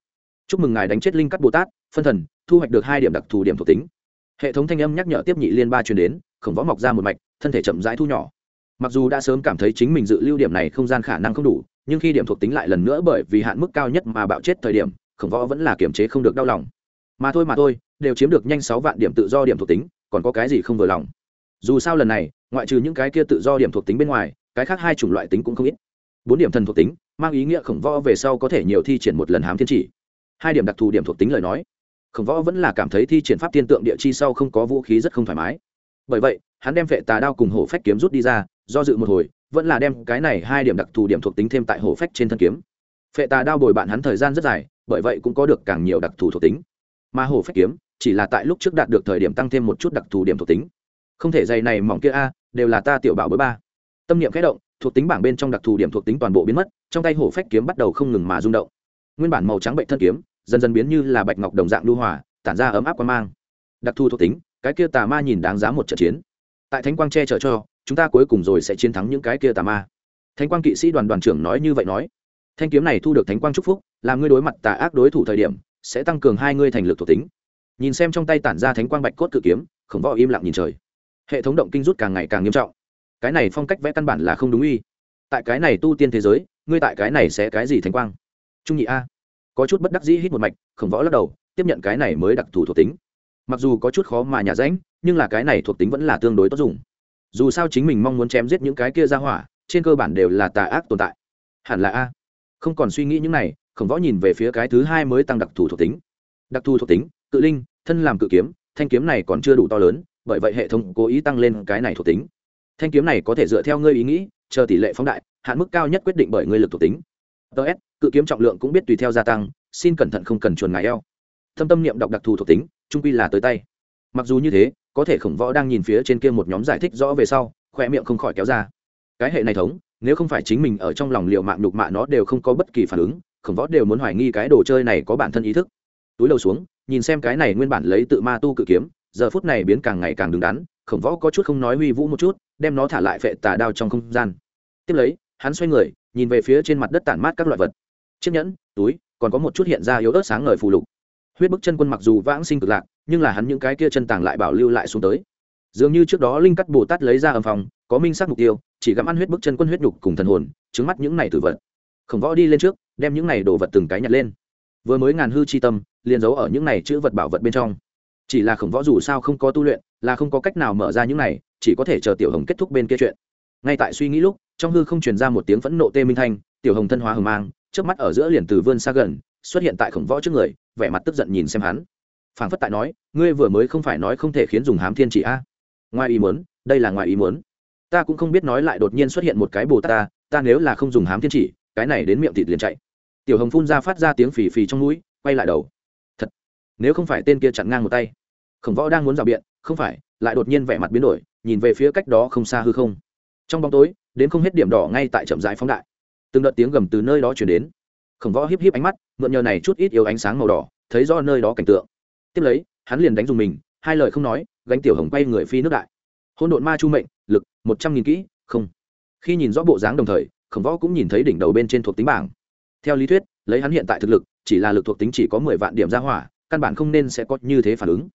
Chúc mừng ngài đánh chết linh cắt bồ tát, phân thần, thu hoạch được hai điểm đặc thù điểm thuộc tính. Hệ thống thanh âm nhắc nhở tiếp nhị liên ba truyền đến, khổng võ mọc ra một mạch, thân thể chậm rãi thu nhỏ mặc dù đã sớm cảm thấy chính mình dự lưu điểm này không gian khả năng không đủ, nhưng khi điểm thuộc tính lại lần nữa bởi vì hạn mức cao nhất mà bạo chết thời điểm, khổng võ vẫn là kiềm chế không được đau lòng. Mà thôi mà thôi, đều chiếm được nhanh sáu vạn điểm tự do điểm thuộc tính, còn có cái gì không vừa lòng? Dù sao lần này, ngoại trừ những cái kia tự do điểm thuộc tính bên ngoài, cái khác hai chủng loại tính cũng không ít. Bốn điểm thần thuộc tính, mang ý nghĩa khổng võ về sau có thể nhiều thi triển một lần hám thiên chỉ. Hai điểm đặc thù điểm thuộc tính lời nói, khổng võ vẫn là cảm thấy thi triển pháp tiên tượng địa chi sau không có vũ khí rất không thoải mái. Bởi vậy, hắn đem vệ tà đao cùng hổ phách kiếm rút đi ra do dự một hồi, vẫn là đem cái này hai điểm đặc thù điểm thuộc tính thêm tại hổ phách trên thân kiếm. Phệ tà đao bồi bạn hắn thời gian rất dài, bởi vậy cũng có được càng nhiều đặc thù thuộc tính. Mà hổ phách kiếm, chỉ là tại lúc trước đạt được thời điểm tăng thêm một chút đặc thù điểm thuộc tính. Không thể dày này mỏng kia a, đều là ta tiểu bảo bối ba. Tâm niệm khẽ động, thuộc tính bảng bên trong đặc thù điểm thuộc tính toàn bộ biến mất, trong tay hổ phách kiếm bắt đầu không ngừng mà rung động. Nguyên bản màu trắng bệnh thân kiếm, dần dần biến như là bạch ngọc đồng dạng lưu hòa, tản ra ấm áp quan mang. Đặc thù thuộc tính, cái kia tà ma nhìn đáng giá một trận chiến. Tại thánh quang che chở cho chúng ta cuối cùng rồi sẽ chiến thắng những cái kia tà ma. Thánh quang kỵ sĩ đoàn đoàn trưởng nói như vậy nói. Thanh kiếm này thu được thánh quang chúc phúc, làm ngươi đối mặt tà ác đối thủ thời điểm, sẽ tăng cường hai ngươi thành lực thuộc tính. Nhìn xem trong tay tản ra thánh quang bạch cốt cự kiếm, khổng võ im lặng nhìn trời. Hệ thống động kinh rút càng ngày càng nghiêm trọng. Cái này phong cách vẽ căn bản là không đúng uy. Tại cái này tu tiên thế giới, ngươi tại cái này sẽ cái gì thánh quang? Trung nhị a. Có chút bất đắc dĩ hít một mạch, khổng võ lắc đầu, tiếp nhận cái này mới đặc thù thuộc tính. Mặc dù có chút khó mà nhà rãnh, nhưng là cái này thuộc tính vẫn là tương đối tốt dùng dù sao chính mình mong muốn chém giết những cái kia ra hỏa, trên cơ bản đều là tà ác tồn tại. Hẳn là a. Không còn suy nghĩ những này, khổng võ nhìn về phía cái thứ hai mới tăng đặc thù thuộc tính. Đặc thù thuộc tính, cự linh, thân làm cự kiếm, thanh kiếm này còn chưa đủ to lớn, bởi vậy hệ thống cố ý tăng lên cái này thuộc tính. Thanh kiếm này có thể dựa theo ngươi ý nghĩ, chờ tỷ lệ phóng đại, hạn mức cao nhất quyết định bởi ngươi lực thuộc tính. Ts cự kiếm trọng lượng cũng biết tùy theo gia tăng, xin cẩn thận không cần chuồn ngài eo. Thâm tâm niệm đọc đặc thù thuộc tính, trung quy là tới tay mặc dù như thế, có thể khổng võ đang nhìn phía trên kia một nhóm giải thích rõ về sau khoe miệng không khỏi kéo ra. Cái hệ này thống, nếu không phải chính mình ở trong lòng liệu mạng nhục mạ nó đều không có bất kỳ phản ứng, khổng võ đều muốn hoài nghi cái đồ chơi này có bản thân ý thức. Túi đầu xuống, nhìn xem cái này nguyên bản lấy tự ma tu cự kiếm, giờ phút này biến càng ngày càng đứng đắn, khổng võ có chút không nói huy vũ một chút, đem nó thả lại phệ tà đao trong không gian. Tiếp lấy, hắn xoay người, nhìn về phía trên mặt đất tản mát các loại vật. Chiếc nhẫn, túi, còn có một chút hiện ra yếu ớt sáng ngời phù lục. Huyết bức chân quân mặc dù vãng sinh cực lạc nhưng là hắn những cái kia chân tàng lại bảo lưu lại xuống tới. Dường như trước đó linh cắt bồ tát lấy ra âm phòng có minh sắc mục tiêu, chỉ gặm ăn huyết bức chân quân huyết nhục cùng thần hồn, trứng mắt những này tử vật. Khổng võ đi lên trước, đem những này đồ vật từng cái nhặt lên. Vừa mới ngàn hư chi tâm, liền giấu ở những này chữ vật bảo vật bên trong. Chỉ là khổng võ dù sao không có tu luyện, là không có cách nào mở ra những này, chỉ có thể chờ tiểu hồng kết thúc bên kia chuyện. Ngay tại suy nghĩ lúc, trong hư không truyền ra một tiếng phẫn nộ tê minh thanh, tiểu hồng thân hóa hờ mang trước mắt ở giữa liền từ vươn xa gần, xuất hiện tại khổng võ trước người, vẻ mặt tức giận nhìn xem hắn. Phản phất tại nói, ngươi vừa mới không phải nói không thể khiến dùng hám thiên chỉ a. Ngoài ý muốn, đây là ngoài ý muốn. Ta cũng không biết nói lại đột nhiên xuất hiện một cái bồ tát ta ta nếu là không dùng hám thiên chỉ, cái này đến miệng thịt liền chạy. Tiểu hồng phun ra phát ra tiếng phì phì trong mũi, quay lại đầu. Thật, nếu không phải tên kia chặn ngang một tay. Khổng võ đang muốn rào biện, không phải, lại đột nhiên vẻ mặt biến đổi, nhìn về phía cách đó không xa hư không. Trong bóng tối, đến không hết điểm đỏ ngay tại chậm rãi phóng đại. Từng đợt tiếng gầm từ nơi đó chuyển đến. Khổng võ híp híp ánh mắt, mượn nhờ này chút ít yếu ánh sáng màu đỏ, thấy do nơi đó cảnh tượng tiếp lấy, hắn liền đánh dùng mình, hai lời không nói, gánh tiểu hồng quay người phi nước đại. Hôn độn ma chu mệnh, lực, một trăm nghìn kỹ, không. Khi nhìn rõ bộ dáng đồng thời, khổng võ cũng nhìn thấy đỉnh đầu bên trên thuộc tính bảng. Theo lý thuyết, lấy hắn hiện tại thực lực, chỉ là lực thuộc tính chỉ có mười vạn điểm ra hỏa, căn bản không nên sẽ có như thế phản ứng.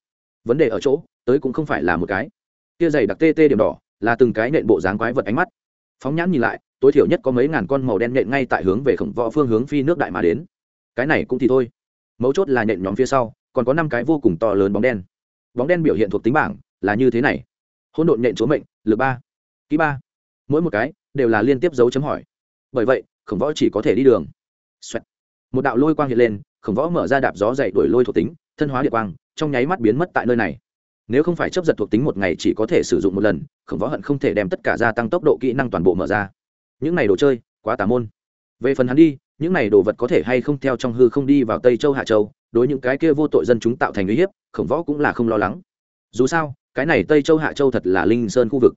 Vấn đề ở chỗ, tới cũng không phải là một cái. Kia dày đặc tê tê điểm đỏ, là từng cái nện bộ dáng quái vật ánh mắt. Phóng nhãn nhìn lại, tối thiểu nhất có mấy ngàn con màu đen nện ngay tại hướng về khổng võ phương hướng phi nước đại mà đến. Cái này cũng thì thôi. Mấu chốt là nện nhóm phía sau còn có năm cái vô cùng to lớn bóng đen. Bóng đen biểu hiện thuộc tính bảng là như thế này. Hỗn độn nện chúa mệnh, lực ba ký ba. Mỗi một cái đều là liên tiếp dấu chấm hỏi. Bởi vậy, khổng võ chỉ có thể đi đường. Xoẹt. một đạo lôi quang hiện lên, khổng võ mở ra đạp gió dậy đuổi lôi thuộc tính, thân hóa địa quang, trong nháy mắt biến mất tại nơi này. Nếu không phải chấp giật thuộc tính một ngày chỉ có thể sử dụng một lần, khổng võ hận không thể đem tất cả gia tăng tốc độ kỹ năng toàn bộ mở ra. Những này đồ chơi, quá tà môn. Về phần hắn đi, những này đồ vật có thể hay không theo trong hư không đi vào tây châu hạ châu đối những cái kia vô tội dân chúng tạo thành uy hiếp, khổng võ cũng là không lo lắng. Dù sao, cái này tây châu hạ châu thật là linh sơn khu vực.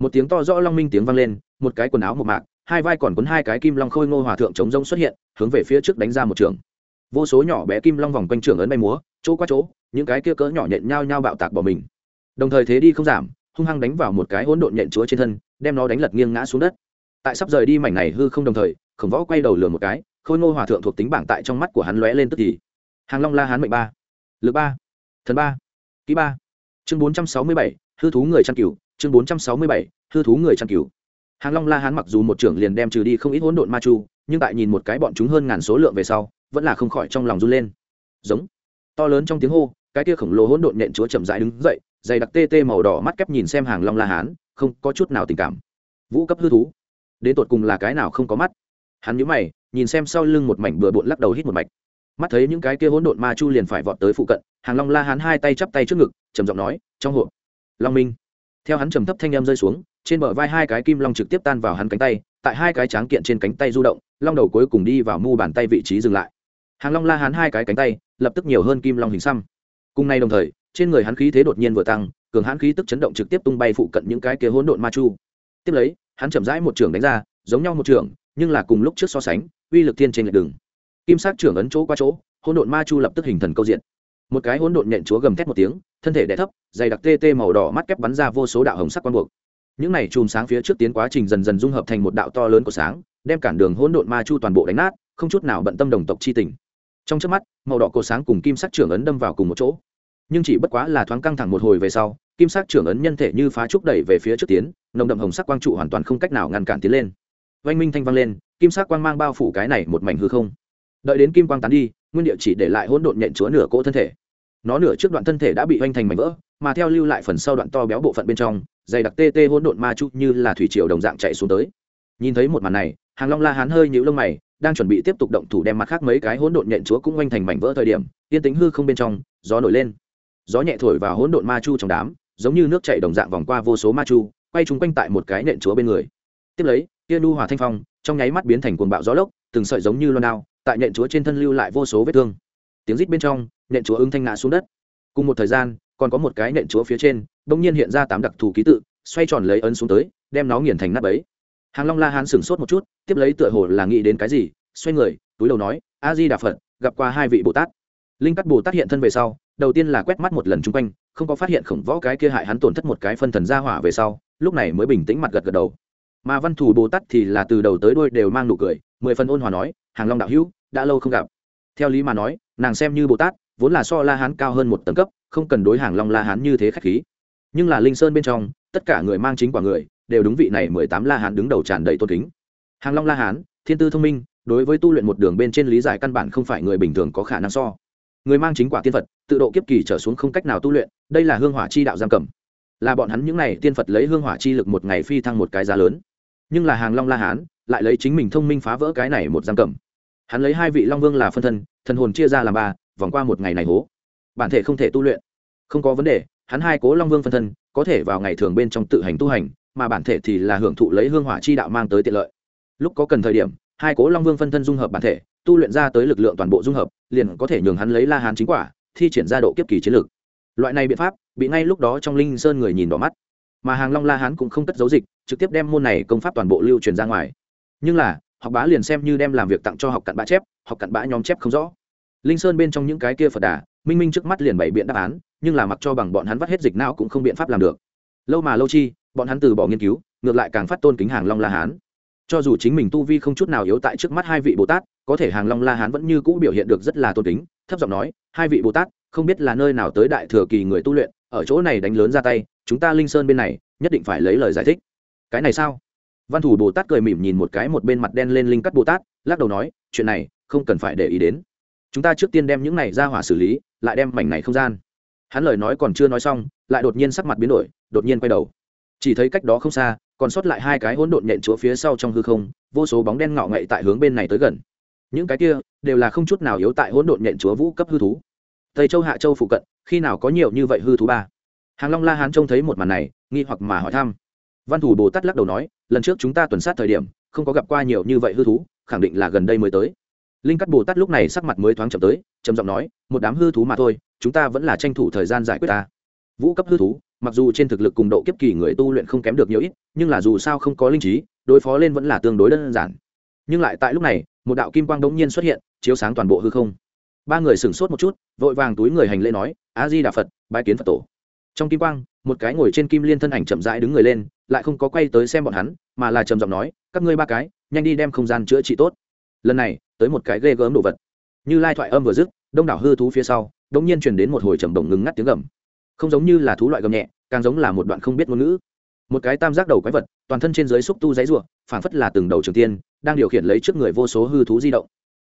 Một tiếng to rõ long minh tiếng vang lên, một cái quần áo một mạc, hai vai còn cuốn hai cái kim long khôi ngô hòa thượng chống rông xuất hiện, hướng về phía trước đánh ra một trường. Vô số nhỏ bé kim long vòng quanh trường ấn bay múa, chỗ qua chỗ, những cái kia cỡ nhỏ nhện nhao nhao bạo tạc bỏ mình. Đồng thời thế đi không giảm, hung hăng đánh vào một cái hỗn độn nhện chúa trên thân, đem nó đánh lật nghiêng ngã xuống đất. Tại sắp rời đi mảnh này hư không đồng thời, khổng võ quay đầu lừa một cái, khôi ngô hòa thượng thuộc tính bảng tại trong mắt của hắn lóe lên tức thì hàng long la hán mệnh ba, lực ba, thần ba ký ba. Chương bốn trăm sáu mươi bảy, hư thú người trăn cừu. Chương bốn trăm sáu mươi bảy, hư thú người trăn cừu. Hàng long la hán mặc dù một trưởng liền đem trừ đi không ít hỗn độn ma chu, nhưng tại nhìn một cái bọn chúng hơn ngàn số lượng về sau, vẫn là không khỏi trong lòng run lên. Giống. To lớn trong tiếng hô, cái kia khổng lồ hỗn độn nện chúa chậm rãi đứng dậy, dày đặc tê tê màu đỏ mắt kép nhìn xem hàng long la hán, không có chút nào tình cảm. Vũ cấp hư thú. Đến tột cùng là cái nào không có mắt? Hắn nhíu mày, nhìn xem sau lưng một mảnh bừa bộn lắc đầu hít một mạch mắt thấy những cái kia hỗn độn ma chu liền phải vọt tới phụ cận, hàng long la hán hai tay chắp tay trước ngực, trầm giọng nói, trong hộp long minh. Theo hắn trầm thấp thanh em rơi xuống, trên bờ vai hai cái kim long trực tiếp tan vào hắn cánh tay, tại hai cái tráng kiện trên cánh tay du động, long đầu cuối cùng đi vào mu bàn tay vị trí dừng lại. Hàng long la hán hai cái cánh tay, lập tức nhiều hơn kim long hình xăm. Cùng nay đồng thời, trên người hắn khí thế đột nhiên vừa tăng, cường hãn khí tức chấn động trực tiếp tung bay phụ cận những cái kia hỗn độn ma chu. Tiếp lấy, hắn chậm rãi một trường đánh ra, giống nhau một trường, nhưng là cùng lúc trước so sánh, uy lực thiên trên lệch đường kim sát trưởng ấn chỗ qua chỗ, hỗn độn ma chu lập tức hình thần câu diện. Một cái hỗn độn nhện chúa gầm thét một tiếng, thân thể đẻ thấp, dày đặc tê tê màu đỏ mắt kép bắn ra vô số đạo hồng sắc quang buộc. Những này chùm sáng phía trước tiến quá trình dần dần dung hợp thành một đạo to lớn của sáng, đem cản đường hỗn độn ma chu toàn bộ đánh nát, không chút nào bận tâm đồng tộc chi tình. Trong trước mắt, màu đỏ cổ sáng cùng kim sắc trưởng ấn đâm vào cùng một chỗ. Nhưng chỉ bất quá là thoáng căng thẳng một hồi về sau, kim sắc trưởng ấn nhân thể như phá trúc đẩy về phía trước tiến, nồng đậm hồng sắc quang trụ hoàn toàn không cách nào ngăn cản tiến lên. Oanh minh thanh vang lên, kim sắc quang mang bao phủ cái này một mảnh hư không đợi đến kim quang tán đi, nguyên địa chỉ để lại hỗn độn nhện chúa nửa cỗ thân thể. Nó nửa trước đoạn thân thể đã bị hoành thành mảnh vỡ, mà theo lưu lại phần sau đoạn to béo bộ phận bên trong, dày đặc tê tê hỗn độn ma chút như là thủy triều đồng dạng chạy xuống tới. Nhìn thấy một màn này, hàng long la hán hơi nhíu lông mày, đang chuẩn bị tiếp tục động thủ đem mặt khác mấy cái hỗn độn nhện chúa cũng hoành thành mảnh vỡ thời điểm, yên tính hư không bên trong, gió nổi lên. Gió nhẹ thổi vào hỗn độn ma chu trong đám, giống như nước chảy đồng dạng vòng qua vô số ma chu, quay chúng quanh tại một cái nện chúa bên người. Tiếp lấy, kia nu hòa thanh phong, trong nháy mắt biến thành cuồng bạo gió lốc, từng sợi giống như loan đao tại nện chúa trên thân lưu lại vô số vết thương. Tiếng rít bên trong nện chúa ứng thanh ngã xuống đất. Cùng một thời gian, còn có một cái nện chúa phía trên, bỗng nhiên hiện ra tám đặc thù ký tự, xoay tròn lấy ấn xuống tới, đem nó nghiền thành nắp ấy hàng long la hán sửng sốt một chút, tiếp lấy tựa hồ là nghĩ đến cái gì, xoay người, túi đầu nói a di đà phật, gặp qua hai vị bồ tát. Linh cắt bồ tát hiện thân về sau, đầu tiên là quét mắt một lần chung quanh, không có phát hiện khổng võ cái kia hại hắn tổn thất một cái phân thần ra hỏa về sau, lúc này mới bình tĩnh mặt gật gật đầu. Mà văn thủ bồ tát thì là từ đầu tới đuôi đều mang nụ cười mười phần ôn hòa nói, hàng long đạo hữu, đã lâu không gặp. Theo lý mà nói, nàng xem như bồ tát, vốn là so la hán cao hơn một tầng cấp, không cần đối hàng long la hán như thế khách khí. Nhưng là linh sơn bên trong, tất cả người mang chính quả người, đều đúng vị này mười tám la hán đứng đầu tràn đầy tôn kính. Hàng long la hán, thiên tư thông minh, đối với tu luyện một đường bên trên lý giải căn bản không phải người bình thường có khả năng so. Người mang chính quả tiên phật, tự độ kiếp kỳ trở xuống không cách nào tu luyện, đây là hương hỏa chi đạo giam cầm. Là bọn hắn những n à y tiên phật lấy hương hỏa chi lực một ngày phi thăng một cái giá lớn. Nhưng là hàng long la hán lại lấy chính mình thông minh phá vỡ cái này một giam cầm. Hắn lấy hai vị long vương là phân thân, thần hồn chia ra làm ba, vòng qua một ngày này hố. Bản thể không thể tu luyện. Không có vấn đề, hắn hai cố long vương phân thân, có thể vào ngày thường bên trong tự hành tu hành, mà bản thể thì là hưởng thụ lấy hương hỏa chi đạo mang tới tiện lợi. Lúc có cần thời điểm, hai cố long vương phân thân dung hợp bản thể, tu luyện ra tới lực lượng toàn bộ dung hợp, liền có thể nhường hắn lấy la hán chính quả, thi triển ra độ kiếp kỳ chiến lược loại này biện pháp, bị ngay lúc đó trong linh sơn người nhìn đỏ mắt. Mà hàng long la hán cũng không cất giấu dịch, trực tiếp đem môn này công pháp toàn bộ lưu truyền ra ngoài nhưng là, học bá liền xem như đem làm việc tặng cho học cặn bã chép, học cặn bã nhóm chép không rõ. Linh sơn bên trong những cái kia phật đà, minh minh trước mắt liền bày biện đáp án, nhưng là mặc cho bằng bọn hắn vắt hết dịch não cũng không biện pháp làm được. Lâu mà lâu chi, bọn hắn từ bỏ nghiên cứu, ngược lại càng phát tôn kính hàng long la hán. Cho dù chính mình tu vi không chút nào yếu tại trước mắt hai vị bồ tát, có thể hàng long la hán vẫn như cũ biểu hiện được rất là tôn kính, thấp giọng nói, hai vị bồ tát, không biết là nơi nào tới đại thừa kỳ người tu luyện, ở chỗ này đánh lớn ra tay, chúng ta linh sơn bên này, nhất định phải lấy lời giải thích. Cái này sao? Văn thủ bồ tát cười mỉm nhìn một cái một bên mặt đen lên linh cắt bồ tát, lắc đầu nói, chuyện này không cần phải để ý đến. Chúng ta trước tiên đem những này ra hỏa xử lý, lại đem mảnh này không gian. Hắn lời nói còn chưa nói xong, lại đột nhiên sắc mặt biến đổi, đột nhiên quay đầu. Chỉ thấy cách đó không xa, còn sót lại hai cái hỗn độn nhện chúa phía sau trong hư không, vô số bóng đen ngạo ngậy tại hướng bên này tới gần. Những cái kia đều là không chút nào yếu tại hỗn độn nhện chúa vũ cấp hư thú. Tây châu, hạ châu phụ cận, khi nào có nhiều như vậy hư thú ba? Hàng long la hán trông thấy một màn này, nghi hoặc mà hỏi thăm văn thủ bồ tát lắc đầu nói, lần trước chúng ta tuần sát thời điểm, không có gặp qua nhiều như vậy hư thú, khẳng định là gần đây mới tới. Linh cắt bồ tát lúc này sắc mặt mới thoáng chậm tới, trầm giọng nói, một đám hư thú mà thôi, chúng ta vẫn là tranh thủ thời gian giải quyết ta. Vũ cấp hư thú, mặc dù trên thực lực cùng độ kiếp kỳ người tu luyện không kém được nhiều ít, nhưng là dù sao không có linh trí, đối phó lên vẫn là tương đối đơn giản. Nhưng lại tại lúc này, một đạo kim quang đống nhiên xuất hiện, chiếu sáng toàn bộ hư không. Ba người sửng sốt một chút, vội vàng túi người hành lễ nói, a di đà phật, bái kiến phật tổ. Trong kim quang, một cái ngồi trên kim liên thân ảnh chậm rãi đứng người lên lại không có quay tới xem bọn hắn, mà là trầm giọng nói, các ngươi ba cái, nhanh đi đem không gian chữa trị tốt. Lần này, tới một cái ghê gớm đồ vật. Như lai thoại âm vừa dứt, đông đảo hư thú phía sau đ ỗ n g nhiên truyền đến một hồi trầm đồng ngừng ngắt tiếng gầm. Không giống như là thú loại gầm nhẹ, càng giống là một đoạn không biết ngôn ngữ. Một cái tam giác đầu quái vật, toàn thân trên dưới xúc tu giấy ruộng phảng phất là từng đầu trường tiên, đang điều khiển lấy trước người vô số hư thú di động.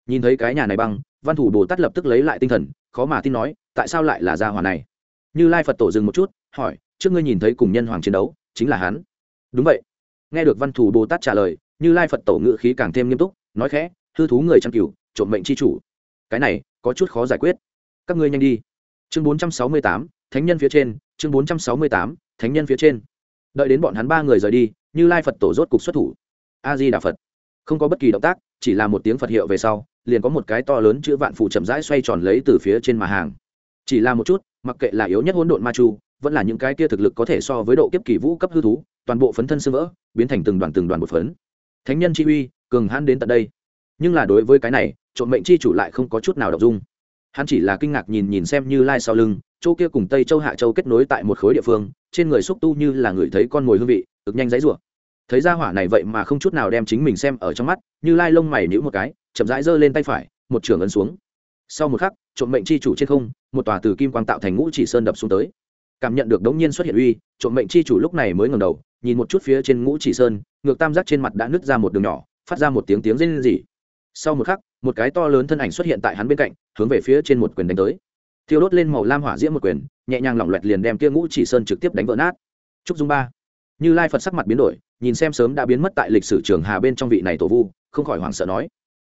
Nhìn thấy cái nhà này băng, văn thủ bồ tát lập tức lấy lại tinh thần, khó mà tin nói, tại sao lại là gia hòa này? Như lai phật tổ dừng một chút, hỏi, trước ngươi nhìn thấy cùng nhân hoàng chiến đấu chính là hắn. Đúng vậy. Nghe được văn thù bồ tát trả lời, như lai phật tổ ngự khí càng thêm nghiêm túc, nói khẽ, hư thú người chăn cừu trộm mệnh c h i chủ. Cái này, có chút khó giải quyết. Các ngươi nhanh đi. Chương bốn trăm sáu mươi tám, thánh nhân phía trên, chương bốn trăm sáu mươi tám, thánh nhân phía trên. Đợi đến bọn hắn ba người rời đi, như lai phật tổ rốt cục xuất thủ. A di đà phật. Không có bất kỳ động tác, chỉ là một tiếng phật hiệu về sau, liền có một cái to lớn chữ vạn phù chậm rãi xoay tròn lấy từ phía trên mà hàng. Chỉ là một chút, mặc kệ là yếu nhất hỗn độn ma chu vẫn là những cái kia thực lực có thể so với độ kiếp kỳ vũ cấp hư thú, toàn bộ phấn thân sư vỡ, biến thành từng đoàn từng đoàn một phấn. Thánh nhân chi uy, cường hãn đến tận đây. Nhưng là đối với cái này, trộm mệnh chi chủ lại không có chút nào đọc dung. Hắn chỉ là kinh ngạc nhìn nhìn xem như lai sau lưng, chỗ kia cùng tây châu hạ châu kết nối tại một khối địa phương, trên người xúc tu như là người thấy con mồi hương vị, cực nhanh dãy rủa. Thấy ra hỏa này vậy mà không chút nào đem chính mình xem ở trong mắt, như lai lông mày nhữ một cái, chậm rãi giơ lên tay phải, một trường ấn xuống. Sau một khắc, trộm mệnh chi chủ trên không, một tòa từ kim quang tạo thành ngũ chỉ sơn đập xuống tới cảm nhận được đống nhiên xuất hiện uy, trộm mệnh chi chủ lúc này mới ngẩng đầu, nhìn một chút phía trên ngũ chỉ sơn, ngược tam giác trên mặt đã nứt ra một đường nhỏ, phát ra một tiếng tiếng rên rỉ. Sau một khắc, một cái to lớn thân ảnh xuất hiện tại hắn bên cạnh, hướng về phía trên một quyền đánh tới. Thiêu đốt lên màu lam hỏa diễm một quyền, nhẹ nhàng lỏng loẹt liền đem kia ngũ chỉ sơn trực tiếp đánh vỡ nát. Trúc dung ba. Như lai phật sắc mặt biến đổi, nhìn xem sớm đã biến mất tại lịch sử trường hà bên trong vị này tổ vu, không khỏi hoảng sợ nói.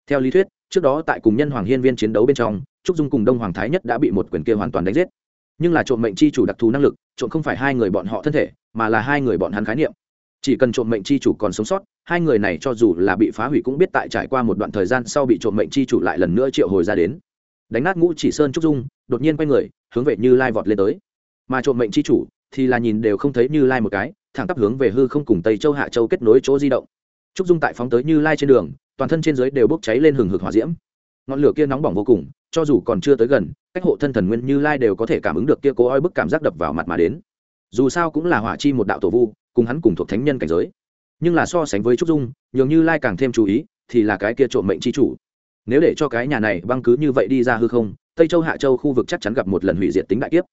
Theo lý thuyết, trước đó tại cùng nhân hoàng hiên viên chiến đấu bên trong, trúc dung cùng đông hoàng thái nhất đã bị một quyền kia hoàn toàn đánh giết nhưng là trộm mệnh chi chủ đặc thù năng lực, trộm không phải hai người bọn họ thân thể, mà là hai người bọn hắn khái niệm. Chỉ cần trộm mệnh chi chủ còn sống sót, hai người này cho dù là bị phá hủy cũng biết tại trải qua một đoạn thời gian sau bị trộm mệnh chi chủ lại lần nữa triệu hồi ra đến. Đánh nát ngũ chỉ sơn trúc dung, đột nhiên quay người, hướng về như lai vọt lên tới. Mà trộm mệnh chi chủ thì là nhìn đều không thấy như lai một cái, thẳng tắp hướng về hư không cùng tây châu hạ châu kết nối chỗ di động. Trúc dung tại phóng tới như lai trên đường, toàn thân trên dưới đều bốc cháy lên hừng hực hỏa diễm ngọn lửa kia nóng bỏng vô cùng, cho dù còn chưa tới gần, cách hộ thân thần nguyên như lai đều có thể cảm ứng được kia cố oi bức cảm giác đập vào mặt mà đến. Dù sao cũng là hỏa chi một đạo tổ vu, cùng hắn cùng thuộc thánh nhân cảnh giới. Nhưng là so sánh với trúc dung, nhường như lai càng thêm chú ý, thì là cái kia trộm mệnh chi chủ. Nếu để cho cái nhà này băng cứ như vậy đi ra hư không, tây châu hạ châu khu vực chắc chắn gặp một lần hủy diệt tính đại kiếp.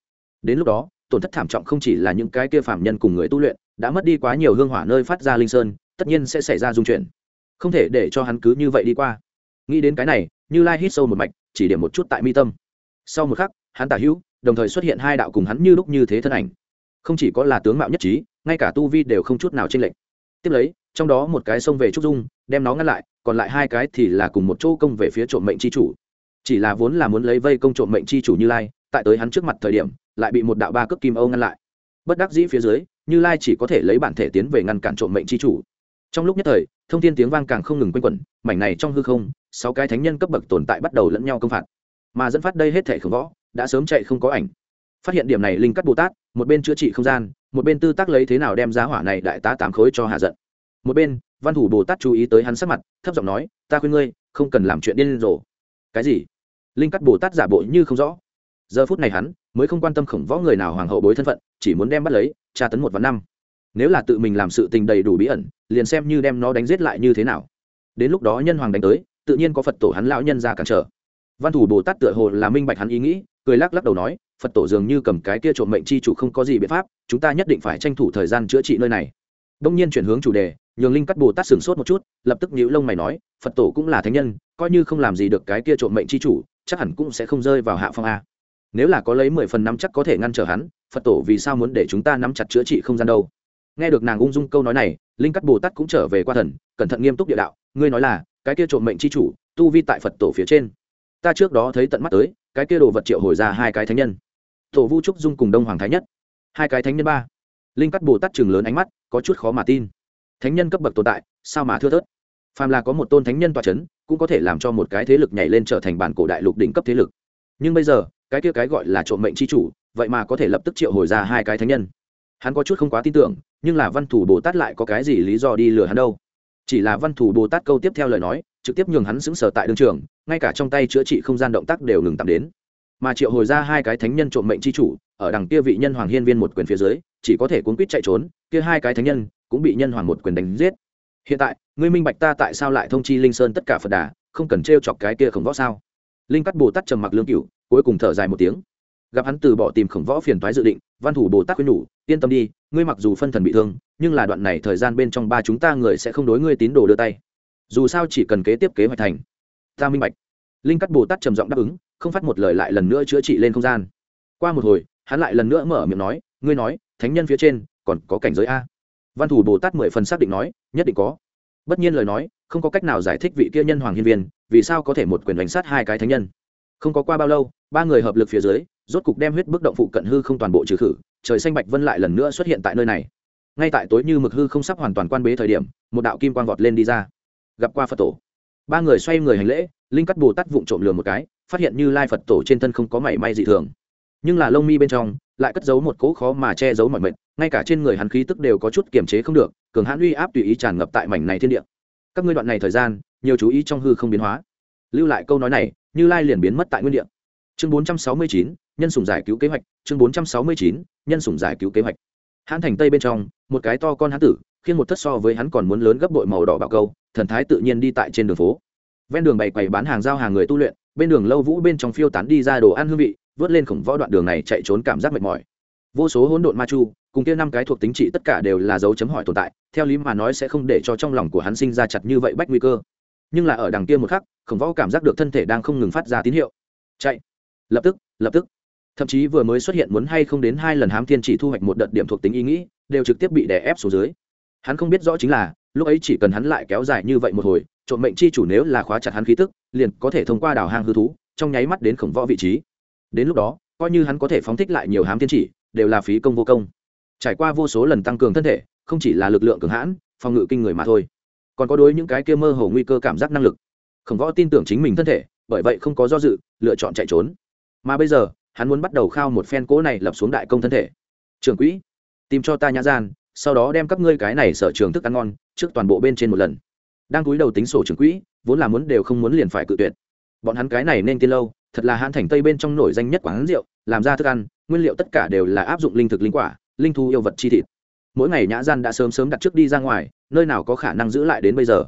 Đến lúc đó, tổn thất thảm trọng không chỉ là những cái kia phạm nhân cùng người tu luyện, đã mất đi quá nhiều hương hỏa nơi phát ra linh sơn, tất nhiên sẽ xảy ra dung chuyển. Không thể để cho hắn cứ như vậy đi qua. Nghĩ đến cái này như lai hít sâu một mạch, chỉ điểm một chút tại mi tâm. Sau một khắc, hắn tả hữu, đồng thời xuất hiện hai đạo cùng hắn như lúc như thế thân ảnh. Không chỉ có là tướng mạo nhất trí, ngay cả tu vi đều không chút nào chênh lệch. Tiếp lấy, trong đó một cái xông về trúc dung, đem nó ngăn lại, còn lại hai cái thì là cùng một chỗ công về phía trộm mệnh c h i chủ. Chỉ là vốn là muốn lấy vây công trộm mệnh c h i chủ như lai, tại tới hắn trước mặt thời điểm, lại bị một đạo ba cước kim âu ngăn lại. Bất đắc dĩ phía dưới, như lai chỉ có thể lấy bản thể tiến về ngăn cản trộm mệnh c h i chủ. Trong lúc nhất thời thông tin tiếng vang càng không ngừng quanh quẩn, mảnh này trong hư không, sáu cái thánh nhân cấp bậc tồn tại bắt đầu lẫn nhau công phạt. Mà dẫn phát đây hết thể khổng võ, đã sớm chạy không có ảnh. Phát hiện điểm này, linh cắt bồ tát, một bên chữa trị không gian, một bên tư tác lấy thế nào đem giá hỏa này đại tá tám khối cho hạ giận. Một bên, văn thủ bồ tát chú ý tới hắn sắc mặt, thấp giọng nói, ta khuyên ngươi, không cần làm chuyện điên rồ. Cái gì? Linh cắt bồ tát giả bộ như không rõ. Giờ phút này hắn mới không quan tâm khổng võ người nào hoàng hậu bối thân phận, chỉ muốn đem bắt lấy, tra tấn một vạn năm nếu là tự mình làm sự tình đầy đủ bí ẩn, liền xem như đem nó đánh giết lại như thế nào. Đến lúc đó nhân hoàng đánh tới, tự nhiên có phật tổ hắn lão nhân ra cản trở. Văn thủ bồ tát tựa hồ là minh bạch hắn ý nghĩ, cười lắc lắc đầu nói, phật tổ dường như cầm cái kia trộm mệnh chi chủ không có gì biện pháp, chúng ta nhất định phải tranh thủ thời gian chữa trị nơi này. Đông nhiên chuyển hướng chủ đề, nhường linh cắt bồ tát sửng sốt một chút, lập tức nhíu lông mày nói, phật tổ cũng là thánh nhân, coi như không làm gì được cái kia trộm mệnh c h i chủ, chắc hẳn cũng sẽ không rơi vào hạ phong a. Nếu là có lấy mười phần năm chắc có thể ngăn trở hắn, phật tổ vì sao muốn để chúng ta nắm chặt chữa trị không gian đâu? Nghe được nàng ung dung câu nói này, linh cắt bồ tát cũng trở về qua thần, cẩn thận nghiêm túc địa đạo, ngươi nói là, cái kia trộm mệnh c h i chủ, tu vi tại phật tổ phía trên. Ta trước đó thấy tận mắt tới, cái kia đồ vật triệu hồi ra hai cái thánh nhân. Tổ vu trúc dung cùng đông hoàng thái nhất. Hai cái thánh nhân ba. Linh cắt bồ tát chừng lớn ánh mắt, có chút khó mà tin. Thánh nhân cấp bậc tồn tại, sao mà thưa thớt? Phàm là có một tôn thánh nhân toa c h ấ n cũng có thể làm cho một cái thế lực nhảy lên trở thành bản cổ đại lục đỉnh cấp thế lực. Nhưng bây giờ, cái kia cái gọi là trộm mệnh c h i chủ, vậy mà có thể lập tức triệu hồi ra hai cái thánh nhân hắn có chút không quá tin tưởng, nhưng là văn thủ bồ tát lại có cái gì lý do đi lừa hắn đâu? Chỉ là văn thủ bồ tát câu tiếp theo lời nói, trực tiếp nhường hắn xứng sở tại đương trường, ngay cả trong tay chữa trị không gian động tác đều ngừng tạm đến. Mà triệu hồi ra hai cái thánh nhân trộm mệnh c h i chủ, ở đằng kia vị nhân hoàng hiên viên một quyền phía dưới, chỉ có thể cuốn quýt chạy trốn, kia hai cái thánh nhân cũng bị nhân hoàng một quyền đánh giết. Hiện tại, ngươi minh bạch ta tại sao lại thông chi linh sơn tất cả phật đà, không cần t chọc cái kia khổng võ sao? Linh cắt bồ tát trầm mặc lương cựu cuối cùng thở dài một tiếng. Gặp hắn từ bỏ tìm khổng võ phiền toái dự định văn thủ bồ tát khuyên nhủ, yên tâm đi, ngươi mặc dù phân thần bị thương, nhưng là đoạn này thời gian bên trong ba chúng ta người sẽ không đối ngươi tín đồ đưa tay. Dù sao chỉ cần kế tiếp kế hoạch thành, ta minh bạch. Linh cắt bồ tát trầm giọng đáp ứng, không phát một lời lại lần nữa chữa trị lên không gian. Qua một hồi, hắn lại lần nữa mở miệng nói, ngươi nói, thánh nhân phía trên, còn có cảnh giới a? Văn thủ bồ tát mười phần xác định nói, nhất định có. Bất nhiên lời nói, không có cách nào giải thích vị kia nhân hoàng hiên viên, vì sao có thể một quyền đánh sát hai cái thánh nhân. Không có qua bao lâu, ba người hợp lực phía dưới rốt cục đem huyết bức động phụ cận hư không toàn bộ trừ khử trời xanh bạch vân lại lần nữa xuất hiện tại nơi này. Ngay tại tối như mực hư không sắp hoàn toàn quan bế thời điểm một đạo kim quang vọt lên đi ra. Gặp qua phật tổ. Ba người xoay người hành lễ linh cắt bồ tát vụng trộm lừa một cái phát hiện như lai phật tổ trên thân không có mảy may dị thường. Nhưng là lông mi bên trong lại cất giấu một cỗ khó mà che giấu mọi mệnh ngay cả trên người hắn khí tức đều có chút kiềm chế không được cường hãn uy áp tùy ý tràn ngập tại mảnh này thiên địa. Các ngươi đoạn này thời gian nhiều chú ý trong hư không biến hóa. Lưu lại câu nói này như lai liền biến mất tại nguyên địa. Chương 469, nhân sủng giải cứu kế hoạch chương 469, nhân sủng giải cứu kế hoạch. Hãn thành tây bên trong một cái to con hán tử khiến một thất so với hắn còn muốn lớn gấp bội màu đỏ bạo câu thần thái tự nhiên đi tại trên đường phố. Ven đường bày quầy bán hàng giao hàng người tu luyện bên đường lâu vũ bên trong phiêu tán đi ra đồ ăn hương vị vớt lên khổng võ đoạn đường này chạy trốn cảm giác mệt mỏi. Vô số hỗn độn ma chu cùng kia năm cái thuộc tính trị tất cả đều là dấu chấm hỏi tồn tại theo lý mà nói sẽ không để cho trong lòng của hắn sinh ra chặt như vậy bách nguy cơ. Nhưng là ở đằng kia một khắc khổng võ cảm giác được thân thể đang không ngừng phát ra tín hiệu. Chạy! Lập tức! Lập tức! Thậm chí vừa mới xuất hiện muốn hay không đến hai lần hám thiên chỉ thu hoạch một đợt điểm thuộc tính ý nghĩ, đều trực tiếp bị đè ép xuống dưới. Hắn không biết rõ chính là, lúc ấy chỉ cần hắn lại kéo dài như vậy một hồi, trộm mệnh chi chủ nếu là khóa chặt hắn khí tức, liền có thể thông qua đảo hang hư thú, trong nháy mắt đến khổng võ vị trí. Đến lúc đó, coi như hắn có thể phóng thích lại nhiều hám thiên chỉ, đều là phí công vô công. Trải qua vô số lần tăng cường thân thể, không chỉ là lực lượng cường hãn, phòng ngự kinh người mà thôi. Còn có đối những cái kia mơ hồ nguy cơ cảm giác năng lực. Khổng võ tin tưởng chính mình thân thể, bởi vậy không có do dự, lựa chọn chạy trốn. Mà bây giờ hắn muốn bắt đầu khao một phen cỗ này lập xuống đại công thân thể. Trường quỹ, tìm cho ta nhã gian, sau đó đem các ngươi cái này sở trường thức ăn ngon trước toàn bộ bên trên một lần. Đang cúi đầu tính sổ trường quỹ, vốn là muốn đều không muốn liền phải cự tuyệt. Bọn hắn cái này nên tiên lâu, thật là hãn thành tây bên trong nổi danh nhất quán rượu, làm ra thức ăn, nguyên liệu tất cả đều là áp dụng linh thực linh quả, linh thu yêu vật chi thịt. Mỗi ngày nhã gian đã sớm sớm đặt trước đi ra ngoài, nơi nào có khả năng giữ lại đến bây giờ.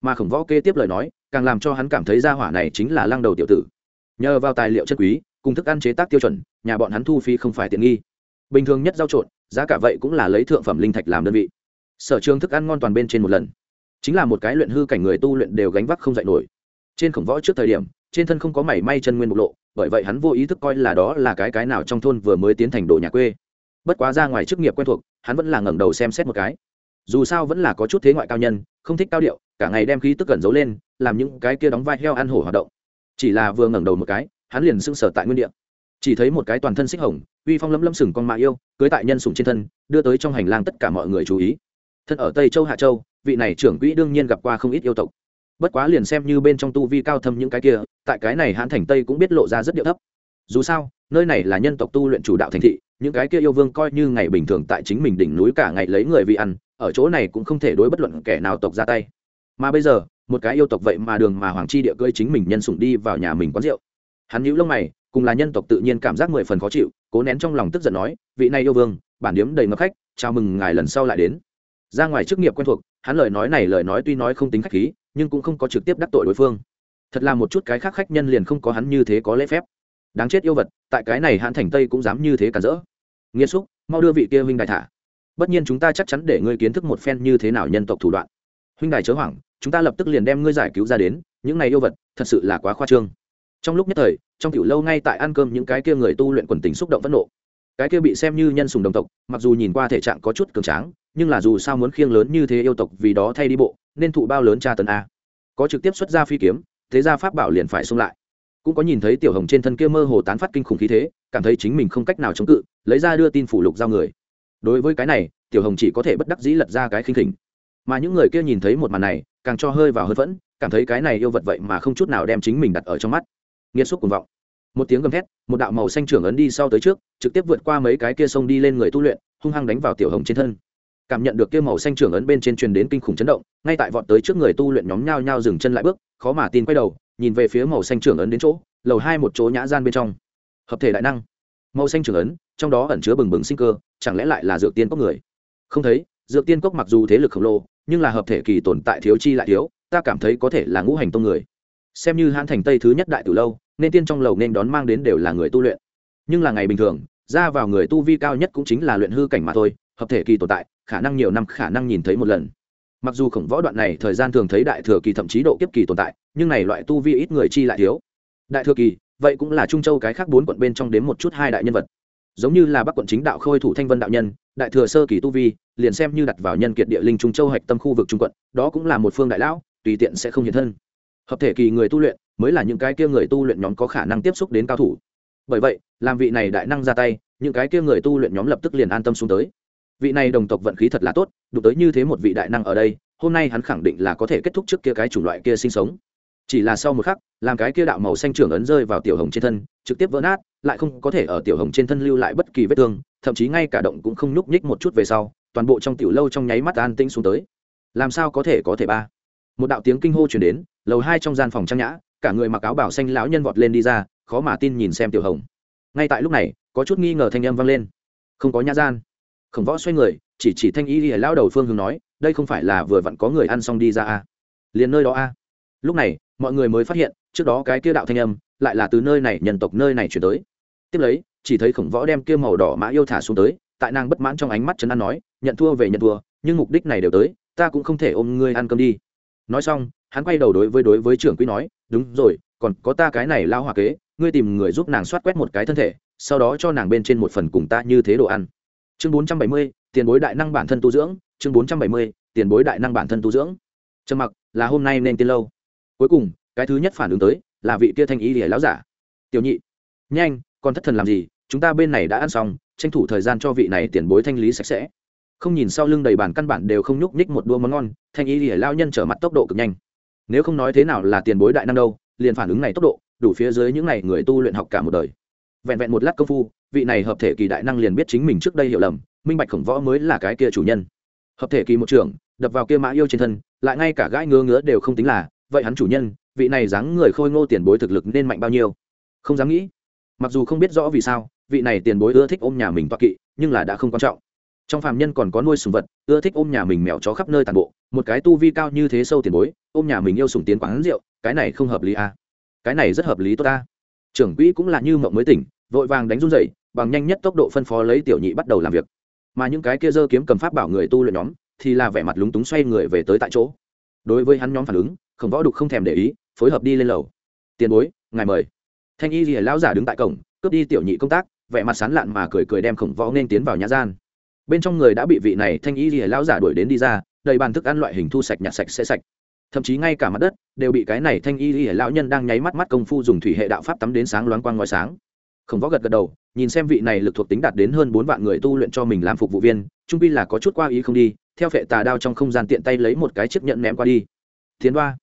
Mà khổng võ kê tiếp lời nói, càng làm cho hắn cảm thấy ra hỏa này chính là lăng đầu tiểu tử. Nhờ vào tài liệu chất quý cùng thức ăn chế tác tiêu chuẩn, nhà bọn hắn thu phí không phải tiện nghi. Bình thường nhất rau trộn, giá cả vậy cũng là lấy thượng phẩm linh thạch làm đơn vị. Sở trường thức ăn ngon toàn bên trên một lần. Chính là một cái luyện hư cảnh người tu luyện đều gánh vác không dạy nổi. Trên khổng võ trước thời điểm, trên thân không có mảy may chân nguyên bộc lộ, bởi vậy hắn vô ý thức coi là đó là cái cái nào trong thôn vừa mới tiến thành đồ nhà quê. Bất quá ra ngoài chức nghiệp quen thuộc, hắn vẫn là ngẩng đầu xem xét một cái. Dù sao vẫn là có chút thế ngoại cao nhân, không thích cao điệu, cả ngày đem khí tức cẩn giấu lên, làm những cái kia đóng vai heo ăn hổ hoạt động. Chỉ là vừa ngẩng đầu một cái hắn liền sưng sở tại nguyên địa. Chỉ thấy một cái toàn thân xích hồng, uy phong lấm lấm sừng con mạ yêu, cưới tại nhân sủng trên thân, đưa tới trong hành lang tất cả mọi người chú ý. Thân ở tây châu hạ châu, vị này trưởng quỹ đương nhiên gặp qua không ít yêu tộc. Bất quá liền xem như bên trong tu vi cao thâm những cái kia, tại cái này hãn thành tây cũng biết lộ ra rất điệu thấp. Dù sao, nơi này là nhân tộc tu luyện chủ đạo thành thị, những cái kia yêu vương coi như ngày bình thường tại chính mình đỉnh núi cả ngày lấy người vì ăn, ở chỗ này cũng không thể đối bất luận kẻ nào tộc ra tay. Mà bây giờ, một cái yêu tộc vậy mà đường mà hoàng chi địa cơi chính mình nhân sủng đi vào nhà mình quán rượu hắn nhíu lông mày, cùng là nhân tộc tự nhiên cảm giác mười phần khó chịu, cố nén trong lòng tức giận nói, vị này yêu vương, bản điếm đầy ngập khách, chào mừng ngài lần sau lại đến. Ra ngoài chức nghiệp quen thuộc, hắn lời nói này lời nói tuy nói không tính khách khí, nhưng cũng không có trực tiếp đắc tội đối phương. Thật là một chút cái khác khách nhân liền không có hắn như thế có lễ phép. Đáng chết yêu vật, tại cái này hãn thành tây cũng dám như thế cản rỡ. Nghiêm xúc, mau đưa vị kia huynh đại thả. Bất nhiên chúng ta chắc chắn để ngươi kiến thức một phen như thế nào nhân tộc thủ đoạn. Huynh đài chớ hoảng, chúng ta lập tức liền đem ngươi giải cứu ra đến, những này yêu vật, thật sự là quá khoa trương trong lúc nhất thời, trong tiểu lâu ngay tại ăn cơm những cái kia người tu luyện quần tình xúc động phẫn nộ. Cái kia bị xem như nhân sùng đồng tộc, mặc dù nhìn qua thể trạng có chút cường tráng, nhưng là dù sao muốn khiêng lớn như thế yêu tộc vì đó thay đi bộ, nên thụ bao lớn tra tấn a. Có trực tiếp xuất ra phi kiếm, thế ra pháp bảo liền phải xung lại. Cũng có nhìn thấy tiểu hồng trên thân kia mơ hồ tán phát kinh khủng khí thế, cảm thấy chính mình không cách nào chống cự, lấy ra đưa tin phủ lục giao người. Đối với cái này, tiểu hồng chỉ có thể bất đắc dĩ lật ra cái khinh khỉnh. Mà những người kia nhìn thấy một màn này, càng cho hơi vào hơi vẫn cảm thấy cái này yêu vật vậy mà không chút nào đem chính mình đặt ở trong mắt nghiêm xúc cuồng vọng. Một tiếng gầm thét, một đạo màu xanh trưởng ấn đi sau tới trước, trực tiếp vượt qua mấy cái kia sông đi lên người tu luyện, hung hăng đánh vào tiểu hồng trên thân. Cảm nhận được kia màu xanh trưởng ấn bên trên truyền đến kinh khủng chấn động, ngay tại vọt tới trước người tu luyện nhóm nhao nhao dừng chân lại bước, khó mà tin quay đầu, nhìn về phía màu xanh trưởng ấn đến chỗ, lầu hai một chỗ nhã gian bên trong. Hợp thể đại năng. Màu xanh trưởng ấn, trong đó ẩn chứa bừng bừng sinh cơ, chẳng lẽ lại là dược tiên cốc người? Không thấy, dược tiên cốc mặc dù thế lực khổng lồ, nhưng là hợp thể kỳ tồn tại thiếu chi lại thiếu, ta cảm thấy có thể là ngũ hành tông người. Xem như hãn thành tây thứ nhất đại từ lâu nên tiên trong lầu nên đón mang đến đều là người tu luyện. Nhưng là ngày bình thường, ra vào người tu vi cao nhất cũng chính là luyện hư cảnh mà thôi, hợp thể kỳ tồn tại, khả năng nhiều năm khả năng nhìn thấy một lần. Mặc dù khổng võ đoạn này thời gian thường thấy đại thừa kỳ thậm chí độ kiếp kỳ tồn tại, nhưng này loại tu vi ít người chi lại thiếu. Đại thừa kỳ, vậy cũng là trung châu cái khác bốn quận bên trong đến một chút hai đại nhân vật. Giống như là bắc quận chính đạo khôi thủ thanh vân đạo nhân, đại thừa sơ kỳ tu vi, liền xem như đặt vào nhân kiệt địa linh trung châu hạch tâm khu vực trung quận, đó cũng là một phương đại lão, tùy tiện sẽ không hiện thân. Hợp thể kỳ người tu luyện mới là những cái kia người tu luyện nhóm có khả năng tiếp xúc đến cao thủ. Bởi vậy, làm vị này đại năng ra tay, những cái kia người tu luyện nhóm lập tức liền an tâm xuống tới. Vị này đồng tộc vận khí thật là tốt đụng tới như thế một vị đại năng ở đây, hôm nay hắn khẳng định là có thể kết thúc trước kia cái chủng loại kia sinh sống. Chỉ là sau một khắc, làm cái kia đạo màu xanh trưởng ấn rơi vào tiểu hồng trên thân, trực tiếp vỡ nát, lại không có thể ở tiểu hồng trên thân lưu lại bất kỳ vết thương, thậm chí ngay cả động cũng không nhúc nhích một chút về sau, toàn bộ trong tiểu lâu trong nháy mắt an tĩnh xuống tới. Làm sao có thể có thể ba? Một đạo tiếng kinh hô chuyển đến, lầu hai trong gian phòng trang nhã cả người mặc áo bảo xanh lão nhân vọt lên đi ra, khó mà tin nhìn xem tiểu hồng. Ngay tại lúc này, có chút nghi ngờ thanh âm vang lên. Không có nhã gian. Khổng võ xoay người, chỉ chỉ thanh y lìa lao đầu phương hướng nói, đây không phải là vừa vặn có người ăn xong đi ra à. liền nơi đó a à. lúc này, mọi người mới phát hiện, trước đó cái kia đạo thanh âm lại là từ nơi này, nhân tộc nơi này chuyển tới. Tiếp lấy, chỉ thấy khổng võ đem kia màu đỏ mã yêu thả xuống tới, tại nàng bất mãn trong ánh mắt chấn an nói, nhận thua về nhận thua, nhưng mục đích này đều tới, ta cũng không thể ôm ngươi ăn cơm đi nói xong, hắn quay đầu đối với đối với trưởng quỹ nói, đúng rồi, còn có ta cái này lao hòa kế, ngươi tìm người giúp nàng soát quét một cái thân thể, sau đó cho nàng bên trên một phần cùng ta như thế đồ ăn. Chương bốn trăm bảy mươi, tiền bối đại năng bản thân tu dưỡng, chương bốn trăm bảy mươi, tiền bối đại năng bản thân tu dưỡng. Trầm mặc, là hôm nay nên tiên lâu. Cuối cùng, cái thứ nhất phản ứng tới, là vị kia thanh ý lìa láo giả. Tiểu nhị, nhanh, còn thất thần làm gì? Chúng ta bên này đã ăn xong, tranh thủ thời gian cho vị này tiền bối thanh lý sạch sẽ không nhìn sau lưng đầy bàn căn bản đều không nhúc nhích một đua món ngon, thanh ý lìa lao nhân trở mặt tốc độ cực nhanh. Nếu không nói thế nào là tiền bối đại năng đâu, liền phản ứng này tốc độ, đủ phía dưới những này người tu luyện học cả một đời. Vẹn vẹn một lát công phu, vị này hợp thể kỳ đại năng liền biết chính mình trước đây hiểu lầm, minh bạch khổng võ mới là cái kia chủ nhân. Hợp thể kỳ một trưởng, đập vào kia mã yêu trên thân, lại ngay cả gãi ngứa ngứa đều không tính là, vậy hắn chủ nhân, vị này dáng người khôi ngô tiền bối thực lực nên mạnh bao nhiêu? Không dám nghĩ. Mặc dù không biết rõ vì sao, vị này tiền bối ưa thích ôm nhà mình toa kỵ, nhưng là đã không quan trọng trong phàm nhân còn có nuôi sùng vật, ưa thích ôm nhà mình mèo chó khắp nơi tàn bộ, một cái tu vi cao như thế sâu tiền bối, ôm nhà mình yêu sùng tiến quán rượu, cái này không hợp lý à. cái này rất hợp lý tốt ta. Trưởng quỹ cũng là như mộng mới tỉnh, vội vàng đánh run dậy bằng nhanh nhất tốc độ phân phó lấy tiểu nhị bắt đầu làm việc. Mà những cái kia dơ kiếm cầm pháp bảo người tu luyện nhóm, thì là vẻ mặt lúng túng xoay người về tới tại chỗ. Đối với hắn nhóm phản ứng khổng võ đục không thèm để ý, phối hợp đi lên lầu. Tiền bối, ngài mời. Thanh y rìa lão giả đứng tại cổng, cướp đi tiểu nhị công tác, vẻ mặt sán lạn mà cười cười đem khổng võ nên tiến vào nhà gian bên trong người đã bị vị này thanh y lìa lão giả đuổi đến đi ra, đầy bàn thức ăn loại hình thu sạch nhặt sạch sẽ sạch. Thậm chí ngay cả mặt đất đều bị cái này thanh y lìa lão nhân đang nháy mắt mắt công phu dùng thủy hệ đạo pháp tắm đến sáng loáng quang ngói sáng. Khổng võ gật gật đầu, nhìn xem vị này lực thuộc tính đạt đến hơn bốn vạn người tu luyện cho mình làm phục vụ viên, trung pi là có chút qua ý không đi, theo phệ tà đao trong không gian tiện tay lấy một cái chiếc nhận ném qua đi. Tiền đoa.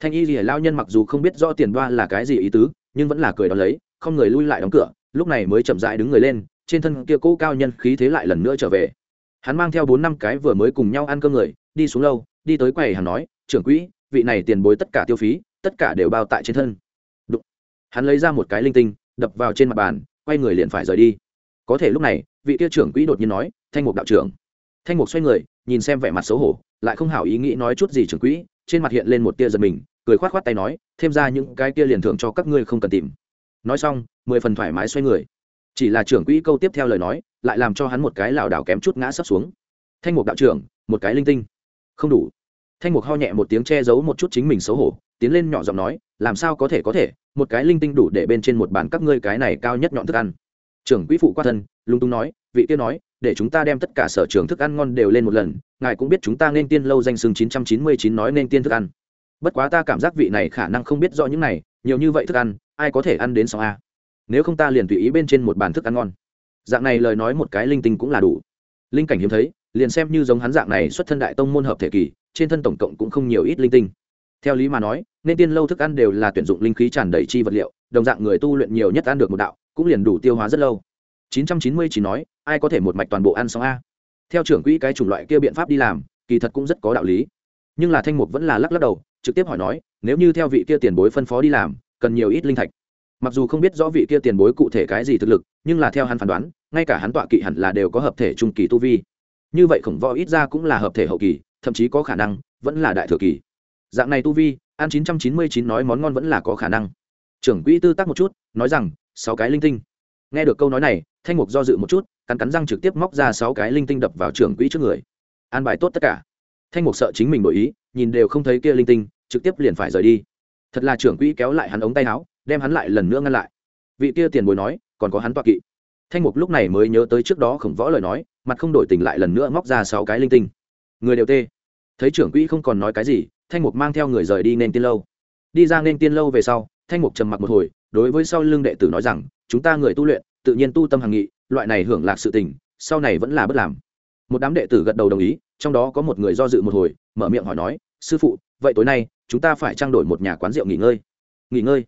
Thanh y lìa lao nhân mặc dù không biết rõ tiền đoa là cái gì ý tứ, nhưng vẫn là cười đón lấy, không người lui lại đóng cửa, lúc này mới chậm rãi đứng người lên trên thân kia cỗ cao nhân khí thế lại lần nữa trở về. Hắn mang theo bốn năm cái vừa mới cùng nhau ăn cơm người, đi xuống lâu đi tới quầy hàng nói, trưởng quỹ, vị này tiền bối tất cả tiêu phí, tất cả đều bao tại trên thân. Đụng. hắn lấy ra một cái linh tinh, đập vào trên mặt bàn, quay người liền phải rời đi. Có thể lúc này, vị kia trưởng quỹ đột nhiên nói, thanh mục đạo trưởng. Thanh mục xoay người, nhìn xem vẻ mặt xấu hổ, lại không hảo ý nghĩ nói chút gì trưởng quỹ, trên mặt hiện lên một tia giật mình, cười khoát khoát tay nói, thêm ra những cái kia liền thưởng cho các ngươi không cần tìm. Nói xong, mười phần thoải mái xoay người chỉ là trưởng quỹ câu tiếp theo lời nói, lại làm cho hắn một cái lảo đảo kém chút ngã sấp xuống. Thanh mục đạo trưởng, một cái linh tinh. Không đủ. Thanh mục ho nhẹ một tiếng che giấu một chút chính mình xấu hổ, tiến lên nhỏ giọng nói, làm sao có thể có thể, một cái linh tinh đủ để bên trên một bàn các ngươi cái này cao nhất nhọn thức ăn. Trưởng quỹ phụ qua thân lung tung nói, vị kia nói, để chúng ta đem tất cả sở trường thức ăn ngon đều lên một lần, ngài cũng biết chúng ta nên tiên lâu danh sừng chín trăm chín mươi chín nói nên tiên thức ăn. Bất quá ta cảm giác vị này khả năng không biết rõ những này, nhiều như vậy thức ăn, ai có thể ăn đến xong a nếu không ta liền tùy ý bên trên một bàn thức ăn ngon. Dạng này lời nói một cái linh tinh cũng là đủ. Linh cảnh hiếm thấy, liền xem như giống hắn dạng này xuất thân đại tông môn hợp thể kỳ, trên thân tổng cộng cũng không nhiều ít linh tinh. Theo lý mà nói, nên tiên lâu thức ăn đều là tuyển dụng linh khí tràn đầy chi vật liệu, đồng dạng người tu luyện nhiều nhất ăn được một đạo, cũng liền đủ tiêu hóa rất lâu. 990 nói, ai có thể một mạch toàn bộ ăn xong a? Theo trưởng quỹ cái chủng loại kia biện pháp đi làm, kỳ thật cũng rất có đạo lý. Nhưng là thanh mục vẫn là lắc lắc đầu, trực tiếp hỏi nói, nếu như theo vị kia tiền bối phân phó đi làm, cần nhiều ít linh thạch? Mặc dù không biết rõ vị kia tiền bối cụ thể cái gì thực lực, nhưng là theo hắn phán đoán, ngay cả hắn tọa kỵ hẳn là đều có hợp thể trung kỳ tu vi. Như vậy khổng võ ít ra cũng là hợp thể hậu kỳ, thậm chí có khả năng vẫn là đại thừa kỳ. Dạng này tu vi ăn chín trăm chín mươi chín nói món ngon vẫn là có khả năng. Trưởng quỹ tư tác một chút, nói rằng, sáu cái linh tinh. Nghe được câu nói này, thanh mục do dự một chút, cắn cắn răng trực tiếp móc ra sáu cái linh tinh đập vào trưởng quỹ trước người. An bài tốt tất cả. Thanh mục sợ chính mình đổi ý, nhìn đều không thấy kia linh tinh, trực tiếp liền phải rời đi. Thật là trưởng quỹ kéo lại hắn ống tay áo đem hắn lại lần nữa ngăn lại. Vị kia tiền bối nói, còn có hắn toa kỵ. Thanh mục lúc này mới nhớ tới trước đó khổng võ lời nói, mặt không đổi tình lại lần nữa móc ra sáu cái linh tinh. Người đều tê. Thấy trưởng quỹ không còn nói cái gì, thanh mục mang theo người rời đi nên tiên lâu. Đi ra nên tiên lâu về sau, thanh mục trầm mặc một hồi, đối với sau lưng đệ tử nói rằng, chúng ta người tu luyện, tự nhiên tu tâm hàng nghị, loại này hưởng lạc sự tình, sau này vẫn là bất làm. Một đám đệ tử gật đầu đồng ý, trong đó có một người do dự một hồi, mở miệng hỏi nói, sư phụ, vậy tối nay, chúng ta phải trang đổi một nhà quán rượu nghỉ ngơi. Nghỉ ngơi?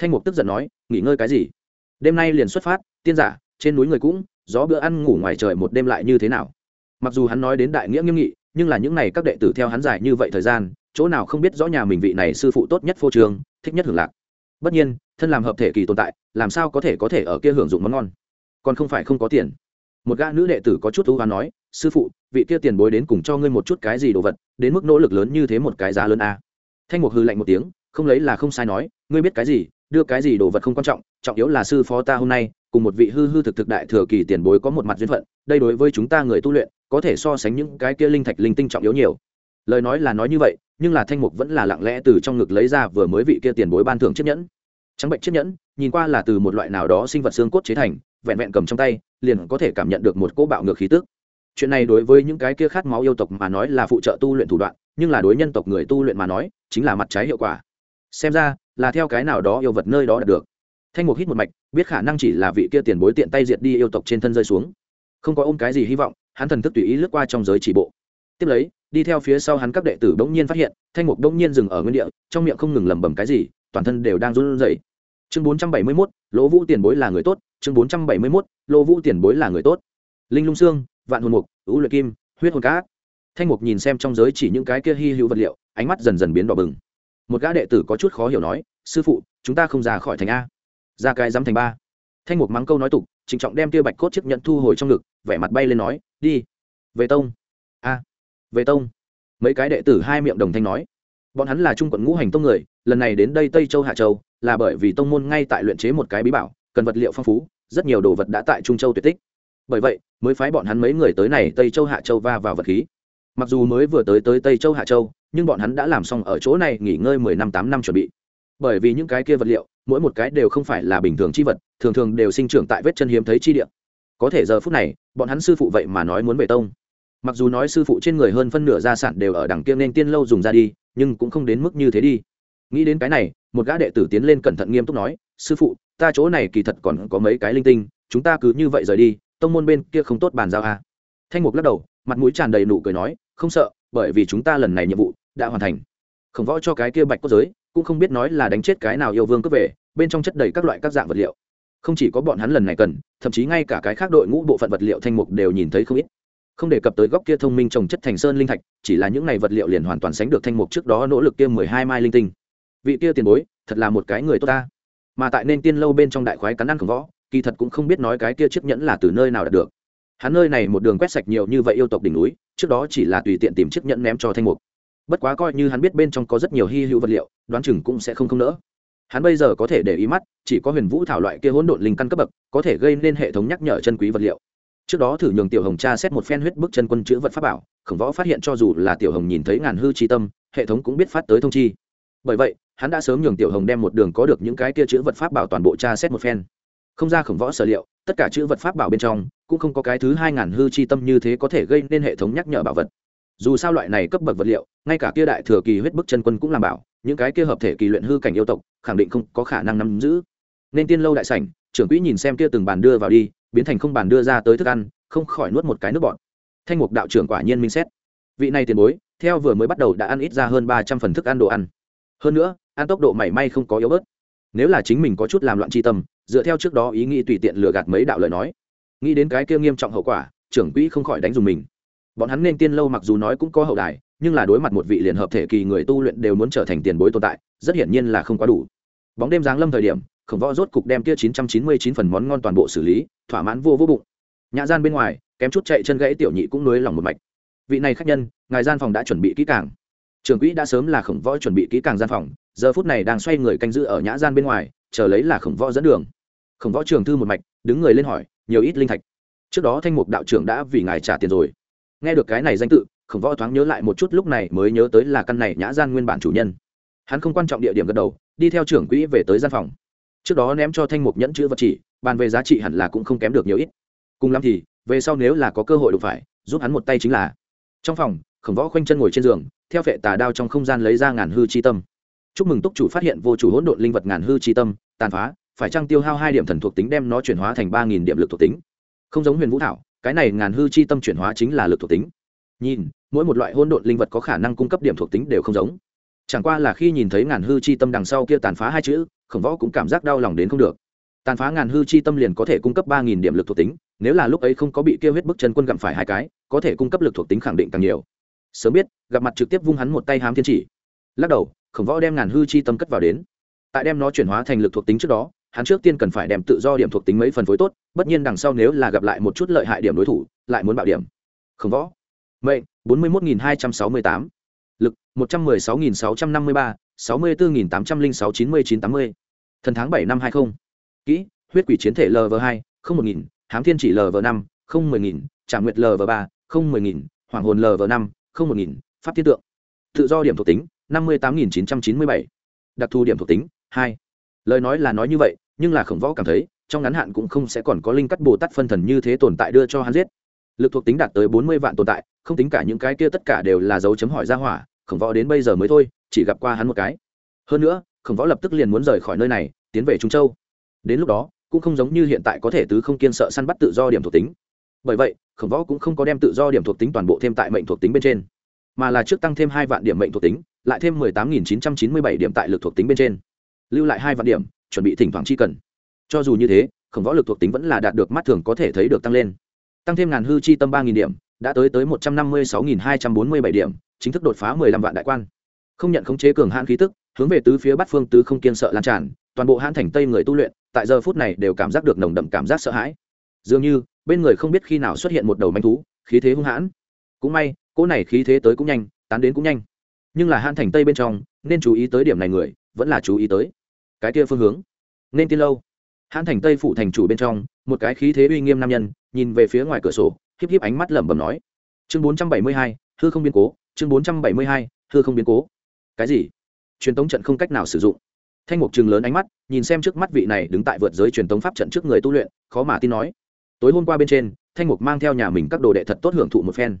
Thanh mục tức giận nói, nghỉ ngơi cái gì? Đêm nay liền xuất phát, tiên giả, trên núi người cũng, gió bữa ăn ngủ ngoài trời một đêm lại như thế nào? Mặc dù hắn nói đến đại nghĩa nghiêm nghị, nhưng là những n à y các đệ tử theo hắn dài như vậy thời gian, chỗ nào không biết rõ nhà mình vị này sư phụ tốt nhất phô trường thích nhất hưởng lạc. Bất nhiên, thân làm hợp thể kỳ tồn tại, làm sao có thể có thể ở kia hưởng dụng món ngon? Còn không phải không có tiền. Một gã nữ đệ tử có chút thú hoa nói, sư phụ, vị kia tiền bối đến cùng cho ngươi một chút cái gì đồ vật, đến mức nỗ lực lớn như thế một cái giá lớn a? Thanh mục hư lạnh một tiếng, không lấy là không sai nói, ngươi biết cái gì? Đưa cái gì đồ vật không quan trọng trọng yếu là sư phó ta hôm nay, cùng một vị hư hư thực thực đại thừa kỳ tiền bối có một mặt duyên phận, đây đối với chúng ta người tu luyện, có thể so sánh những cái kia linh thạch linh tinh trọng yếu nhiều. Lời nói là nói như vậy, nhưng là thanh mục vẫn là lặng lẽ từ trong ngực lấy ra vừa mới vị kia tiền bối ban thưởng chiếc nhẫn. Trắng bệnh chiếc nhẫn, nhìn qua là từ một loại nào đó sinh vật xương cốt chế thành, vẹn vẹn cầm trong tay, liền có thể cảm nhận được một cỗ bạo ngược khí tức. Chuyện này đối với những cái kia khát máu yêu tộc mà nói là phụ trợ tu luyện thủ đoạn, nhưng là đối nhân tộc người tu luyện mà nói, chính là mặt trái hiệu quả. Xem ra là theo cái nào đó yêu vật nơi đó đạt được. Thanh mục hít một mạch biết khả năng chỉ là vị kia tiền bối tiện tay diệt đi yêu tộc trên thân rơi xuống. Không có ôm cái gì hy vọng hắn thần thức tùy ý lướt qua trong giới chỉ bộ. Tiếp lấy đi theo phía sau hắn các đệ tử bỗng nhiên phát hiện thanh mục bỗng nhiên dừng ở nguyên địa trong miệng không ngừng lẩm bẩm cái gì toàn thân đều đang run rẩy. Chương bốn trăm bảy mươi 471, lỗ vũ tiền bối là người tốt chương bốn trăm bảy mươi 471, lỗ vũ tiền bối là người tốt. Linh lung xương vạn hồn mục ưu luyện kim huyết hồn cát. Thanh mục nhìn xem trong giới chỉ những cái kia hy hữu vật liệu ánh mắt dần dần biến đỏ bừng. Một gã đệ tử có chút khó hiểu nói sư phụ, chúng ta không ra khỏi thành a. Ra cái dám thành ba. Thanh mục mắng câu nói tục, trịnh trọng đem tia bạch cốt chiếc nhận thu hồi trong ngực, vẻ mặt bay lên nói, đi. Về tông. A. Về tông. Mấy cái đệ tử hai miệng đồng thanh nói. Bọn hắn là trung quận ngũ hành tông người, lần này đến đây tây châu hạ châu, là bởi vì tông môn ngay tại luyện chế một cái bí bảo, cần vật liệu phong phú, rất nhiều đồ vật đã tại trung châu tuyệt tích. Bởi vậy, mới phái bọn hắn mấy người tới này tây châu hạ châu va vào vật khí. Mặc dù mới vừa tới tới tây châu hạ châu, nhưng bọn hắn đã làm xong ở chỗ này nghỉ ngơi mười năm tám năm chuẩn bị bởi vì những cái kia vật liệu, mỗi một cái đều không phải là bình thường chi vật, thường thường đều sinh trưởng tại vết chân hiếm thấy chi địa. Có thể giờ phút này, bọn hắn sư phụ vậy mà nói muốn về tông. Mặc dù nói sư phụ trên người hơn phân nửa gia sản đều ở đằng kia nên tiên lâu dùng ra đi, nhưng cũng không đến mức như thế đi. Nghĩ đến cái này, một gã đệ tử tiến lên cẩn thận nghiêm túc nói, sư phụ, ta chỗ này kỳ thật còn có mấy cái linh tinh, chúng ta cứ như vậy rời đi, tông môn bên kia không tốt bàn giao à. thanh mục lắc đầu, mặt mũi tràn đầy nụ cười nói, không sợ, bởi vì chúng ta lần này nhiệm vụ đã hoàn thành. Khổng võ cho cái kia bạch cốt giới cũng không biết nói là đánh chết cái nào yêu vương cướp về, bên trong chất đầy các loại các dạng vật liệu. Không chỉ có bọn hắn lần này cần, thậm chí ngay cả cái khác đội ngũ bộ phận vật liệu thanh mục đều nhìn thấy không ít. Không đề cập tới góc kia thông minh trồng chất thành sơn linh thạch, chỉ là những này vật liệu liền hoàn toàn sánh được thanh mục trước đó nỗ lực kia mười hai mai linh tinh. Vị kia tiền bối, thật là một cái người tốt ta. Mà tại nên tiên lâu bên trong đại khoái cắn ăn khổng võ, kỳ thật cũng không biết nói cái kia chiếc nhẫn là từ nơi nào đạt được. Hắn nơi này một đường quét sạch nhiều như vậy yêu tộc đỉnh núi, trước đó chỉ là tùy tiện tìm chiếc nhẫn ném cho thanh mục bất quá coi như hắn biết bên trong có rất nhiều hy hữu vật liệu, đoán chừng cũng sẽ không không nỡ. Hắn bây giờ có thể để ý mắt, chỉ có huyền vũ thảo loại kia hỗn độn linh căn cấp bậc, có thể gây nên hệ thống nhắc nhở chân quý vật liệu. Trước đó thử nhường tiểu hồng tra xét một phen huyết bức chân quân chữ vật pháp bảo, khổng võ phát hiện cho dù là tiểu hồng nhìn thấy ngàn hư chi tâm, hệ thống cũng biết phát tới thông chi. Bởi vậy, hắn đã sớm nhường tiểu hồng đem một đường có được những cái kia chữ vật pháp bảo toàn bộ tra xét một phen. Không ra khổng võ sở liệu, tất cả chữ vật pháp bảo bên trong, cũng không có cái thứ hai ngàn hư chi tâm như thế có thể gây nên hệ thống nhắc nhở bảo vật dù sao loại này cấp bậc vật liệu, ngay cả kia đại thừa kỳ huyết bức chân quân cũng làm bảo, những cái kia hợp thể kỳ luyện hư cảnh yêu tộc, khẳng định không có khả năng nắm giữ. Nên tiên lâu đại sảnh, trưởng quỹ nhìn xem kia từng bàn đưa vào đi, biến thành không bàn đưa ra tới thức ăn, không khỏi nuốt một cái nước bọn thanh mục đạo trưởng quả nhiên minh xét. Vị này tiền bối, theo vừa mới bắt đầu đã ăn ít ra hơn ba trăm phần thức ăn đồ ăn. Hơn nữa, ăn tốc độ mảy may không có yếu bớt. Nếu là chính mình có chút làm loạn tri tâm, dựa theo trước đó ý nghĩ tùy tiện lừa gạt mấy đạo lời nói. Nghĩ đến cái kia nghiêm trọng hậu quả, trưởng quỹ không khỏi đánh dùng mình bọn hắn nên tiên lâu mặc dù nói cũng có hậu đài, nhưng là đối mặt một vị liền hợp thể kỳ người tu luyện đều muốn trở thành tiền bối tồn tại, rất hiển nhiên là không quá đủ. Bóng đêm giáng lâm thời điểm, khổng võ rốt cục đem kia chín trăm chín mươi chín phần món ngon toàn bộ xử lý, thỏa mãn vô vô bụng. Nhã gian bên ngoài, kém chút chạy chân gãy tiểu nhị cũng nối lòng một mạch. Vị này khách nhân, ngài gian phòng đã chuẩn bị kỹ càng. Trường quỹ đã sớm là khổng võ chuẩn bị kỹ càng gian phòng, giờ phút này đang xoay người canh giữ ở nhã gian bên ngoài, chờ lấy là khổng võ dẫn đường. Khổng võ trường thư một mạch, đứng người lên hỏi, nhiều ít linh thạch? Trước đó thanh mục đạo trưởng đã vì ngài trả tiền rồi nghe được cái này danh tự, khổng võ thoáng nhớ lại một chút lúc này mới nhớ tới là căn này nhã gian nguyên bản chủ nhân. Hắn không quan trọng địa điểm gật đầu, đi theo trưởng quỹ về tới gian phòng. Trước đó ném cho thanh mục nhẫn chữ vật chỉ, bàn về giá trị hẳn là cũng không kém được nhiều ít. Cùng lắm thì, về sau nếu là có cơ hội đụng phải, giúp hắn một tay chính là. Trong phòng, khổng võ khoanh chân ngồi trên giường, theo vệ tà đao trong không gian lấy ra ngàn hư chi tâm. Chúc mừng túc chủ phát hiện vô chủ hỗn độn linh vật ngàn hư chi tâm, tàn phá, phải trăng tiêu hao hai điểm thần thuộc tính đem nó chuyển hóa thành ba nghìn điểm lực thuộc tính? Không giống huyền vũ thảo cái này ngàn hư chi tâm chuyển hóa chính là lực thuộc tính. Nhìn, mỗi một loại hỗn độn linh vật có khả năng cung cấp điểm thuộc tính đều không giống. Chẳng qua là khi nhìn thấy ngàn hư chi tâm đằng sau kia tàn phá hai chữ, khổng võ cũng cảm giác đau lòng đến không được. Tàn phá ngàn hư chi tâm liền có thể cung cấp ba nghìn điểm lực thuộc tính, nếu là lúc ấy không có bị kêu huyết bức chân quân gặm phải hai cái, có thể cung cấp lực thuộc tính khẳng định càng nhiều. Sớm biết, gặp mặt trực tiếp vung hắn một tay hám thiên chỉ. Lắc đầu, khổng võ đem ngàn hư chi tâm cất vào đến. Tại đem nó chuyển hóa thành lực thuộc tính trước đó hắn trước tiên cần phải đem tự do điểm thuộc tính mấy phần phối tốt, bất nhiên đằng sau nếu là gặp lại một chút lợi hại điểm đối thủ, lại muốn bạo điểm. Khổng võ. Mệnh, bốn mươi một nghìn hai trăm sáu mươi tám. Lực, một trăm mười sáu nghìn sáu trăm năm mươi ba, sáu mươi bốn nghìn tám trăm linh sáu chín mươi chín tám mươi. Thần tháng bảy năm hai mươi kỹ, huyết quỷ chiến thể lv hai, không một nghìn, hám thiên chỉ lv năm, không mười nghìn trả nguyệt lv ba, không mười nghìn, hoàng hồn lv năm, không một nghìn, pháp thiên tượng. Tự do điểm thuộc tính, năm mươi tám nghìn chín trăm chín mươi bảy. Đặc thù điểm thuộc tính, hai lời nói là nói như vậy, nhưng là khổng võ cảm thấy, trong ngắn hạn cũng không sẽ còn có linh cắt bồ tát phân thần như thế tồn tại đưa cho hắn giết. Lực thuộc tính đạt tới bốn mươi vạn tồn tại, không tính cả những cái kia tất cả đều là dấu chấm hỏi ra hỏa, khổng võ đến bây giờ mới thôi, chỉ gặp qua hắn một cái. Hơn nữa, khổng võ lập tức liền muốn rời khỏi nơi này, tiến về trung châu. Đến lúc đó, cũng không giống như hiện tại có thể tứ không kiên sợ săn bắt tự do điểm thuộc tính. Bởi vậy, khổng võ cũng không có đem tự do điểm thuộc tính toàn bộ thêm tại mệnh thuộc tính bên trên, mà là trước tăng thêm hai vạn điểm mệnh thuộc tính, lại thêm mười tám nghìn chín trăm chín mươi bảy điểm tại lực thuộc tính bên trên lưu lại hai vạn điểm, chuẩn bị thỉnh thoảng chi cần. Cho dù như thế, khổng võ lực thuộc tính vẫn là đạt được mắt thường có thể thấy được tăng lên. Tăng thêm ngàn hư chi tâm ba nghìn điểm, đã tới tới một trăm năm mươi sáu nghìn hai trăm bốn mươi bảy điểm, chính thức đột phá mười lăm vạn đại quan. Không nhận khống chế cường hãn khí tức, hướng về tứ phía bát phương tứ không kiên sợ lan tràn, toàn bộ hãn thành tây người tu luyện, tại giờ phút này đều cảm giác được nồng đậm cảm giác sợ hãi. Dường như, bên người không biết khi nào xuất hiện một đầu manh thú, khí thế hung hãn. Cũng may, cỗ này khí thế tới cũng nhanh, tán đến cũng nhanh. Nhưng là hãn thành tây bên trong, nên chú ý tới điểm này người, vẫn là chú ý tới cái kia phương hướng. Nên tiên lâu. Hãn thành tây phụ thành chủ bên trong, một cái khí thế uy nghiêm nam nhân, nhìn về phía ngoài cửa sổ híp híp ánh mắt lẩm bẩm nói. Chương bốn trăm bảy mươi hai, hư không biến cố. Chương bốn trăm bảy mươi hai, hư không biến cố. Cái gì? Truyền tống trận không cách nào sử dụng. Thanh mục chừng lớn ánh mắt, nhìn xem trước mắt vị này đứng tại vượt giới truyền tống pháp trận trước người tu luyện, khó mà tin nói. Tối hôm qua bên trên, thanh mục mang theo nhà mình các đồ đệ thật tốt hưởng thụ một phen.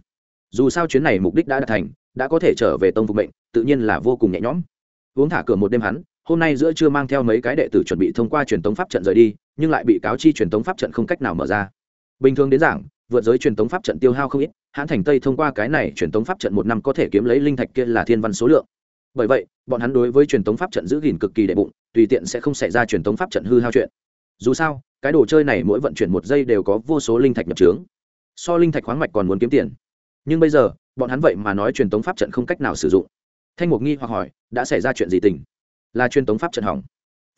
Dù sao chuyến này mục đích đã đạt thành, đã có thể trở về tông phục mệnh, tự nhiên là vô cùng nhẹ nhõm. Uống thả cửa một đêm hắn hôm nay giữa trưa mang theo mấy cái đệ tử chuẩn bị thông qua truyền tống pháp trận rời đi, nhưng lại bị cáo chi truyền tống pháp trận không cách nào mở ra. Bình thường đến giảng, vượt giới truyền tống pháp trận tiêu hao không ít hãn thành tây thông qua cái này truyền tống pháp trận một năm có thể kiếm lấy linh thạch kia là thiên văn số lượng. Bởi vậy, bọn hắn đối với truyền tống pháp trận giữ gìn cực kỳ đệ bụng, tùy tiện sẽ không xảy ra truyền tống pháp trận hư hao chuyện. Dù sao, cái đồ chơi này mỗi vận chuyển một giây đều có vô số linh thạch nhập trướng. So linh thạch khoáng mạch còn muốn kiếm tiền. Nhưng bây giờ, bọn hắn vậy mà nói truyền tống pháp trận không cách nào sử dụng. Thanh mục nghi hoặc hỏi, đã xảy ra chuyện gì tình? Là truyền tống pháp trận hỏng.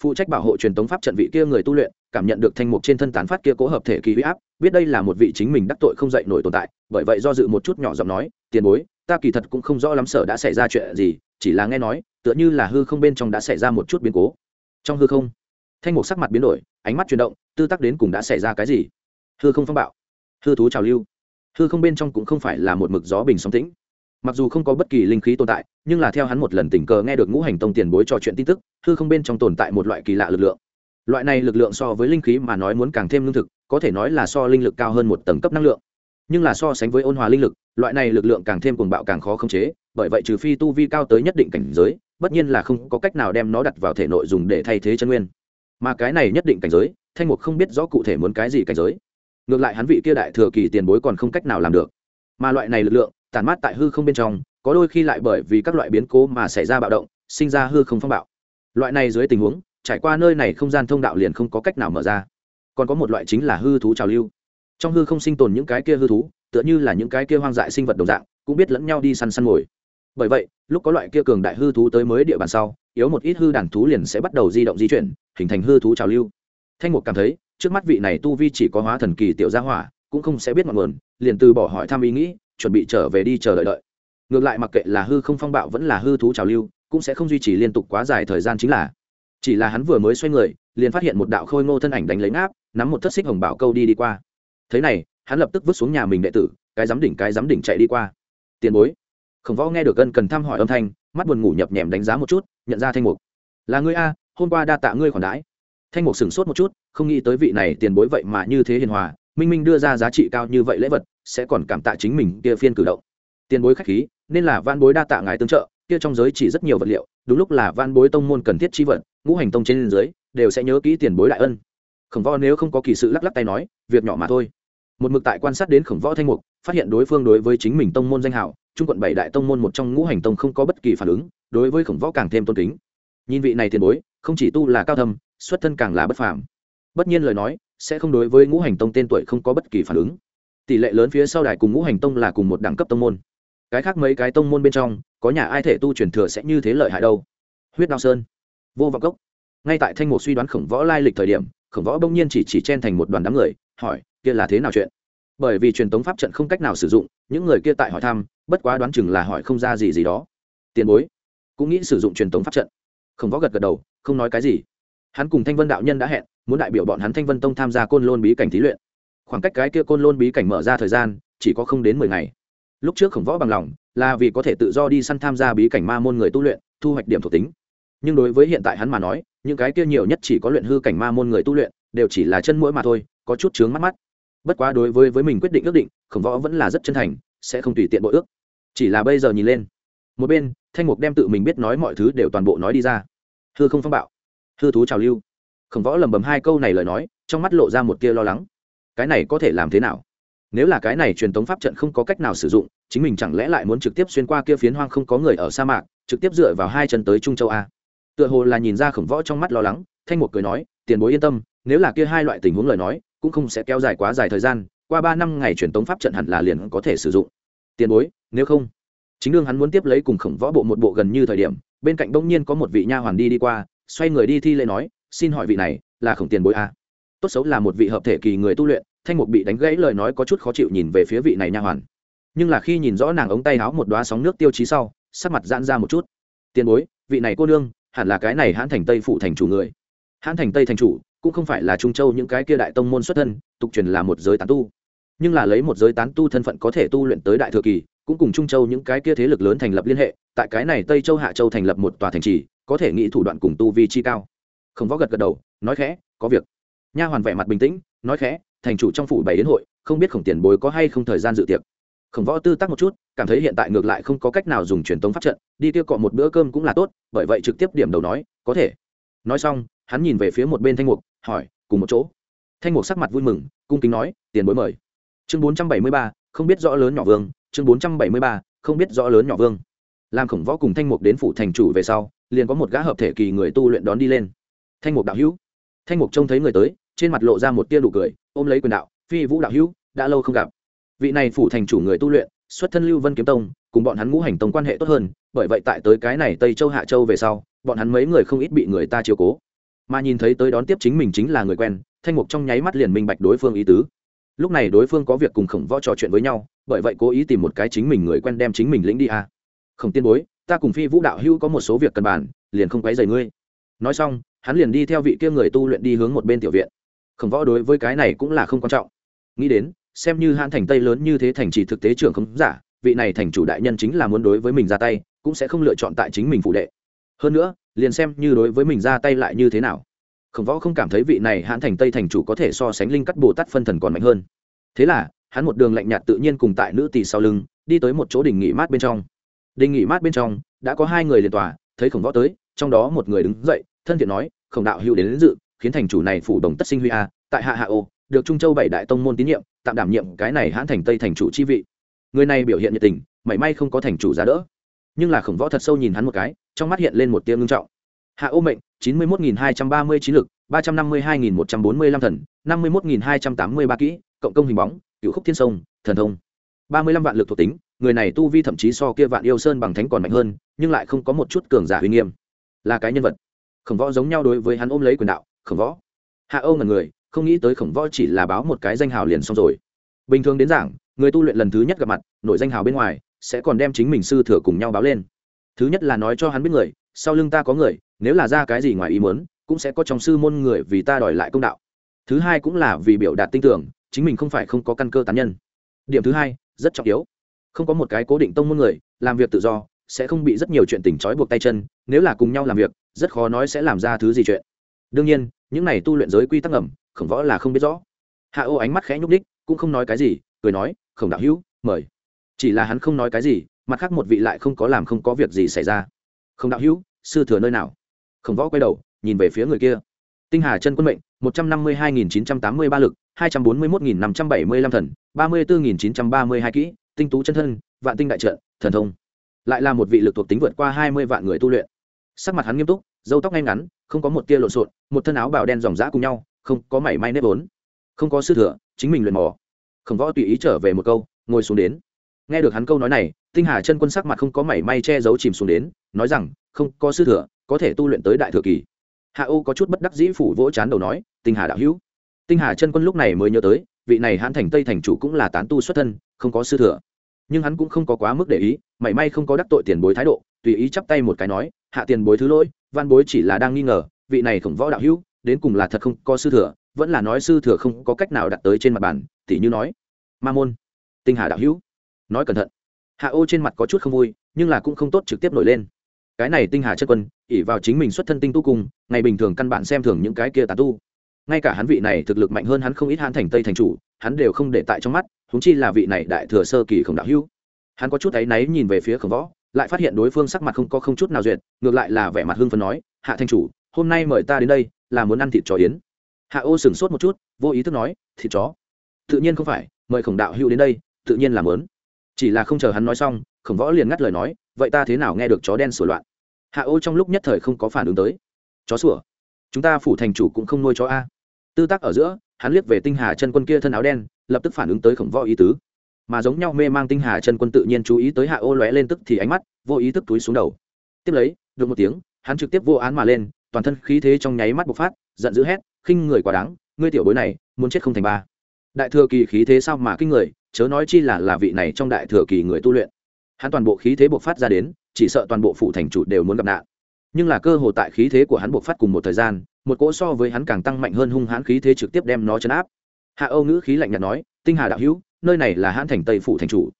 Phụ trách bảo hộ truyền tống pháp trận vị kia người tu luyện, cảm nhận được thanh mục trên thân tán phát kia cố hợp thể kỳ huy áp, biết đây là một vị chính mình đắc tội không dậy nổi tồn tại, bởi vậy do dự một chút nhỏ giọng nói, tiền bối, ta kỳ thật cũng không rõ lắm sở đã xảy ra chuyện gì, chỉ là nghe nói, tựa như là hư không bên trong đã xảy ra một chút biến cố. Trong hư không? Thanh mục sắc mặt biến đổi, ánh mắt chuyển động, tư tắc đến cùng đã xảy ra cái gì? Hư không phong bạo, hư thú trào lưu, hư không bên trong cũng không phải là một mực gió bình sóng tĩnh mặc dù không có bất kỳ linh khí tồn tại, nhưng là theo hắn một lần tình cờ nghe được ngũ hành tông tiền bối trò chuyện tin tức, hư không bên trong tồn tại một loại kỳ lạ lực lượng. Loại này lực lượng so với linh khí mà nói muốn càng thêm lương thực, có thể nói là so linh lực cao hơn một tầng cấp năng lượng. Nhưng là so sánh với ôn hòa linh lực, loại này lực lượng càng thêm cuồng bạo càng khó khống chế, bởi vậy trừ phi tu vi cao tới nhất định cảnh giới, bất nhiên là không có cách nào đem nó đặt vào thể nội dùng để thay thế chân nguyên. Mà cái này nhất định cảnh giới, thanh mục không biết rõ cụ thể muốn cái gì cảnh giới. Ngược lại hắn vị kia đại thừa kỳ tiền bối còn không cách nào làm được. Mà loại này lực lượng tản mát tại hư không bên trong, có đôi khi lại bởi vì các loại biến cố mà xảy ra bạo động, sinh ra hư không phong bạo. Loại này dưới tình huống, trải qua nơi này không gian thông đạo liền không có cách nào mở ra. Còn có một loại chính là hư thú trào lưu. Trong hư không sinh tồn những cái kia hư thú, tựa như là những cái kia hoang dại sinh vật đồng dạng, cũng biết lẫn nhau đi săn săn mồi bởi vậy, lúc có loại kia cường đại hư thú tới mới địa bàn sau, yếu một ít hư đàn thú liền sẽ bắt đầu di động di chuyển, hình thành hư thú trào lưu. Thanh mục cảm thấy, trước mắt vị này tu vi chỉ có hóa thần kỳ tiểu gia hỏa, cũng không sẽ biết ngọn nguồn, liền từ bỏ hỏi thăm ý nghĩ chuẩn bị trở về đi chờ đợi đợi. Ngược lại mặc kệ là hư không phong bạo vẫn là hư thú trào lưu, cũng sẽ không duy trì liên tục quá dài thời gian chính là. Chỉ là hắn vừa mới xoay người, liền phát hiện một đạo khôi ngô thân ảnh đánh lấy ngáp, nắm một thất xích hồng bảo câu đi đi qua. Thế này, hắn lập tức vứt xuống nhà mình đệ tử, cái giám đỉnh cái giám đỉnh chạy đi qua. Tiền bối. Khổng võ nghe được ân cần thăm hỏi âm thanh, mắt buồn ngủ nhập nhèm đánh giá một chút, nhận ra thanh mục. Là ngươi a, hôm qua đa tạ ngươi khoản đãi. Thanh mục sửng sốt một chút, không nghĩ tới vị này tiền bối vậy mà như thế hiền hòa minh minh đưa ra giá trị cao như vậy lễ vật, sẽ còn cảm tạ chính mình kia phiên cử động. Tiền bối khách khí, nên là van bối đa tạ ngài tương trợ, kia trong giới chỉ rất nhiều vật liệu, đúng lúc là van bối tông môn cần thiết chi vật, ngũ hành tông trên dưới, đều sẽ nhớ kỹ tiền bối đại ân. Khổng võ nếu không có kỳ sự lắc lắc tay nói, việc nhỏ mà thôi. Một mực tại quan sát đến khổng võ thanh mục, phát hiện đối phương đối với chính mình tông môn danh hảo trung quận bảy đại tông môn một trong ngũ hành tông không có bất kỳ phản ứng, đối với khổng võ càng thêm tôn kính. Nhìn vị này tiền bối, không chỉ tu là cao thâm, xuất thân càng là bất phàm. Bất nhiên lời nói sẽ không đối với ngũ hành tông tên tuổi không có bất kỳ phản ứng. Tỷ lệ lớn phía sau đài cùng ngũ hành tông là cùng một đẳng cấp tông môn. Cái khác mấy cái tông môn bên trong, có nhà ai thể tu truyền thừa sẽ như thế lợi hại đâu? Huyết đao sơn, vô vọng cốc. Ngay tại thanh một suy đoán khổng võ lai lịch thời điểm, khổng võ bỗng nhiên chỉ chỉ chen thành một đoàn đám người, hỏi, kia là thế nào chuyện? Bởi vì truyền tống pháp trận không cách nào sử dụng, những người kia tại hỏi thăm, bất quá đoán chừng là hỏi không ra gì gì đó. Tiền bối, cũng nghĩ sử dụng truyền tống pháp trận. Khổng võ gật gật đầu, không nói cái gì. Hắn cùng thanh vân đạo nhân đã hẹn muốn đại biểu bọn hắn thanh vân tông tham gia côn lôn bí cảnh thí luyện. Khoảng cách cái kia côn lôn bí cảnh mở ra thời gian, chỉ có không đến mười ngày. Lúc trước khổng võ bằng lòng, là vì có thể tự do đi săn tham gia bí cảnh ma môn người tu luyện, thu hoạch điểm thuộc tính. Nhưng đối với hiện tại hắn mà nói, những cái kia nhiều nhất chỉ có luyện hư cảnh ma môn người tu luyện, đều chỉ là chân mũi mà thôi, có chút chướng mắt mắt. Bất quá đối với với mình quyết định ước định, khổng võ vẫn là rất chân thành, sẽ không tùy tiện bội ước. Chỉ là bây giờ nhìn lên, một bên, thanh mục đem tự mình biết nói mọi thứ đều toàn bộ nói đi ra. Hư không phong bạo. Hư thú trào lưu khổng võ lầm bầm hai câu này lời nói, trong mắt lộ ra một tia lo lắng. Cái này có thể làm thế nào? Nếu là cái này truyền tống pháp trận không có cách nào sử dụng, chính mình chẳng lẽ lại muốn trực tiếp xuyên qua kia phiến hoang không có người ở sa mạc, trực tiếp dựa vào hai chân tới trung châu a? Tựa hồ là nhìn ra khổng võ trong mắt lo lắng, thanh một cười nói, tiền bối yên tâm, nếu là kia hai loại tình huống lời nói, cũng không sẽ kéo dài quá dài thời gian, qua ba năm ngày truyền tống pháp trận hẳn là liền có thể sử dụng. Tiền bối, nếu không? Chính đương hắn muốn tiếp lấy cùng khổng võ bộ một bộ gần như thời điểm, bên cạnh bỗng nhiên có một vị nha hoàn đi đi qua, xoay người đi thi lễ nói xin hỏi vị này, là khổng tiền bối a tốt xấu là một vị hợp thể kỳ người tu luyện, thanh mục bị đánh gãy lời nói có chút khó chịu nhìn về phía vị này nha hoàn. Nhưng là khi nhìn rõ nàng ống tay áo một đoá sóng nước tiêu chí sau, sắc mặt giãn ra một chút. Tiền bối, vị này cô nương, hẳn là cái này hãn thành tây phụ thành chủ người. Hãn thành tây thành chủ, cũng không phải là trung châu những cái kia đại tông môn xuất thân, tục truyền là một giới tán tu. Nhưng là lấy một giới tán tu thân phận có thể tu luyện tới đại thừa kỳ, cũng cùng trung châu những cái kia thế lực lớn thành lập liên hệ, tại cái này tây châu hạ châu thành lập một tòa thành trì, có thể nghĩ thủ đoạn cùng tu vi chi cao không võ gật gật đầu, nói khẽ, có việc. Nha hoàn vẻ mặt bình tĩnh, nói khẽ, thành chủ trong phủ bảy đến hội, không biết khổng tiền bối có hay không thời gian dự tiệc. Khổng võ tư tắc một chút, cảm thấy hiện tại ngược lại không có cách nào dùng truyền tống pháp trận, đi kia cọ một bữa cơm cũng là tốt, bởi vậy trực tiếp điểm đầu nói, có thể. Nói xong, hắn nhìn về phía một bên thanh mục, hỏi, cùng một chỗ? Thanh mục sắc mặt vui mừng, cung kính nói, tiền bối mời. Chương bốn trăm bảy mươi ba, không biết rõ lớn nhỏ vương, chương bốn trăm bảy mươi ba, không biết rõ lớn nhỏ vương. Làm khổng võ cùng thanh mục đến phủ thành chủ về sau, liền có một gã hợp thể kỳ người tu luyện đón đi lên thanh mục đạo hữu. Thanh mục trông thấy người tới, trên mặt lộ ra một tia nụ cười, ôm lấy quyền đạo, phi vũ đạo hữu, đã lâu không gặp. Vị này phủ thành chủ người tu luyện, xuất thân lưu vân kiếm tông, cùng bọn hắn ngũ hành tông quan hệ tốt hơn, bởi vậy tại tới cái này tây châu hạ châu về sau, bọn hắn mấy người không ít bị người ta chiều cố. Mà nhìn thấy tới đón tiếp chính mình chính là người quen, thanh mục trong nháy mắt liền minh bạch đối phương ý tứ. Lúc này đối phương có việc cùng khổng võ trò chuyện với nhau, bởi vậy cố ý tìm một cái chính mình người quen đem chính mình lĩnh đi à. Khổng tiên bối, ta cùng phi vũ đạo hữu có một số việc cần bàn, liền không quấy dày ngươi. Nói xong hắn liền đi theo vị kia người tu luyện đi hướng một bên tiểu viện. Khổng võ đối với cái này cũng là không quan trọng. Nghĩ đến, xem như hãn thành tây lớn như thế thành trì thực tế trưởng không giả, vị này thành chủ đại nhân chính là muốn đối với mình ra tay, cũng sẽ không lựa chọn tại chính mình phụ đệ. Hơn nữa, liền xem như đối với mình ra tay lại như thế nào. Khổng võ không cảm thấy vị này hãn thành tây thành chủ có thể so sánh linh cắt bồ tát phân thần còn mạnh hơn. Thế là, hắn một đường lạnh nhạt tự nhiên cùng tại nữ tỳ sau lưng, đi tới một chỗ đình nghỉ mát bên trong. Đình nghỉ mát bên trong, đã có hai người liền tòa, thấy khổng võ tới, trong đó một người đứng dậy thân thiện nói khổng đạo hữu đến, đến dự khiến thành chủ này phủ đồng tất sinh huy a tại hạ hạ ô được trung châu bảy đại tông môn tín nhiệm tạm đảm nhiệm cái này hãn thành tây thành chủ chi vị. Người này biểu hiện nhiệt tình mảy may không có thành chủ giá đỡ. Nhưng là khổng võ thật sâu nhìn hắn một cái trong mắt hiện lên một tiếng ngưng trọng. Hạ ô mệnh chín mươi một nghìn hai trăm ba mươi chín lực ba trăm năm mươi hai nghìn một trăm bốn mươi lăm thần năm mươi một nghìn hai trăm tám mươi ba kỹ cộng công hình bóng cựu khúc thiên sông thần thông. ba mươi lăm vạn lực thuộc tính người này tu vi thậm chí so kia vạn yêu sơn bằng thánh còn mạnh hơn nhưng lại không có một chút cường giả uy nghiêm. Là cái nhân vật khổng võ giống nhau đối với hắn ôm lấy quyền đạo, khổng võ. Hạ âu ngần người, không nghĩ tới khổng võ chỉ là báo một cái danh hào liền xong rồi. Bình thường đến giảng, người tu luyện lần thứ nhất gặp mặt nội danh hào bên ngoài, sẽ còn đem chính mình sư thừa cùng nhau báo lên. Thứ nhất là nói cho hắn biết người, sau lưng ta có người, nếu là ra cái gì ngoài ý muốn, cũng sẽ có trong sư môn người vì ta đòi lại công đạo. Thứ hai cũng là vì biểu đạt tin tưởng, chính mình không phải không có căn cơ tán nhân. Điểm thứ hai, rất trọng yếu. Không có một cái cố định tông môn người, làm việc tự do sẽ không bị rất nhiều chuyện tình trói buộc tay chân, nếu là cùng nhau làm việc, rất khó nói sẽ làm ra thứ gì chuyện. Đương nhiên, những này tu luyện giới quy tắc ẩm khổng võ là không biết rõ. Hạ ô ánh mắt khẽ nhúc đích cũng không nói cái gì, cười nói, khổng đạo hữu, mời. Chỉ là hắn không nói cái gì, mặt khác một vị lại không có làm không có việc gì xảy ra. Khổng đạo hữu, sư thừa nơi nào? Khổng võ quay đầu, nhìn về phía người kia. Tinh hà chân quân mệnh, một trăm năm mươi hai nghìn chín trăm tám mươi ba lực, hai trăm bốn mươi một nghìn năm trăm bảy mươi lăm thần, ba mươi bốn nghìn chín trăm ba mươi hai kỹ, tinh tú chân thân, vạn tinh đại trợ thần thông lại là một vị lực thuộc tính vượt qua hai mươi vạn người tu luyện. Sắc mặt hắn nghiêm túc dâu tóc ngay ngắn, không có một tia lộn xộn, một thân áo bào đen dòng dã cùng nhau, không có mảy may nếp vốn. Không có sư thừa, chính mình luyện mò. Khổng võ tùy ý trở về một câu, ngồi xuống đến. Nghe được hắn câu nói này, tinh hà chân quân sắc mặt không có mảy may che giấu chìm xuống đến, nói rằng, không, có sư thừa, có thể tu luyện tới đại thừa kỳ. Hạ ô có chút bất đắc dĩ phủ vỗ chán đầu nói, tinh hà đạo hữu. Tinh hà chân quân lúc này mới nhớ tới, vị này hãn thành tây thành chủ cũng là tán tu xuất thân, không có sư thừa nhưng hắn cũng không có quá mức để ý, mảy may không có đắc tội tiền bối thái độ, tùy ý chắp tay một cái nói, hạ tiền bối thứ lỗi, văn bối chỉ là đang nghi ngờ, vị này khổng võ đạo hữu, đến cùng là thật không có sư thừa, vẫn là nói sư thừa không có cách nào đặt tới trên mặt bàn. Tỉ như nói, ma môn, tinh hà đạo hữu. Nói cẩn thận, hạ ô trên mặt có chút không vui, nhưng là cũng không tốt trực tiếp nổi lên. Cái này tinh hà chất quân ỉ vào chính mình xuất thân tinh tu cùng, ngày bình thường căn bản xem thường những cái kia tà tu. Ngay cả hắn vị này thực lực mạnh hơn hắn không ít hắn thành tây thành chủ, hắn đều không để tại trong mắt húng chi là vị này đại thừa sơ kỳ khổng đạo hữu. Hắn có chút áy náy nhìn về phía khổng võ, lại phát hiện đối phương sắc mặt không có không chút nào duyệt, ngược lại là vẻ mặt hưng phấn nói, hạ thanh chủ, hôm nay mời ta đến đây là muốn ăn thịt chó yến. Hạ ô sửng sốt một chút, vô ý thức nói, thịt chó? Tự nhiên không phải, mời khổng đạo hữu đến đây, tự nhiên là lớn chỉ là không chờ hắn nói xong, khổng võ liền ngắt lời nói, vậy ta thế nào nghe được chó đen sửa loạn? Hạ ô trong lúc nhất thời không có phản ứng tới. Chó sủa? Chúng ta phủ thành chủ cũng không nuôi chó a. Tư tác ở giữa, hắn liếc về tinh hà chân quân kia thân áo đen lập tức phản ứng tới khổng võ ý tứ. Mà giống nhau mê mang tinh hà chân quân tự nhiên chú ý tới hạ ô lóe lên tức thì ánh mắt, vô ý thức túi xuống đầu. Tiếp lấy, được một tiếng, hắn trực tiếp vô án mà lên, toàn thân khí thế trong nháy mắt bộc phát, giận dữ hét, khinh người quá đáng, ngươi tiểu bối này, muốn chết không thành ba. Đại thừa kỳ khí thế sao mà kinh người, chớ nói chi là là vị này trong đại thừa kỳ người tu luyện. Hắn toàn bộ khí thế bộc phát ra đến, chỉ sợ toàn bộ phụ thành chủ đều muốn gặp nạn. Nhưng là cơ hồ tại khí thế của hắn bộc phát cùng một thời gian, một cỗ so với hắn càng tăng mạnh hơn hung hãn khí thế trực tiếp đem nó chấn áp hạ âu ngữ khí lạnh nhạt nói, tinh hà đạo hữu, nơi này là hãn thành tây phủ thành chủ.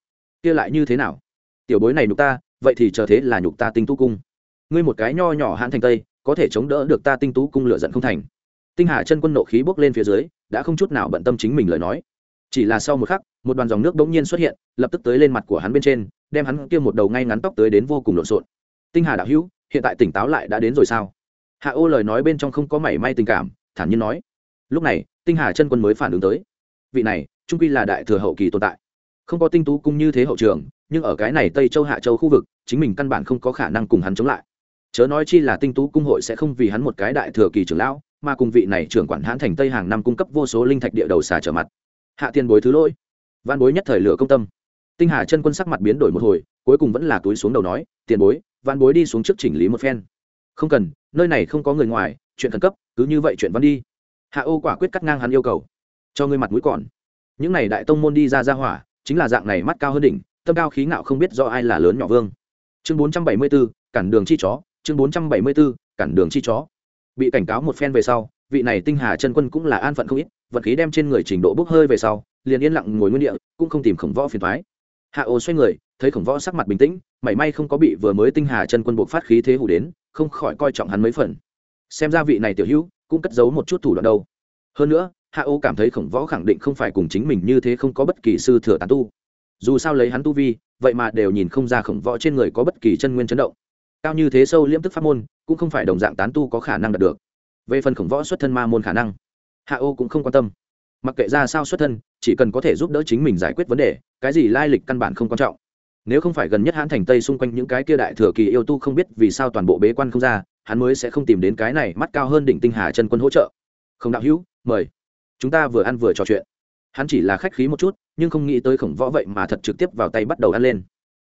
Kia lại như thế nào? Tiểu bối này nhục ta, vậy thì chờ thế là nhục ta tinh tú cung. Ngươi một cái nho nhỏ hãn thành tây, có thể chống đỡ được ta tinh tú cung lựa giận không thành. Tinh hà chân quân nộ khí bốc lên phía dưới, đã không chút nào bận tâm chính mình lời nói. Chỉ là sau một khắc, một đoàn dòng nước bỗng nhiên xuất hiện, lập tức tới lên mặt của hắn bên trên, đem hắn kia một đầu ngay ngắn tóc tới đến vô cùng lộn xộn. Tinh hà đạo hữu, hiện tại tỉnh táo lại đã đến rồi sao? Hạ ô lời nói bên trong không có mảy may tình cảm, thản nhiên nói lúc này, tinh hà chân quân mới phản ứng tới. Vị này, trung quy là đại thừa hậu kỳ tồn tại. Không có tinh tú cung như thế hậu trường, nhưng ở cái này tây châu hạ châu khu vực, chính mình căn bản không có khả năng cùng hắn chống lại. Chớ nói chi là tinh tú cung hội sẽ không vì hắn một cái đại thừa kỳ trưởng lão, mà cùng vị này trưởng quản hãn thành tây hàng năm cung cấp vô số linh thạch địa đầu xà trở mặt. Hạ tiền bối thứ lỗi. Văn bối nhất thời lửa công tâm. Tinh hà chân quân sắc mặt biến đổi một hồi, cuối cùng vẫn là túi xuống đầu nói, tiền bối văn bối đi xuống trước chỉnh lý một phen. Không cần, nơi này không có người ngoài, chuyện khẩn cấp, cứ như vậy chuyện văn đi hạ ô quả quyết cắt ngang hắn yêu cầu. Cho ngươi mặt mũi còn. Những này đại tông môn đi ra ra hỏa chính là dạng này mắt cao hơn đỉnh tâm cao khí ngạo không biết do ai là lớn nhỏ vương. Chương bốn trăm bảy mươi 474, cản đường chi chó. Chương bốn trăm bảy mươi 474, cản đường chi chó. Bị cảnh cáo một phen về sau vị này tinh hà chân quân cũng là an phận không ít vật khí đem trên người trình độ bốc hơi về sau liền yên lặng ngồi nguyên địa cũng không tìm khổng võ phiền thoái hạ ô xoay người thấy khổng võ sắc mặt bình tĩnh mảy may không có bị vừa mới tinh hà chân quân buộc phát khí thế hủ đến không khỏi coi trọng hắn mấy phần. Xem ra vị này tiểu hữu cũng cất giấu một chút thủ đoạn đâu. Hơn nữa, hạ ô cảm thấy khổng võ khẳng định không phải cùng chính mình như thế không có bất kỳ sư thừa tán tu. Dù sao lấy hắn tu vi, vậy mà đều nhìn không ra khổng võ trên người có bất kỳ chân nguyên chấn động. Cao như thế sâu liễm tức pháp môn, cũng không phải đồng dạng tán tu có khả năng đạt được. Về phần khổng võ xuất thân ma môn khả năng, hạ ô cũng không quan tâm. Mặc kệ ra sao xuất thân, chỉ cần có thể giúp đỡ chính mình giải quyết vấn đề, cái gì lai lịch căn bản không quan trọng. Nếu không phải gần nhất hãn thành tây xung quanh những cái kia đại thừa kỳ yêu tu không biết vì sao toàn bộ bế quan không ra hắn mới sẽ không tìm đến cái này mắt cao hơn đỉnh tinh hà chân quân hỗ trợ. Không đạo hữu, mời. Chúng ta vừa ăn vừa trò chuyện. Hắn chỉ là khách khí một chút, nhưng không nghĩ tới khổng võ vậy mà thật trực tiếp vào tay bắt đầu ăn lên.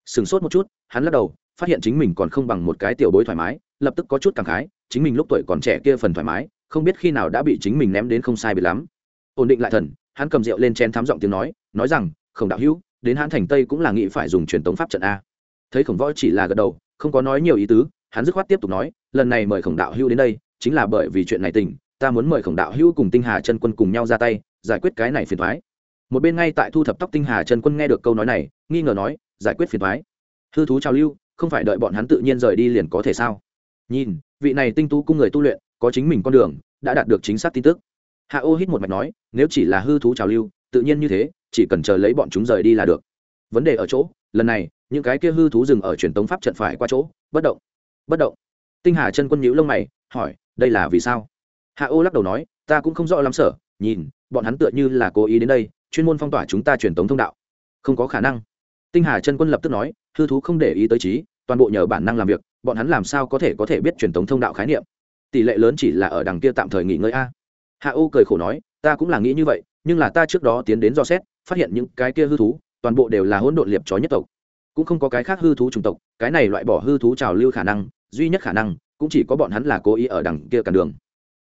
Sửng sốt một chút, hắn lắc đầu, phát hiện chính mình còn không bằng một cái tiểu bối thoải mái, lập tức có chút cảm khái, chính mình lúc tuổi còn trẻ kia phần thoải mái, không biết khi nào đã bị chính mình ném đến không sai bị lắm. Ổn định lại thần, hắn cầm rượu lên chén thám giọng tiếng nói nói rằng, khổng đạo hữu, đến hãn thành tây cũng là nghĩ phải dùng truyền tống pháp trận a. Thấy khổng võ chỉ là gật đầu, không có nói nhiều ý tứ hắn dứt khoát tiếp tục nói, lần này mời khổng đạo hữu đến đây, chính là bởi vì chuyện này tình, ta muốn mời khổng đạo hữu cùng tinh hà chân quân cùng nhau ra tay, giải quyết cái này phiền thoái một bên ngay tại thu thập tóc tinh hà chân quân nghe được câu nói này, nghi ngờ nói, giải quyết phiền thoái hư thú trào lưu, không phải đợi bọn hắn tự nhiên rời đi liền có thể sao? Nhìn, vị này tinh tú cung người tu luyện, có chính mình con đường, đã đạt được chính xác tin tức. Hạ ô hít một mạch nói, nếu chỉ là hư thú trào lưu, tự nhiên như thế, chỉ cần chờ lấy bọn chúng rời đi là được. Vấn đề ở chỗ, lần này, những cái kia hư thú dừng ở truyền tống pháp trận phải qua chỗ, bất động bất động. Tinh hà chân quân nhíu lông mày, hỏi, đây là vì sao? Hạ ô lắc đầu nói, ta cũng không rõ lắm sở nhìn, bọn hắn tựa như là cố ý đến đây, chuyên môn phong tỏa chúng ta truyền tống thông đạo. Không có khả năng. Tinh hà chân quân lập tức nói, hư thú không để ý tới trí, toàn bộ nhờ bản năng làm việc, bọn hắn làm sao có thể có thể biết truyền tống thông đạo khái niệm? Tỷ lệ lớn chỉ là ở đằng kia tạm thời nghỉ ngơi a. Hạ ô cười khổ nói, ta cũng là nghĩ như vậy, nhưng là ta trước đó tiến đến do xét, phát hiện những cái kia hư thú, toàn bộ đều là hỗn độn liệp chó nhất tộc. Cũng không có cái khác hư thú chủng tộc cái này loại bỏ hư thú trào lưu khả năng, duy nhất khả năng cũng chỉ có bọn hắn là cố ý ở đằng kia cản đường.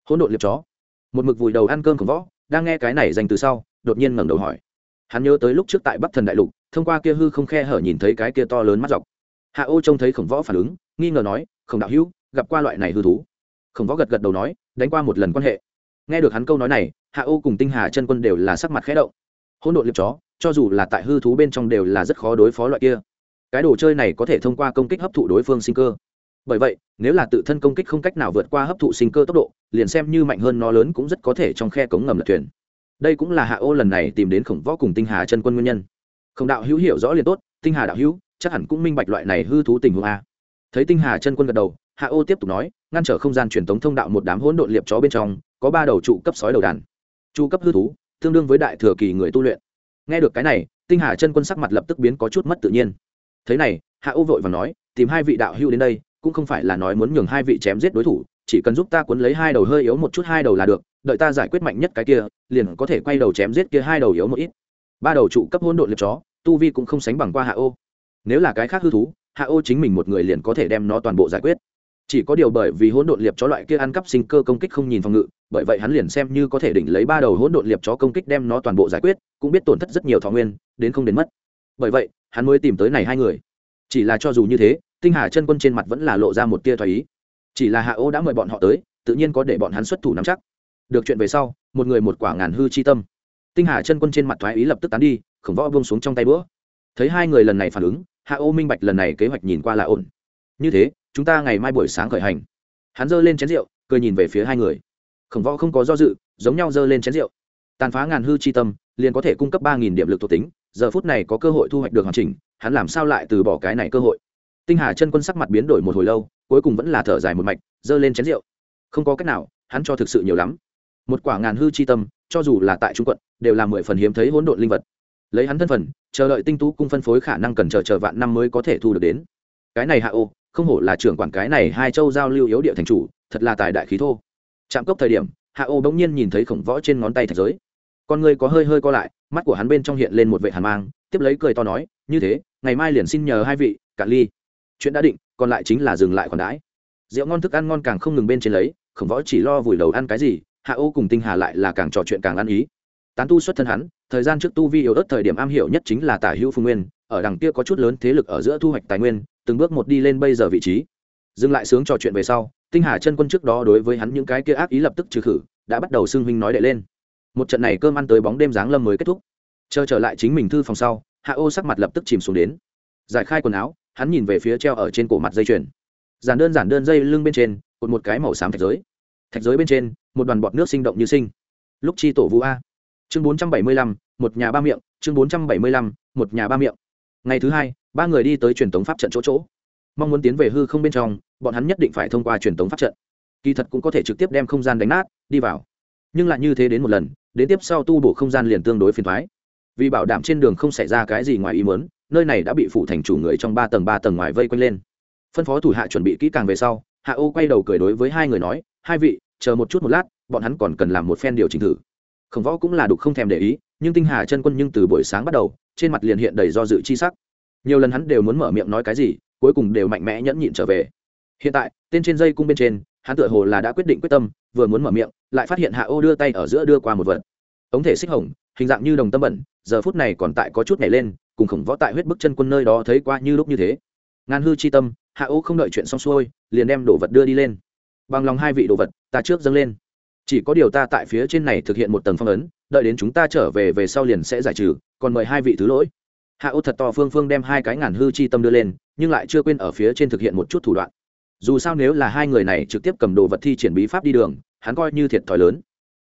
Hỗn độn liệp chó. Một mực vùi đầu ăn cơm khổng võ, đang nghe cái này dành từ sau, đột nhiên ngẩng đầu hỏi. Hắn nhớ tới lúc trước tại bắc thần đại lục, thông qua kia hư không khe hở nhìn thấy cái kia to lớn mắt dọc. Hạ ô trông thấy khổng võ phản ứng, nghi ngờ nói, khổng đạo hữu, gặp qua loại này hư thú? Khổng võ gật gật đầu nói, đánh qua một lần quan hệ. Nghe được hắn câu nói này, hạ ô cùng tinh hà chân quân đều là sắc mặt khẽ động. Hỗn độn liệp chó, cho dù là tại hư thú bên trong đều là rất khó đối phó loại kia cái đồ chơi này có thể thông qua công kích hấp thụ đối phương sinh cơ. Bởi vậy, nếu là tự thân công kích không cách nào vượt qua hấp thụ sinh cơ tốc độ, liền xem như mạnh hơn nó lớn cũng rất có thể trong khe cống ngầm lật thuyền. Đây cũng là hạ ô lần này tìm đến khổng võ cùng tinh hà chân quân nguyên nhân. Khổng đạo hữu hiểu rõ liền tốt, tinh hà đạo hữu, chắc hẳn cũng minh bạch loại này hư thú tình huống a. Thấy tinh hà chân quân gật đầu, hạ ô tiếp tục nói, ngăn trở không gian truyền thống thông đạo một đám hỗn độn liệp chó bên trong, có ba đầu trụ cấp sói đầu đàn. Trụ cấp hư thú, tương đương với đại thừa kỳ người tu luyện. Nghe được cái này, tinh hà chân quân sắc mặt lập tức biến có chút mất tự nhiên thế này, hạ ô vội và nói, tìm hai vị đạo hưu đến đây, cũng không phải là nói muốn nhường hai vị chém giết đối thủ, chỉ cần giúp ta cuốn lấy hai đầu hơi yếu một chút hai đầu là được, đợi ta giải quyết mạnh nhất cái kia, liền có thể quay đầu chém giết kia hai đầu yếu một ít. Ba đầu trụ cấp hỗn độn liệp chó, tu vi cũng không sánh bằng qua hạ ô nếu là cái khác hư thú, hạ ô chính mình một người liền có thể đem nó toàn bộ giải quyết. Chỉ có điều bởi vì hỗn độn liệp chó loại kia ăn cắp sinh cơ công kích không nhìn phòng ngự, bởi vậy hắn liền xem như có thể đỉnh lấy ba đầu hỗn độn liệp chó công kích đem nó toàn bộ giải quyết, cũng biết tổn thất rất nhiều thọ nguyên, đến không đến mất bởi vậy, hắn mới tìm tới này hai người. Chỉ là cho dù như thế, tinh hà chân quân trên mặt vẫn là lộ ra một tia thoái ý. Chỉ là hạ ô đã mời bọn họ tới, tự nhiên có để bọn hắn xuất thủ nắm chắc. Được chuyện về sau, một người một quả ngàn hư chi tâm. Tinh hà chân quân trên mặt thoái ý lập tức tán đi, khổng võ buông xuống trong tay bữa. Thấy hai người lần này phản ứng, hạ ô minh bạch lần này kế hoạch nhìn qua là ổn. Như thế, chúng ta ngày mai buổi sáng khởi hành. Hắn giơ lên chén rượu, cười nhìn về phía hai người. Khổng võ không có do dự, giống nhau giơ lên chén rượu. Tàn phá ngàn hư chi tâm, liền có thể cung cấp ba nghìn điểm lực thuộc tính giờ phút này có cơ hội thu hoạch được hoàn chỉnh, hắn làm sao lại từ bỏ cái này cơ hội? Tinh hà chân quân sắc mặt biến đổi một hồi lâu, cuối cùng vẫn là thở dài một mạch, giơ lên chén rượu. Không có cách nào, hắn cho thực sự nhiều lắm. Một quả ngàn hư chi tâm, cho dù là tại trung quận, đều là mười phần hiếm thấy hỗn độn linh vật. Lấy hắn thân phần chờ đợi tinh tú cung phân phối khả năng cần chờ chờ vạn năm mới có thể thu được đến. Cái này hạ ô, không hổ là trưởng quản cái này hai châu giao lưu yếu địa thành chủ, thật là tài đại khí thô. Trạm cốc thời điểm, hạ ô bỗng nhiên nhìn thấy khổng võ trên ngón tay thạch giới con người có hơi hơi co lại, mắt của hắn bên trong hiện lên một vệ hàn mang, tiếp lấy cười to nói, như thế, ngày mai liền xin nhờ hai vị cạn ly. Chuyện đã định, còn lại chính là dừng lại còn đãi. Rượu ngon thức ăn ngon càng không ngừng bên trên lấy, khổng võ chỉ lo vùi đầu ăn cái gì, hạ ô cùng tinh hà lại là càng trò chuyện càng ăn ý. Tán tu xuất thân hắn, thời gian trước tu vi yếu ớt thời điểm am hiểu nhất chính là tả hữu phương nguyên, ở đằng kia có chút lớn thế lực ở giữa thu hoạch tài nguyên, từng bước một đi lên bây giờ vị trí. Dừng lại sướng trò chuyện về sau, tinh hà chân quân trước đó đối với hắn những cái kia ác ý lập tức trừ khử, đã bắt đầu xưng huynh nói đệ lên một trận này cơm ăn tới bóng đêm giáng lâm mới kết thúc. Chờ trở lại chính mình thư phòng sau, hạ ô sắc mặt lập tức chìm xuống đến. Giải khai quần áo, hắn nhìn về phía treo ở trên cổ mặt dây chuyền. Giản đơn giản đơn dây lưng bên trên, cột một cái màu xám thạch giới. Thạch giới bên trên, một đoàn bọt nước sinh động như sinh. Lúc chi tổ vũ a. Chương bốn trăm bảy mươi lăm, một nhà ba miệng, chương bốn trăm bảy mươi lăm, một nhà ba miệng. Ngày thứ hai, ba người đi tới truyền thống pháp trận chỗ chỗ. Mong muốn tiến về hư không bên trong, bọn hắn nhất định phải thông qua truyền thống pháp trận. Kỳ thật cũng có thể trực tiếp đem không gian đánh nát, đi vào. Nhưng lại như thế đến một lần đến tiếp sau tu bổ không gian liền tương đối phiền thoái. Vì bảo đảm trên đường không xảy ra cái gì ngoài ý mớn nơi này đã bị phủ thành chủ người trong ba tầng ba tầng ngoài vây quanh lên. Phân phó thủ hạ chuẩn bị kỹ càng về sau, hạ ô quay đầu cười đối với hai người nói, hai vị, chờ một chút một lát, bọn hắn còn cần làm một phen điều chỉnh thử. Khổng võ cũng là đục không thèm để ý, nhưng tinh hà chân quân nhưng từ buổi sáng bắt đầu, trên mặt liền hiện đầy do dự chi sắc. Nhiều lần hắn đều muốn mở miệng nói cái gì, cuối cùng đều mạnh mẽ nhẫn nhịn trở về. Hiện tại, tên trên dây cung bên trên hắn tựa hồ là đã quyết định quyết tâm, vừa muốn mở miệng, lại phát hiện hạ ô đưa tay ở giữa đưa qua một vật. Ống thể xích hồng, hình dạng như đồng tâm bẩn, giờ phút này còn tại có chút nhảy lên, cùng khổng võ tại huyết bức chân quân nơi đó thấy qua như lúc như thế. Ngàn hư chi tâm, hạ ô không đợi chuyện xong xuôi, liền đem đồ vật đưa đi lên. Bằng lòng hai vị đồ vật, ta trước dâng lên. Chỉ có điều ta tại phía trên này thực hiện một tầng phong ấn, đợi đến chúng ta trở về về sau liền sẽ giải trừ, còn mời hai vị thứ lỗi. Hạ ô thật to phương phương đem hai cái ngàn hư chi tâm đưa lên, nhưng lại chưa quên ở phía trên thực hiện một chút thủ đoạn dù sao nếu là hai người này trực tiếp cầm đồ vật thi triển bí pháp đi đường, hắn coi như thiệt thòi lớn.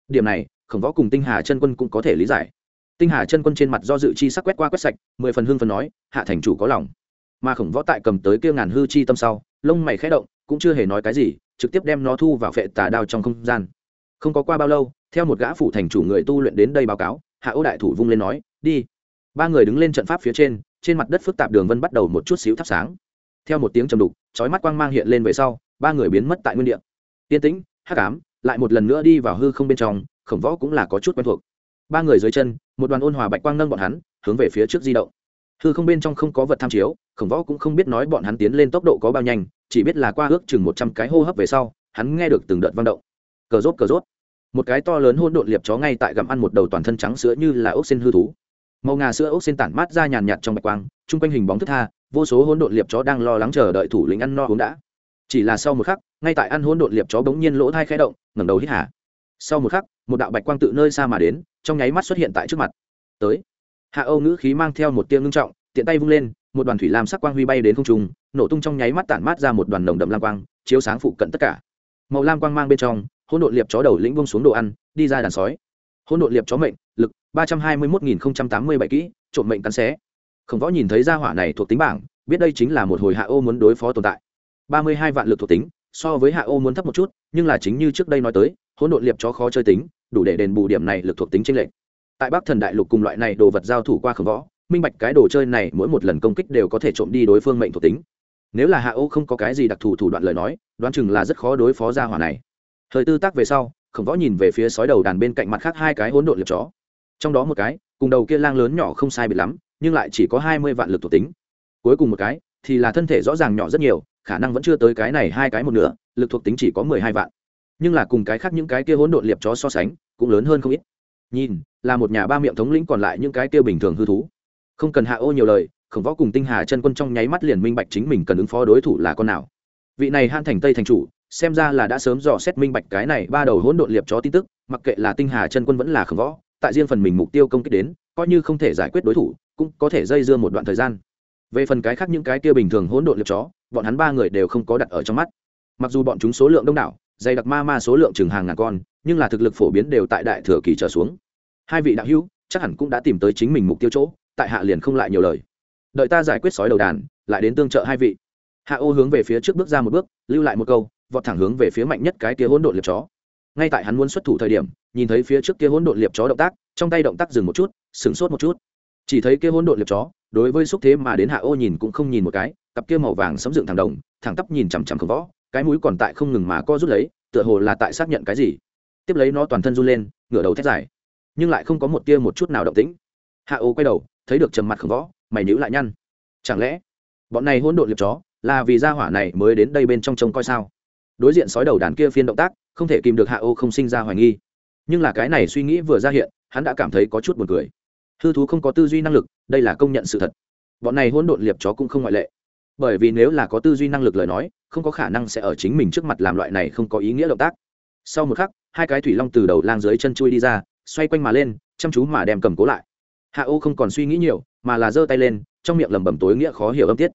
Điểm này, khổng võ cùng tinh hà chân quân cũng có thể lý giải. Tinh hà chân quân trên mặt do dự chi sắc quét qua quét sạch, mười phần hương phần nói, hạ thành chủ có lòng. Mà khổng võ tại cầm tới kia ngàn hư chi tâm sau, lông mày khẽ động, cũng chưa hề nói cái gì, trực tiếp đem nó thu vào phệ tà đao trong không gian. Không có qua bao lâu, theo một gã phủ thành chủ người tu luyện đến đây báo cáo, hạ ô đại thủ vung lên nói, đi. Ba người đứng lên trận pháp phía trên trên mặt đất phức tạp đường vân bắt đầu một chút xíu thắp sáng theo một tiếng trầm đục trói mắt quang mang hiện lên về sau, ba người biến mất tại nguyên địa. Tiên tĩnh, hắc ám, lại một lần nữa đi vào hư không bên trong, khổng võ cũng là có chút quen thuộc. Ba người dưới chân, một đoàn ôn hòa bạch quang nâng bọn hắn, hướng về phía trước di động. Hư không bên trong không có vật tham chiếu, khổng võ cũng không biết nói bọn hắn tiến lên tốc độ có bao nhanh, chỉ biết là qua ước chừng một trăm cái hô hấp về sau, hắn nghe được từng đợt vang động. Cờ rốt cờ rốt. Một cái to lớn hôn đột liệp chó ngay tại gặm ăn một đầu toàn thân trắng sữa như là ốc xin hư thú. Màu ngà sữa ốc xin tản mát ra nhàn nhạt trong bạch quang, chung quanh hình bóng thức tha vô số hỗn độn liệp chó đang lo lắng chờ đợi thủ lĩnh ăn no uống đã. Chỉ là sau một khắc, ngay tại ăn hỗn độn liệp chó bỗng nhiên lỗ thai khẽ động, ngẩng đầu hít hả sau một khắc, một đạo bạch quang tự nơi xa mà đến, trong nháy mắt xuất hiện tại trước mặt. Tới. Hạ âu ngữ khí mang theo một tiếng ngưng trọng, tiện tay vung lên, một đoàn thủy lam sắc quang huy bay đến không trung, nổ tung trong nháy mắt tản mát ra một đoàn nồng đậm lam quang, chiếu sáng phụ cận tất cả. Màu lam quang mang bên trong, hỗn độn liệp chó đầu lĩnh bông xuống đồ ăn, đi ra đàn sói. Hỗn độn liệp chó mệnh, lực ba trăm hai mươi một nghìn tám mươi bảy kỹ, trộm mệnh cắn xé khổng võ nhìn thấy gia hỏa này thuộc tính bảng, biết đây chính là một hồi hạ ô muốn đối phó tồn tại. Ba mươi hai vạn lực thuộc tính, so với hạ ô muốn thấp một chút, nhưng là chính như trước đây nói tới, hỗn độn liệp chó khó chơi tính, đủ để đền bù điểm này lực thuộc tính tranh lệch. Tại bắc thần đại lục cùng loại này đồ vật giao thủ qua khổng võ, minh bạch cái đồ chơi này mỗi một lần công kích đều có thể trộm đi đối phương mệnh thuộc tính. Nếu là hạ ô không có cái gì đặc thù thủ đoạn lời nói, đoán chừng là rất khó đối phó gia hỏa này. Thời tư tác về sau, khổng võ nhìn về phía sói đầu đàn bên cạnh mặt khác hai cái hỗn độn liệp chó. Trong đó một cái, cùng đầu kia lang lớn nhỏ không sai bị lắm nhưng lại chỉ có hai mươi vạn lực thuộc tính. Cuối cùng một cái, thì là thân thể rõ ràng nhỏ rất nhiều, khả năng vẫn chưa tới cái này hai cái một nửa, lực thuộc tính chỉ có mười hai vạn. Nhưng là cùng cái khác những cái kia hỗn độn liệp chó so sánh, cũng lớn hơn không ít. Nhìn, là một nhà ba miệng thống lĩnh còn lại những cái kia bình thường hư thú. Không cần hạ ô nhiều lời, khổng võ cùng tinh hà chân quân trong nháy mắt liền minh bạch chính mình cần ứng phó đối thủ là con nào. Vị này han thành tây thành chủ, xem ra là đã sớm dò xét minh bạch cái này ba đầu hỗn độn liệp chó tin tức, mặc kệ là tinh hà chân quân vẫn là khổng võ, tại riêng phần mình mục tiêu công kích đến, coi như không thể giải quyết đối thủ cũng có thể dây dưa một đoạn thời gian. Về phần cái khác những cái kia bình thường hỗn độn liệp chó, bọn hắn ba người đều không có đặt ở trong mắt. Mặc dù bọn chúng số lượng đông đảo, dày đặc ma ma số lượng chừng hàng ngàn con, nhưng là thực lực phổ biến đều tại đại thừa kỳ trở xuống. Hai vị đạo hữu, chắc hẳn cũng đã tìm tới chính mình mục tiêu chỗ, tại hạ liền không lại nhiều lời. Đợi ta giải quyết sói đầu đàn, lại đến tương trợ hai vị. Hạ ô hướng về phía trước bước ra một bước, lưu lại một câu, vọt thẳng hướng về phía mạnh nhất cái kia hỗn độn liệp chó. Ngay tại hắn muốn xuất thủ thời điểm, nhìn thấy phía trước kia hỗn độn liệp chó động tác, trong tay động tác dừng một chút, sửng sốt một chút chỉ thấy kia hỗn độn liệp chó, đối với xúc thế mà đến hạ ô nhìn cũng không nhìn một cái, cặp kia màu vàng sấm dựng thẳng đồng, thẳng tắp nhìn chằm chằm khổng võ, cái mũi còn tại không ngừng mà co rút lấy, tựa hồ là tại xác nhận cái gì. Tiếp lấy nó toàn thân run lên, ngửa đầu thét dài, nhưng lại không có một tia một chút nào động tĩnh. Hạ ô quay đầu, thấy được trầm mặt khổng võ, mày nhữ lại nhăn. Chẳng lẽ, bọn này hỗn độn liệp chó, là vì gia hỏa này mới đến đây bên trong trông coi sao? Đối diện sói đầu đàn kia phiên động tác, không thể kìm được hạ ô không sinh ra hoài nghi. Nhưng là cái này suy nghĩ vừa ra hiện, hắn đã cảm thấy có chút buồn cười hư thú không có tư duy năng lực, đây là công nhận sự thật. Bọn này hỗn độn liệp chó cũng không ngoại lệ. Bởi vì nếu là có tư duy năng lực lời nói, không có khả năng sẽ ở chính mình trước mặt làm loại này không có ý nghĩa động tác. Sau một khắc, hai cái thủy long từ đầu lang dưới chân chui đi ra, xoay quanh mà lên, chăm chú mà đem cầm cố lại. Hạ ô không còn suy nghĩ nhiều, mà là giơ tay lên, trong miệng lẩm bẩm tối nghĩa khó hiểu âm tiết.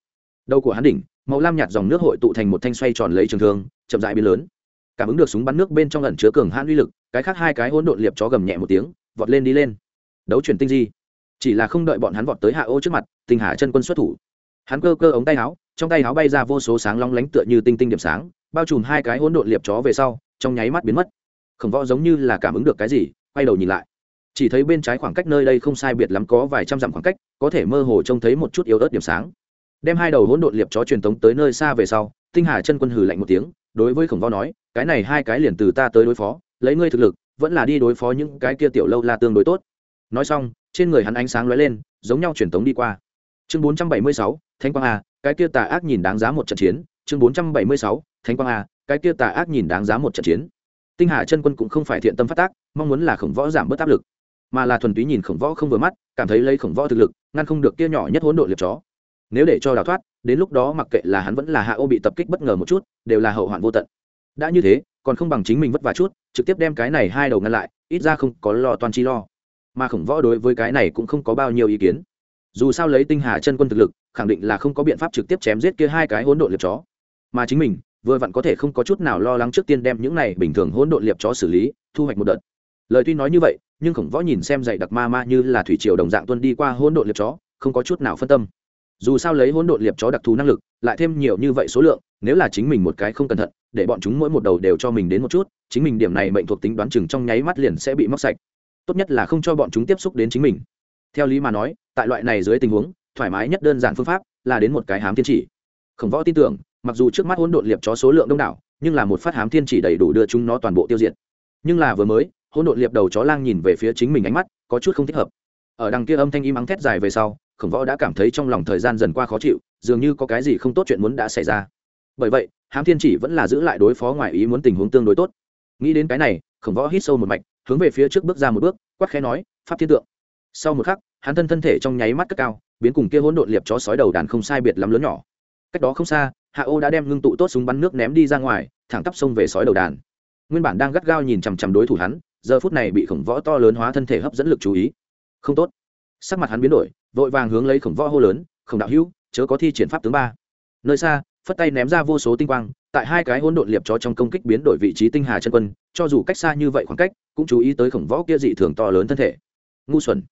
Đầu của hắn đỉnh, màu lam nhạt dòng nước hội tụ thành một thanh xoay tròn lấy trường thương, chậm dại biến lớn. Cảm ứng được súng bắn nước bên trong ẩn chứa cường hãn uy lực, cái khác hai cái hỗn độn liệp chó gầm nhẹ một tiếng, vọt lên đi lên đấu chuyển tinh di. Chỉ là không đợi bọn hắn vọt tới hạ ô trước mặt, tinh hà chân quân xuất thủ. Hắn cơ cơ ống tay áo, trong tay áo bay ra vô số sáng long lánh tựa như tinh tinh điểm sáng, bao trùm hai cái hỗn độn liệp chó về sau, trong nháy mắt biến mất. Khổng võ giống như là cảm ứng được cái gì, quay đầu nhìn lại. Chỉ thấy bên trái khoảng cách nơi đây không sai biệt lắm có vài trăm dặm khoảng cách, có thể mơ hồ trông thấy một chút yếu ớt điểm sáng. Đem hai đầu hỗn độn liệp chó truyền tống tới nơi xa về sau, tinh hà chân quân hừ lạnh một tiếng, đối với khổng võ nói, cái này hai cái liền từ ta tới đối phó, lấy ngươi thực lực, vẫn là đi đối phó những cái kia tiểu lâu la tương đối tốt nói xong, trên người hắn ánh sáng lóe lên, giống nhau truyền tống đi qua. Chương bốn trăm bảy mươi sáu, thánh quang a, cái kia tà ác nhìn đáng giá một trận chiến. Chương bốn trăm bảy mươi sáu, thánh quang a, cái kia tà ác nhìn đáng giá một trận chiến. Tinh hà chân quân cũng không phải thiện tâm phát tác, mong muốn là khổng võ giảm bớt áp lực. Mà là thuần túy nhìn khổng võ không vừa mắt, cảm thấy lấy khổng võ thực lực, ngăn không được kia nhỏ nhất hỗn độ liệt chó. Nếu để cho đào thoát, đến lúc đó mặc kệ là hắn vẫn là hạ ô bị tập kích bất ngờ một chút, đều là hậu hoạn vô tận. Đã như thế, còn không bằng chính mình vất vả chút, trực tiếp đem cái này hai đầu ngăn lại, ít ra không có lo toàn chi lo mà khổng võ đối với cái này cũng không có bao nhiêu ý kiến. Dù sao lấy tinh hà chân quân thực lực, khẳng định là không có biện pháp trực tiếp chém giết kia hai cái hỗn độn liệp chó. Mà chính mình, vừa vặn có thể không có chút nào lo lắng trước tiên đem những này bình thường hỗn độn liệp chó xử lý, thu hoạch một đợt. Lời tuy nói như vậy, nhưng khổng võ nhìn xem dạy đặc ma ma như là thủy triều đồng dạng tuân đi qua hỗn độn liệp chó, không có chút nào phân tâm. Dù sao lấy hỗn độn liệp chó đặc thù năng lực, lại thêm nhiều như vậy số lượng, nếu là chính mình một cái không cẩn thận, để bọn chúng mỗi một đầu đều cho mình đến một chút, chính mình điểm này mệnh thuộc tính đoán chừng trong nháy mắt liền sẽ bị móc sạch tốt nhất là không cho bọn chúng tiếp xúc đến chính mình. Theo lý mà nói, tại loại này dưới tình huống, thoải mái nhất đơn giản phương pháp là đến một cái hám thiên chỉ. Khổng võ tin tưởng, mặc dù trước mắt hỗn độn liệp chó số lượng đông đảo, nhưng là một phát hám thiên chỉ đầy đủ đưa chúng nó toàn bộ tiêu diệt. Nhưng là vừa mới, hỗn độn liệp đầu chó lang nhìn về phía chính mình ánh mắt, có chút không thích hợp. Ở đằng kia âm thanh im ắng thét dài về sau, khổng võ đã cảm thấy trong lòng thời gian dần qua khó chịu, dường như có cái gì không tốt chuyện muốn đã xảy ra. Bởi vậy, hám thiên chỉ vẫn là giữ lại đối phó ngoài ý muốn tình huống tương đối tốt. Nghĩ đến cái này, khổng võ hít sâu một mạch hướng về phía trước bước ra một bước quắc khẽ nói, pháp thiên tượng. Sau một khắc, hắn thân thân thể trong nháy mắt cất cao, biến cùng kia hỗn độn liệp chó sói đầu đàn không sai biệt lắm lớn nhỏ. Cách đó không xa, hạ ô đã đem ngưng tụ tốt súng bắn nước ném đi ra ngoài, thẳng tắp sông về sói đầu đàn. Nguyên bản đang gắt gao nhìn chằm chằm đối thủ hắn, giờ phút này bị khổng võ to lớn hóa thân thể hấp dẫn lực chú ý. Không tốt. Sắc mặt hắn biến đổi, vội vàng hướng lấy khổng võ hô lớn, khổng đạo hữu, chớ có thi triển pháp tướng ba. Nơi xa, phất tay ném ra vô số tinh quang tại hai cái hỗn độn liệp chó trong công kích biến đổi vị trí tinh hà chân quân, cho dù cách xa như vậy khoảng cách, cũng chú ý tới khổng võ kia dị thường to lớn thân thể. Ngu xuẩn.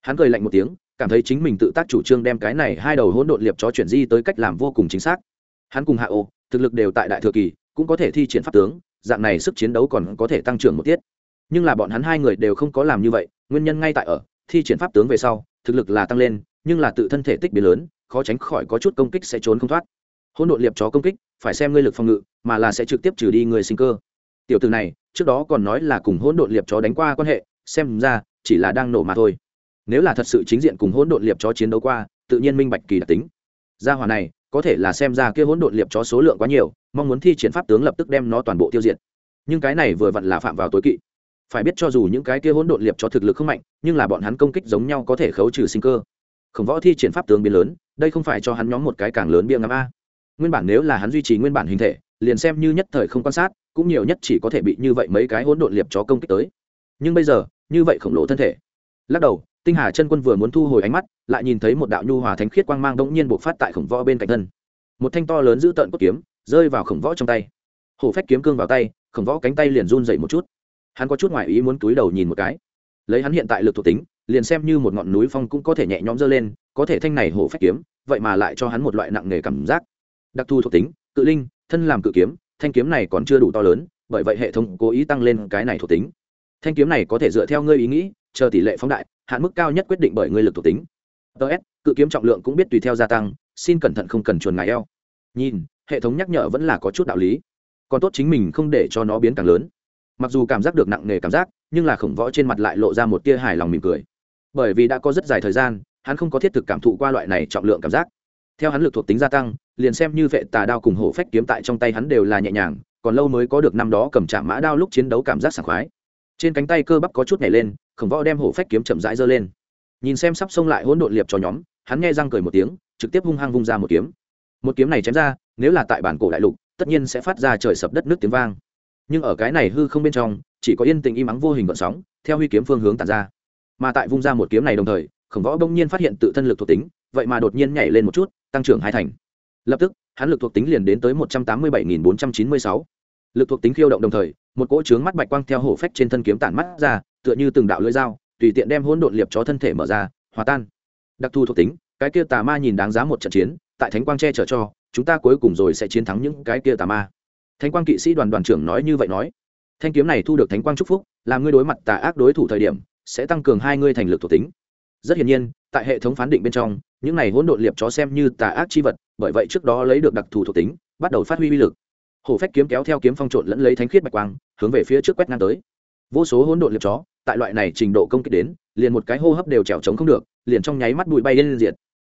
Hắn cười lạnh một tiếng, cảm thấy chính mình tự tác chủ trương đem cái này hai đầu hỗn độn liệp chó chuyển di tới cách làm vô cùng chính xác. Hắn cùng hạ ô, thực lực đều tại đại thừa kỳ, cũng có thể thi triển pháp tướng, dạng này sức chiến đấu còn có thể tăng trưởng một tiết. Nhưng là bọn hắn hai người đều không có làm như vậy, nguyên nhân ngay tại ở, thi triển pháp tướng về sau, thực lực là tăng lên, nhưng là tự thân thể tích biến lớn, khó tránh khỏi có chút công kích sẽ trốn không thoát hỗn độn liệp chó công kích, phải xem ngươi lực phòng ngự, mà là sẽ trực tiếp trừ đi người sinh cơ. Tiểu từ này, trước đó còn nói là cùng hỗn độn liệp chó đánh qua quan hệ, xem ra, chỉ là đang nổ mà thôi. Nếu là thật sự chính diện cùng hỗn độn liệp chó chiến đấu qua, tự nhiên minh bạch kỳ đặc tính. Gia hỏa này, có thể là xem ra kia hỗn độn liệp chó số lượng quá nhiều, mong muốn thi triển pháp tướng lập tức đem nó toàn bộ tiêu diệt. Nhưng cái này vừa vặn là phạm vào tối kỵ. Phải biết cho dù những cái kia hỗn độn liệp chó thực lực không mạnh, nhưng là bọn hắn công kích giống nhau có thể khấu trừ sinh cơ. Khổng võ thi triển pháp tướng biến lớn, đây không phải cho hắn nhóm một cái càng lớn bia ngắm a nguyên bản nếu là hắn duy trì nguyên bản hình thể, liền xem như nhất thời không quan sát, cũng nhiều nhất chỉ có thể bị như vậy mấy cái hỗn độn liệp chó công kích tới. Nhưng bây giờ, như vậy khổng lồ thân thể. Lắc đầu, tinh hà chân quân vừa muốn thu hồi ánh mắt, lại nhìn thấy một đạo nhu hòa thánh khiết quang mang đống nhiên bộc phát tại khổng võ bên cạnh thân. Một thanh to lớn giữ tợn cốt kiếm, rơi vào khổng võ trong tay. Hổ phách kiếm cương vào tay, khổng võ cánh tay liền run dậy một chút. Hắn có chút ngoại ý muốn túi đầu nhìn một cái. Lấy hắn hiện tại lực thuộc tính, liền xem như một ngọn núi phong cũng có thể nhẹ nhõm dơ lên, có thể thanh này hổ phách kiếm, vậy mà lại cho hắn một loại nặng nề cảm giác đặc thù thuộc tính, cự linh, thân làm cự kiếm, thanh kiếm này còn chưa đủ to lớn, bởi vậy hệ thống cố ý tăng lên cái này thuộc tính. Thanh kiếm này có thể dựa theo ngươi ý nghĩ, chờ tỷ lệ phóng đại, hạn mức cao nhất quyết định bởi ngươi lực thuộc tính. Ts cự kiếm trọng lượng cũng biết tùy theo gia tăng, xin cẩn thận không cần chuồn ngài eo. Nhìn, hệ thống nhắc nhở vẫn là có chút đạo lý. Còn tốt chính mình không để cho nó biến càng lớn. Mặc dù cảm giác được nặng nề cảm giác, nhưng là khổng võ trên mặt lại lộ ra một tia hài lòng mỉm cười. Bởi vì đã có rất dài thời gian, hắn không có thiết thực cảm thụ qua loại này trọng lượng cảm giác theo hắn lực thuộc tính gia tăng, liền xem như vệ tà đao cùng hổ phách kiếm tại trong tay hắn đều là nhẹ nhàng, còn lâu mới có được năm đó cầm chạm mã đao lúc chiến đấu cảm giác sảng khoái. Trên cánh tay cơ bắp có chút nhảy lên, khổng võ đem hổ phách kiếm chậm rãi giơ lên. Nhìn xem sắp xông lại hỗn độn liệp cho nhóm, hắn nghe răng cười một tiếng, trực tiếp hung hăng vung ra một kiếm. Một kiếm này chém ra, nếu là tại bản cổ đại lục, tất nhiên sẽ phát ra trời sập đất nước tiếng vang. Nhưng ở cái này hư không bên trong, chỉ có yên tình im ắng vô hình gợn sóng, theo huy kiếm phương hướng tàn ra. Mà tại vung ra một kiếm này đồng thời, khổng võ bỗng nhiên phát hiện tự thân lực thuộc tính vậy mà đột nhiên nhảy lên một chút, tăng trưởng hai thành. Lập tức, hắn lực thuộc tính liền đến tới một trăm tám mươi bảy bốn trăm chín mươi sáu. Lực thuộc tính khiêu động đồng thời, một cỗ trướng mắt bạch quang theo hổ phách trên thân kiếm tản mắt ra, tựa như từng đạo lưỡi dao, tùy tiện đem hỗn độn liệp chó thân thể mở ra, hòa tan. Đặc thù thuộc tính, cái kia tà ma nhìn đáng giá một trận chiến, tại thánh quang che chở cho, chúng ta cuối cùng rồi sẽ chiến thắng những cái kia tà ma. Thánh quang kỵ sĩ đoàn đoàn trưởng nói như vậy nói. Thanh kiếm này thu được thánh quang chúc phúc, làm ngươi đối mặt tà ác đối thủ thời điểm, sẽ tăng cường hai ngươi thành lực thuộc tính. Rất hiển nhiên, tại hệ thống phán định bên trong những này hỗn độn liệp chó xem như tà ác chi vật, bởi vậy trước đó lấy được đặc thù thuộc tính, bắt đầu phát huy uy lực. Hổ phách kiếm kéo theo kiếm phong trộn lẫn lấy thánh khiết bạch quang, hướng về phía trước quét ngang tới. Vô số hỗn độn liệp chó, tại loại này trình độ công kích đến, liền một cái hô hấp đều trèo trống không được, liền trong nháy mắt bụi bay lên diện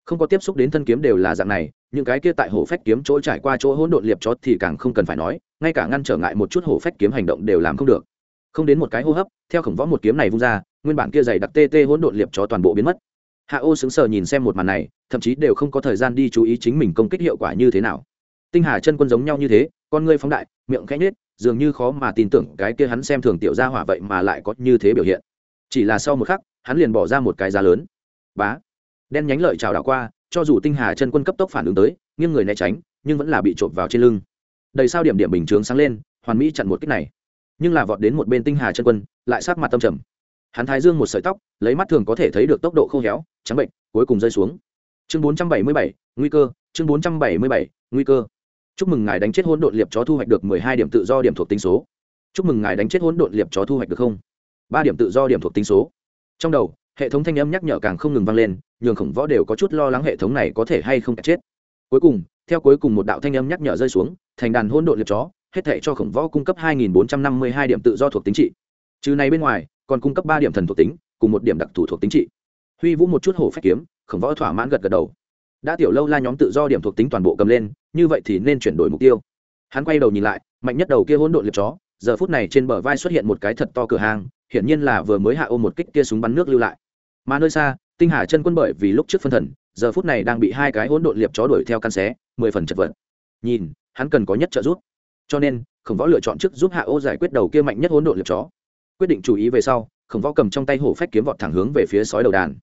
không có tiếp xúc đến thân kiếm đều là dạng này, những cái kia tại hổ phách kiếm chỗ trải qua chỗ hỗn độn liệp chó thì càng không cần phải nói, ngay cả ngăn trở ngại một chút hổ phách kiếm hành động đều làm không được. Không đến một cái hô hấp, theo khổng võ một kiếm này vung ra, nguyên bản kia dày đặc tê tê hỗn độn liệp chó toàn bộ biến mất hạ ô sững sờ nhìn xem một màn này, thậm chí đều không có thời gian đi chú ý chính mình công kích hiệu quả như thế nào. Tinh hà chân quân giống nhau như thế, con ngươi phóng đại, miệng khẽ nhết dường như khó mà tin tưởng cái kia hắn xem thường tiểu gia hỏa vậy mà lại có như thế biểu hiện. Chỉ là sau một khắc, hắn liền bỏ ra một cái giá lớn. Bá! Đen nhánh lợi trào đảo qua, cho dù tinh hà chân quân cấp tốc phản ứng tới, nghiêng người né tránh, nhưng vẫn là bị trộm vào trên lưng. Đầy sao điểm điểm bình chướng sáng lên, hoàn mỹ chặn một kích này. Nhưng là vọt đến một bên tinh hà chân quân, lại sát mặt tâm trầm hắn thái dương một sợi tóc lấy mắt thường có thể thấy được tốc độ khô héo trắng bệnh cuối cùng rơi xuống. Chương 477, nguy cơ chương 477, nguy cơ. Chúc mừng ngài đánh chết hỗn độn liệp chó thu hoạch được mười hai điểm tự do điểm thuộc tính số. Chúc mừng ngài đánh chết hỗn độn liệp chó thu hoạch được không? Ba điểm tự do điểm thuộc tính số. Trong đầu hệ thống thanh âm nhắc nhở càng không ngừng vang lên nhường khổng võ đều có chút lo lắng hệ thống này có thể hay không chết. Cuối cùng theo cuối cùng một đạo thanh âm nhắc nhở rơi xuống thành đàn hôn đội liệp chó hết thể cho khổng võ cung cấp hai nghìn bốn trăm năm mươi hai điểm tự do thuộc tính trị. Trừ này bên ngoài còn cung cấp ba điểm thần thuộc tính, cùng một điểm đặc thù thuộc tính trị. Huy vũ một chút hổ phách kiếm, khổng võ thỏa mãn gật gật đầu. Đã tiểu lâu la nhóm tự do điểm thuộc tính toàn bộ cầm lên, như vậy thì nên chuyển đổi mục tiêu. Hắn quay đầu nhìn lại, mạnh nhất đầu kia hỗn độn liệp chó, giờ phút này trên bờ vai xuất hiện một cái thật to cửa hàng, hiển nhiên là vừa mới hạ ôm một kích kia súng bắn nước lưu lại. Mà nơi xa, tinh hà chân quân bởi vì lúc trước phân thần, giờ phút này đang bị hai cái hỗn độn liệp chó đuổi theo căn xé, mười phần chật vật. Nhìn, hắn cần có nhất trợ giúp. Cho nên, khổng võ lựa chọn trước giúp hạ ô giải quyết đầu kia mạnh nhất hỗn độn liệp chó quyết định chú ý về sau, khổng võ cầm trong tay hổ phách kiếm vọt thẳng hướng về phía sói đầu đàn.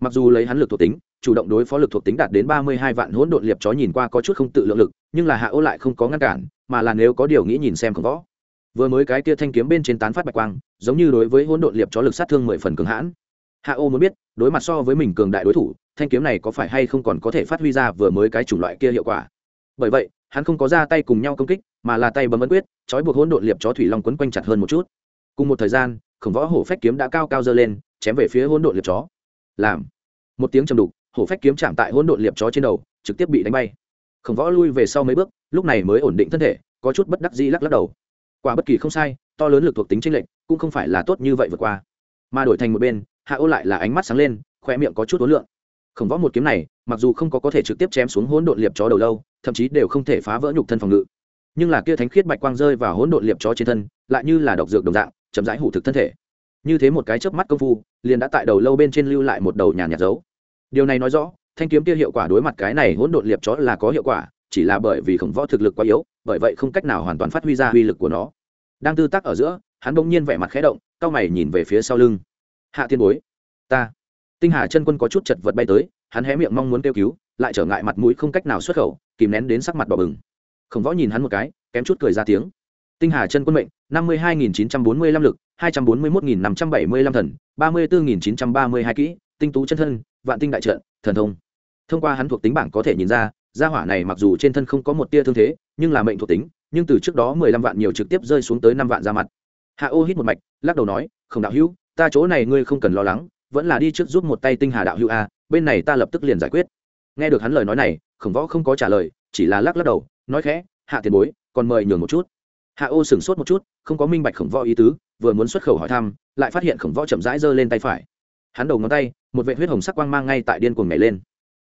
Mặc dù lấy hắn lực thuộc tính, chủ động đối phó lực thuộc tính đạt đến ba mươi hai vạn hỗn độn liệp chó nhìn qua có chút không tự lượng lực, nhưng là hạ ô lại không có ngăn cản, mà là nếu có điều nghĩ nhìn xem khổng võ. Vừa mới cái kia thanh kiếm bên trên tán phát bạch quang, giống như đối với hỗn độn liệp chó lực sát thương mười phần cường hãn. Hạ ô muốn biết, đối mặt so với mình cường đại đối thủ, thanh kiếm này có phải hay không còn có thể phát huy ra vừa mới cái chủng loại kia hiệu quả. Bởi vậy, hắn không có ra tay cùng nhau công kích, mà là tay bấm ấn quyết, trói buộc hỗn độn liệp chó thủy long quấn quanh chặt hơn một chút cùng một thời gian, khổng võ hổ phách kiếm đã cao cao dơ lên, chém về phía hỗn độn liệp chó. Làm. Một tiếng trầm đục, hổ phách kiếm chạm tại hỗn độn liệp chó trên đầu, trực tiếp bị đánh bay. Khổng võ lui về sau mấy bước, lúc này mới ổn định thân thể, có chút bất đắc dĩ lắc lắc đầu. Quả bất kỳ không sai, to lớn lực thuộc tính tranh lệch, cũng không phải là tốt như vậy vượt qua. Mà đổi thành một bên, hạ ô lại là ánh mắt sáng lên khoe miệng có chút ối lượng khổng võ một kiếm này, mặc dù không có có thể trực tiếp chém xuống hỗn độn liệp chó đầu lâu, thậm chí đều không thể phá vỡ nhục thân phòng ngự. Nhưng là kia thánh khiết bạch quang rơi vào hỗn độn liệp chó trên thân, lại như là độc dược đồng dạng chậm rãi hủ thực thân thể. Như thế một cái chớp mắt công phu, liền đã tại đầu lâu bên trên lưu lại một đầu nhàn nhạt dấu. Điều này nói rõ, thanh kiếm kia hiệu quả đối mặt cái này hỗn độn liệp chó là có hiệu quả, chỉ là bởi vì khổng võ thực lực quá yếu, bởi vậy không cách nào hoàn toàn phát huy ra uy lực của nó. Đang tư tác ở giữa, hắn bỗng nhiên vẻ mặt khẽ động, cao mày nhìn về phía sau lưng. Hạ tiên bối, ta. Tinh hà chân quân có chút chật vật bay tới, hắn hé miệng mong muốn kêu cứu, lại trở ngại mặt mũi không cách nào xuất khẩu, kìm nén đến sắc mặt bỏ bừng. Khổng võ nhìn hắn một cái, kém chút cười ra tiếng tinh hà chân quân mệnh, năm mươi hai nghìn chín trăm bốn mươi lăm lực, hai trăm bốn mươi một nghìn năm trăm bảy mươi lăm thần, ba mươi bốn nghìn chín trăm ba mươi hai kỹ, tinh tú chân thân, vạn tinh đại trận, thần thông. Thông qua hắn thuộc tính bảng có thể nhìn ra, gia hỏa này mặc dù trên thân không có một tia thương thế, nhưng là mệnh thuộc tính, nhưng từ trước đó mười lăm vạn nhiều trực tiếp rơi xuống tới năm vạn ra mặt. Hạ ô hít một mạch, lắc đầu nói, không đạo hữu, ta chỗ này ngươi không cần lo lắng, vẫn là đi trước giúp một tay tinh hà đạo hữu a, bên này ta lập tức liền giải quyết. Nghe được hắn lời nói này, khổng võ không có trả lời, chỉ là lắc lắc đầu, nói khẽ, hạ tiền bối, còn mời nhường một chút hạ ô sửng sốt một chút, không có minh bạch khổng võ ý tứ, vừa muốn xuất khẩu hỏi thăm, lại phát hiện khổng võ chậm rãi giơ lên tay phải. Hắn đầu ngón tay, một vệ huyết hồng sắc quang mang ngay tại điên cuồng nhảy lên.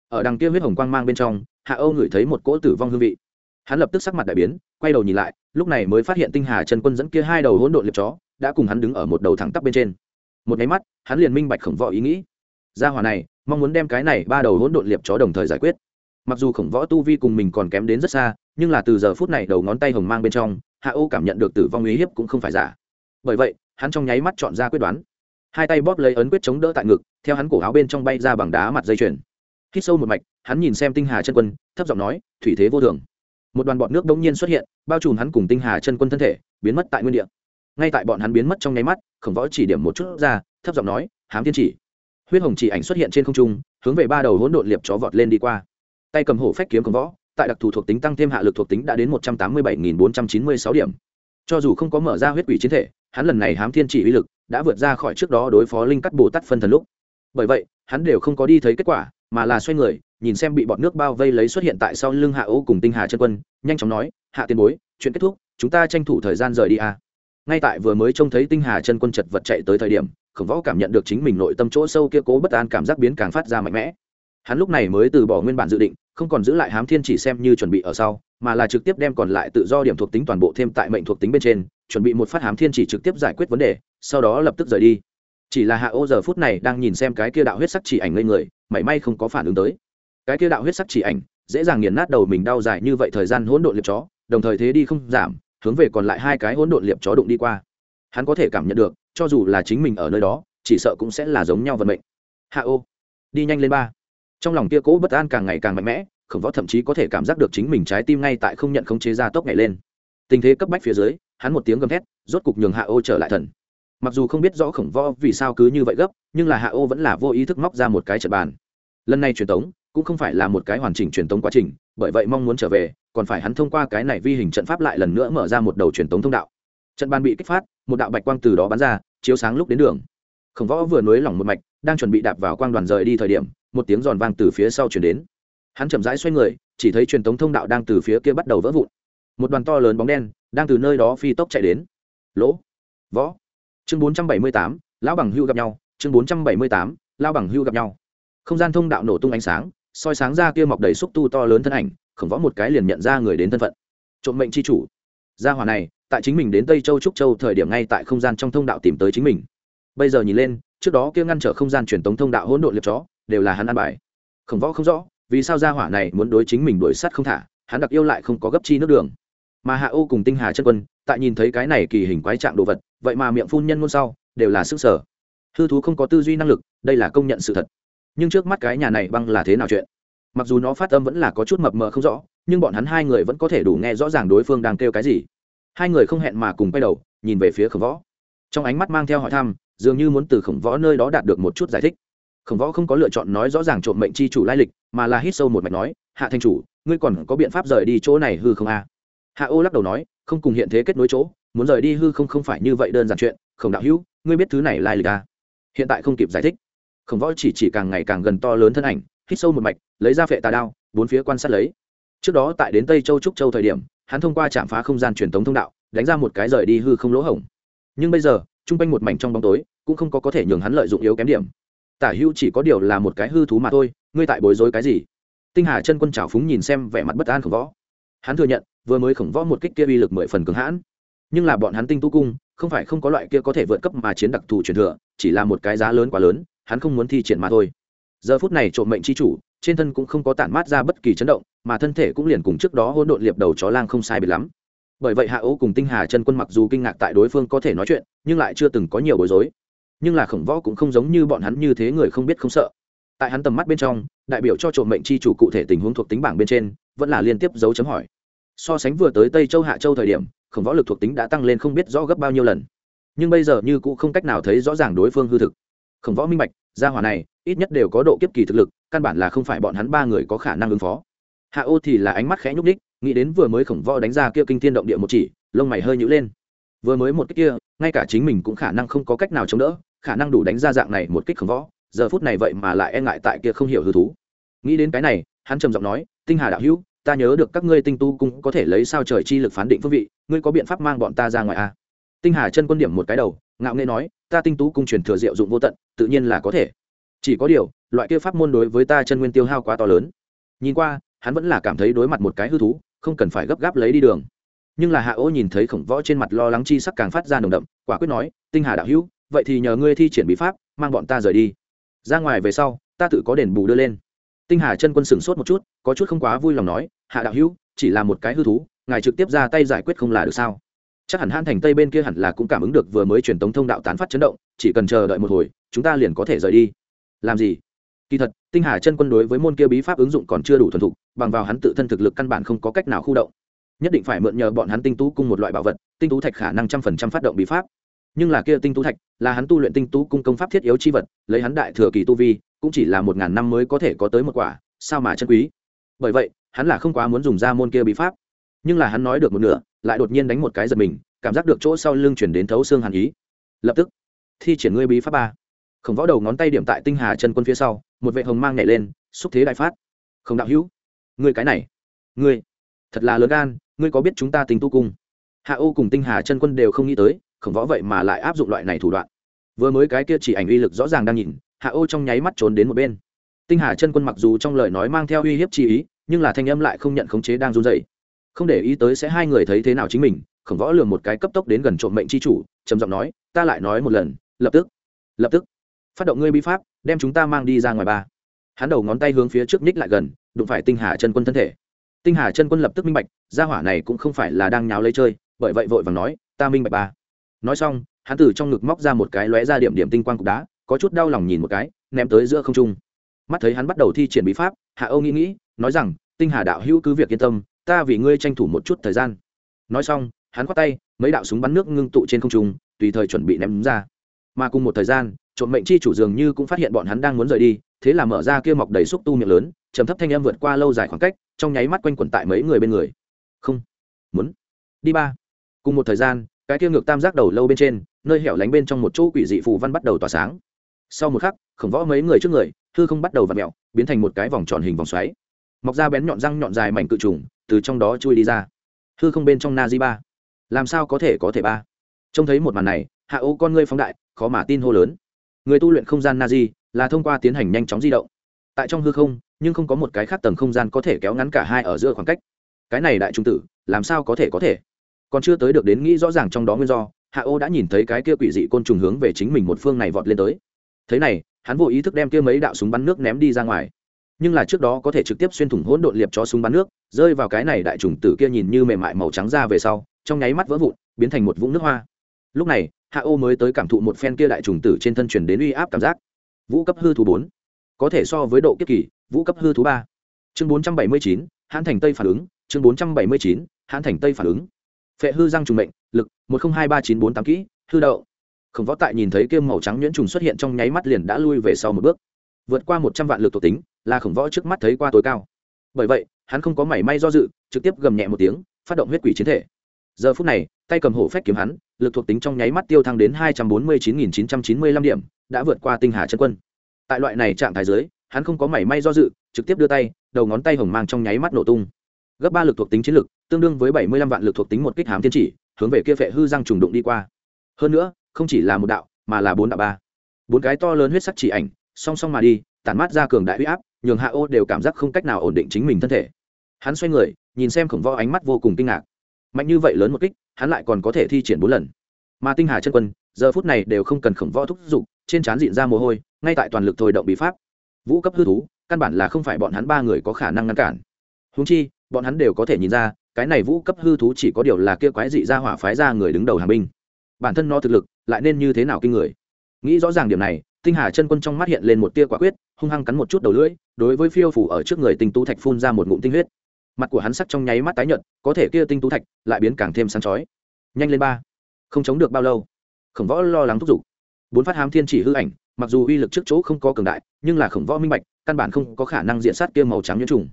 Ở đằng kia huyết hồng quang mang bên trong, hạ âu ngửi thấy một cỗ tử vong hương vị. Hắn lập tức sắc mặt đại biến, quay đầu nhìn lại, lúc này mới phát hiện tinh hà chân quân dẫn kia hai đầu hỗn độn liệp chó, đã cùng hắn đứng ở một đầu thẳng tắp bên trên. Một nháy mắt, hắn liền minh bạch khổng võ ý nghĩ. Gia hỏa này, mong muốn đem cái này ba đầu hỗn độn liệp chó đồng thời giải quyết. Mặc dù khổng võ tu vi cùng mình còn kém đến rất xa, nhưng là từ giờ phút này đầu ngón tay hồng mang bên trong hạ ô cảm nhận được tử vong uy hiếp cũng không phải giả. Bởi vậy, hắn trong nháy mắt chọn ra quyết đoán. Hai tay bóp lấy ấn quyết chống đỡ tại ngực, theo hắn cổ áo bên trong bay ra bằng đá mặt dây chuyền. Hít sâu một mạch, hắn nhìn xem tinh hà chân quân, thấp giọng nói, thủy thế vô thường. Một đoàn bọt nước đống nhiên xuất hiện, bao trùm hắn cùng tinh hà chân quân thân thể, biến mất tại nguyên địa. Ngay tại bọn hắn biến mất trong nháy mắt, khổng võ chỉ điểm một chút ra, thấp giọng nói, hám thiên chỉ. Huyết hồng chỉ ảnh xuất hiện trên không trung, hướng về ba đầu hỗn độn liệp chó vọt lên đi qua. Tay cầm hổ phách kiếm khổng võ tại đặc thù thuộc tính tăng thêm hạ lực thuộc tính đã đến một trăm tám mươi bảy bốn trăm chín mươi sáu điểm. Cho dù không có mở ra huyết quỷ chiến thể, hắn lần này hám thiên chỉ uy lực đã vượt ra khỏi trước đó đối phó linh cắt bồ tát phân thần lúc. Bởi vậy, hắn đều không có đi thấy kết quả, mà là xoay người, nhìn xem bị bọn nước bao vây lấy xuất hiện tại sau lưng hạ ô cùng tinh hà chân quân, nhanh chóng nói, hạ tiền bối, chuyện kết thúc, chúng ta tranh thủ thời gian rời đi à. ngay tại vừa mới trông thấy tinh hà chân quân chật vật chạy tới thời điểm, khổng võ cảm nhận được chính mình nội tâm chỗ sâu kia cố bất an cảm giác biến càng phát ra mạnh mẽ hắn lúc này mới từ bỏ nguyên bản dự định, không còn giữ lại hám thiên chỉ xem như chuẩn bị ở sau, mà là trực tiếp đem còn lại tự do điểm thuộc tính toàn bộ thêm tại mệnh thuộc tính bên trên, chuẩn bị một phát hám thiên chỉ trực tiếp giải quyết vấn đề, sau đó lập tức rời đi. Chỉ là hạ ô giờ phút này đang nhìn xem cái kia đạo huyết sắc chỉ ảnh lên người, mảy may không có phản ứng tới. Cái kia đạo huyết sắc chỉ ảnh, dễ dàng nghiền nát đầu mình đau dài như vậy thời gian hỗn độn liệp chó, đồng thời thế đi không giảm, hướng về còn lại hai cái hỗn độn liệp chó đụng đi qua. Hắn có thể cảm nhận được, cho dù là chính mình ở nơi đó, chỉ sợ cũng sẽ là giống nhau vận mệnh. Hạ ô, đi nhanh lên ba trong lòng kia cố bất an càng ngày càng mạnh mẽ, khổng võ thậm chí có thể cảm giác được chính mình trái tim ngay tại không nhận khống chế ra tốc nhảy lên. Tình thế cấp bách phía dưới, hắn một tiếng gầm thét, rốt cục nhường hạ ô trở lại thần. Mặc dù không biết rõ khổng võ vì sao cứ như vậy gấp, nhưng là hạ ô vẫn là vô ý thức móc ra một cái trận bàn. Lần này truyền tống, cũng không phải là một cái hoàn chỉnh truyền tống quá trình, bởi vậy mong muốn trở về, còn phải hắn thông qua cái này vi hình trận pháp lại lần nữa mở ra một đầu truyền tống thông đạo. Trận bàn bị kích phát, một đạo bạch quang từ đó bắn ra, chiếu sáng lúc đến đường. Khổng võ vừa nối lỏng một mạch đang chuẩn bị đạp vào quang đoàn rời đi thời điểm, một tiếng giòn vang từ phía sau chuyển đến. Hắn chậm rãi xoay người, chỉ thấy truyền tống thông đạo đang từ phía kia bắt đầu vỡ vụn. Một đoàn to lớn bóng đen đang từ nơi đó phi tốc chạy đến. Lỗ, võ. Chương bốn trăm bảy mươi tám, lão bằng hưu gặp nhau. Chương bốn trăm bảy mươi tám lao bằng hưu gặp nhau. Không gian thông đạo nổ tung ánh sáng, soi sáng ra kia mọc đầy xúc tu to lớn thân ảnh, khổng võ một cái liền nhận ra người đến thân phận. Trộm mệnh c h i chủ. Gia hòa này, tại chính mình đến tây châu trúc châu thời điểm ngay tại không gian trong thông đạo tìm tới chính mình. Bây giờ nhìn lên trước đó kia ngăn trở không gian truyền tống thông đạo hỗn độn liệp chó, đều là hắn ăn bài. Khổng võ không rõ, vì sao gia hỏa này muốn đối chính mình đuổi sắt không thả, hắn đặc yêu lại không có gấp chi nước đường. Mà hạ ô cùng tinh hà chân quân, tại nhìn thấy cái này kỳ hình quái trạng đồ vật, vậy mà miệng phun nhân ngôn sau, đều là sức sở. Hư thú không có tư duy năng lực, đây là công nhận sự thật. Nhưng trước mắt cái nhà này băng là thế nào chuyện? Mặc dù nó phát âm vẫn là có chút mập mờ không rõ, nhưng bọn hắn hai người vẫn có thể đủ nghe rõ ràng đối phương đang kêu cái gì. Hai người không hẹn mà cùng quay đầu, nhìn về phía khổng võ. Trong ánh mắt mang theo hỏi thăm dường như muốn từ khổng võ nơi đó đạt được một chút giải thích. Khổng võ không có lựa chọn nói rõ ràng trộm mệnh chi chủ lai lịch, mà là hít sâu một mạch nói, hạ thanh chủ, ngươi còn có biện pháp rời đi chỗ này hư không a hạ ô lắc đầu nói, không cùng hiện thế kết nối chỗ, muốn rời đi hư không không phải như vậy đơn giản chuyện, khổng đạo hữu, ngươi biết thứ này lai lịch a hiện tại không kịp giải thích. Khổng võ chỉ chỉ càng ngày càng gần to lớn thân ảnh, hít sâu một mạch, lấy ra phệ tà đao, bốn phía quan sát lấy. Trước đó tại đến tây châu trúc châu thời điểm, hắn thông qua chạm phá không gian truyền thống thông đạo, đánh ra một cái rời đi hư không lỗ hổng. Nhưng bây giờ t r u n g quanh một mảnh trong bóng tối cũng không có có thể nhường hắn lợi dụng yếu kém điểm. Tả hữu chỉ có điều là một cái hư thú mà thôi, ngươi tại bối rối cái gì? Tinh hà chân quân trào phúng nhìn xem vẻ mặt bất an khổng võ. Hắn thừa nhận, vừa mới khổng võ một kích kia uy lực mười phần cường hãn. Nhưng là bọn hắn tinh tu cung, không phải không có loại kia có thể vượt cấp mà chiến đặc thù truyền thừa, chỉ là một cái giá lớn quá lớn, hắn không muốn thi triển mà thôi. Giờ phút này trộm mệnh chi chủ, trên thân cũng không có tản mát ra bất kỳ chấn động, mà thân thể cũng liền cùng trước đó hỗn độn liệp đầu chó lang không sai biệt lắm. Bởi vậy hạ ố cùng tinh hà chân quân mặc dù kinh ngạc tại đối phương có thể nói chuyện, nhưng lại chưa từng có nhiều bối rối nhưng là khổng võ cũng không giống như bọn hắn như thế người không biết không sợ. Tại hắn tầm mắt bên trong, đại biểu cho trộm mệnh chi chủ cụ thể tình huống thuộc tính bảng bên trên, vẫn là liên tiếp dấu chấm hỏi. So sánh vừa tới tây châu hạ châu thời điểm, khổng võ lực thuộc tính đã tăng lên không biết rõ gấp bao nhiêu lần. Nhưng bây giờ như cũng không cách nào thấy rõ ràng đối phương hư thực. Khổng võ minh bạch, gia hỏa này, ít nhất đều có độ kiếp kỳ thực lực, căn bản là không phải bọn hắn ba người có khả năng ứng phó. Hạ ô thì là ánh mắt khẽ nhúc ních nghĩ đến vừa mới khổng võ đánh ra kia kinh thiên động địa một chỉ, lông mày hơi nhữ lên. Vừa mới một kích kia, ngay cả chính mình cũng khả năng không có cách nào chống đỡ khả năng đủ đánh ra dạng này một kích khổng võ, giờ phút này vậy mà lại e ngại tại kia không hiểu hư thú. Nghĩ đến cái này, hắn trầm giọng nói, tinh hà đạo hữu, ta nhớ được các ngươi tinh tu cũng có thể lấy sao trời chi lực phán định phương vị, ngươi có biện pháp mang bọn ta ra ngoài à? tinh hà chân quân điểm một cái đầu, ngạo nghễ nói, ta tinh tú cung truyền thừa diệu dụng vô tận, tự nhiên là có thể. Chỉ có điều, loại kia pháp môn đối với ta chân nguyên tiêu hao quá to lớn. Nhìn qua, hắn vẫn là cảm thấy đối mặt một cái hư thú, không cần phải gấp gáp lấy đi đường. Nhưng là hạ ô nhìn thấy khổng võ trên mặt lo lắng chi sắc càng phát ra nồng đậm, quả quyết nói, tinh hà đạo hữu vậy thì nhờ ngươi thi triển bí pháp, mang bọn ta rời đi. Ra ngoài về sau, ta tự có đền bù đưa lên. Tinh hà chân quân sửng sốt một chút, có chút không quá vui lòng nói, hạ đạo hữu, chỉ là một cái hư thú, ngài trực tiếp ra tay giải quyết không là được sao? Chắc hẳn hãn thành tây bên kia hẳn là cũng cảm ứng được vừa mới truyền tống thông đạo tán phát chấn động, chỉ cần chờ đợi một hồi, chúng ta liền có thể rời đi. Làm gì? Kỳ thật, tinh hà chân quân đối với môn kia bí pháp ứng dụng còn chưa đủ thuần thục, bằng vào hắn tự thân thực lực căn bản không có cách nào khu động. Nhất định phải mượn nhờ bọn hắn tinh tú cung một loại bảo vật, tinh tú thạch khả năng trăm phần trăm phát động bí pháp nhưng là kia tinh tú thạch, là hắn tu luyện tinh tú cung công pháp thiết yếu chi vật, lấy hắn đại thừa kỳ tu vi, cũng chỉ là một ngàn năm mới có thể có tới một quả, sao mà chân quý. Bởi vậy, hắn là không quá muốn dùng ra môn kia bí pháp. Nhưng là hắn nói được một nửa, lại đột nhiên đánh một cái giật mình, cảm giác được chỗ sau lưng chuyển đến thấu xương hàn ý. Lập tức, thi triển ngươi bí pháp ba. Khổng võ đầu ngón tay điểm tại tinh hà chân quân phía sau, một vệ hồng mang nhảy lên, xúc thế đại phát. Không đạo hữu, ngươi cái này, ngươi, thật là lớn gan, ngươi có biết chúng ta tình tu cung? Hạ ô cùng tinh hà chân quân đều không nghĩ tới khổng võ vậy mà lại áp dụng loại này thủ đoạn. Vừa mới cái kia chỉ ảnh uy lực rõ ràng đang nhìn, hạ ô trong nháy mắt trốn đến một bên. Tinh hà chân quân mặc dù trong lời nói mang theo uy hiếp chi ý, nhưng là thanh âm lại không nhận khống chế đang run dậy không để ý tới sẽ hai người thấy thế nào chính mình, khổng võ lường một cái cấp tốc đến gần trộm mệnh c h i chủ, trầm giọng nói, ta lại nói một lần, lập tức lập tức, phát động ngươi bi pháp, đem chúng ta mang đi ra ngoài ba. Hắn đầu ngón tay hướng phía trước nhích lại gần, đụng phải tinh hà chân quân thân thể. Tinh hà chân quân lập tức minh bạch, gia hỏa này cũng không phải là đang nháo lấy chơi, bởi vậy vội vàng nói, ta minh bạch ba nói xong, hắn từ trong ngực móc ra một cái lóe ra điểm điểm tinh quang cục đá, có chút đau lòng nhìn một cái, ném tới giữa không trung. Mắt thấy hắn bắt đầu thi triển bí pháp, hạ âu nghĩ nghĩ, nói rằng, tinh hà đạo hữu cứ việc yên tâm, ta vì ngươi tranh thủ một chút thời gian. Nói xong, hắn khoát tay, mấy đạo súng bắn nước ngưng tụ trên không trung, tùy thời chuẩn bị ném ra. Mà cùng một thời gian, trộm mệnh chi chủ dường như cũng phát hiện bọn hắn đang muốn rời đi, thế là mở ra kia mọc đầy xúc tu miệng lớn, trầm thấp thanh em vượt qua lâu dài khoảng cách, trong nháy mắt quanh quẩn tại mấy người bên người. Không, muốn đi ba. Cùng một thời gian cái kia ngược tam giác đầu lâu bên trên, nơi hẻo lánh bên trong một chỗ quỷ dị phù văn bắt đầu tỏa sáng. Sau một khắc, khổng võ mấy người trước người, hư không bắt đầu v ặ mẹo biến thành một cái vòng tròn hình vòng xoáy. Mọc ra bén nhọn răng nhọn dài mảnh cự trùng, từ trong đó chui đi ra. Hư không bên trong na di ba. Làm sao có thể có thể ba? Trông thấy một màn này, hạ ô con ngươi phóng đại, khó mà tin hô lớn. Người tu luyện không gian na di là thông qua tiến hành nhanh chóng di động. Tại trong hư không, nhưng không có một cái khác tầng không gian có thể kéo ngắn cả hai ở giữa khoảng cách. Cái này đại trung tử, làm sao có thể có thể? Còn chưa tới được đến nghĩ rõ ràng trong đó nguyên do, hạ ô đã nhìn thấy cái kia quỷ dị côn trùng hướng về chính mình một phương này vọt lên tới. Thế này, hắn vô ý thức đem kia mấy đạo súng bắn nước ném đi ra ngoài. Nhưng là trước đó có thể trực tiếp xuyên thủng hỗn độn liệp cho súng bắn nước, rơi vào cái này đại trùng tử kia nhìn như mềm mại màu trắng ra về sau, trong nháy mắt vỡ vụn, biến thành một vũng nước hoa. Lúc này, hạ ô mới tới cảm thụ một phen kia đại trùng tử trên thân truyền đến uy áp cảm giác. Vũ cấp hư thú bốn. Có thể so với độ kiếp kỳ, vũ cấp hư thú ba. Chương bốn trăm bảy mươi chín, hãn thành tây phản ứng, chương bốn trăm bảy mươi chín, hãn thành tây phản ứng phệ hư răng trùng mệnh, lực, một không hai ba chín bốn tám kỹ, hư đậu. Khổng võ tại nhìn thấy kiêm màu trắng nhuyễn trùng xuất hiện trong nháy mắt liền đã lui về sau một bước. Vượt qua một trăm vạn lực thuộc tính, là khổng võ trước mắt thấy qua tối cao. Bởi vậy, hắn không có mảy may do dự, trực tiếp gầm nhẹ một tiếng, phát động huyết quỷ chiến thể. Giờ phút này, tay cầm hổ phách kiếm hắn, lực thuộc tính trong nháy mắt tiêu thăng đến hai trăm bốn mươi chín nghìn chín trăm chín mươi lăm điểm, đã vượt qua tinh hà chân quân. Tại loại này trạng thái dưới, hắn không có mảy may do dự, trực tiếp đưa tay, đầu ngón tay hồng mang trong nháy mắt nổ tung. Gấp ba lực thuộc tính chiến lực tương đương với bảy mươi lăm vạn lực thuộc tính một kích hám thiên chỉ, hướng về kia phệ hư răng trùng đụng đi qua. Hơn nữa, không chỉ là một đạo, mà là bốn đạo ba. Bốn cái to lớn huyết sắc chỉ ảnh, song song mà đi, tản mát ra cường đại huy áp, nhường hạ ô đều cảm giác không cách nào ổn định chính mình thân thể. Hắn xoay người, nhìn xem khổng võ ánh mắt vô cùng kinh ngạc. Mạnh như vậy lớn một kích, hắn lại còn có thể thi triển bốn lần. Mà tinh hà chân quân, giờ phút này đều không cần khổng võ thúc giục, trên trán dịn ra mồ hôi, ngay tại toàn lực thôi động bí pháp. Vũ cấp hư thú, căn bản là không phải bọn hắn ba người có khả năng ngăn cản. Húng chi, bọn hắn đều có thể nhìn ra cái này vũ cấp hư thú chỉ có điều là kia quái dị ra hỏa phái ra người đứng đầu hàng binh. Bản thân nó thực lực lại nên như thế nào kinh người? Nghĩ rõ ràng điểm này, tinh hà chân quân trong mắt hiện lên một tia quả quyết, hung hăng cắn một chút đầu lưỡi, đối với phiêu phủ ở trước người tinh tú thạch phun ra một ngụm tinh huyết. Mặt của hắn sắc trong nháy mắt tái nhợt, có thể kia tinh tú thạch lại biến càng thêm sáng chói. Nhanh lên ba. Không chống được bao lâu, khổng võ lo lắng thúc giục. Bốn phát hám thiên chỉ hư ảnh, mặc dù uy lực trước chỗ không có cường đại, nhưng là khổng võ minh bạch, căn bản không có khả năng diện sát kia màu trắng nhiễm trùng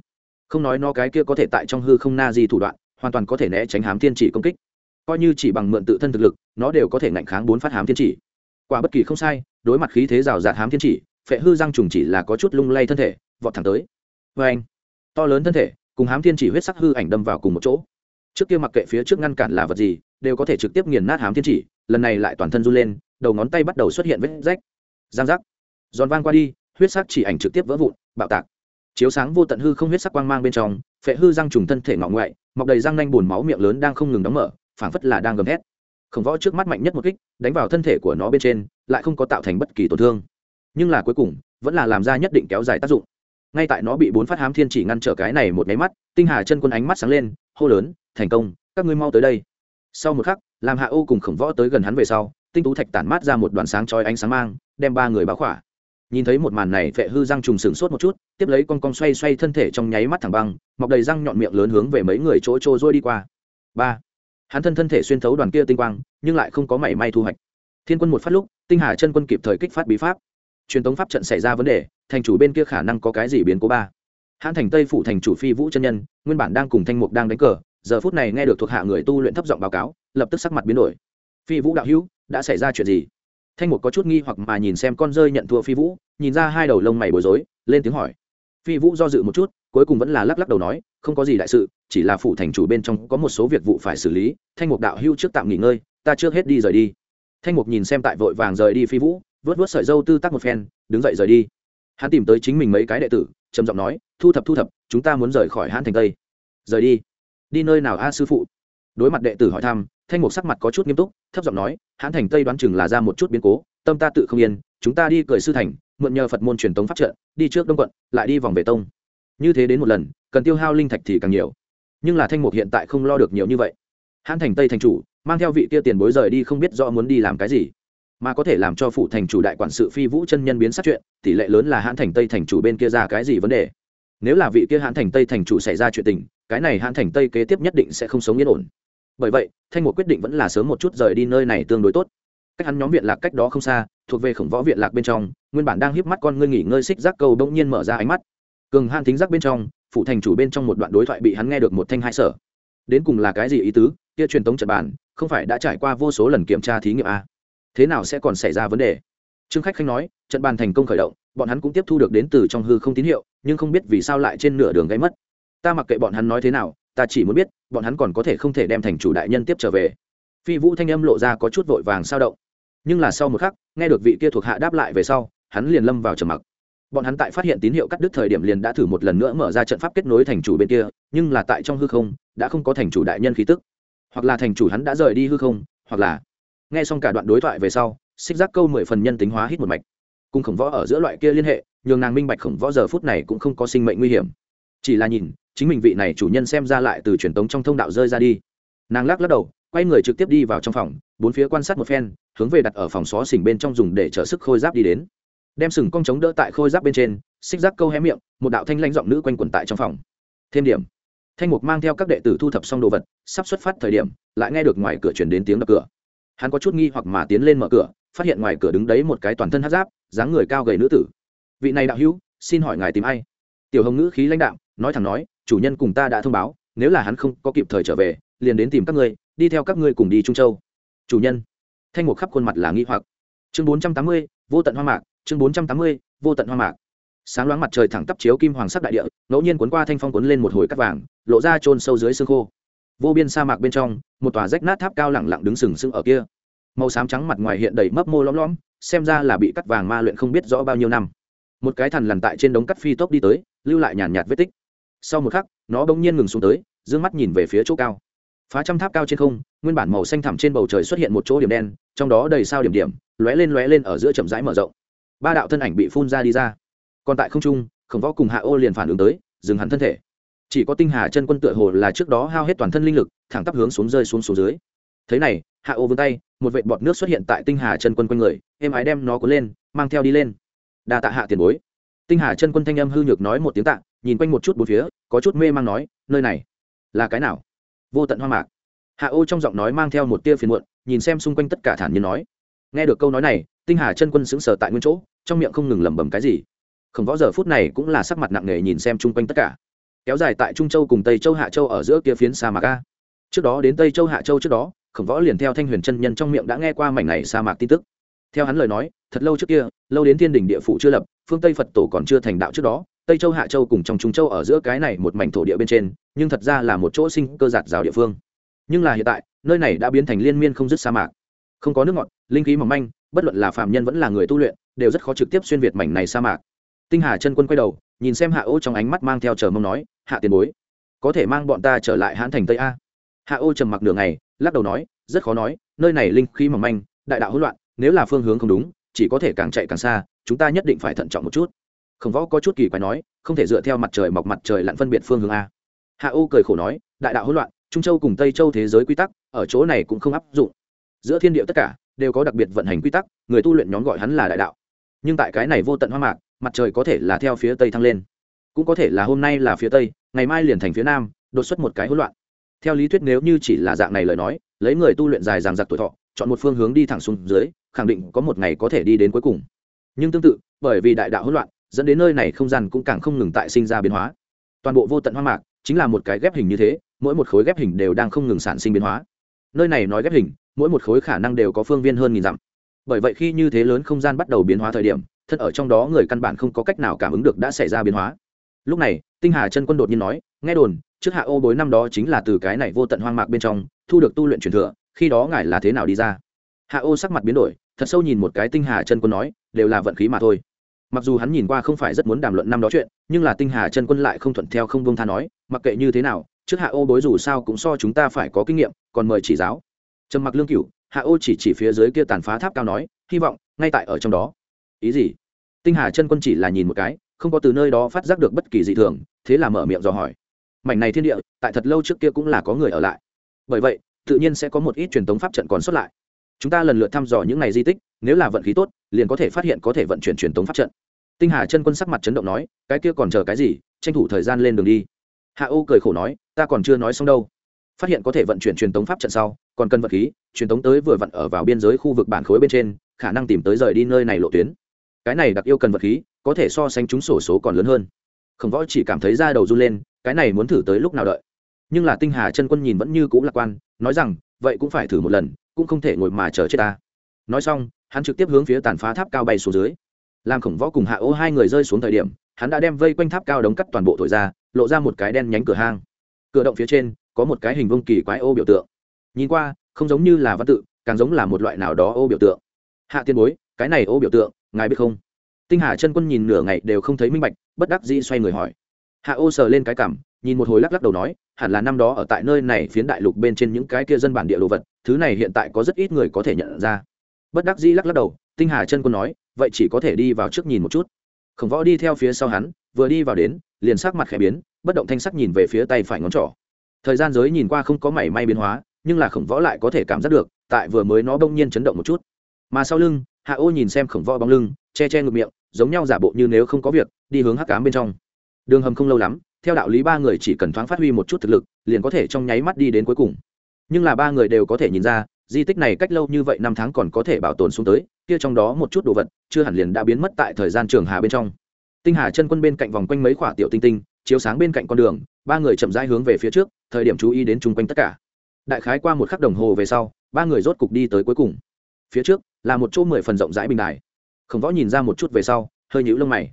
không nói nó cái kia có thể tại trong hư không na di thủ đoạn, hoàn toàn có thể né tránh hám thiên chỉ công kích. Coi như chỉ bằng mượn tự thân thực lực, nó đều có thể ngạnh kháng bốn phát hám thiên chỉ. Quả bất kỳ không sai, đối mặt khí thế rào rạt hám thiên chỉ, phệ hư răng trùng chỉ là có chút lung lay thân thể, vọt thẳng tới. Vê anh to lớn thân thể, cùng hám thiên chỉ huyết sắc hư ảnh đâm vào cùng một chỗ. Trước kia mặc kệ phía trước ngăn cản là vật gì, đều có thể trực tiếp nghiền nát hám thiên chỉ, lần này lại toàn thân run lên, đầu ngón tay bắt đầu xuất hiện vết rách. Giang giác! Giòn vang qua đi, huyết sắc chỉ ảnh trực tiếp vỡ vụn, bạo tạc chiếu sáng vô tận hư không huyết sắc quang mang bên trong, phệ hư răng trùng thân thể ngọ ngoại, mọc đầy răng nanh bùn máu miệng lớn đang không ngừng đóng mở, phảng phất là đang gầm thét. Khổng võ trước mắt mạnh nhất một kích, đánh vào thân thể của nó bên trên, lại không có tạo thành bất kỳ tổn thương. Nhưng là cuối cùng, vẫn là làm ra nhất định kéo dài tác dụng. Ngay tại nó bị bốn phát hám thiên chỉ ngăn trở cái này một máy mắt, tinh hà chân quân ánh mắt sáng lên, hô lớn, thành công, các ngươi mau tới đây. Sau một khắc làm hạ ô cùng khổng võ tới gần hắn về sau, tinh tú thạch tản mát ra một đoàn sáng trói ánh sáng mang, đem ba người báo khỏa nhìn thấy một màn này vệ hư răng trùng sừng sốt một chút, tiếp lấy con con xoay xoay thân thể trong nháy mắt thẳng băng, mọc đầy răng nhọn miệng lớn hướng về mấy người chỗ trô rôi đi qua. Ba. Hắn thân thân thể xuyên thấu đoàn kia tinh quang, nhưng lại không có mảy may thu hoạch. Thiên quân một phát lúc, tinh hà chân quân kịp thời kích phát bí pháp. Truyền thống pháp trận xảy ra vấn đề, thành chủ bên kia khả năng có cái gì biến cố ba? Hãn thành tây phủ thành chủ phi vũ chân nhân, nguyên bản đang cùng thanh mục đang đánh cờ, giờ phút này nghe được thuộc hạ người tu luyện thấp giọng báo cáo, lập tức sắc mặt biến đổi. Phi vũ đạo hữu, đã xảy ra chuyện gì? Thanh mục có chút nghi hoặc mà nhìn xem con rơi nhận thua phi vũ, nhìn ra hai đầu lông mày bối rối, lên tiếng hỏi. Phi vũ do dự một chút, cuối cùng vẫn là lắc lắc đầu nói, không có gì đại sự, chỉ là phủ thành chủ bên trong có một số việc vụ phải xử lý, thanh mục đạo hưu trước tạm nghỉ ngơi, ta trước hết đi rời đi. Thanh mục nhìn xem tại vội vàng rời đi phi vũ vớt vớt sợi dâu tư tắc một phen, đứng dậy rời đi. Hắn tìm tới chính mình mấy cái đệ tử, trầm giọng nói, thu thập thu thập, chúng ta muốn rời khỏi hãn thành tây. Rời đi. Đi nơi nào a, sư phụ? Đối mặt đệ tử hỏi thăm thanh mục sắc mặt có chút nghiêm túc, thấp giọng nói, hãn thành tây đoán chừng là ra một chút biến cố, tâm ta tự không yên, chúng ta đi cười sư thành, mượn nhờ phật môn truyền tống pháp trận đi trước đông quận, lại đi vòng về tông. Như thế đến một lần, cần tiêu hao linh thạch thì càng nhiều. Nhưng là thanh mục hiện tại không lo được nhiều như vậy. Hãn thành tây thành chủ, mang theo vị kia tiền bối rời đi không biết rõ muốn đi làm cái gì. Mà có thể làm cho phụ thành chủ đại quản sự phi vũ chân nhân biến sát chuyện, tỷ lệ lớn là hãn thành tây thành chủ bên kia ra cái gì vấn đề. Nếu là vị kia hãn thành tây thành chủ xảy ra chuyện tình, cái này hãn thành tây kế tiếp nhất định sẽ không sống yên ổn bởi vậy, thanh một quyết định vẫn là sớm một chút rời đi nơi này tương đối tốt. Cách hắn nhóm viện lạc cách đó không xa, thuộc về khổng võ viện lạc bên trong, nguyên bản đang hiếp mắt con ngươi nghỉ ngơi xích giác cầu bỗng nhiên mở ra ánh mắt. Cường han thính giác bên trong phụ thành chủ bên trong một đoạn đối thoại bị hắn nghe được một thanh hai sở. Đến cùng là cái gì ý tứ? Kia truyền tống trận bản không phải đã trải qua vô số lần kiểm tra thí nghiệm a thế nào sẽ còn xảy ra vấn đề? Trương khách khanh nói, trận bàn thành công khởi động, bọn hắn cũng tiếp thu được đến từ trong hư không tín hiệu, nhưng không biết vì sao lại trên nửa đường gây mất. Ta mặc kệ bọn hắn nói thế nào ta chỉ muốn biết, bọn hắn còn có thể không thể đem thành chủ đại nhân tiếp trở về. Phi vũ thanh âm lộ ra có chút vội vàng sao động. Nhưng là sau một khắc, nghe được vị kia thuộc hạ đáp lại về sau, hắn liền lâm vào trầm mặc. Bọn hắn tại phát hiện tín hiệu cắt đứt thời điểm liền đã thử một lần nữa mở ra trận pháp kết nối thành chủ bên kia, nhưng là tại trong hư không, đã không có thành chủ đại nhân khí tức. Hoặc là thành chủ hắn đã rời đi hư không, hoặc là nghe xong cả đoạn đối thoại về sau, xích giác câu mười phần nhân tính hóa hít một mạch. Cùng khổng võ ở giữa loại kia liên hệ, nhường nàng minh bạch khổng võ giờ phút này cũng không có sinh mệnh nguy hiểm. Chỉ là nhìn chính mình vị này chủ nhân xem ra lại từ truyền tống trong thông đạo rơi ra đi. Nàng lắc lắc đầu, quay người trực tiếp đi vào trong phòng, bốn phía quan sát một phen, hướng về đặt ở phòng xó xỉnh bên trong dùng để trợ sức khôi giáp đi đến. Đem sừng cong chống đỡ tại khôi giáp bên trên, xích giáp câu hé miệng, một đạo thanh lãnh giọng nữ quanh quẩn tại trong phòng. Thêm điểm. Thanh mục mang theo các đệ tử thu thập xong đồ vật, sắp xuất phát thời điểm, lại nghe được ngoài cửa chuyển đến tiếng đập cửa. Hắn có chút nghi hoặc mà tiến lên mở cửa, phát hiện ngoài cửa đứng đấy một cái toàn thân hát giáp, dáng người cao gầy nữ tử. Vị này đạo hữu, xin hỏi ngài tìm ai? Tiểu hồng ngữ khí lãnh đạo nói thẳng nói chủ nhân cùng ta đã thông báo, nếu là hắn không có kịp thời trở về, liền đến tìm các ngươi, đi theo các ngươi cùng đi trung châu. Chủ nhân. Thanh mục khắp khuôn mặt là nghi hoặc. Chương bốn trăm tám mươi, vô tận hoa mạc, chương bốn trăm tám mươi, vô tận hoa mạc. Sáng loáng mặt trời thẳng tắp chiếu kim hoàng sắc đại địa, ngẫu nhiên cuốn qua thanh phong cuốn lên một hồi cắt vàng, lộ ra trôn sâu dưới xương khô. Vô biên sa mạc bên trong, một tòa rách nát tháp cao lẳng lặng đứng sừng sững ở kia. Màu xám trắng mặt ngoài hiện đầy mấp mô lõm lõm, xem ra là bị cắt vàng ma luyện không biết rõ bao nhiêu năm. Một cái thằn lằn tại trên đống cắt phi tốc đi tới, lưu lại nhàn nhạt vết tích sau một khắc, nó bỗng nhiên ngừng xuống tới d ư ơ n g mắt nhìn về phía chỗ cao. Phá trăm tháp cao trên không, nguyên bản màu xanh thẳm trên bầu trời xuất hiện một chỗ điểm đen, trong đó đầy sao điểm điểm, lóe lên lóe lên ở giữa chậm rãi mở rộng. Ba đạo thân ảnh bị phun ra đi ra. Còn tại không trung, khổng võ cùng hạ ô liền phản ứng tới, dừng hắn thân thể. Chỉ có tinh hà chân quân tựa hồ là trước đó hao hết toàn thân linh lực, thẳng tắp hướng xuống rơi xuống xuống dưới. Thế này, hạ ô vươn tay, một vệt bọt nước xuất hiện tại tinh hà chân quân quanh người, êm ái đem nó cuốn lên, mang theo đi lên. Đa tạ hạ tiền bối. Tinh hà chân quân thanh âm hư nhược nói một tiếng tạ nhìn quanh một chút bốn phía, có chút mê mang nói, nơi này là cái nào? Vô tận hoang mạc. Hạ ô trong giọng nói mang theo một tia phiền muộn, nhìn xem xung quanh tất cả thản nhiên nói, nghe được câu nói này, tinh hà chân quân sững sờ tại nguyên chỗ, trong miệng không ngừng lẩm bẩm cái gì. Không võ giờ phút này cũng là sắc mặt nặng nề nhìn xem chung quanh tất cả. Kéo dài tại trung châu cùng tây châu hạ châu ở giữa kia phiến sa mạc a. Trước đó đến tây châu hạ châu trước đó, khổng võ liền theo thanh huyền chân nhân trong miệng đã nghe qua mảnh này sa mạc tin tức. Theo hắn lời nói, thật lâu trước kia, lâu đến thiên đình địa phủ chưa lập, phương tây phật tổ còn chưa thành đạo trước đó tây châu, hạ châu cùng trong trung châu ở giữa cái này một mảnh thổ địa bên trên, nhưng thật ra là một chỗ sinh cơ giạt rào địa phương. Nhưng là hiện tại, nơi này đã biến thành liên miên không dứt sa mạc. Không có nước ngọt, linh khí mỏng manh, bất luận là phạm nhân vẫn là người tu luyện, đều rất khó trực tiếp xuyên việt mảnh này sa mạc. Tinh hà chân quân quay đầu, nhìn xem hạ ô trong ánh mắt mang theo chờ mong nói, hạ tiền bối, có thể mang bọn ta trở lại hãn thành tây a? Hạ ô trầm mặc đường này lắc đầu nói, rất khó nói, nơi này linh khí mỏng manh, đại đạo hỗn loạn, nếu là phương hướng không đúng, chỉ có thể càng chạy càng xa, chúng ta nhất định phải thận trọng một chút khổng võ có chút kỳ quái nói, không thể dựa theo mặt trời mọc mặt trời lặn phân biệt phương hướng a. Hạ ô cười khổ nói, đại đạo hỗn loạn, trung châu cùng tây châu thế giới quy tắc, ở chỗ này cũng không áp dụng. Giữa thiên địa tất cả, đều có đặc biệt vận hành quy tắc, người tu luyện nhóm gọi hắn là đại đạo. Nhưng tại cái này vô tận hoa mạc, mặt trời có thể là theo phía tây thăng lên. Cũng có thể là hôm nay là phía tây, ngày mai liền thành phía nam, đột xuất một cái hỗn loạn. Theo lý thuyết nếu như chỉ là dạng này lời nói, lấy người tu luyện dài dằng dặc tuổi thọ, chọn một phương hướng đi thẳng xuống dưới, khẳng định có một ngày có thể đi đến cuối cùng. Nhưng tương tự, bởi vì đại đạo hỗn loạn dẫn đến nơi này không gian cũng càng không ngừng tại sinh ra biến hóa. Toàn bộ vô tận hoang mạc chính là một cái ghép hình như thế, mỗi một khối ghép hình đều đang không ngừng sản sinh biến hóa. Nơi này nói ghép hình, mỗi một khối khả năng đều có phương viên hơn nghìn dặm. Bởi vậy khi như thế lớn không gian bắt đầu biến hóa thời điểm thân ở trong đó người căn bản không có cách nào cảm ứng được đã xảy ra biến hóa. Lúc này, tinh hà chân quân đột nhiên nói, nghe đồn, trước hạ ô bối năm đó chính là từ cái này vô tận hoang mạc bên trong, thu được tu luyện truyền thừa, khi đó ngài là thế nào đi ra? Hạ ô sắc mặt biến đổi, thật sâu nhìn một cái tinh hà chân quân nói, đều là vận khí mà thôi mặc dù hắn nhìn qua không phải rất muốn đàm luận năm đó chuyện, nhưng là tinh hà chân quân lại không thuận theo không Vương tha nói, mặc kệ như thế nào, trước hạ ô bối dù sao cũng so chúng ta phải có kinh nghiệm, còn mời chỉ giáo. Trầm mặc lương cửu, hạ ô chỉ chỉ phía dưới kia tàn phá tháp cao nói, hy vọng, ngay tại ở trong đó. Ý gì? Tinh hà chân quân chỉ là nhìn một cái, không có từ nơi đó phát giác được bất kỳ dị thường, thế là mở miệng dò hỏi. Mảnh này thiên địa, tại thật lâu trước kia cũng là có người ở lại. Bởi vậy, tự nhiên sẽ có một ít truyền thống pháp trận còn xuất lại chúng ta lần lượt thăm dò những ngày di tích, nếu là vận khí tốt, liền có thể phát hiện có thể vận chuyển truyền thống pháp trận. Tinh hà chân quân sắc mặt chấn động nói, cái kia còn chờ cái gì, tranh thủ thời gian lên đường đi. Hạ ô cười khổ nói, ta còn chưa nói xong đâu. Phát hiện có thể vận chuyển truyền thống pháp trận sau, còn cần vật khí, truyền thống tới vừa vặn ở vào biên giới khu vực bản khối bên trên, khả năng tìm tới rời đi nơi này lộ tuyến. Cái này đặc yêu cần vật khí, có thể so sánh chúng sổ số còn lớn hơn. Khổng võ chỉ cảm thấy da đầu run lên, cái này muốn thử tới lúc nào đợi. Nhưng là tinh hà chân quân nhìn vẫn như c ũ lạc quan, nói rằng vậy cũng phải thử một lần, cũng không thể ngồi mà chờ chết ta. Nói xong, hắn trực tiếp hướng phía tàn phá tháp cao bay xuống dưới. Làm khổng võ cùng hạ ô hai người rơi xuống thời điểm, hắn đã đem vây quanh tháp cao đóng cắt toàn bộ thổi ra, lộ ra một cái đen nhánh cửa hang. Cửa động phía trên, có một cái hình vông kỳ quái ô biểu tượng. Nhìn qua, không giống như là văn tự, càng giống là một loại nào đó ô biểu tượng. Hạ tiên bối, cái này ô biểu tượng, ngài biết không? Tinh hà chân quân nhìn nửa ngày đều không thấy minh bạch, bất đắc dĩ xoay người hỏi. Hạ ô sờ lên cái cảm nhìn một hồi lắc lắc đầu nói, hẳn là năm đó ở tại nơi này phiến đại lục bên trên những cái kia dân bản địa đồ vật, thứ này hiện tại có rất ít người có thể nhận ra. Bất đắc dĩ lắc lắc đầu, tinh hà chân quân nói, vậy chỉ có thể đi vào trước nhìn một chút. Khổng võ đi theo phía sau hắn, vừa đi vào đến, liền sắc mặt khẽ biến, bất động thanh sắc nhìn về phía tay phải ngón trỏ. Thời gian giới nhìn qua không có mảy may biến hóa, nhưng là khổng võ lại có thể cảm giác được, tại vừa mới nó bỗng nhiên chấn động một chút. Mà sau lưng, hạ ô nhìn xem khổng võ bóng lưng, che che ngực miệng, giống nhau giả bộ như nếu không có việc, đi hướng hắc cám bên trong. Đường hầm không lâu lắm theo đạo lý ba người chỉ cần thoáng phát huy một chút thực lực, liền có thể trong nháy mắt đi đến cuối cùng. Nhưng là ba người đều có thể nhìn ra, di tích này cách lâu như vậy năm tháng còn có thể bảo tồn xuống tới, kia trong đó một chút đồ vật, chưa hẳn liền đã biến mất tại thời gian trường hà bên trong. Tinh hà chân quân bên cạnh vòng quanh mấy khoả tiểu tinh tinh, chiếu sáng bên cạnh con đường, ba người chậm rãi hướng về phía trước, thời điểm chú ý đến chung quanh tất cả. Đại khái qua một khắc đồng hồ về sau, ba người rốt cục đi tới cuối cùng. Phía trước, là một chỗ mười phần rộng rãi bình đài. Khổng võ nhìn ra một chút về sau, hơi nhũ lông mày.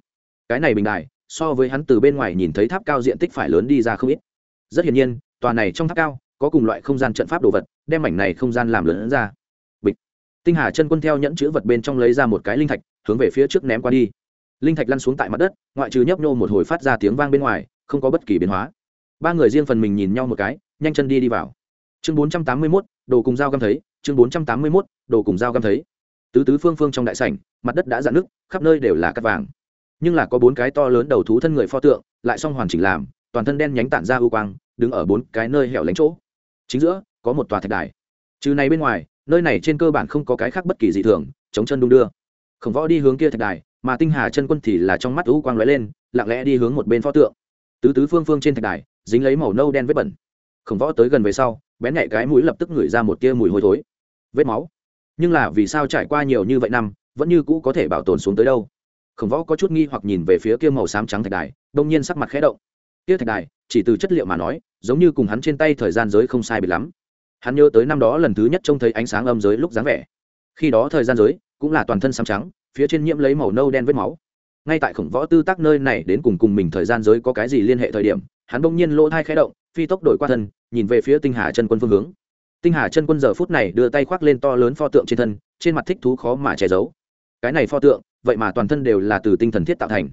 Cái này bình đài so với hắn từ bên ngoài nhìn thấy tháp cao diện tích phải lớn đi ra không ít. Rất hiển nhiên, tòa này trong tháp cao, có cùng loại không gian trận pháp đồ vật, đem mảnh này không gian làm lớn ra. Bịch. Tinh hà chân quân theo nhẫn chữ vật bên trong lấy ra một cái linh thạch, hướng về phía trước ném qua đi. Linh thạch lăn xuống tại mặt đất, ngoại trừ nhấp nhô một hồi phát ra tiếng vang bên ngoài, không có bất kỳ biến hóa. Ba người riêng phần mình nhìn nhau một cái, nhanh chân đi đi vào. Chương bốn trăm tám mươi mốt, đồ cùng dao găm thấy, chương bốn trăm tám mươi mốt, đồ cùng dao găm thấy. Tứ tứ phương phương trong đại sảnh, mặt đất đã dạn nước khắp nơi đều là cắt vàng nhưng là có bốn cái to lớn đầu thú thân người pho tượng, lại song hoàn chỉnh làm, toàn thân đen nhánh tản ra ưu quang, đứng ở bốn cái nơi hẻo lánh chỗ. Chính giữa, có một tòa thạch đài. Trừ này bên ngoài, nơi này trên cơ bản không có cái khác bất kỳ dị thường, chống chân đung đưa. Khổng võ đi hướng kia thạch đài, mà tinh hà chân quân thì là trong mắt ưu quang lóe lên, lặng lẽ đi hướng một bên pho tượng. Tứ tứ phương phương trên thạch đài, dính lấy màu nâu đen vết bẩn. Khổng võ tới gần về sau, bén nhạy cái mũi lập tức ngửi ra một tia mùi hôi thối. Vết máu. Nhưng là vì sao trải qua nhiều như vậy năm, vẫn như cũ có thể bảo tồn xuống tới đâu? Khổng võ có chút nghi hoặc nhìn về phía kia màu xám trắng thạch đài, đông nhiên sắc mặt khẽ động. Kia thạch đài, chỉ từ chất liệu mà nói, giống như cùng hắn trên tay thời gian giới không sai biệt lắm. Hắn nhớ tới năm đó lần thứ nhất trông thấy ánh sáng âm giới lúc dáng vẻ. Khi đó thời gian giới cũng là toàn thân xám trắng, phía trên nhiễm lấy màu nâu đen vết máu. Ngay tại khổng võ tư tác nơi này đến cùng cùng mình thời gian giới có cái gì liên hệ thời điểm, hắn bỗng nhiên lỗ thai khẽ động, phi tốc đổi qua thân, nhìn về phía tinh hà chân quân phương hướng. Tinh hà chân quân giờ phút này đưa tay khoác lên to lớn pho tượng trên thân, trên mặt thích thú khó mà che giấu. Cái này pho tượng vậy mà toàn thân đều là từ tinh thần thiết tạo thành.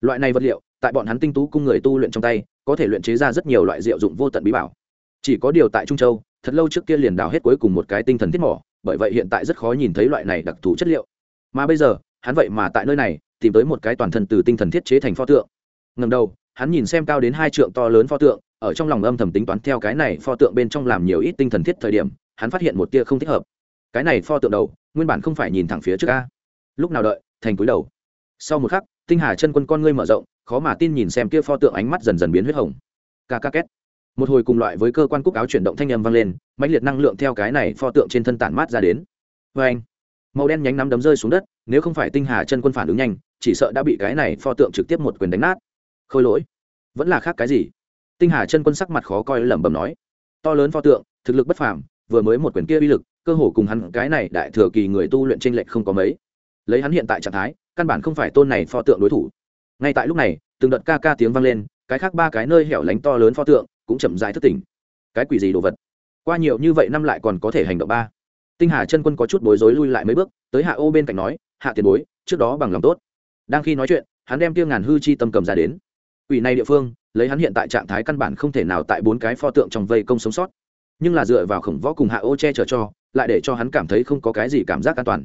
Loại này vật liệu, tại bọn hắn tinh tú cung người tu luyện trong tay, có thể luyện chế ra rất nhiều loại diệu dụng vô tận bí bảo. Chỉ có điều tại trung châu, thật lâu trước kia liền đào hết cuối cùng một cái tinh thần thiết mỏ, bởi vậy hiện tại rất khó nhìn thấy loại này đặc thù chất liệu. Mà bây giờ, hắn vậy mà tại nơi này, tìm tới một cái toàn thân từ tinh thần thiết chế thành pho tượng. Ngầm đầu, hắn nhìn xem cao đến hai trượng to lớn pho tượng, ở trong lòng âm thầm tính toán theo cái này pho tượng bên trong làm nhiều ít tinh thần thiết thời điểm, hắn phát hiện một tia không thích hợp. Cái này pho tượng đầu, nguyên bản không phải nhìn thẳng phía trước ca lúc nào đợi thành cúi đầu. Sau một khắc, tinh hà chân quân con ngươi mở rộng, khó mà tin nhìn xem kia pho tượng ánh mắt dần dần biến huyết hồng. Ca ca két. Một hồi cùng loại với cơ quan cúc áo chuyển động thanh âm vang lên, mãnh liệt năng lượng theo cái này pho tượng trên thân tản mát ra đến. Vê anh, màu đen nhánh nắm đấm rơi xuống đất, nếu không phải tinh hà chân quân phản ứng nhanh, chỉ sợ đã bị cái này pho tượng trực tiếp một quyền đánh nát. Khôi lỗi. Vẫn là khác cái gì? Tinh hà chân quân sắc mặt khó coi lẩm bẩm nói. To lớn pho tượng, thực lực bất phàm, vừa mới một quyền kia uy lực, cơ hồ cùng hắn cái này đại thừa kỳ người tu luyện tranh lệch không có mấy lấy hắn hiện tại trạng thái, căn bản không phải tôn này pho tượng đối thủ. Ngay tại lúc này, từng đợt ca ca tiếng vang lên, cái khác ba cái nơi hẻo lánh to lớn pho tượng cũng chậm rãi thức tỉnh. Cái quỷ gì đồ vật? Qua nhiều như vậy năm lại còn có thể hành động ba. Tinh hà chân quân có chút bối rối lui lại mấy bước, tới hạ ô bên cạnh nói, hạ tiền bối, trước đó bằng lòng tốt. Đang khi nói chuyện, hắn đem tiêu ngàn hư chi tâm cầm ra đến. Quỷ này địa phương, lấy hắn hiện tại trạng thái căn bản không thể nào tại bốn cái pho tượng trong vây công sống sót. Nhưng là dựa vào khổng võ cùng hạ ô che chở cho, lại để cho hắn cảm thấy không có cái gì cảm giác an toàn.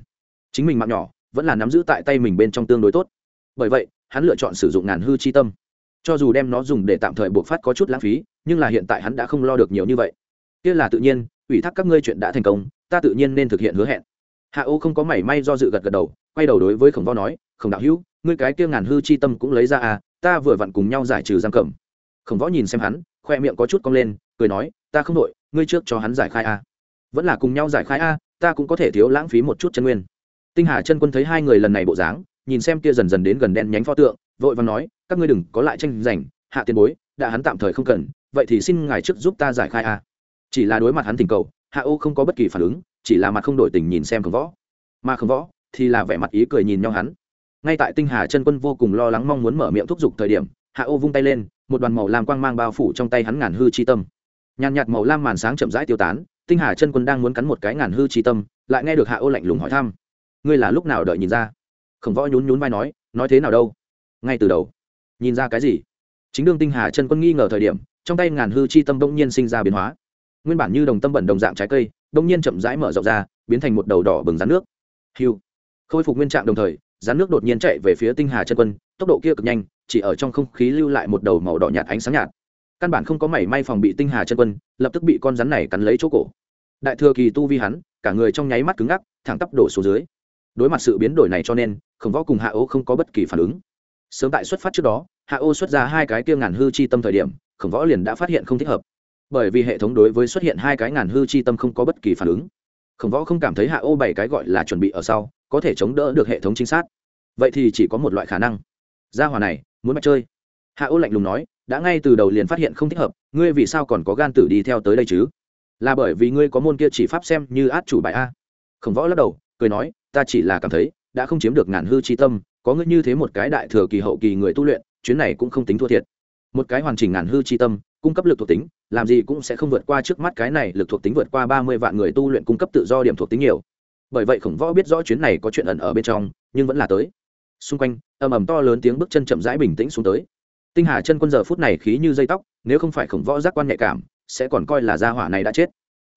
Chính mình mạng nhỏ vẫn là nắm giữ tại tay mình bên trong tương đối tốt. Bởi vậy, hắn lựa chọn sử dụng ngàn hư chi tâm. Cho dù đem nó dùng để tạm thời buộc phát có chút lãng phí, nhưng là hiện tại hắn đã không lo được nhiều như vậy. Kia là tự nhiên, ủy thác các ngươi chuyện đã thành công, ta tự nhiên nên thực hiện hứa hẹn. Hạ ô không có mảy may do dự gật gật đầu, quay đầu đối với khổng võ nói, khổng đạo hữu, ngươi cái kia ngàn hư chi tâm cũng lấy ra à ta vừa vặn cùng nhau giải trừ giam cầm. Khổng võ nhìn xem hắn, khoe miệng có chút cong lên, cười nói, ta không đội ngươi trước cho hắn giải khai a vẫn là cùng nhau giải khai a ta cũng có thể thiếu lãng phí một chút chân nguyên tinh hà chân quân thấy hai người lần này bộ dáng, nhìn xem kia dần dần đến gần đen nhánh pho tượng, vội và nói, các ngươi đừng có lại tranh giành, hạ tiền bối, đã hắn tạm thời không cần, vậy thì xin ngài trước giúp ta giải khai a. Chỉ là đối mặt hắn tình cầu, hạ ô không có bất kỳ phản ứng, chỉ là mặt không đổi tình nhìn xem khổng võ. Mà khổng võ thì là vẻ mặt ý cười nhìn nhau hắn. Ngay tại tinh hà chân quân vô cùng lo lắng mong muốn mở miệng thúc giục thời điểm, hạ ô vung tay lên, một đoàn màu lam quang mang bao phủ trong tay hắn ngàn hư chi tâm. Nhàn nhạt màu lam màn sáng chậm rãi tiêu tán, tinh hà chân quân đang muốn cắn một cái ngàn hư chi tâm, lại nghe được hạ ô lạnh lùng hỏi thăm ngươi là lúc nào đợi nhìn ra? Khổng võ nhún nhún vai nói nói thế nào đâu? Ngay từ đầu, nhìn ra cái gì? Chính đương tinh hà chân quân nghi ngờ thời điểm, trong tay ngàn hư chi tâm bỗng nhiên sinh ra biến hóa. Nguyên bản như đồng tâm bẩn đồng dạng trái cây, bỗng nhiên chậm rãi mở rộng ra, biến thành một đầu đỏ bừng rán nước. Hiu khôi phục nguyên trạng đồng thời rán nước đột nhiên chạy về phía tinh hà chân quân, tốc độ kia cực nhanh, chỉ ở trong không khí lưu lại một đầu màu đỏ nhạt ánh sáng nhạt. Căn bản không có mảy may phòng bị tinh hà chân quân, lập tức bị con rắn này cắn lấy chỗ cổ. Đại thừa kỳ tu vi hắn, cả người trong nháy mắt cứng ngắc, thẳng tắp đổ xuống dưới đối mặt sự biến đổi này cho nên, khổng võ cùng hạ ô không có bất kỳ phản ứng. Sớm tại xuất phát trước đó, hạ ô xuất ra hai cái kia ngàn hư chi tâm thời điểm, khổng võ liền đã phát hiện không thích hợp. Bởi vì hệ thống đối với xuất hiện hai cái ngàn hư chi tâm không có bất kỳ phản ứng. Khổng võ không cảm thấy hạ ô bảy cái gọi là chuẩn bị ở sau, có thể chống đỡ được hệ thống chính xác vậy thì chỉ có một loại khả năng. Gia hòa này, muốn mặt chơi. Hạ ô lạnh lùng nói, đã ngay từ đầu liền phát hiện không thích hợp, ngươi vì sao còn có gan tử đi theo tới đây chứ? Là bởi vì ngươi có môn kia chỉ pháp xem như át chủ bài a. Khổng võ lắc đầu cười nói, ta chỉ là cảm thấy, đã không chiếm được ngàn hư chi tâm, có ngươi như thế một cái đại thừa kỳ hậu kỳ người tu luyện, chuyến này cũng không tính thua thiệt. Một cái hoàn chỉnh ngàn hư chi tâm, cung cấp lực thuộc tính, làm gì cũng sẽ không vượt qua trước mắt cái này lực thuộc tính vượt qua ba mươi vạn người tu luyện cung cấp tự do điểm thuộc tính nhiều. Bởi vậy khổng võ biết rõ chuyến này có chuyện ẩn ở bên trong, nhưng vẫn là tới. Xung quanh, ầm ầm to lớn tiếng bước chân chậm rãi bình tĩnh xuống tới. Tinh hà chân quân giờ phút này khí như dây tóc, nếu không phải khổng võ giác quan nhạy cảm, sẽ còn coi là gia hỏa này đã chết.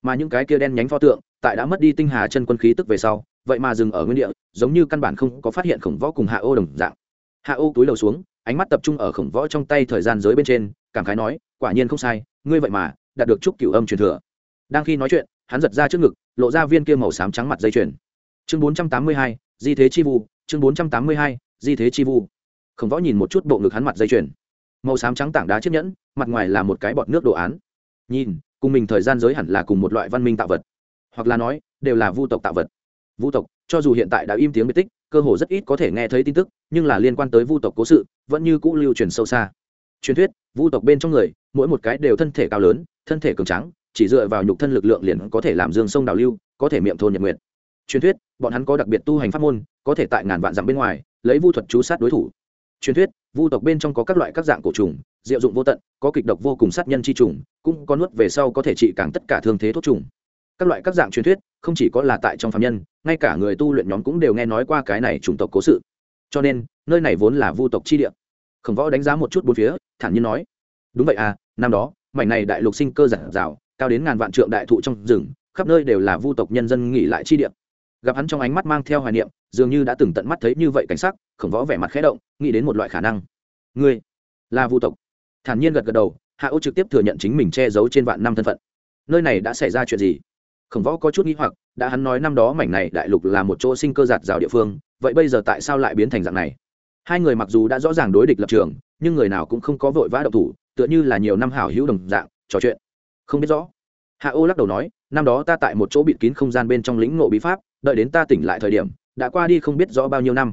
Mà những cái kia đen nhánh pho tượng, tại đã mất đi tinh hà chân quân khí tức về sau vậy mà dừng ở nguyên địa, giống như căn bản không có phát hiện khổng võ cùng hạ ô đồng dạng. Hạ ô túi đầu xuống, ánh mắt tập trung ở khổng võ trong tay thời gian giới bên trên, cảm khái nói, quả nhiên không sai, ngươi vậy mà đạt được chúc cửu âm truyền thừa. Đang khi nói chuyện, hắn giật ra trước ngực, lộ ra viên kia màu xám trắng mặt dây chuyền. Chương bốn trăm tám mươi hai, di thế chi vu, chương bốn trăm tám mươi hai, di thế chi vu. Khổng võ nhìn một chút bộ ngực hắn mặt dây chuyền. Màu xám trắng tảng đá chiếc nhẫn, mặt ngoài là một cái bọt nước đồ án. Nhìn, cùng mình thời gian giới hẳn là cùng một loại văn minh tạo vật. Hoặc là nói, đều là vu tộc tạo vật vu tộc, cho dù hiện tại đã im tiếng biệt tích, cơ hồ rất ít có thể nghe thấy tin tức, nhưng là liên quan tới vu tộc cố sự, vẫn như cũ lưu truyền sâu xa. Truyền thuyết, vu tộc bên trong người, mỗi một cái đều thân thể cao lớn, thân thể cường trắng chỉ dựa vào nhục thân lực lượng liền có thể làm dương sông đào lưu, có thể miệng thôn nhật nguyện truyền thuyết, bọn hắn có đặc biệt tu hành pháp môn, có thể tại ngàn vạn dặm bên ngoài, lấy vu thuật chú sát đối thủ. Truyền thuyết, vu tộc bên trong có các loại các dạng cổ trùng, diệu dụng vô tận, có kịch độc vô cùng sát nhân chi trùng, cũng có nuốt về sau có thể trị càng tất cả thương thế thuốc trùng các loại các dạng truyền thuyết, không chỉ có là tại trong phạm nhân, ngay cả người tu luyện nhóm cũng đều nghe nói qua cái này chủng tộc cố sự. Cho nên, nơi này vốn là vu tộc chi địa. Khổng võ đánh giá một chút bốn phía, thản nhiên nói, đúng vậy à năm đó, mảnh này đại lục sinh cơ giản rào, cao đến ngàn vạn trượng đại thụ trong rừng, khắp nơi đều là vu tộc nhân dân nghỉ lại chi địa. Gặp hắn trong ánh mắt mang theo hoài niệm, dường như đã từng tận mắt thấy như vậy cảnh sắc, khổng võ vẻ mặt khẽ động, nghĩ đến một loại khả năng. Ngươi là vu tộc. Thản nhiên gật gật đầu, hạ ô trực tiếp thừa nhận chính mình che giấu trên vạn năm thân phận. Nơi này đã xảy ra chuyện gì? Khổng võ có chút nghĩ hoặc, đã hắn nói năm đó mảnh này đại lục là một chỗ sinh cơ giạt rào địa phương, vậy bây giờ tại sao lại biến thành dạng này? Hai người mặc dù đã rõ ràng đối địch lập trường, nhưng người nào cũng không có vội vã độc thủ, tựa như là nhiều năm hảo hữu đồng dạng, trò chuyện. Không biết rõ. Hạ ô lắc đầu nói, năm đó ta tại một chỗ bịt kín không gian bên trong lĩnh ngộ bí pháp, đợi đến ta tỉnh lại thời điểm, đã qua đi không biết rõ bao nhiêu năm.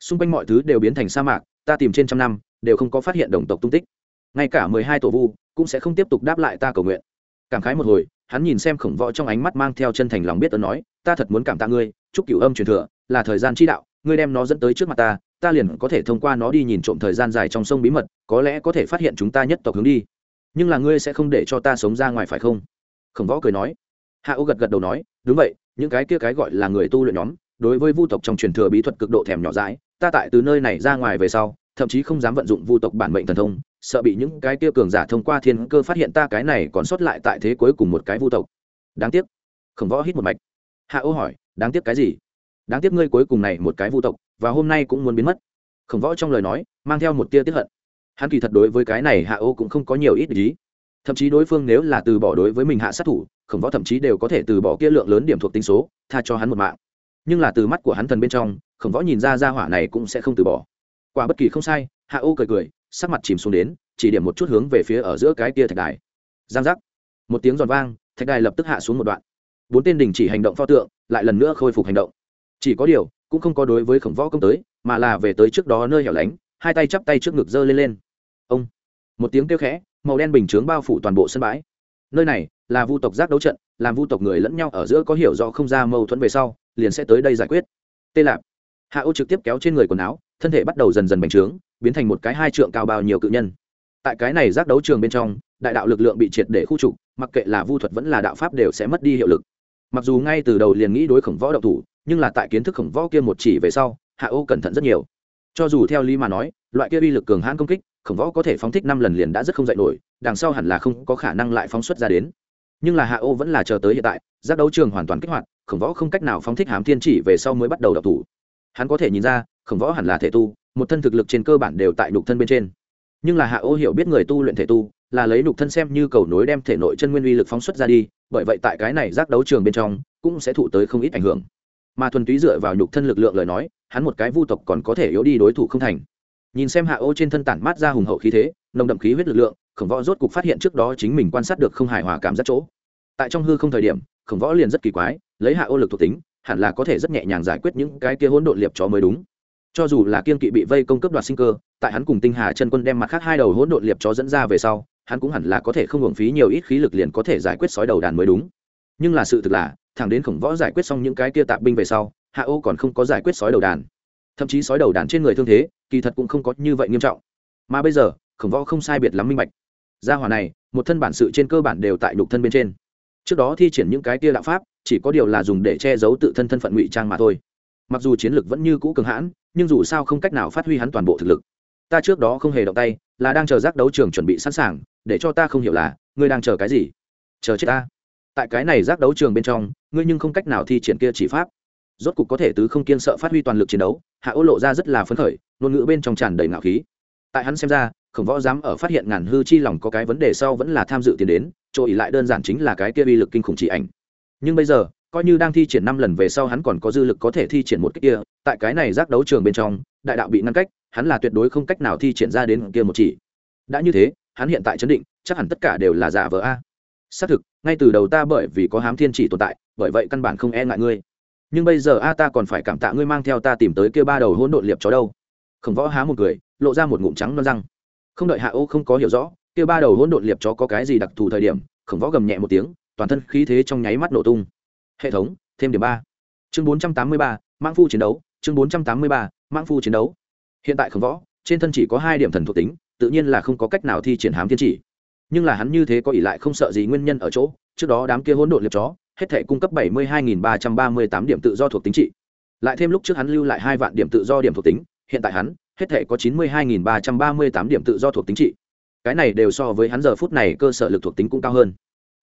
Xung quanh mọi thứ đều biến thành sa mạc, ta tìm trên trăm năm, đều không có phát hiện đồng tộc tung tích. Ngay cả mười hai tổ vu, cũng sẽ không tiếp tục đáp lại ta cầu nguyện cảm khái một hồi, hắn nhìn xem khổng võ trong ánh mắt mang theo chân thành lòng biết ơn nói, ta thật muốn cảm tạ ngươi, chúc cửu âm truyền thừa, là thời gian chi đạo, ngươi đem nó dẫn tới trước mặt ta ta liền có thể thông qua nó đi nhìn trộm thời gian dài trong sông bí mật, có lẽ có thể phát hiện chúng ta nhất tộc hướng đi. Nhưng là ngươi sẽ không để cho ta sống ra ngoài phải không? Khổng võ cười nói. Hạ ô gật gật đầu nói, đúng vậy, những cái kia cái gọi là người tu luyện nhóm, đối với vu tộc trong truyền thừa bí thuật cực độ thèm nhỏ dãi, ta tại từ nơi này ra ngoài về sau thậm chí không dám vận dụng vu tộc bản mệnh thần thông, sợ bị những cái kia cường giả thông qua thiên cơ phát hiện ta cái này còn sót lại tại thế cuối cùng một cái vu tộc. Đáng tiếc. Khổng võ hít một mạch. Hạ ô hỏi, đáng tiếc cái gì? Đáng tiếc ngươi cuối cùng này một cái vu tộc, và hôm nay cũng muốn biến mất. Khổng võ trong lời nói, mang theo một tia tiếp hận. Hắn kỳ thật đối với cái này hạ ô cũng không có nhiều ít ý. Thậm chí đối phương nếu là từ bỏ đối với mình hạ sát thủ, khổng võ thậm chí đều có thể từ bỏ kia lượng lớn điểm thuộc tính số, tha cho hắn một mạng. Nhưng là từ mắt của hắn thần bên trong, khổng võ nhìn ra ra hỏa này cũng sẽ không từ bỏ quả bất kỳ không sai, hạ ô cười cười, sắc mặt chìm xuống đến, chỉ điểm một chút hướng về phía ở giữa cái kia thạch đài. Giang giác. Một tiếng giòn vang, thạch đài lập tức hạ xuống một đoạn. Bốn tên đình chỉ hành động pho tượng lại lần nữa khôi phục hành động. Chỉ có điều, cũng không có đối với khổng võ công tới, mà là về tới trước đó nơi hẻo lánh, hai tay chắp tay trước ngực giơ lên lên. Ông. Một tiếng kêu khẽ, màu đen bình chướng bao phủ toàn bộ sân bãi. Nơi này là vu tộc giác đấu trận, làm vu tộc người lẫn nhau ở giữa có hiểu rõ không ra mâu thuẫn về sau, liền sẽ tới đây giải quyết. Tê lạp. Hạ ô trực tiếp kéo trên người quần áo thân thể bắt đầu dần dần bành trướng, biến thành một cái hai trượng cao bao nhiêu cự nhân. Tại cái này giác đấu trường bên trong, đại đạo lực lượng bị triệt để khu trục, mặc kệ là vu thuật vẫn là đạo pháp đều sẽ mất đi hiệu lực. Mặc dù ngay từ đầu liền nghĩ đối khổng võ độc thủ, nhưng là tại kiến thức khổng võ kia một chỉ về sau, hạ ô cẩn thận rất nhiều. Cho dù theo lý mà nói, loại kia uy lực cường hãn công kích, khổng võ có thể phóng thích năm lần liền đã rất không dạy nổi, đằng sau hẳn là không có khả năng lại phóng xuất ra đến. Nhưng là hạ ô vẫn là chờ tới hiện tại, giác đấu trường hoàn toàn kích hoạt, khổng võ không cách nào phóng thích hám thiên chỉ về sau mới bắt đầu đập thủ. Hắn có thể nhìn ra khổng võ hẳn là thể tu, một thân thực lực trên cơ bản đều tại nhục thân bên trên. Nhưng là hạ ô hiểu biết người tu luyện thể tu, là lấy nhục thân xem như cầu nối đem thể nội chân nguyên uy lực phóng xuất ra đi, bởi vậy tại cái này giác đấu trường bên trong, cũng sẽ thụ tới không ít ảnh hưởng. Mà thuần túy dựa vào nhục thân lực lượng lời nói, hắn một cái vu tộc còn có thể yếu đi đối thủ không thành. Nhìn xem hạ ô trên thân tản mát ra hùng hậu khí thế, nồng đậm khí huyết lực lượng, khổng võ rốt cục phát hiện trước đó chính mình quan sát được không hài hòa cảm giác chỗ. Tại trong hư không thời điểm, khổng võ liền rất kỳ quái, lấy hạ ô lực thuộc tính, hẳn là có thể rất nhẹ nhàng giải quyết những cái kia hỗn độn liệp chó mới đúng cho dù là kiên kỵ bị vây công cấp đoạt sinh cơ, tại hắn cùng tinh hà chân quân đem mặt khác hai đầu hỗn độn liệp chó dẫn ra về sau, hắn cũng hẳn là có thể không hưởng phí nhiều ít khí lực liền có thể giải quyết sói đầu đàn mới đúng. Nhưng là sự thực là, thẳng đến khổng võ giải quyết xong những cái kia tạp binh về sau, hạ ô còn không có giải quyết sói đầu đàn. Thậm chí sói đầu đàn trên người thương thế, kỳ thật cũng không có như vậy nghiêm trọng. Mà bây giờ, khổng võ không sai biệt lắm minh bạch. Gia hỏa này, một thân bản sự trên cơ bản đều tại đục thân bên trên. Trước đó thi triển những cái kia đạo pháp, chỉ có điều là dùng để che giấu tự thân thân phận ngụy trang mà thôi. Mặc dù chiến lược vẫn như cũ cường hãn nhưng dù sao không cách nào phát huy hắn toàn bộ thực lực. Ta trước đó không hề động tay, là đang chờ giác đấu trường chuẩn bị sẵn sàng, để cho ta không hiểu là, ngươi đang chờ cái gì? Chờ chết ta. Tại cái này giác đấu trường bên trong, ngươi nhưng không cách nào thi triển kia chỉ pháp. Rốt cục có thể tứ không kiên sợ phát huy toàn lực chiến đấu, hạ ô lộ ra rất là phấn khởi, ngôn ngữ bên trong tràn đầy ngạo khí. Tại hắn xem ra, khổng võ dám ở phát hiện ngàn hư chi lòng có cái vấn đề sau vẫn là tham dự tiền đến, chỗ ỉ lại đơn giản chính là cái kia uy lực kinh khủng chỉ ảnh. Nhưng bây giờ coi như đang thi triển năm lần về sau hắn còn có dư lực có thể thi triển một cách kia, tại cái này giác đấu trường bên trong, đại đạo bị ngăn cách, hắn là tuyệt đối không cách nào thi triển ra đến kia một chỉ. Đã như thế, hắn hiện tại chấn định, chắc hẳn tất cả đều là giả vờ a. Xác thực, ngay từ đầu ta bởi vì có hám thiên chỉ tồn tại, bởi vậy căn bản không e ngại ngươi. Nhưng bây giờ a, ta còn phải cảm tạ ngươi mang theo ta tìm tới kia ba đầu hỗn độn liệp chó đâu. Khổng võ há một cười, lộ ra một ngụm trắng non răng. Không đợi hạ ô không có hiểu rõ, kia ba đầu hỗn độn liệp chó có cái gì đặc thù thời điểm, khổng võ gầm nhẹ một tiếng, toàn thân khí thế trong nháy mắt nổ tung hệ thống, thêm điểm ba. Chương bốn trăm tám mươi ba, mãng phu chiến đấu, chương bốn trăm tám mươi ba, mãng phu chiến đấu. Hiện tại khổng võ, trên thân chỉ có hai điểm thần thuộc tính, tự nhiên là không có cách nào thi triển hám thiên chỉ. Nhưng là hắn như thế có ỷ lại không sợ gì nguyên nhân ở chỗ, trước đó đám kia hỗn độn liệp chó, hết thể cung cấp bảy mươi hai ba trăm ba mươi tám điểm tự do thuộc tính trị. Lại thêm lúc trước hắn lưu lại hai vạn điểm tự do điểm thuộc tính, hiện tại hắn, hết thể có chín mươi hai ba trăm ba mươi tám điểm tự do thuộc tính trị. Cái này đều so với hắn giờ phút này cơ sở lực thuộc tính cũng cao hơn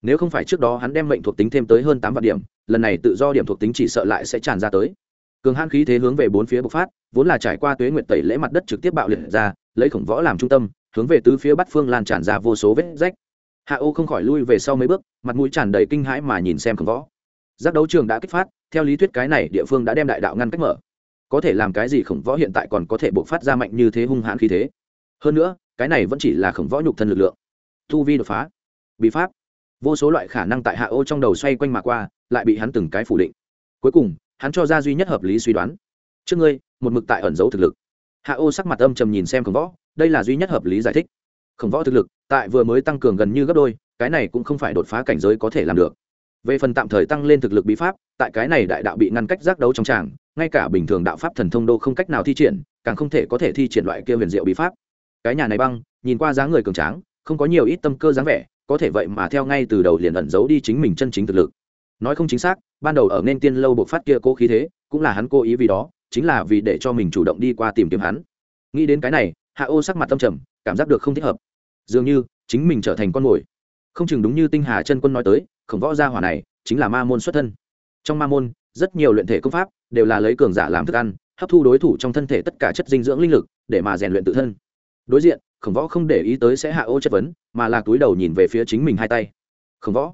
nếu không phải trước đó hắn đem mệnh thuộc tính thêm tới hơn tám vạn điểm, lần này tự do điểm thuộc tính chỉ sợ lại sẽ tràn ra tới. Cường hãn khí thế hướng về bốn phía bộc phát, vốn là trải qua tuế nguyệt tẩy lễ mặt đất trực tiếp bạo liệt ra, lấy khổng võ làm trung tâm, hướng về tứ phía bắt phương lan tràn ra vô số vết rách. Hạ ô không khỏi lui về sau mấy bước, mặt mũi tràn đầy kinh hãi mà nhìn xem khổng võ. Giác đấu trường đã kích phát, theo lý thuyết cái này địa phương đã đem đại đạo ngăn cách mở. Có thể làm cái gì khổng võ hiện tại còn có thể bộc phát ra mạnh như thế hung hãn khí thế. Hơn nữa, cái này vẫn chỉ là khổng võ nhục thân lực lượng. Thu vi đột phá. Bí pháp vô số loại khả năng tại hạ ô trong đầu xoay quanh mà qua, lại bị hắn từng cái phủ định. Cuối cùng, hắn cho ra duy nhất hợp lý suy đoán. Trước ngươi, một mực tại ẩn giấu thực lực. Hạ ô sắc mặt âm trầm nhìn xem khổng võ, đây là duy nhất hợp lý giải thích. Khổng võ thực lực, tại vừa mới tăng cường gần như gấp đôi, cái này cũng không phải đột phá cảnh giới có thể làm được. Về phần tạm thời tăng lên thực lực bí pháp, tại cái này đại đạo bị ngăn cách giác đấu trong tràng, ngay cả bình thường đạo pháp thần thông đô không cách nào thi triển, càng không thể có thể thi triển loại kia huyền diệu bí pháp. Cái nhà này băng, nhìn qua dáng người cường tráng, không có nhiều ít tâm cơ dáng vẻ có thể vậy mà theo ngay từ đầu liền ẩn giấu đi chính mình chân chính thực lực. Nói không chính xác, ban đầu ở nên tiên lâu buộc phát kia cố khí thế, cũng là hắn cố ý vì đó, chính là vì để cho mình chủ động đi qua tìm kiếm hắn. Nghĩ đến cái này, hạ ô sắc mặt tâm trầm, cảm giác được không thích hợp. Dường như, chính mình trở thành con mồi. Không chừng đúng như tinh hà chân quân nói tới, khổng võ gia hỏa này, chính là ma môn xuất thân. Trong ma môn, rất nhiều luyện thể công pháp, đều là lấy cường giả làm thức ăn, hấp thu đối thủ trong thân thể tất cả chất dinh dưỡng linh lực, để mà rèn luyện tự thân. Đối diện khổng võ không để ý tới sẽ hạ ô chất vấn, mà là túi đầu nhìn về phía chính mình hai tay. Khổng võ,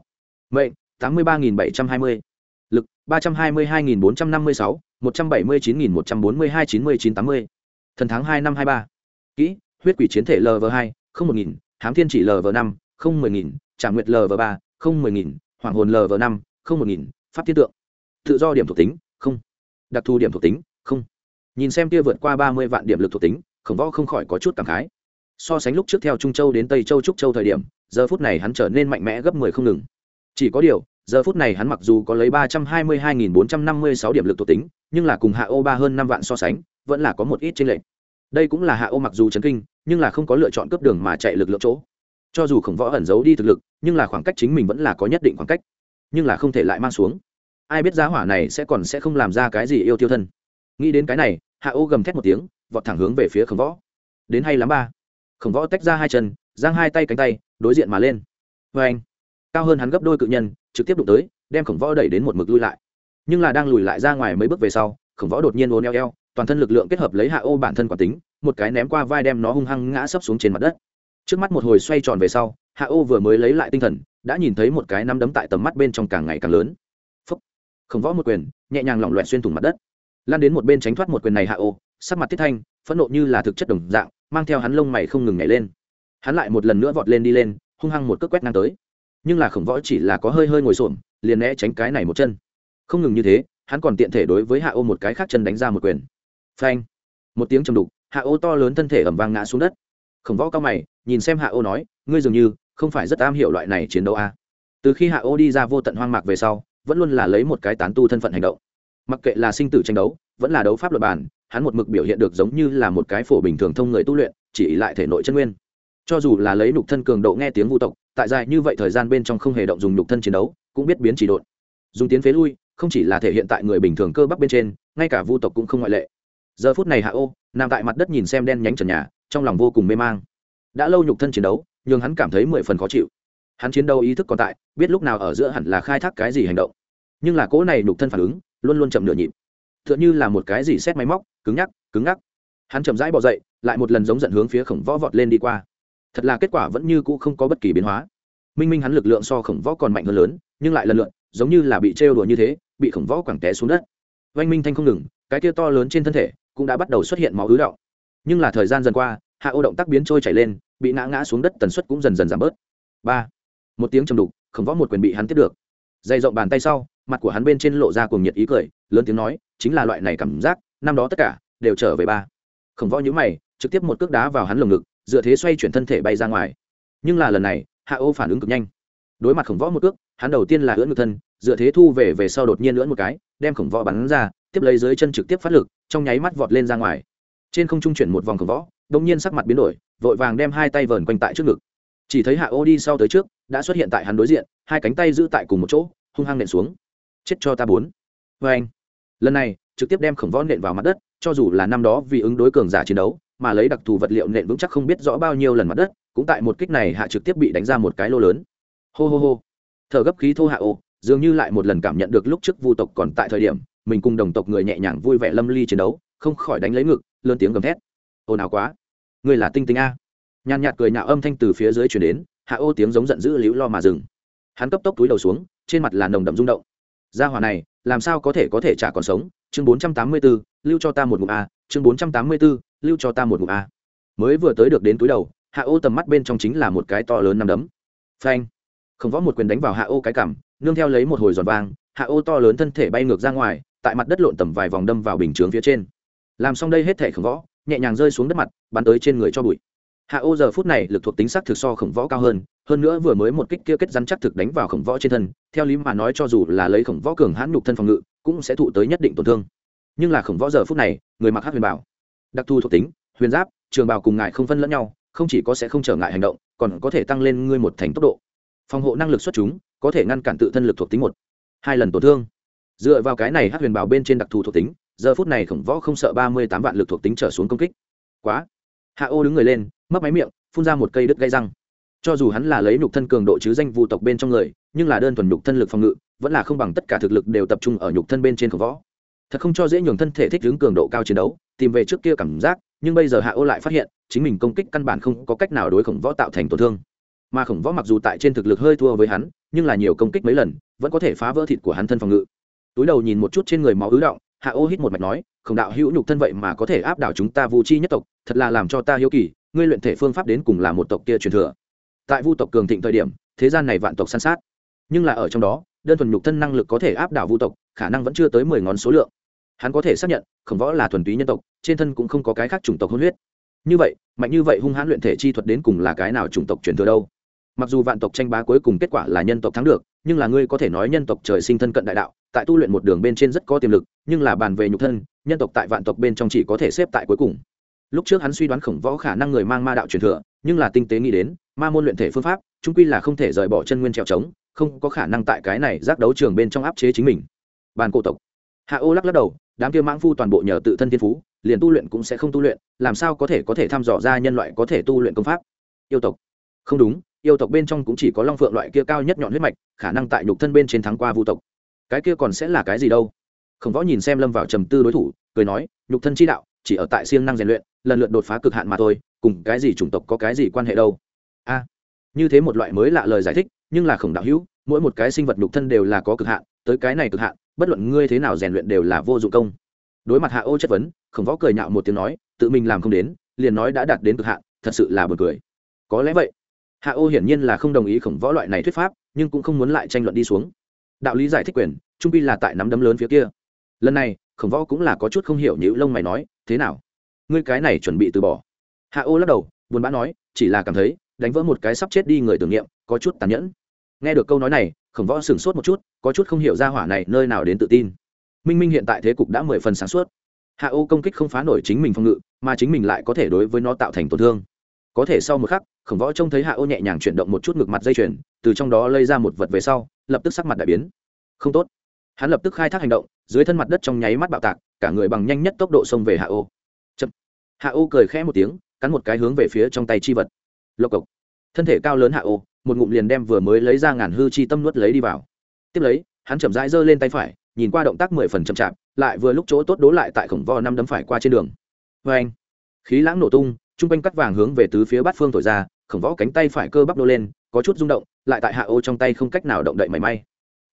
mệnh, tám mươi ba nghìn bảy trăm hai mươi. Lực, ba trăm hai mươi hai nghìn bốn trăm năm mươi sáu, một trăm bảy mươi chín nghìn một trăm bốn mươi hai chín mươi chín tám mươi. Thần tháng hai năm hai ba. Kỹ, huyết quỷ chiến thể lv hai, không một nghìn, hám thiên chỉ lv năm, không mười nghìn trả nguyệt lv ba, không mười nghìn, hoàng hồn lv năm, không một nghìn, pháp thiên tượng. Tự do điểm thuộc tính, không. Đặc thù điểm thuộc tính, không. Nhìn xem kia vượt qua ba mươi vạn điểm lực thuộc tính, khổng võ không khỏi có chút cảm khái so sánh lúc trước theo trung châu đến tây châu trúc châu thời điểm, giờ phút này hắn trở nên mạnh mẽ gấp mười không ngừng. Chỉ có điều, giờ phút này hắn mặc dù có lấy ba trăm hai mươi hai nghìn bốn trăm năm mươi sáu điểm lực thuộc tính, nhưng là cùng hạ ô ba hơn năm vạn so sánh, vẫn là có một ít tranh lệch. Đây cũng là hạ ô mặc dù chấn kinh, nhưng là không có lựa chọn cướp đường mà chạy lực lượng chỗ. Cho dù khổng võ ẩn giấu đi thực lực, nhưng là khoảng cách chính mình vẫn là có nhất định khoảng cách. Nhưng là không thể lại mang xuống. Ai biết giá hỏa này sẽ còn sẽ không làm ra cái gì yêu tiêu thân. Nghĩ đến cái này, hạ ô gầm thét một tiếng, vọt thẳng hướng về phía khổng võ. Đến hay lắm ba khổng võ tách ra hai chân giang hai tay cánh tay đối diện mà lên. Vê anh cao hơn hắn gấp đôi cự nhân trực tiếp đụng tới đem khổng võ đẩy đến một mực lui lại. Nhưng là đang lùi lại ra ngoài mấy bước về sau khổng võ đột nhiên ồn eo eo toàn thân lực lượng kết hợp lấy hạ ô bản thân quả tính một cái ném qua vai đem nó hung hăng ngã sấp xuống trên mặt đất. Trước mắt một hồi xoay tròn về sau hạ ô vừa mới lấy lại tinh thần đã nhìn thấy một cái nắm đấm tại tầm mắt bên trong càng ngày càng lớn. Phấp, khổng võ một quyền nhẹ nhàng lỏng loẹt xuyên thủng mặt đất. Lan đến một bên tránh thoát một quyền này hạ ô sắc mặt tiết thanh phẫn nộ như là thực chất đồng dạng mang theo hắn lông mày không ngừng nhảy lên. Hắn lại một lần nữa vọt lên đi lên, hung hăng một cước quét ngang tới. Nhưng là khổng võ chỉ là có hơi hơi ngồi xổm, liền né tránh cái này một chân. Không ngừng như thế, hắn còn tiện thể đối với hạ ô một cái khác chân đánh ra một quyền. Phanh! Một tiếng trầm đục, hạ ô to lớn thân thể ẩm vang ngã xuống đất. Khổng võ cao mày, nhìn xem hạ ô nói, ngươi dường như không phải rất am hiểu loại này chiến đấu a. À. từ khi hạ ô đi ra vô tận hoang mạc về sau, vẫn luôn là lấy một cái tán tu thân phận hành động. Mặc kệ là sinh tử tranh đấu vẫn là đấu pháp luật bản, hắn một mực biểu hiện được giống như là một cái phổ bình thường thông người tu luyện, chỉ lại thể nội chân nguyên. Cho dù là lấy nhục thân cường độ nghe tiếng vũ tộc, tại dài như vậy thời gian bên trong không hề động dùng nhục thân chiến đấu, cũng biết biến chỉ độn. Dùng tiến phế lui, không chỉ là thể hiện tại người bình thường cơ bắp bên trên, ngay cả vu tộc cũng không ngoại lệ. Giờ phút này hạ ô, nằm tại mặt đất nhìn xem đen nhánh trần nhà, trong lòng vô cùng mê mang. Đã lâu nhục thân chiến đấu nhưng hắn cảm thấy mười phần khó chịu. Hắn chiến đấu ý thức còn tại, biết lúc nào ở giữa hẳn là khai thác cái gì hành động. Nhưng là cỗ này nhục thân phản ứng, luôn luôn chậm nửa nhịp tựa như là một cái gì xét máy móc, cứng nhắc, cứng ngắc. Hắn chậm rãi bỏ dậy, lại một lần giống giận hướng phía khổng võ vọt lên đi qua. Thật là kết quả vẫn như cũ không có bất kỳ biến hóa. Minh minh hắn lực lượng so khổng võ còn mạnh hơn lớn, nhưng lại lần lượn giống như là bị trêu đùa như thế, bị khổng võ quẳng té xuống đất. Oanh minh thanh không ngừng, cái kia to lớn trên thân thể cũng đã bắt đầu xuất hiện máu ứ động. Nhưng là thời gian dần qua, hạ ô động tác biến trôi chảy lên, bị ngã ngã xuống đất tần suất cũng dần dần giảm bớt. Ba. Một tiếng trầm đục, khổng võ một quyền bị hắn tiếp được. Dày rộng bàn tay sau, mặt của hắn bên trên lộ ra cùng nhiệt ý cười, lớn tiếng nói chính là loại này cảm giác, năm đó tất cả đều trở về ba. Khổng võ nhữ mày, trực tiếp một cước đá vào hắn lồng ngực, dựa thế xoay chuyển thân thể bay ra ngoài. Nhưng là lần này, hạ ô phản ứng cực nhanh. Đối mặt khổng võ một cước, hắn đầu tiên là ưỡn ngực thân, dựa thế thu về về sau đột nhiên ưỡn một cái, đem khổng võ bắn ra, tiếp lấy dưới chân trực tiếp phát lực, trong nháy mắt vọt lên ra ngoài. Trên không trung chuyển một vòng khổng võ đông nhiên sắc mặt biến đổi, vội vàng đem hai tay vờn quanh tại trước ngực. Chỉ thấy hạ ô đi sau tới trước, đã xuất hiện tại hắn đối diện, hai cánh tay giữ tại cùng một chỗ, hung hăng nện xuống. Chết cho ta bốn. Vê anh lần này, trực tiếp đem khổng võ nện vào mặt đất, cho dù là năm đó vì ứng đối cường giả chiến đấu, mà lấy đặc thù vật liệu nện vững chắc không biết rõ bao nhiêu lần mặt đất, cũng tại một kích này hạ trực tiếp bị đánh ra một cái lô lớn. Hô hô hô. Thở gấp khí thô hạ ô, dường như lại một lần cảm nhận được lúc trước vu tộc còn tại thời điểm, mình cùng đồng tộc người nhẹ nhàng vui vẻ lâm ly chiến đấu, không khỏi đánh lấy ngực, lớn tiếng gầm thét. Ồn ào quá. Người là tinh tinh a. Nhàn nhạt cười nhạo âm thanh từ phía dưới chuyển đến, hạ ô tiếng giống giận dữ liễu lo mà dừng. Hắn cấp tốc túi đầu xuống, trên mặt là nồng đậm rung động. Gia hỏa này làm sao có thể có thể trả còn sống? Chương bốn trăm tám mươi 484, lưu cho ta một ngụm a chương bốn trăm tám mươi 484, lưu cho ta một ngụm a. Mới vừa tới được đến túi đầu hạ ô tầm mắt bên trong chính là một cái to lớn nằm đấm. Phanh! Không võ một quyền đánh vào hạ ô cái cảm nương theo lấy một hồi giòn vang hạ ô to lớn thân thể bay ngược ra ngoài tại mặt đất lộn tầm vài vòng đâm vào bình chướng phía trên. Làm xong đây hết thể khổng võ nhẹ nhàng rơi xuống đất mặt bắn tới trên người cho bụi hạ ô giờ phút này lực thuộc tính sắc thực so khổng võ cao hơn hơn nữa vừa mới một kích kia kết rắn chắc thực đánh vào khổng võ trên thân, theo lý mà nói cho dù là lấy khổng võ cường hãn nhục thân phòng ngự, cũng sẽ thụ tới nhất định tổn thương. Nhưng là khổng võ giờ phút này, người mặc hát huyền bảo, đặc thù thuộc tính, huyền giáp, trường Bảo cùng ngại không phân lẫn nhau, không chỉ có sẽ không trở ngại hành động, còn có thể tăng lên ngươi một thành tốc độ. Phòng hộ năng lực xuất chúng, có thể ngăn cản tự thân lực thuộc tính một, hai lần tổn thương. Dựa vào cái này hát huyền bảo bên trên đặc thù thuộc tính, giờ phút này khổng võ không sợ ba mươi tám vạn lực thuộc tính trở xuống công kích. Quá. Hạ ô đứng người lên mấp máy miệng, phun ra một cây đứt gây răng. Cho dù hắn là lấy nhục thân cường độ chứ danh vu tộc bên trong người, nhưng là đơn thuần nhục thân lực phòng ngự, vẫn là không bằng tất cả thực lực đều tập trung ở nhục thân bên trên khổng võ. Thật không cho dễ nhường thân thể thích ứng cường độ cao chiến đấu, tìm về trước kia cảm giác, nhưng bây giờ hạ ô lại phát hiện, chính mình công kích căn bản không có cách nào đối khổng võ tạo thành tổn thương. Mà khổng võ mặc dù tại trên thực lực hơi thua với hắn, nhưng là nhiều công kích mấy lần, vẫn có thể phá vỡ thịt của hắn thân phòng ngự. Túi đầu nhìn một chút trên người máu ứ động, hạ ô hít một mạch nói, khổng đạo hữu nhục thân vậy mà có thể áp đảo chúng ta vũ chi nhất tộc, thật là làm cho ta hiếu kỳ ngươi luyện thể phương pháp đến cùng là một tộc kia truyền thừa. Tại vu tộc cường thịnh thời điểm, thế gian này vạn tộc san sát. Nhưng là ở trong đó, đơn thuần nhục thân năng lực có thể áp đảo vu tộc, khả năng vẫn chưa tới mười ngón số lượng. Hắn có thể xác nhận, khổng võ là thuần túy nhân tộc, trên thân cũng không có cái khác chủng tộc hôn huyết. Như vậy, mạnh như vậy hung hãn luyện thể chi thuật đến cùng là cái nào chủng tộc truyền thừa đâu? Mặc dù vạn tộc tranh bá cuối cùng kết quả là nhân tộc thắng được, nhưng là ngươi có thể nói nhân tộc trời sinh thân cận đại đạo, tại tu luyện một đường bên trên rất có tiềm lực, nhưng là bàn về nhục thân, nhân tộc tại vạn tộc bên trong chỉ có thể xếp tại cuối cùng lúc trước hắn suy đoán khổng võ khả năng người mang ma đạo truyền thừa, nhưng là tinh tế nghĩ đến, ma môn luyện thể phương pháp trung quy là không thể rời bỏ chân nguyên trèo trống, không có khả năng tại cái này giác đấu trường bên trong áp chế chính mình. Bàn cổ tộc. Hạ ô lắc lắc đầu, đám kia mãng phu toàn bộ nhờ tự thân thiên phú, liền tu luyện cũng sẽ không tu luyện, làm sao có thể có thể thăm dò ra nhân loại có thể tu luyện công pháp? Yêu tộc. Không đúng, yêu tộc bên trong cũng chỉ có long phượng loại kia cao nhất nhọn huyết mạch, khả năng tại nhục thân bên trên thắng qua vu tộc. Cái kia còn sẽ là cái gì đâu? Khổng võ nhìn xem lâm vào trầm tư đối thủ, cười nói, nhục thân chi đạo, chỉ ở tại siêng năng rèn luyện lần lượt đột phá cực hạn mà thôi, cùng cái gì chủng tộc có cái gì quan hệ đâu. A à, như thế một loại mới lạ lời giải thích, nhưng là khổng đạo hữu, mỗi một cái sinh vật nhục thân đều là có cực hạn, tới cái này cực hạn, bất luận ngươi thế nào rèn luyện đều là vô dụng công. Đối mặt hạ ô chất vấn, khổng võ cười nhạo một tiếng nói, tự mình làm không đến, liền nói đã đạt đến cực hạn, thật sự là buồn cười. Có lẽ vậy. Hạ ô hiển nhiên là không đồng ý khổng võ loại này thuyết pháp, nhưng cũng không muốn lại tranh luận đi xuống. Đạo lý giải thích quyền, trung pi là tại nắm đấm lớn phía kia. Lần này, khổng võ cũng là có chút không hiểu nhữ lông mày nói, thế nào? Ngươi cái này chuẩn bị từ bỏ. Hạ ô lắc đầu, buồn bã nói, chỉ là cảm thấy, đánh vỡ một cái sắp chết đi người tưởng niệm, có chút tàn nhẫn. Nghe được câu nói này, khổng võ sửng sốt một chút, có chút không hiểu ra hỏa này nơi nào đến tự tin. Minh minh hiện tại thế cục đã mười phần sáng suốt. Hạ ô công kích không phá nổi chính mình phòng ngự, mà chính mình lại có thể đối với nó tạo thành tổn thương. Có thể sau một khắc, khổng võ trông thấy hạ ô nhẹ nhàng chuyển động một chút ngực mặt dây chuyền, từ trong đó lây ra một vật về sau, lập tức sắc mặt đại biến. Không tốt. Hắn lập tức khai thác hành động, dưới thân mặt đất trong nháy mắt bạo tạc, cả người bằng nhanh nhất tốc độ xông về hạ ô hạ ô cười khẽ một tiếng, cắn một cái hướng về phía trong tay chi vật. Lộc cộc. Thân thể cao lớn hạ ô, một ngụm liền đem vừa mới lấy ra ngàn hư chi tâm nuốt lấy đi vào. Tiếp lấy, hắn chậm rãi giơ lên tay phải, nhìn qua động tác mười phần chậm chạp, lại vừa lúc chỗ tốt đố lại tại khổng võ năm đấm phải qua trên đường. Vê anh. Khí lãng nổ tung chung quanh cắt vàng hướng về tứ phía bát phương thổi ra, khổng võ cánh tay phải cơ bắp đô lên, có chút rung động, lại tại hạ ô trong tay không cách nào động đậy mảy may.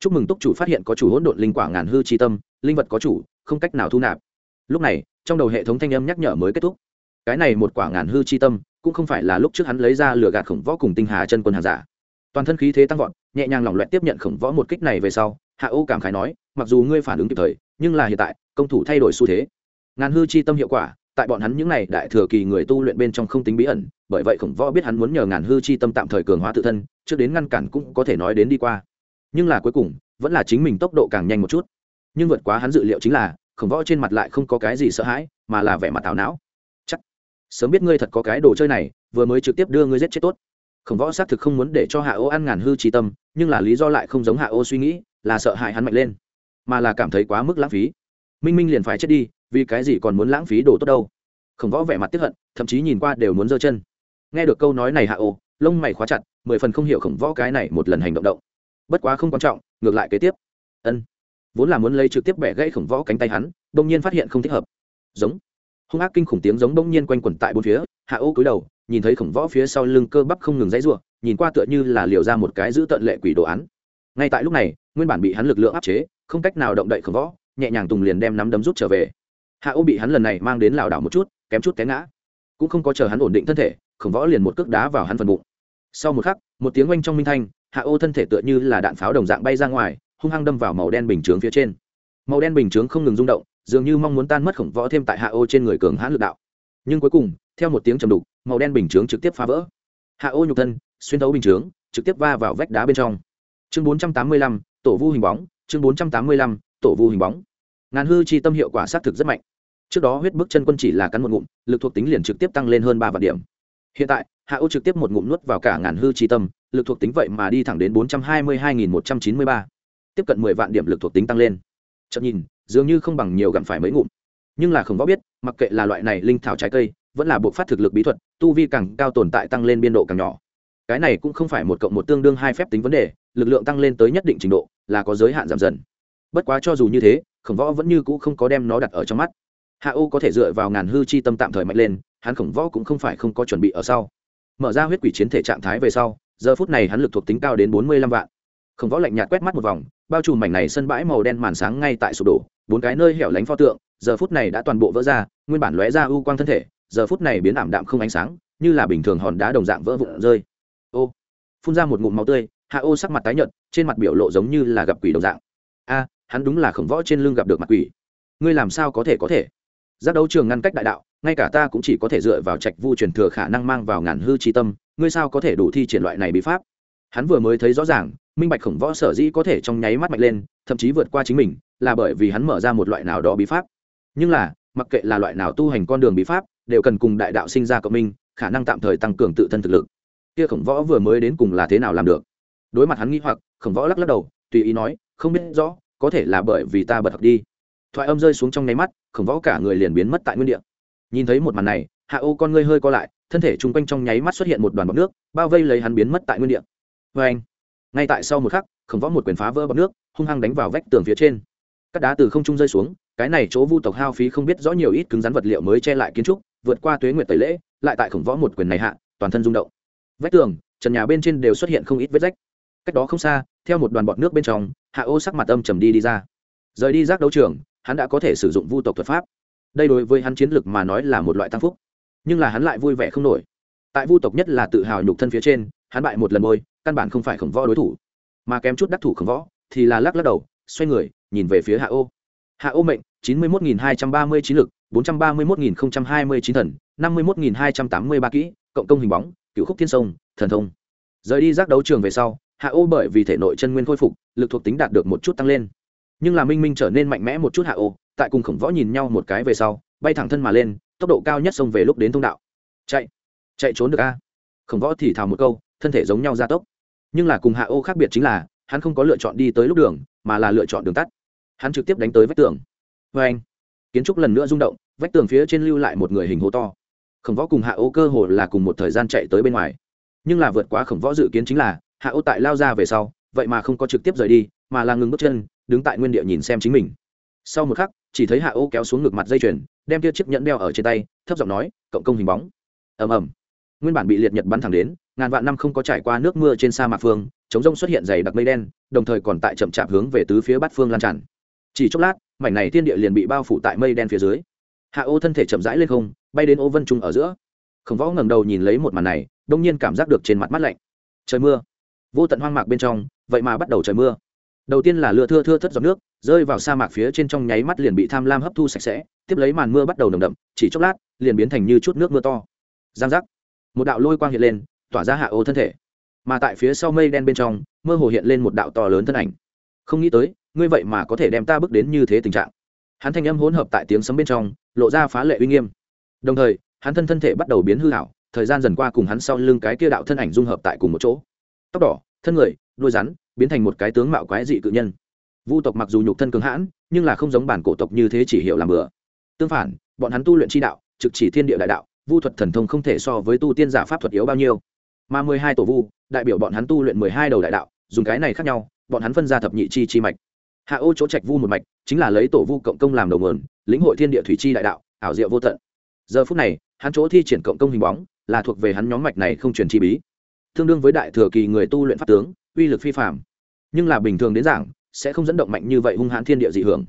Chúc mừng túc chủ phát hiện có chủ hỗn độn linh quả ngàn hư chi tâm, linh vật có chủ, không cách nào thu nạp lúc này, trong đầu hệ thống thanh âm nhắc nhở mới kết thúc. Cái này một quả ngàn hư chi tâm, cũng không phải là lúc trước hắn lấy ra lửa gạt khổng võ cùng tinh hà chân quân hàng giả. Toàn thân khí thế tăng vọt, nhẹ nhàng lỏng loẹt tiếp nhận khổng võ một kích này về sau, hạ ô cảm khái nói, mặc dù ngươi phản ứng kịp thời, nhưng là hiện tại, công thủ thay đổi xu thế. Ngàn hư chi tâm hiệu quả, tại bọn hắn những n à y đại thừa kỳ người tu luyện bên trong không tính bí ẩn, bởi vậy khổng võ biết hắn muốn nhờ ngàn hư chi tâm tạm thời cường hóa tự thân, trước đến ngăn cản cũng có thể nói đến đi qua. Nhưng là cuối cùng, vẫn là chính mình tốc độ càng nhanh một chút. Nhưng vượt quá hắn dự liệu chính là khổng võ trên mặt lại không có cái gì sợ hãi, mà là vẻ mặt tào não. Chắc, sớm biết ngươi thật có cái đồ chơi này, vừa mới trực tiếp đưa ngươi giết chết tốt. Khổng võ xác thực không muốn để cho hạ ô ăn ngàn hư trí tâm, nhưng là lý do lại không giống hạ ô suy nghĩ, là sợ hãi hắn mạnh lên, mà là cảm thấy quá mức lãng phí. Minh minh liền phải chết đi, vì cái gì còn muốn lãng phí đồ tốt đâu? Khổng võ vẻ mặt tiếp hận, thậm chí nhìn qua đều muốn giơ chân. Nghe được câu nói này hạ ô, lông mày khóa chặt, mười phần không hiểu khổng võ cái này một lần hành động động. Bất quá không quan trọng, ngược lại kế tiếp. Ân vốn là muốn lấy trực tiếp bẻ gãy khổng võ cánh tay hắn đông nhiên phát hiện không thích hợp. Giống. Hung ác kinh khủng tiếng giống đông nhiên quanh quẩn tại bốn phía, hạ ô cúi đầu, nhìn thấy khổng võ phía sau lưng cơ bắp không ngừng dãy ruộng nhìn qua tựa như là liều ra một cái giữ tận lệ quỷ đồ án. Ngay tại lúc này, nguyên bản bị hắn lực lượng áp chế, không cách nào động đậy khổng võ, nhẹ nhàng tùng liền đem nắm đấm rút trở về. Hạ ô bị hắn lần này mang đến lảo đảo một chút, kém chút té ngã. Cũng không có chờ hắn ổn định thân thể, khổng võ liền một cước đá vào hắn phần bụng. Sau một khắc, một tiếng oanh trong minh thanh, hạ ô thân thể tựa như là đạn pháo đồng dạng bay ra ngoài hung hăng đâm vào màu đen bình chướng phía trên. Màu đen bình chướng không ngừng rung động, dường như mong muốn tan mất khổng võ thêm tại hạ ô trên người cường hãn lực đạo. Nhưng cuối cùng, theo một tiếng trầm đục, màu đen bình chướng trực tiếp phá vỡ. Hạ ô nhục thân, xuyên thấu bình chướng, trực tiếp va vào vách đá bên trong. Chương bốn trăm tám mươi lăm, tổ vu hình bóng, chương bốn trăm tám mươi lăm, tổ vu hình bóng. Ngàn hư chi tâm hiệu quả xác thực rất mạnh. Trước đó huyết bức chân quân chỉ là cắn một ngụm, lực thuộc tính liền trực tiếp tăng lên hơn ba vạn điểm. Hiện tại, hạ ô trực tiếp một ngụm nuốt vào cả ngàn hư chi tâm, lực thuộc tính vậy mà đi thẳng đến bốn trăm hai mươi hai nghìn một trăm chín mươi ba tiếp cận mười vạn điểm lực thuộc tính tăng lên. Chậm nhìn, dường như không bằng nhiều gặm phải mấy ngụm. Nhưng là không võ biết, mặc kệ là loại này linh thảo trái cây, vẫn là buộc phát thực lực bí thuật, tu vi càng cao tồn tại tăng lên biên độ càng nhỏ. Cái này cũng không phải một cộng một tương đương hai phép tính vấn đề, lực lượng tăng lên tới nhất định trình độ, là có giới hạn giảm dần. Bất quá cho dù như thế, khổng võ vẫn như cũ không có đem nó đặt ở trong mắt. Hạ ô có thể dựa vào ngàn hư chi tâm tạm thời mạnh lên, hắn khổng võ cũng không phải không có chuẩn bị ở sau. Mở ra huyết quỷ chiến thể trạng thái về sau, giờ phút này hắn lực thuộc tính cao đến bốn mươi lăm vạn. Khổng võ lạnh nhạt quét mắt một vòng bao trùm mảnh này sân bãi màu đen màn sáng ngay tại sụp đổ, bốn cái nơi hẻo lánh pho tượng, giờ phút này đã toàn bộ vỡ ra, nguyên bản lóe ra u quang thân thể, giờ phút này biến ảm đạm không ánh sáng, như là bình thường hòn đá đồng dạng vỡ vụn rơi. Ô, phun ra một ngụm máu tươi, hạ ô sắc mặt tái nhợt, trên mặt biểu lộ giống như là gặp quỷ đồng dạng. A, hắn đúng là khổng võ trên lưng gặp được mặt quỷ. Ngươi làm sao có thể có thể? Giác đấu trường ngăn cách đại đạo, ngay cả ta cũng chỉ có thể dựa vào trạch vu truyền thừa khả năng mang vào ngàn hư trí tâm, ngươi sao có thể đủ thi triển loại này bí pháp? Hắn vừa mới thấy rõ ràng minh bạch khổng võ sở dĩ có thể trong nháy mắt mạnh lên, thậm chí vượt qua chính mình, là bởi vì hắn mở ra một loại nào đó bí pháp. Nhưng là, mặc kệ là loại nào tu hành con đường bí pháp, đều cần cùng đại đạo sinh ra cộng minh, khả năng tạm thời tăng cường tự thân thực lực. Kia khổng võ vừa mới đến cùng là thế nào làm được? Đối mặt hắn nghĩ hoặc, khổng võ lắc lắc đầu, tùy ý nói, không biết rõ, có thể là bởi vì ta bật học đi. Thoại âm rơi xuống trong nháy mắt, khổng võ cả người liền biến mất tại nguyên địa. Nhìn thấy một màn này, hạ ô con ngươi hơi co lại, thân thể chung quanh trong nháy mắt xuất hiện một đoàn bọc nước, bao vây lấy hắn biến mất tại nguyên địa. Vê anh ngay tại sau một khắc, khổng võ một quyền phá vỡ bọc nước, hung hăng đánh vào vách tường phía trên. Các đá từ không trung rơi xuống, cái này chỗ vu tộc hao phí không biết rõ nhiều ít cứng rắn vật liệu mới che lại kiến trúc, vượt qua tuế nguyệt tẩy lễ, lại tại khổng võ một quyền này hạ, toàn thân rung động. Vách tường, trần nhà bên trên đều xuất hiện không ít vết rách. Cách đó không xa, theo một đoàn bọt nước bên trong, hạ ô sắc mặt âm trầm đi đi ra. Rời đi giác đấu trường, hắn đã có thể sử dụng vu tộc thuật pháp. Đây đối với hắn chiến lực mà nói là một loại tăng phúc. Nhưng là hắn lại vui vẻ không nổi. Tại vu tộc nhất là tự hào nhục thân phía trên, hắn bại một lần môi căn bản không phải khổng võ đối thủ, mà kém chút đắc thủ khổng võ thì là lắc lắc đầu, xoay người, nhìn về phía hạ ô. Hạ ô mệnh, chín mươi một hai trăm ba mươi chín lực, bốn trăm ba mươi một hai mươi chín thần, năm mươi một hai trăm tám mươi ba kỹ, cộng công hình bóng, cựu khúc thiên sông, thần thông. Rời đi giác đấu trường về sau, hạ ô bởi vì thể nội chân nguyên khôi phục, lực thuộc tính đạt được một chút tăng lên. Nhưng là minh minh trở nên mạnh mẽ một chút hạ ô, tại cùng khổng võ nhìn nhau một cái về sau, bay thẳng thân mà lên, tốc độ cao nhất xông về lúc đến thông đạo. Chạy chạy trốn được a. Khổng võ thì thào một câu, thân thể giống nhau gia tốc nhưng là cùng hạ ô khác biệt chính là, hắn không có lựa chọn đi tới lúc đường, mà là lựa chọn đường tắt. Hắn trực tiếp đánh tới vách tường. Vê anh, kiến trúc lần nữa rung động, vách tường phía trên lưu lại một người hình hố to. Khổng võ cùng hạ ô cơ hồ là cùng một thời gian chạy tới bên ngoài. Nhưng là vượt quá khổng võ dự kiến chính là, hạ ô tại lao ra về sau, vậy mà không có trực tiếp rời đi, mà là ngừng bước chân, đứng tại nguyên địa nhìn xem chính mình. Sau một khắc, chỉ thấy hạ ô kéo xuống ngực mặt dây chuyền, đem tia chiếc nhẫn đeo ở trên tay, thấp giọng nói, cộng công hình bóng. Ầm ầm nguyên bản bị liệt nhật bắn thẳng đến, ngàn vạn năm không có trải qua nước mưa trên sa mạc phương, chống rông xuất hiện dày đặc mây đen, đồng thời còn tại chậm chạp hướng về tứ phía bát phương lan tràn. Chỉ chốc lát, mảnh này thiên địa liền bị bao phủ tại mây đen phía dưới. Hạ ô thân thể chậm rãi lên không, bay đến ô vân trung ở giữa. Khổng võ ngẩng đầu nhìn lấy một màn này, đông nhiên cảm giác được trên mặt mắt lạnh. Trời mưa. Vô tận hoang mạc bên trong, vậy mà bắt đầu trời mưa. Đầu tiên là lưa thưa thưa thất giọt nước, rơi vào sa mạc phía trên trong nháy mắt liền bị tham lam hấp thu sạch sẽ, tiếp lấy màn mưa bắt đầu nồng đậm, chỉ chốc lát, liền biến thành như chút nước mưa to. Giang giác một đạo lôi quang hiện lên, tỏa ra hạ ô thân thể. Mà tại phía sau mây đen bên trong, mơ hồ hiện lên một đạo to lớn thân ảnh. Không nghĩ tới, ngươi vậy mà có thể đem ta bước đến như thế tình trạng. Hắn thanh âm hỗn hợp tại tiếng sấm bên trong, lộ ra phá lệ uy nghiêm. Đồng thời, hắn thân thân thể bắt đầu biến hư hảo, thời gian dần qua cùng hắn sau lưng cái kia đạo thân ảnh dung hợp tại cùng một chỗ. Tóc đỏ, thân người, đuôi rắn, biến thành một cái tướng mạo quái dị cự nhân. Vu tộc mặc dù nhục thân cường hãn, nhưng là không giống bản cổ tộc như thế chỉ hiểu làm bừa. Tương phản, bọn hắn tu luyện chi đạo, trực chỉ thiên địa đại đạo vu thuật thần thông không thể so với tu tiên giả pháp thuật yếu bao nhiêu. Mà mười hai tổ vu, đại biểu bọn hắn tu luyện mười hai đầu đại đạo, dùng cái này khác nhau, bọn hắn phân ra thập nhị chi chi mạch. Hạ ô chỗ trạch vu một mạch, chính là lấy tổ vu cộng công làm đầu nguồn, lĩnh hội thiên địa thủy chi đại đạo, ảo diệu vô tận. Giờ phút này, hắn chỗ thi triển cộng công hình bóng, là thuộc về hắn nhóm mạch này không truyền chi bí. Tương đương với đại thừa kỳ người tu luyện pháp tướng, uy lực phi phạm nhưng là bình thường đến giảng, sẽ không dẫn động mạnh như vậy hung hãn thiên địa dị hưởng.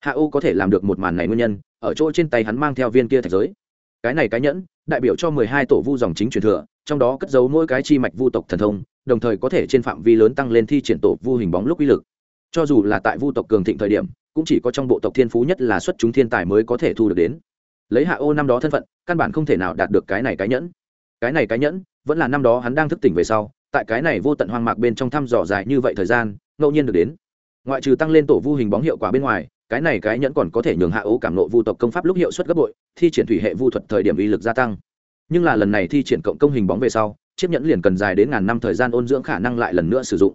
Hạ ô có thể làm được một màn này nguyên nhân, ở chỗ trên tay hắn mang theo viên kia thạch giới cái này cái nhẫn, đại biểu cho mười hai tổ vu dòng chính truyền thừa, trong đó cất giấu mỗi cái chi mạch vu tộc thần thông, đồng thời có thể trên phạm vi lớn tăng lên thi triển tổ vu hình bóng lúc uy lực. Cho dù là tại vu tộc cường thịnh thời điểm, cũng chỉ có trong bộ tộc thiên phú nhất là xuất chúng thiên tài mới có thể thu được đến. Lấy hạ ô năm đó thân phận, căn bản không thể nào đạt được cái này cái nhẫn. Cái này cái nhẫn, vẫn là năm đó hắn đang thức tỉnh về sau, tại cái này vô tận hoang mạc bên trong thăm dò dài như vậy thời gian, ngẫu nhiên được đến. Ngoại trừ tăng lên tổ vu hình bóng hiệu quả bên ngoài cái này cái nhẫn còn có thể nhường hạ ố cảm nộ vu tộc công pháp lúc hiệu suất gấp bội, thi triển thủy hệ vu thuật thời điểm uy lực gia tăng. Nhưng là lần này thi triển cộng công hình bóng về sau, chiếc nhẫn liền cần dài đến ngàn năm thời gian ôn dưỡng khả năng lại lần nữa sử dụng.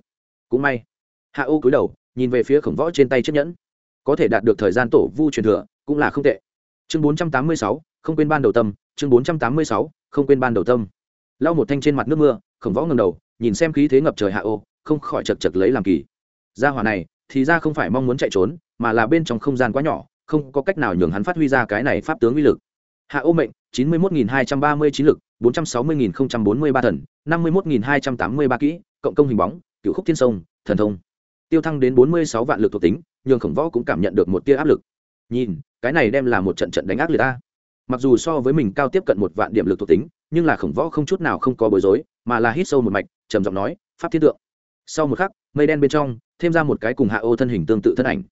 Cũng may, hạ ô cúi đầu, nhìn về phía khổng võ trên tay chiếc nhẫn. Có thể đạt được thời gian tổ vu truyền thừa, cũng là không tệ. Chương bốn trăm tám mươi sáu, không quên ban đầu tâm, chương bốn trăm tám mươi sáu, không quên ban đầu tâm. Lau một thanh trên mặt nước mưa, khổng võ ngầm đầu, nhìn xem khí thế ngập trời hạ ô không khỏi chật chật lấy làm kỳ. Gia hỏa này thì ra không phải mong muốn chạy trốn, mà là bên trong không gian quá nhỏ, không có cách nào nhường hắn phát huy ra cái này pháp tướng uy lực. Hạ ô mệnh, chín mươi một hai trăm ba mươi chín lực, bốn trăm sáu mươi bốn mươi ba thần, năm mươi một hai trăm tám mươi ba kỹ, cộng công hình bóng cựu khúc thiên sông, thần thông. Tiêu thăng đến bốn mươi sáu vạn lực thuộc tính, nhường khổng võ cũng cảm nhận được một tia áp lực. Nhìn, cái này đem là một trận trận đánh ác liệt ta. Mặc dù so với mình cao tiếp cận một vạn điểm lực thuộc tính, nhưng là khổng võ không chút nào không có bối rối, mà là hít sâu một mạch, trầm giọng nói, pháp thiên tượng. Sau một khắc, mây đen bên trong thêm ra một cái cùng hạ ô thân hình tương tự thân ảnh.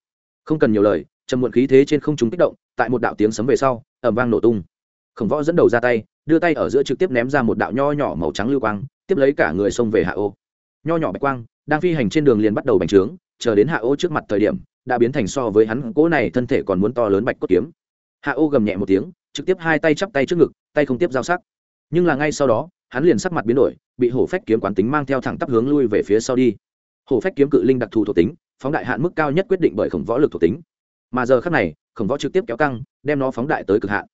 Không cần nhiều lời, trầm muộn khí thế trên không chúng kích động, tại một đạo tiếng sấm về sau ẩm vang nổ tung. Khổng võ dẫn đầu ra tay, đưa tay ở giữa trực tiếp ném ra một đạo nho nhỏ màu trắng lưu quang, tiếp lấy cả người xông về hạ ô. Nho nhỏ bạch quang, đang phi hành trên đường liền bắt đầu bành trướng, chờ đến hạ ô trước mặt thời điểm, đã biến thành so với hắn cỗ này thân thể còn muốn to lớn bạch cốt kiếm. Hạ ô gầm nhẹ một tiếng, trực tiếp hai tay chắp tay trước ngực, tay không tiếp giao sắc. Nhưng là ngay sau đó, hắn liền sắc mặt biến đổi, bị hổ phách kiếm quán tính mang theo thẳng tắp hướng lui về phía sau đi hổ phách kiếm cự linh đặc thù thuộc tính, phóng đại hạn mức cao nhất quyết định bởi khổng võ lực thuộc tính. Mà giờ khác này, khổng võ trực tiếp kéo căng, đem nó phóng đại tới cực hạn.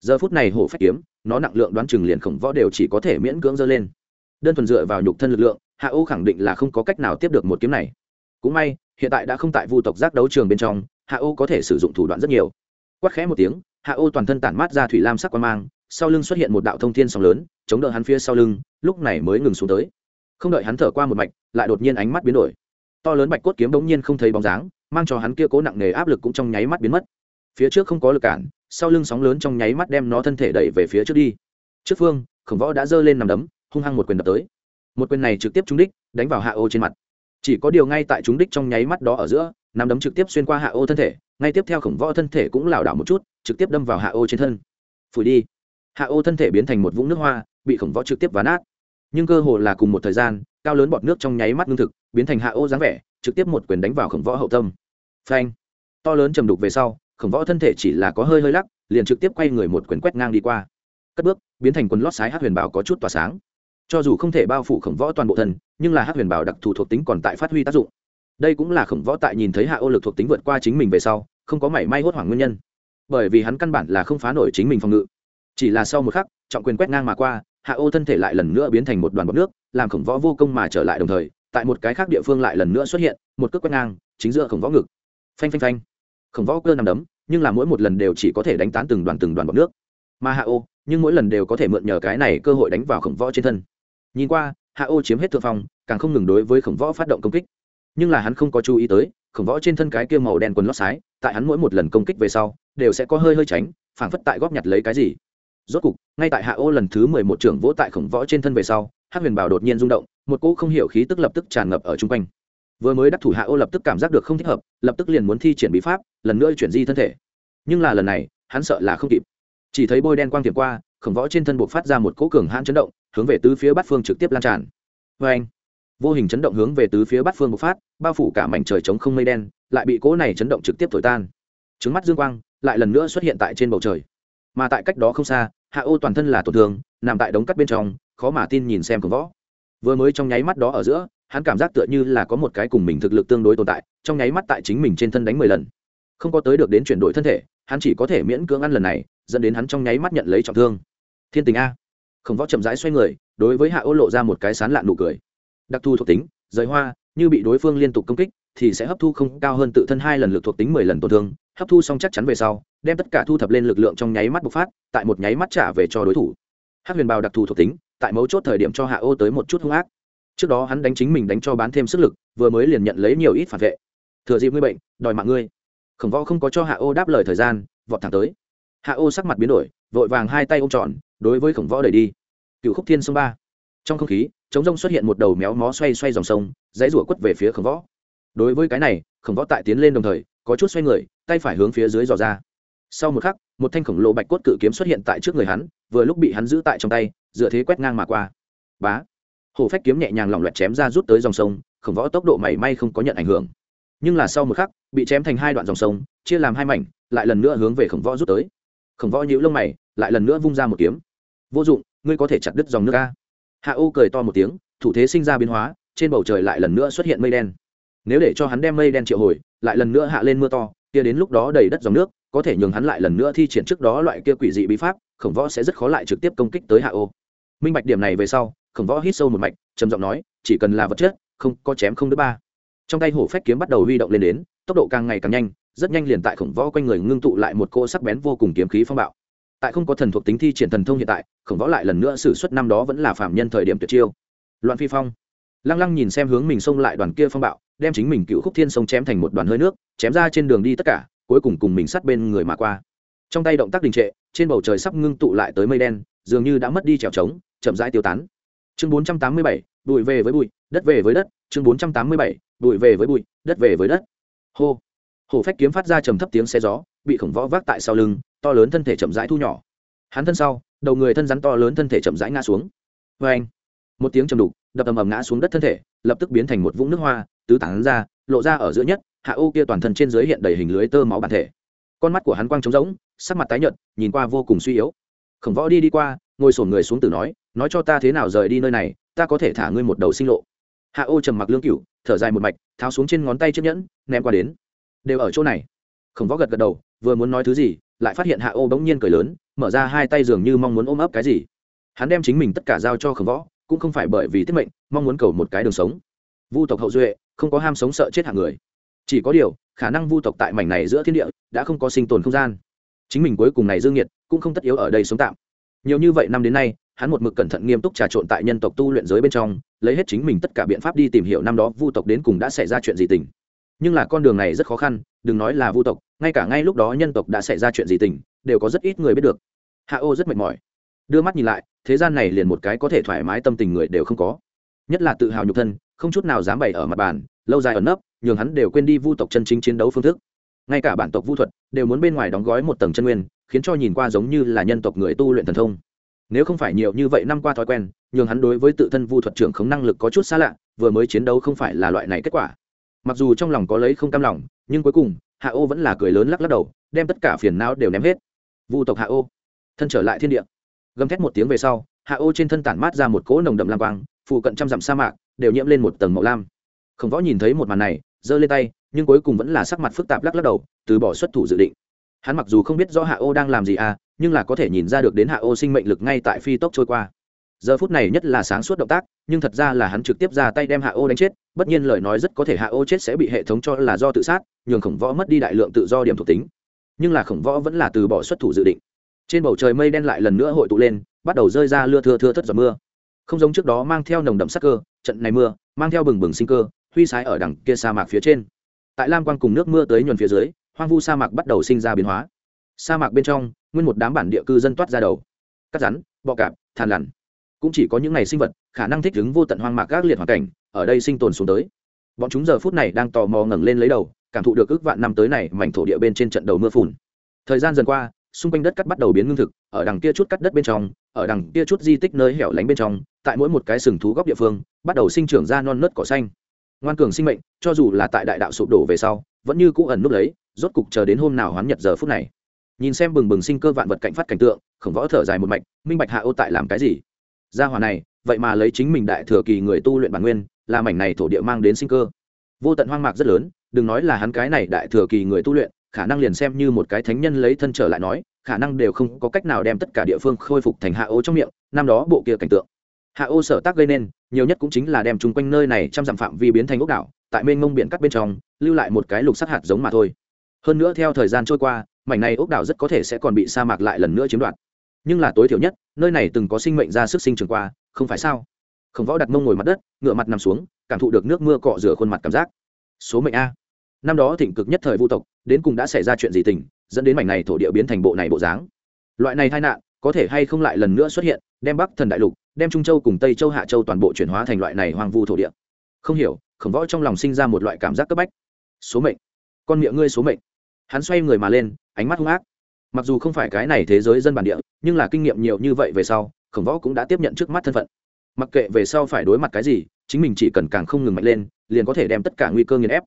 Giờ phút này hổ phách kiếm, nó nặng lượng đoán chừng liền khổng võ đều chỉ có thể miễn cưỡng dơ lên. Đơn thuần dựa vào nhục thân lực lượng, hạ ô khẳng định là không có cách nào tiếp được một kiếm này. Cũng may, hiện tại đã không tại vu tộc giác đấu trường bên trong, hạ ô có thể sử dụng thủ đoạn rất nhiều. Quát khẽ một tiếng, hạ ô toàn thân tản mát ra thủy lam sắc quan mang, sau lưng xuất hiện một đạo thông thiên sóng lớn, chống đỡ hắn phía sau lưng, lúc này mới ngừng xuống tới. Không đợi hắn thở qua một mạch lại đột nhiên ánh mắt biến đổi. To lớn bạch cốt kiếm bỗng nhiên không thấy bóng dáng, mang cho hắn kia cố nặng nề áp lực cũng trong nháy mắt biến mất. Phía trước không có lực cản, sau lưng sóng lớn trong nháy mắt đem nó thân thể đẩy về phía trước đi. Trước phương, khổng võ đã giơ lên nằm đấm, hung hăng một quyền đập tới. Một quyền này trực tiếp trúng đích, đánh vào hạ ô trên mặt. Chỉ có điều ngay tại trúng đích trong nháy mắt đó ở giữa, nằm đấm trực tiếp xuyên qua hạ ô thân thể, ngay tiếp theo khổng võ thân thể cũng lảo đảo một chút, trực tiếp đâm vào hạ ô trên thân. Phủi đi. Hạ ô thân thể biến thành một vũng nước hoa, bị khổng võ trực tiếp ván át nhưng cơ hồ là cùng một thời gian, cao lớn bọt nước trong nháy mắt ngưng thực, biến thành hạ ô dáng vẻ, trực tiếp một quyền đánh vào khổng võ hậu tâm. Phanh! To lớn trầm đục về sau, khổng võ thân thể chỉ là có hơi hơi lắc, liền trực tiếp quay người một quyền quét ngang đi qua. Cất bước, biến thành quần lót sái hát huyền bảo có chút tỏa sáng. Cho dù không thể bao phủ khổng võ toàn bộ thân, nhưng là hát huyền bảo đặc thù thuộc tính còn tại phát huy tác dụng. Đây cũng là khổng võ tại nhìn thấy hạ ô lực thuộc tính vượt qua chính mình về sau, không có mảy may hốt hoảng nguyên nhân. Bởi vì hắn căn bản là không phá nổi chính mình phòng ngự. Chỉ là sau một khắc, trọng quyền quét ngang mà qua hạ ô thân thể lại lần nữa biến thành một đoàn bọc nước, làm khổng võ vô công mà trở lại đồng thời, tại một cái khác địa phương lại lần nữa xuất hiện, một cước quét ngang, chính giữa khổng võ ngực. Phanh phanh phanh. Khổng võ cơ nằm đấm, nhưng là mỗi một lần đều chỉ có thể đánh tán từng đoàn từng đoàn bọc nước. Mà hạ ô, nhưng mỗi lần đều có thể mượn nhờ cái này cơ hội đánh vào khổng võ trên thân. Nhìn qua, hạ ô chiếm hết thượng phong, càng không ngừng đối với khổng võ phát động công kích. Nhưng là hắn không có chú ý tới, khổng võ trên thân cái kia màu đen quần lót sái, tại hắn mỗi một lần công kích về sau, đều sẽ có hơi hơi tránh, phảng phất tại góp nhặt lấy cái gì rốt cục, ngay tại hạ ô lần thứ mười một trưởng vỗ tại khổng võ trên thân về sau hát huyền bảo đột nhiên rung động, một cỗ không hiểu khí tức lập tức tràn ngập ở chung quanh. Vừa mới đắc thủ hạ ô lập tức cảm giác được không thích hợp, lập tức liền muốn thi triển bí pháp, lần nữa chuyển di thân thể. Nhưng là lần này, hắn sợ là không kịp. Chỉ thấy bôi đen quang tiệm qua, khổng võ trên thân buộc phát ra một cỗ cường hãn chấn động, hướng về tứ phía bát phương trực tiếp lan tràn. Vê anh vô hình chấn động hướng về tứ phía bát phương bộc phát, bao phủ cả mảnh trời trống không mây đen, lại bị cỗ này chấn động trực tiếp thổi tan. Trứng mắt dương quang lại lần nữa xuất hiện tại trên bầu trời mà tại cách đó không xa, hạ ô toàn thân là tổn thương, nằm tại đống cắt bên trong, khó mà tin nhìn xem khổng võ. Vừa mới trong nháy mắt đó ở giữa, hắn cảm giác tựa như là có một cái cùng mình thực lực tương đối tồn tại, trong nháy mắt tại chính mình trên thân đánh mười lần. Không có tới được đến chuyển đổi thân thể, hắn chỉ có thể miễn cưỡng ăn lần này, dẫn đến hắn trong nháy mắt nhận lấy trọng thương. Thiên tình a. Khổng võ chậm rãi xoay người, đối với hạ ô lộ ra một cái sán lạn nụ cười. Đặc thù thuộc tính, rời hoa, như bị đối phương liên tục công kích, thì sẽ hấp thu không cao hơn tự thân hai lần lực thuộc tính mười lần tổn thương hấp thu xong chắc chắn về sau, đem tất cả thu thập lên lực lượng trong nháy mắt bộc phát, tại một nháy mắt trả về cho đối thủ. Hát huyền bào đặc thù thuộc tính, tại mấu chốt thời điểm cho hạ ô tới một chút hung ác. Trước đó hắn đánh chính mình đánh cho bán thêm sức lực, vừa mới liền nhận lấy nhiều ít phản vệ. Thừa dịp ngươi bệnh, đòi mạng ngươi. Khổng võ không có cho hạ ô đáp lời thời gian, vọt thẳng tới. Hạ ô sắc mặt biến đổi, vội vàng hai tay ôm tròn đối với khổng võ đẩy đi. Cựu khúc thiên sông ba. Trong không khí chống rông xuất hiện một đầu méo mó xoay xoay dòng sông, dãy rủa quất về phía khổng võ. Đối với cái này, khổng võ tại tiến lên đồng thời có chút xoay người, tay phải hướng phía dưới dò ra. Sau một khắc, một thanh khổng lồ bạch cốt cự kiếm xuất hiện tại trước người hắn, vừa lúc bị hắn giữ tại trong tay, dựa thế quét ngang mà qua. Bá! Hổ phách kiếm nhẹ nhàng lỏng loẹt chém ra rút tới dòng sông, khổng võ tốc độ mảy may không có nhận ảnh hưởng. Nhưng là sau một khắc, bị chém thành hai đoạn dòng sông, chia làm hai mảnh, lại lần nữa hướng về khổng võ rút tới. Khổng võ nhíu lông mày, lại lần nữa vung ra một kiếm. Vô dụng, ngươi có thể chặt đứt dòng nước ca hạ ô cười to một tiếng, thủ thế sinh ra biến hóa, trên bầu trời lại lần nữa xuất hiện mây đen. Nếu để cho hắn đem mây đen triệu hồi lại lần nữa hạ lên mưa to, kia đến lúc đó đầy đất dòng nước, có thể nhường hắn lại lần nữa thi triển trước đó loại kia quỷ dị bí pháp, khổng võ sẽ rất khó lại trực tiếp công kích tới hạ ô. Minh bạch điểm này về sau, khổng võ hít sâu một mạch, trầm giọng nói, chỉ cần là vật chất, không, có chém không đứa ba. Trong tay hổ phách kiếm bắt đầu huy động lên đến, tốc độ càng ngày càng nhanh, rất nhanh liền tại khổng võ quanh người ngưng tụ lại một cô sắc bén vô cùng kiếm khí phong bạo. Tại không có thần thuộc tính thi triển thần thông hiện tại, khổng võ lại lần nữa xử suất năm đó vẫn là phạm nhân thời điểm tuyệt chiêu. Loạn phi phong. Lăng lăng nhìn xem hướng mình xông lại đoàn kia phong bạo đem chính mình cựu khúc thiên sông chém thành một đoàn hơi nước, chém ra trên đường đi tất cả, cuối cùng cùng mình sát bên người mà qua. Trong tay động tác đình trệ, trên bầu trời sắp ngưng tụ lại tới mây đen, dường như đã mất đi trèo trống, chậm rãi tiêu tán. Chương bốn trăm tám mươi bảy bụi về với bụi, đất về với đất. Chương bốn trăm tám mươi bảy bụi về với bụi, đất về với đất. Hô. Hổ phách kiếm phát ra trầm thấp tiếng xe gió, bị khổng võ vác tại sau lưng, to lớn thân thể chậm rãi thu nhỏ. Hắn thân sau, đầu người thân rắn to lớn thân thể chậm rãi ngã xuống. Vê anh một tiếng trầm đục, đập ầm ầm ngã xuống đất thân thể, lập tức biến thành một vũng nước hoa tứ tán ra, lộ ra ở giữa nhất, hạ ô kia toàn thân trên dưới hiện đầy hình lưới tơ máu bản thể. Con mắt của hắn quang trống rỗng, sắc mặt tái nhợt, nhìn qua vô cùng suy yếu. Khổng võ đi đi qua, ngồi sổn người xuống từ nói nói cho ta thế nào rời đi nơi này, ta có thể thả ngươi một đầu sinh lộ. Hạ ô trầm mặc lương cửu, thở dài một mạch, tháo xuống trên ngón tay chiếc nhẫn, ném qua đến. Đều ở chỗ này. Khổng võ gật gật đầu, vừa muốn nói thứ gì, lại phát hiện hạ ô bỗng nhiên cười lớn, mở ra hai tay dường như mong muốn ôm ấp cái gì. Hắn đem chính mình tất cả giao cho khổng võ, cũng không phải bởi vì tiết mệnh, mong muốn cầu một cái đường sống. Vu tộc hậu duệ không có ham sống sợ chết hạng người. Chỉ có điều, khả năng vu tộc tại mảnh này giữa thiên địa đã không có sinh tồn không gian. Chính mình cuối cùng này dương nhiệt cũng không tất yếu ở đây sống tạm. Nhiều như vậy năm đến nay, hắn một mực cẩn thận nghiêm túc trà trộn tại nhân tộc tu luyện giới bên trong, lấy hết chính mình tất cả biện pháp đi tìm hiểu năm đó vu tộc đến cùng đã xảy ra chuyện gì tình. Nhưng là con đường này rất khó khăn, đừng nói là vu tộc, ngay cả ngay lúc đó nhân tộc đã xảy ra chuyện gì tình, đều có rất ít người biết được. Hạ ô rất mệt mỏi. Đưa mắt nhìn lại, thế gian này liền một cái có thể thoải mái tâm tình người đều không có. Nhất là tự hào nhục thân, không chút nào dám bày ở mặt bàn lâu dài ẩn nấp, nhường hắn đều quên đi vu tộc chân chính chiến đấu phương thức. Ngay cả bản tộc vu thuật đều muốn bên ngoài đóng gói một tầng chân nguyên, khiến cho nhìn qua giống như là nhân tộc người tu luyện thần thông. Nếu không phải nhiều như vậy năm qua thói quen, nhường hắn đối với tự thân vu thuật trưởng không năng lực có chút xa lạ, vừa mới chiến đấu không phải là loại này kết quả. Mặc dù trong lòng có lấy không cam lòng, nhưng cuối cùng, hạ ô vẫn là cười lớn lắc lắc đầu, đem tất cả phiền não đều ném hết. Vu tộc hạ ô, thân trở lại thiên địa. Gầm thét một tiếng về sau, hạ ô trên thân tản mát ra một cỗ nồng đậm lam quang phụ cận trăm dặm sa mạc, đều nhiễm lên một tầng màu lam khổng võ nhìn thấy một màn này, giơ lên tay, nhưng cuối cùng vẫn là sắc mặt phức tạp lắc lắc đầu, từ bỏ xuất thủ dự định. Hắn mặc dù không biết rõ hạ ô đang làm gì à nhưng là có thể nhìn ra được đến hạ ô sinh mệnh lực ngay tại phi tốc trôi qua. Giờ phút này nhất là sáng suốt động tác, nhưng thật ra là hắn trực tiếp ra tay đem hạ ô đánh chết, bất nhiên lời nói rất có thể hạ ô chết sẽ bị hệ thống cho là do tự sát, nhường khổng võ mất đi đại lượng tự do điểm thuộc tính. Nhưng là khổng võ vẫn là từ bỏ xuất thủ dự định. Trên bầu trời mây đen lại lần nữa hội tụ lên, bắt đầu rơi ra lưa thưa thưa thất giọt mưa. Không giống trước đó mang theo nồng đậm sắc cơ, trận này mưa, mang theo bừng bừng sinh cơ huy sái ở đằng kia sa mạc phía trên. Tại lam quang cùng nước mưa tới nhuần phía dưới, hoang vu sa mạc bắt đầu sinh ra biến hóa. Sa mạc bên trong, nguyên một đám bản địa cư dân toát ra đầu. Cắt rắn, bọ cạp, than lằn. Cũng chỉ có những ngày sinh vật, khả năng thích ứng vô tận hoang mạc gác liệt hoàn cảnh, ở đây sinh tồn xuống tới. Bọn chúng giờ phút này đang tò mò ngẩng lên lấy đầu, cảm thụ được ước vạn năm tới này mảnh thổ địa bên trên trận đầu mưa phùn. Thời gian dần qua, xung quanh đất cắt bắt đầu biến ngưng thực, ở đằng kia chút cắt đất bên trong, ở đằng kia chút di tích nơi hẻo lánh bên trong, tại mỗi một cái sừng thú góc địa phương, bắt đầu sinh trưởng ra non nớt cỏ xanh ngoan cường sinh mệnh, cho dù là tại đại đạo sụp đổ về sau, vẫn như cũ ẩn núp lấy, rốt cục chờ đến hôm nào hoán nhật giờ phút này. Nhìn xem bừng bừng sinh cơ vạn vật cảnh phát cảnh tượng, khổng võ thở dài một mạch, minh bạch hạ ô tại làm cái gì? Gia hòa này, vậy mà lấy chính mình đại thừa kỳ người tu luyện bản nguyên, là mảnh này thổ địa mang đến sinh cơ. Vô tận hoang mạc rất lớn, đừng nói là hắn cái này đại thừa kỳ người tu luyện, khả năng liền xem như một cái thánh nhân lấy thân trở lại nói, khả năng đều không có cách nào đem tất cả địa phương khôi phục thành hạ ô trong miệng, năm đó bộ kia cảnh tượng hạ ô sở tác gây nên, nhiều nhất cũng chính là đem chung quanh nơi này trăm dặm phạm vi biến thành ốc đảo, tại mênh mông biển cắt bên trong, lưu lại một cái lục sắc hạt giống mà thôi. Hơn nữa theo thời gian trôi qua, mảnh này ốc đảo rất có thể sẽ còn bị sa mạc lại lần nữa chiếm đoạt. Nhưng là tối thiểu nhất, nơi này từng có sinh mệnh ra sức sinh trường qua, không phải sao? Khổng võ đặt mông ngồi mặt đất ngựa mặt nằm xuống, cảm thụ được nước mưa cọ rửa khuôn mặt cảm giác. Số mệnh a. Năm đó thịnh cực nhất thời vũ tộc, đến cùng đã xảy ra chuyện gì tình, dẫn đến mảnh này thổ địa biến thành bộ này bộ dáng. Loại này tai nạn, có thể hay không lại lần nữa xuất hiện, đem bắc thần đại lục đem trung châu cùng tây châu hạ châu toàn bộ chuyển hóa thành loại này hoang vu thổ địa. Không hiểu, khổng võ trong lòng sinh ra một loại cảm giác cấp bách. Số mệnh. Con miệng ngươi số mệnh. Hắn xoay người mà lên, ánh mắt hung ác. Mặc dù không phải cái này thế giới dân bản địa, nhưng là kinh nghiệm nhiều như vậy về sau, khổng võ cũng đã tiếp nhận trước mắt thân phận. Mặc kệ về sau phải đối mặt cái gì, chính mình chỉ cần càng không ngừng mạnh lên, liền có thể đem tất cả nguy cơ nghiền ép.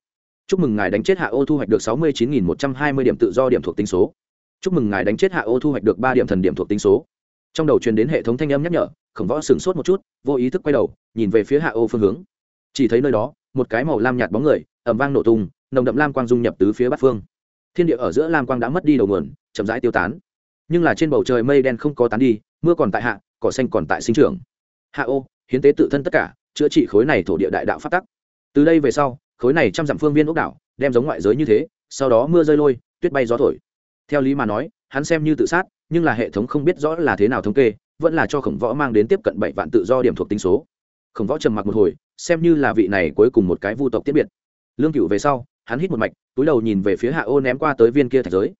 Chúc mừng ngài đánh chết hạ ô thu hoạch được sáu mươi chín nghìn một trăm hai mươi điểm tự do điểm thuộc tính số. Chúc mừng ngài đánh chết hạ ô thu hoạch được ba điểm thần điểm thuộc tính số trong đầu truyền đến hệ thống thanh âm nhắc nhở, khổng võ sửng sốt một chút, vô ý thức quay đầu, nhìn về phía hạ ô phương hướng. Chỉ thấy nơi đó, một cái màu lam nhạt bóng người ẩm vang nổ tung, nồng đậm lam quang dung nhập tứ phía bát phương. Thiên địa ở giữa lam quang đã mất đi đầu nguồn, chậm rãi tiêu tán. Nhưng là trên bầu trời mây đen không có tán đi, mưa còn tại hạ, cỏ xanh còn tại sinh trưởng. Hạ ô, hiến tế tự thân tất cả, chữa trị khối này thổ địa đại đạo phát tắc. Từ đây về sau, khối này trăm dặm phương viên ốc đảo, đem giống ngoại giới như thế, sau đó mưa rơi lôi, tuyết bay gió thổi. Theo lý mà nói, hắn xem như tự sát nhưng là hệ thống không biết rõ là thế nào thống kê, vẫn là cho khổng võ mang đến tiếp cận bảy vạn tự do điểm thuộc tính số. Khổng võ trầm mặc một hồi, xem như là vị này cuối cùng một cái vu tộc tiết biệt. Lương cựu về sau, hắn hít một mạch, túi đầu nhìn về phía hạ ô ném qua tới viên kia thạch giới.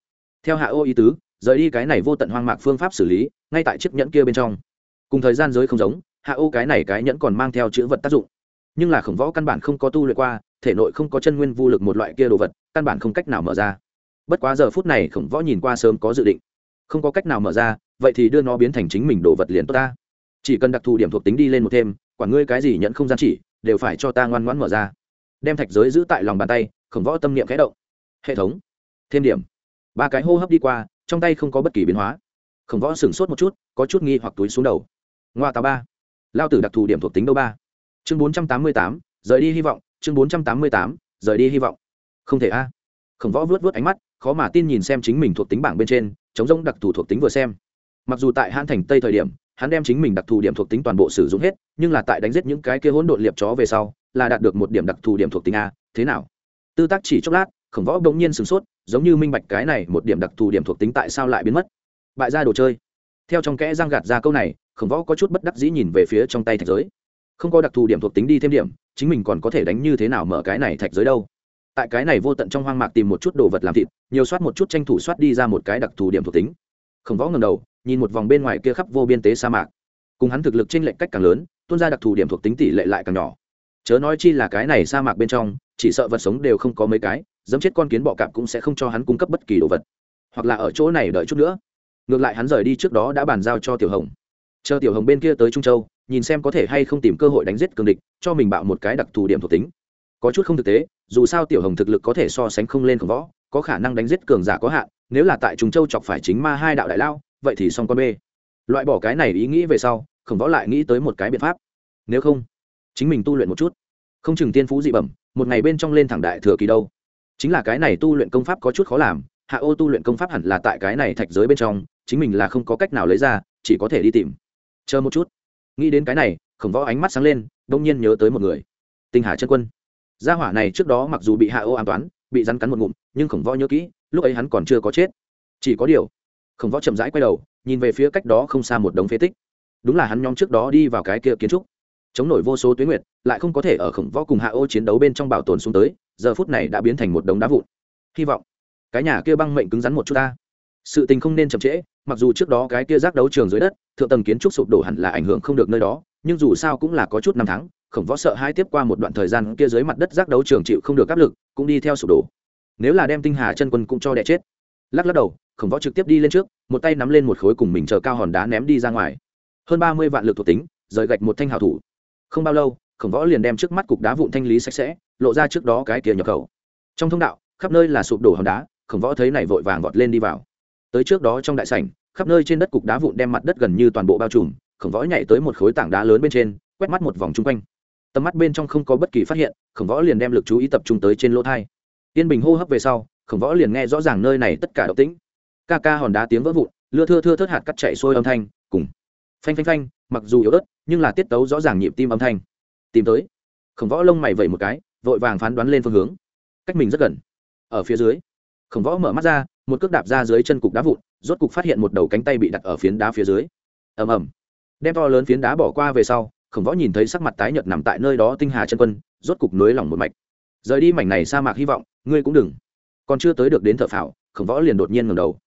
Theo hạ ô ý tứ, rời đi cái này vô tận hoang mạc phương pháp xử lý, ngay tại chiếc nhẫn kia bên trong. Cùng thời gian giới không giống, hạ ô cái này cái nhẫn còn mang theo chữ vật tác dụng. Nhưng là khổng võ căn bản không có tu luyện qua, thể nội không có chân nguyên vô lực một loại kia đồ vật, căn bản không cách nào mở ra. Bất quá giờ phút này khổng võ nhìn qua sớm có dự định không có cách nào mở ra, vậy thì đưa nó biến thành chính mình đồ vật liền tốt ta. Chỉ cần đặc thù điểm thuộc tính đi lên một thêm quản ngươi cái gì nhận không gian chỉ, đều phải cho ta ngoan ngoãn mở ra. Đem thạch giới giữ tại lòng bàn tay, khổng võ tâm niệm khẽ động. Hệ thống. Thêm điểm. Ba cái hô hấp đi qua, trong tay không có bất kỳ biến hóa. Khổng võ sửng sốt một chút, có chút nghi hoặc túi xuống đầu. Ngoa tà ba. Lao tử đặc thù điểm thuộc tính đâu ba? Chương bốn trăm tám mươi tám, rời đi hy vọng. Chương bốn trăm tám mươi tám, rời đi hy vọng. Không thể a. Khổng võ vớt vớt ánh mắt, khó mà tin nhìn xem chính mình thuộc tính bảng bên trên chống rỗng đặc thù thuộc tính vừa xem. Mặc dù tại hãn thành tây thời điểm, hắn đem chính mình đặc thù điểm thuộc tính toàn bộ sử dụng hết, nhưng là tại đánh giết những cái kia hỗn độn liệp chó về sau, là đạt được một điểm đặc thù điểm thuộc tính a, thế nào? Tư tác chỉ chốc lát, khổng võ bỗng nhiên sửng sốt, giống như minh bạch cái này một điểm đặc thù điểm thuộc tính tại sao lại biến mất. Bại ra đồ chơi. Theo trong kẽ giang gạt ra câu này, khổng võ có chút bất đắc dĩ nhìn về phía trong tay thạch giới. Không có đặc thù điểm thuộc tính đi thêm điểm, chính mình còn có thể đánh như thế nào mở cái này thạch giới đâu? Tại cái này vô tận trong hoang mạc tìm một chút đồ vật làm thịt, nhiều soát một chút tranh thủ soát đi ra một cái đặc thù điểm thuộc tính. Khổng võ ngầm đầu, nhìn một vòng bên ngoài kia khắp vô biên tế sa mạc. Cùng hắn thực lực trên lệnh cách càng lớn, tuôn ra đặc thù điểm thuộc tính tỷ lệ lại càng nhỏ. Chớ nói chi là cái này sa mạc bên trong, chỉ sợ vật sống đều không có mấy cái, dẫm chết con kiến bọ cạp cũng sẽ không cho hắn cung cấp bất kỳ đồ vật. Hoặc là ở chỗ này đợi chút nữa. Ngược lại hắn rời đi trước đó đã bàn giao cho tiểu hồng. Chờ tiểu hồng bên kia tới trung châu, nhìn xem có thể hay không tìm cơ hội đánh giết cường địch, cho mình bạo một cái đặc thù điểm thuộc tính có chút không thực tế, dù sao tiểu hồng thực lực có thể so sánh không lên khổng võ, có khả năng đánh giết cường giả có hạn, nếu là tại trung châu chọc phải chính ma hai đạo đại lao, vậy thì xong con b loại bỏ cái này ý nghĩ về sau, khổng võ lại nghĩ tới một cái biện pháp. Nếu không, chính mình tu luyện một chút. Không chừng tiên phú dị bẩm, một ngày bên trong lên thẳng đại thừa kỳ đâu. Chính là cái này tu luyện công pháp có chút khó làm, hạ ô tu luyện công pháp hẳn là tại cái này thạch giới bên trong, chính mình là không có cách nào lấy ra, chỉ có thể đi tìm. Chờ một chút. Nghĩ đến cái này, khổng võ ánh mắt sáng lên, đông nhiên nhớ tới một người. Tinh hà chân quân gia hỏa này trước đó mặc dù bị hạ ô an toán, bị rắn cắn một ngụm, nhưng khổng võ nhớ kỹ, lúc ấy hắn còn chưa có chết. Chỉ có điều, khổng võ chậm rãi quay đầu, nhìn về phía cách đó không xa một đống phế tích. Đúng là hắn nhóm trước đó đi vào cái kia kiến trúc. Chống nổi vô số tuyến nguyệt, lại không có thể ở khổng võ cùng hạ ô chiến đấu bên trong bảo tồn xuống tới, giờ phút này đã biến thành một đống đá vụn. Hy vọng, cái nhà kia băng mệnh cứng rắn một chút ta. Sự tình không nên chậm trễ, mặc dù trước đó cái kia giác đấu trường dưới đất, thượng tầng kiến trúc sụp đổ hẳn là ảnh hưởng không được nơi đó, nhưng dù sao cũng là có chút năm tháng khổng võ sợ hai tiếp qua một đoạn thời gian kia dưới mặt đất giác đấu trường chịu không được áp lực, cũng đi theo sụp đổ. Nếu là đem tinh hà chân quân cũng cho đẻ chết. Lắc lắc đầu, khổng võ trực tiếp đi lên trước, một tay nắm lên một khối cùng mình chờ cao hòn đá ném đi ra ngoài. Hơn ba mươi vạn lực thuộc tính, rời gạch một thanh hào thủ. Không bao lâu, khổng võ liền đem trước mắt cục đá vụn thanh lý sạch sẽ, lộ ra trước đó cái kia nhập khẩu. Trong thông đạo, khắp nơi là sụp đổ hòn đá, khổng võ thấy này vội vàng vọt lên đi vào. Tới trước đó trong đại sảnh, khắp nơi trên đất cục đá vụn đem mặt đất gần như toàn bộ bao trùm, khổng võ nhảy tới một khối tảng đá lớn bên trên, quét mắt một vòng chung quanh tầm mắt bên trong không có bất kỳ phát hiện, khổng võ liền đem lực chú ý tập trung tới trên lỗ thai. Yên bình hô hấp về sau, khổng võ liền nghe rõ ràng nơi này tất cả động tĩnh. Ca ca hòn đá tiếng vỡ vụn, lưa thưa thưa thớt hạt cắt chạy sôi âm thanh, cùng phanh phanh phanh, mặc dù yếu ớt, nhưng là tiết tấu rõ ràng nhịp tim âm thanh. Tìm tới. Khổng võ lông mày vẩy một cái, vội vàng phán đoán lên phương hướng. Cách mình rất gần. Ở phía dưới, khổng võ mở mắt ra, một cước đạp ra dưới chân cục đá vụn, rốt cục phát hiện một đầu cánh tay bị đặt ở phiến đá phía dưới. Ầm ầm. Đem to lớn phiến đá bỏ qua về sau khổng võ nhìn thấy sắc mặt tái nhợt nằm tại nơi đó tinh hà chân quân, rốt cục nối lòng một mạch. Rời đi mảnh này sa mạc hy vọng, ngươi cũng đừng. Còn chưa tới được đến thợ phảo khổng võ liền đột nhiên ngầm đầu.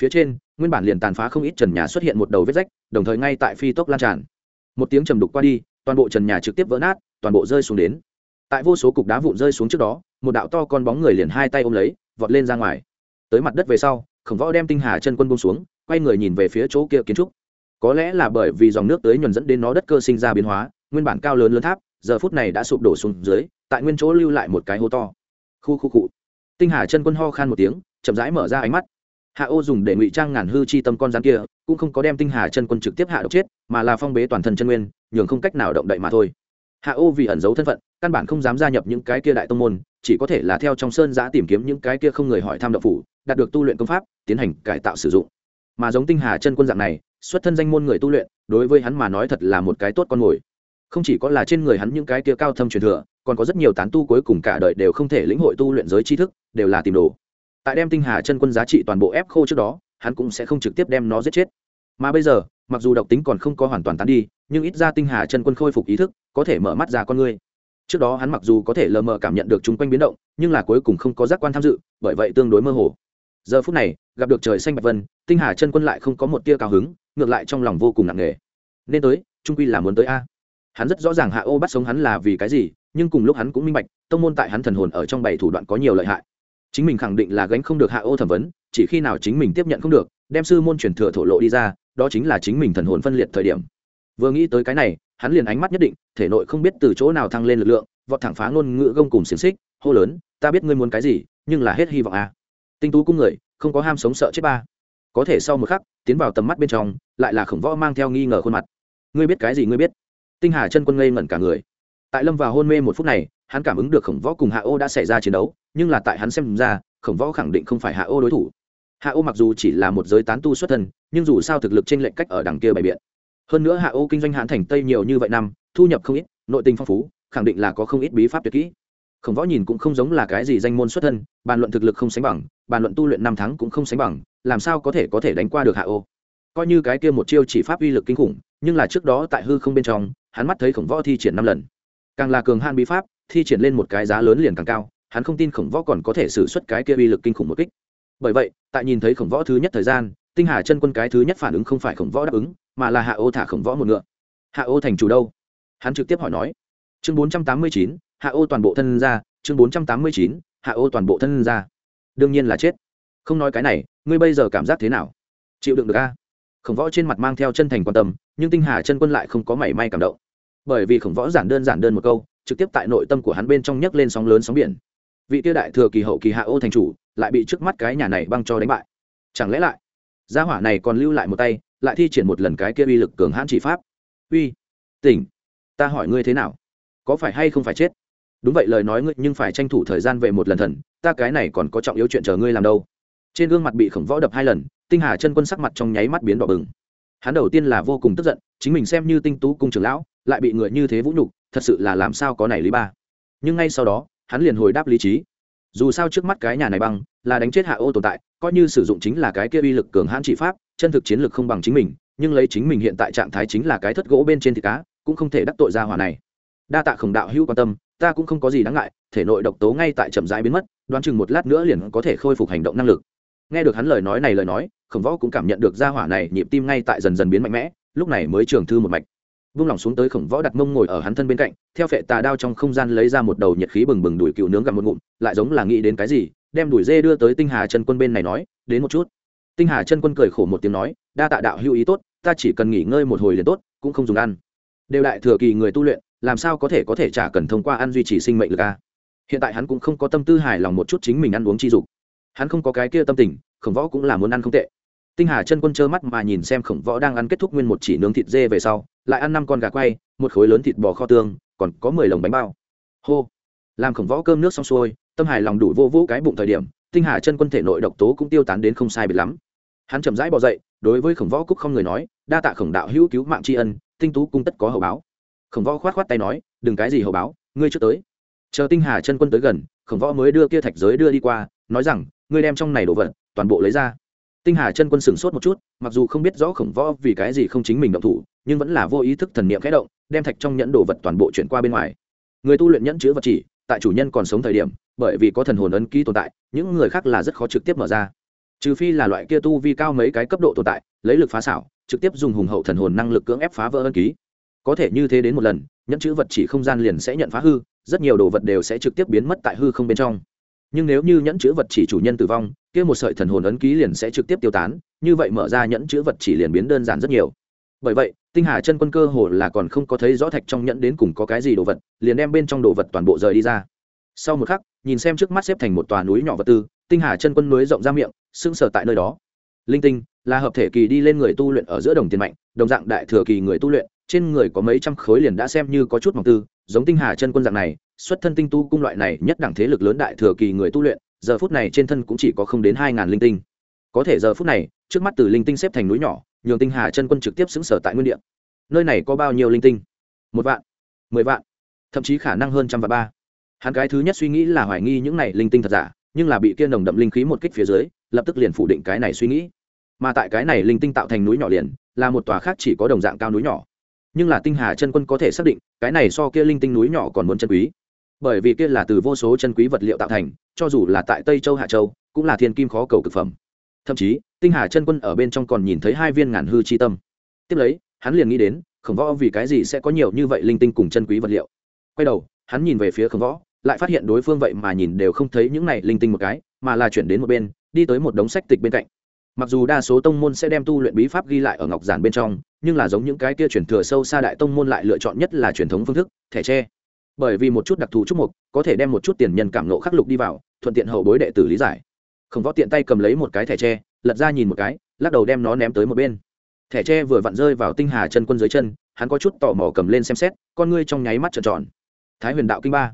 Phía trên, nguyên bản liền tàn phá không ít trần nhà xuất hiện một đầu vết rách, đồng thời ngay tại phi tốc lan tràn. Một tiếng trầm đục qua đi, toàn bộ trần nhà trực tiếp vỡ nát, toàn bộ rơi xuống đến. Tại vô số cục đá vụn rơi xuống trước đó, một đạo to con bóng người liền hai tay ôm lấy, vọt lên ra ngoài. Tới mặt đất về sau, khổng võ đem tinh hà chân quân bông xuống, quay người nhìn về phía chỗ kia kiến trúc có lẽ là bởi vì dòng nước tới nhuần dẫn đến nó đất cơ sinh ra biến hóa, nguyên bản cao lớn lớn tháp, giờ phút này đã sụp đổ xuống dưới, tại nguyên chỗ lưu lại một cái hố to. Khu khu cụ tinh hà chân quân ho khan một tiếng, chậm rãi mở ra ánh mắt. Hạ ô dùng để ngụy trang ngàn hư chi tâm con rắn kia, cũng không có đem tinh hà chân quân trực tiếp hạ độc chết, mà là phong bế toàn thân chân nguyên, nhường không cách nào động đậy mà thôi. Hạ ô vì ẩn giấu thân phận, căn bản không dám gia nhập những cái kia đại tông môn, chỉ có thể là theo trong sơn giã tìm kiếm những cái kia không người hỏi tham đậu phủ, đạt được tu luyện công pháp, tiến hành cải tạo sử dụng. Mà giống tinh hà chân quân dạng này xuất thân danh môn người tu luyện, đối với hắn mà nói thật là một cái tốt con mồi. Không chỉ có là trên người hắn những cái kia cao thâm truyền thừa, còn có rất nhiều tán tu cuối cùng cả đời đều không thể lĩnh hội tu luyện giới tri thức, đều là tìm đồ. Tại đem tinh hà chân quân giá trị toàn bộ ép khô trước đó, hắn cũng sẽ không trực tiếp đem nó giết chết. Mà bây giờ, mặc dù độc tính còn không có hoàn toàn tán đi, nhưng ít ra tinh hà chân quân khôi phục ý thức, có thể mở mắt ra con ngươi trước đó hắn mặc dù có thể lờ mờ cảm nhận được chung quanh biến động, nhưng là cuối cùng không có giác quan tham dự, bởi vậy tương đối mơ hồ. Giờ phút này, gặp được trời xanh bạch vân, tinh hà chân quân lại không có một tia cao hứng ngược lại trong lòng vô cùng nặng nề. Nên tới, trung quy là muốn tới a. Hắn rất rõ ràng hạ ô bắt sống hắn là vì cái gì, nhưng cùng lúc hắn cũng minh bạch, tông môn tại hắn thần hồn ở trong bảy thủ đoạn có nhiều lợi hại. Chính mình khẳng định là gánh không được hạ ô thẩm vấn, chỉ khi nào chính mình tiếp nhận không được, đem sư môn truyền thừa thổ lộ đi ra, đó chính là chính mình thần hồn phân liệt thời điểm. Vừa nghĩ tới cái này, hắn liền ánh mắt nhất định, thể nội không biết từ chỗ nào thăng lên lực lượng, vọt thẳng phá ngôn ngữ gông cùng xiềng xích, hô lớn, ta biết ngươi muốn cái gì, nhưng là hết hy vọng à. tinh tú cung người, không có ham sống sợ chết ba có thể sau một khắc, tiến vào tầm mắt bên trong, lại là khổng võ mang theo nghi ngờ khuôn mặt. Ngươi biết cái gì ngươi biết? Tinh hà chân quân ngây ngẩn cả người. Tại lâm vào hôn mê một phút này, hắn cảm ứng được khổng võ cùng hạ ô đã xảy ra chiến đấu, nhưng là tại hắn xem ra, khổng võ khẳng định không phải hạ ô đối thủ. Hạ ô mặc dù chỉ là một giới tán tu xuất thân, nhưng dù sao thực lực trên lệnh cách ở đằng kia bày biện. Hơn nữa hạ ô kinh doanh hãn thành tây nhiều như vậy năm, thu nhập không ít, nội tình phong phú, khẳng định là có không ít bí pháp tuyệt kỹ khổng võ nhìn cũng không giống là cái gì danh môn xuất thân, bàn luận thực lực không sánh bằng, bàn luận tu luyện năm tháng cũng không sánh bằng, làm sao có thể có thể đánh qua được hạ ô? Coi như cái kia một chiêu chỉ pháp uy lực kinh khủng, nhưng là trước đó tại hư không bên trong, hắn mắt thấy khổng võ thi triển năm lần. Càng là cường han bí pháp, thi triển lên một cái giá lớn liền càng cao, hắn không tin khổng võ còn có thể xử suất cái kia uy lực kinh khủng một kích. Bởi vậy, tại nhìn thấy khổng võ thứ nhất thời gian, tinh hà chân quân cái thứ nhất phản ứng không phải khổng võ đáp ứng, mà là hạ ô thả khổng võ một ngựa. Hạ ô thành chủ đâu? Hắn trực tiếp hỏi nói. Chương bốn trăm tám mươi chín hạ ô toàn bộ thân ra, chương bốn trăm tám mươi chín, hạ ô toàn bộ thân ra. Đương nhiên là chết. Không nói cái này, ngươi bây giờ cảm giác thế nào? Chịu đựng được a khổng võ trên mặt mang theo chân thành quan tâm, nhưng tinh hà chân quân lại không có mảy may cảm động. Bởi vì khổng võ giản đơn giản đơn một câu, trực tiếp tại nội tâm của hắn bên trong nhấc lên sóng lớn sóng biển. Vị tiêu đại thừa kỳ hậu kỳ hạ ô thành chủ, lại bị trước mắt cái nhà này băng cho đánh bại. Chẳng lẽ lại, gia hỏa này còn lưu lại một tay, lại thi triển một lần cái kia uy lực cường hãn chỉ pháp? Uy, tỉnh, ta hỏi ngươi thế nào? Có phải hay không phải chết? Đúng vậy, lời nói ngươi, nhưng phải tranh thủ thời gian về một lần thần. Ta cái này còn có trọng yếu chuyện chờ ngươi làm đâu. Trên gương mặt bị khổng võ đập hai lần, tinh hà chân quân sắc mặt trong nháy mắt biến đỏ bừng. Hắn đầu tiên là vô cùng tức giận, chính mình xem như tinh tú cung trưởng lão, lại bị người như thế vũ nhục, thật sự là làm sao có này lý ba. Nhưng ngay sau đó, hắn liền hồi đáp lý trí. Dù sao trước mắt cái nhà này băng, là đánh chết hạ ô tồn tại, coi như sử dụng chính là cái kia uy lực cường hãn trị pháp, chân thực chiến lực không bằng chính mình, nhưng lấy chính mình hiện tại trạng thái chính là cái thất gỗ bên trên thịt cá, cũng không thể đắc tội ra hỏa này. Đa tạ khổng đạo hữu quan tâm ta cũng không có gì đáng ngại, thể nội độc tố ngay tại chậm rãi biến mất, đoán chừng một lát nữa liền có thể khôi phục hành động năng lực. Nghe được hắn lời nói này lời nói, khổng võ cũng cảm nhận được ra hỏa này nhịp tim ngay tại dần dần biến mạnh mẽ, lúc này mới trường thư một mạch. Vung lòng xuống tới khổng võ đặt mông ngồi ở hắn thân bên cạnh, theo phệ tà đao trong không gian lấy ra một đầu nhiệt khí bừng bừng đùi cựu nướng gặm một ngụm, lại giống là nghĩ đến cái gì, đem đùi dê đưa tới tinh hà chân quân bên này nói, đến một chút. Tinh hà chân quân cười khổ một tiếng nói, đa tạ đạo hữu ý tốt, ta chỉ cần nghỉ ngơi một hồi liền tốt, cũng không dùng ăn. Đều đại thừa kỳ người tu luyện làm sao có thể có thể trả cần thông qua ăn duy trì sinh mệnh lực a hiện tại hắn cũng không có tâm tư hài lòng một chút chính mình ăn uống chi dục. Hắn không có cái kia tâm tình, khổng võ cũng là muốn ăn không tệ. Tinh hà chân quân trơ mắt mà nhìn xem khổng võ đang ăn kết thúc nguyên một chỉ nướng thịt dê về sau, lại ăn năm con gà quay, một khối lớn thịt bò kho tương, còn có mười lồng bánh bao. Hô! Làm khổng võ cơm nước xong xuôi, tâm hài lòng đủ vô vũ cái bụng thời điểm, tinh hà chân quân thể nội độc tố cũng tiêu tán đến không sai biệt lắm. Hắn chậm rãi bỏ dậy, đối với khổng võ cúc không người nói, đa tạ khổng đạo hữu cứu mạng tri ân, tinh tú cung tất có hậu báo khổng võ khoát khoát tay nói, đừng cái gì hầu báo, ngươi chưa tới. Chờ tinh hà chân quân tới gần, khổng võ mới đưa kia thạch giới đưa đi qua, nói rằng, ngươi đem trong này đồ vật toàn bộ lấy ra. Tinh hà chân quân sửng sốt một chút, mặc dù không biết rõ khổng võ vì cái gì không chính mình động thủ, nhưng vẫn là vô ý thức thần niệm khẽ động, đem thạch trong nhẫn đồ vật toàn bộ chuyển qua bên ngoài. Người tu luyện nhẫn chứa vật chỉ, tại chủ nhân còn sống thời điểm, bởi vì có thần hồn ấn ký tồn tại, những người khác là rất khó trực tiếp mở ra. Trừ phi là loại kia tu vi cao mấy cái cấp độ tồn tại, lấy lực phá xảo, trực tiếp dùng hùng hậu thần hồn năng lực cưỡng ép phá vỡ ân ký có thể như thế đến một lần, nhẫn chữ vật chỉ không gian liền sẽ nhận phá hư, rất nhiều đồ vật đều sẽ trực tiếp biến mất tại hư không bên trong. Nhưng nếu như nhẫn chữ vật chỉ chủ nhân tử vong, kia một sợi thần hồn ấn ký liền sẽ trực tiếp tiêu tán, như vậy mở ra nhẫn chữ vật chỉ liền biến đơn giản rất nhiều. Bởi vậy, tinh hà chân quân cơ hồ là còn không có thấy rõ thạch trong nhẫn đến cùng có cái gì đồ vật, liền đem bên trong đồ vật toàn bộ rời đi ra. Sau một khắc, nhìn xem trước mắt xếp thành một tòa núi nhỏ vật tư, tinh hà chân quân núi rộng ra miệng, sững sờ tại nơi đó. Linh tinh là hợp thể kỳ đi lên người tu luyện ở giữa đồng tiền mạnh, đồng dạng đại thừa kỳ người tu luyện, trên người có mấy trăm khối liền đã xem như có chút mỏng tư, giống tinh hà chân quân dạng này, xuất thân tinh tu cung loại này nhất đẳng thế lực lớn đại thừa kỳ người tu luyện, giờ phút này trên thân cũng chỉ có không đến hai ngàn linh tinh. Có thể giờ phút này, trước mắt từ linh tinh xếp thành núi nhỏ, nhường tinh hà chân quân trực tiếp xứng sở tại nguyên địa. Nơi này có bao nhiêu linh tinh? Một vạn, mười vạn, thậm chí khả năng hơn trăm và ba. Hắn cái thứ nhất suy nghĩ là hoài nghi những này linh tinh thật giả, nhưng là bị kia nồng đậm linh khí một kích phía dưới, lập tức liền phủ định cái này suy nghĩ mà tại cái này linh tinh tạo thành núi nhỏ liền, là một tòa khác chỉ có đồng dạng cao núi nhỏ. Nhưng là tinh hà chân quân có thể xác định, cái này so kia linh tinh núi nhỏ còn muốn chân quý. Bởi vì kia là từ vô số chân quý vật liệu tạo thành, cho dù là tại tây châu, hạ châu, cũng là thiên kim khó cầu cực phẩm. Thậm chí, tinh hà chân quân ở bên trong còn nhìn thấy hai viên ngàn hư chi tâm. Tiếp lấy, hắn liền nghĩ đến, khổng võ vì cái gì sẽ có nhiều như vậy linh tinh cùng chân quý vật liệu? Quay đầu, hắn nhìn về phía khổng võ, lại phát hiện đối phương vậy mà nhìn đều không thấy những này linh tinh một cái, mà là chuyển đến một bên, đi tới một đống sách tịch bên cạnh mặc dù đa số tông môn sẽ đem tu luyện bí pháp ghi lại ở ngọc giản bên trong, nhưng là giống những cái kia truyền thừa sâu xa đại tông môn lại lựa chọn nhất là truyền thống phương thức, thẻ tre. Bởi vì một chút đặc thù trúc mục, có thể đem một chút tiền nhân cảm nộ khắc lục đi vào, thuận tiện hậu bối đệ tử lý giải. Không võ tiện tay cầm lấy một cái thẻ tre, lật ra nhìn một cái, lắc đầu đem nó ném tới một bên. Thẻ tre vừa vặn rơi vào tinh hà chân quân dưới chân, hắn có chút tò mò cầm lên xem xét, con ngươi trong nháy mắt trợn tròn. Thái huyền đạo kinh ba.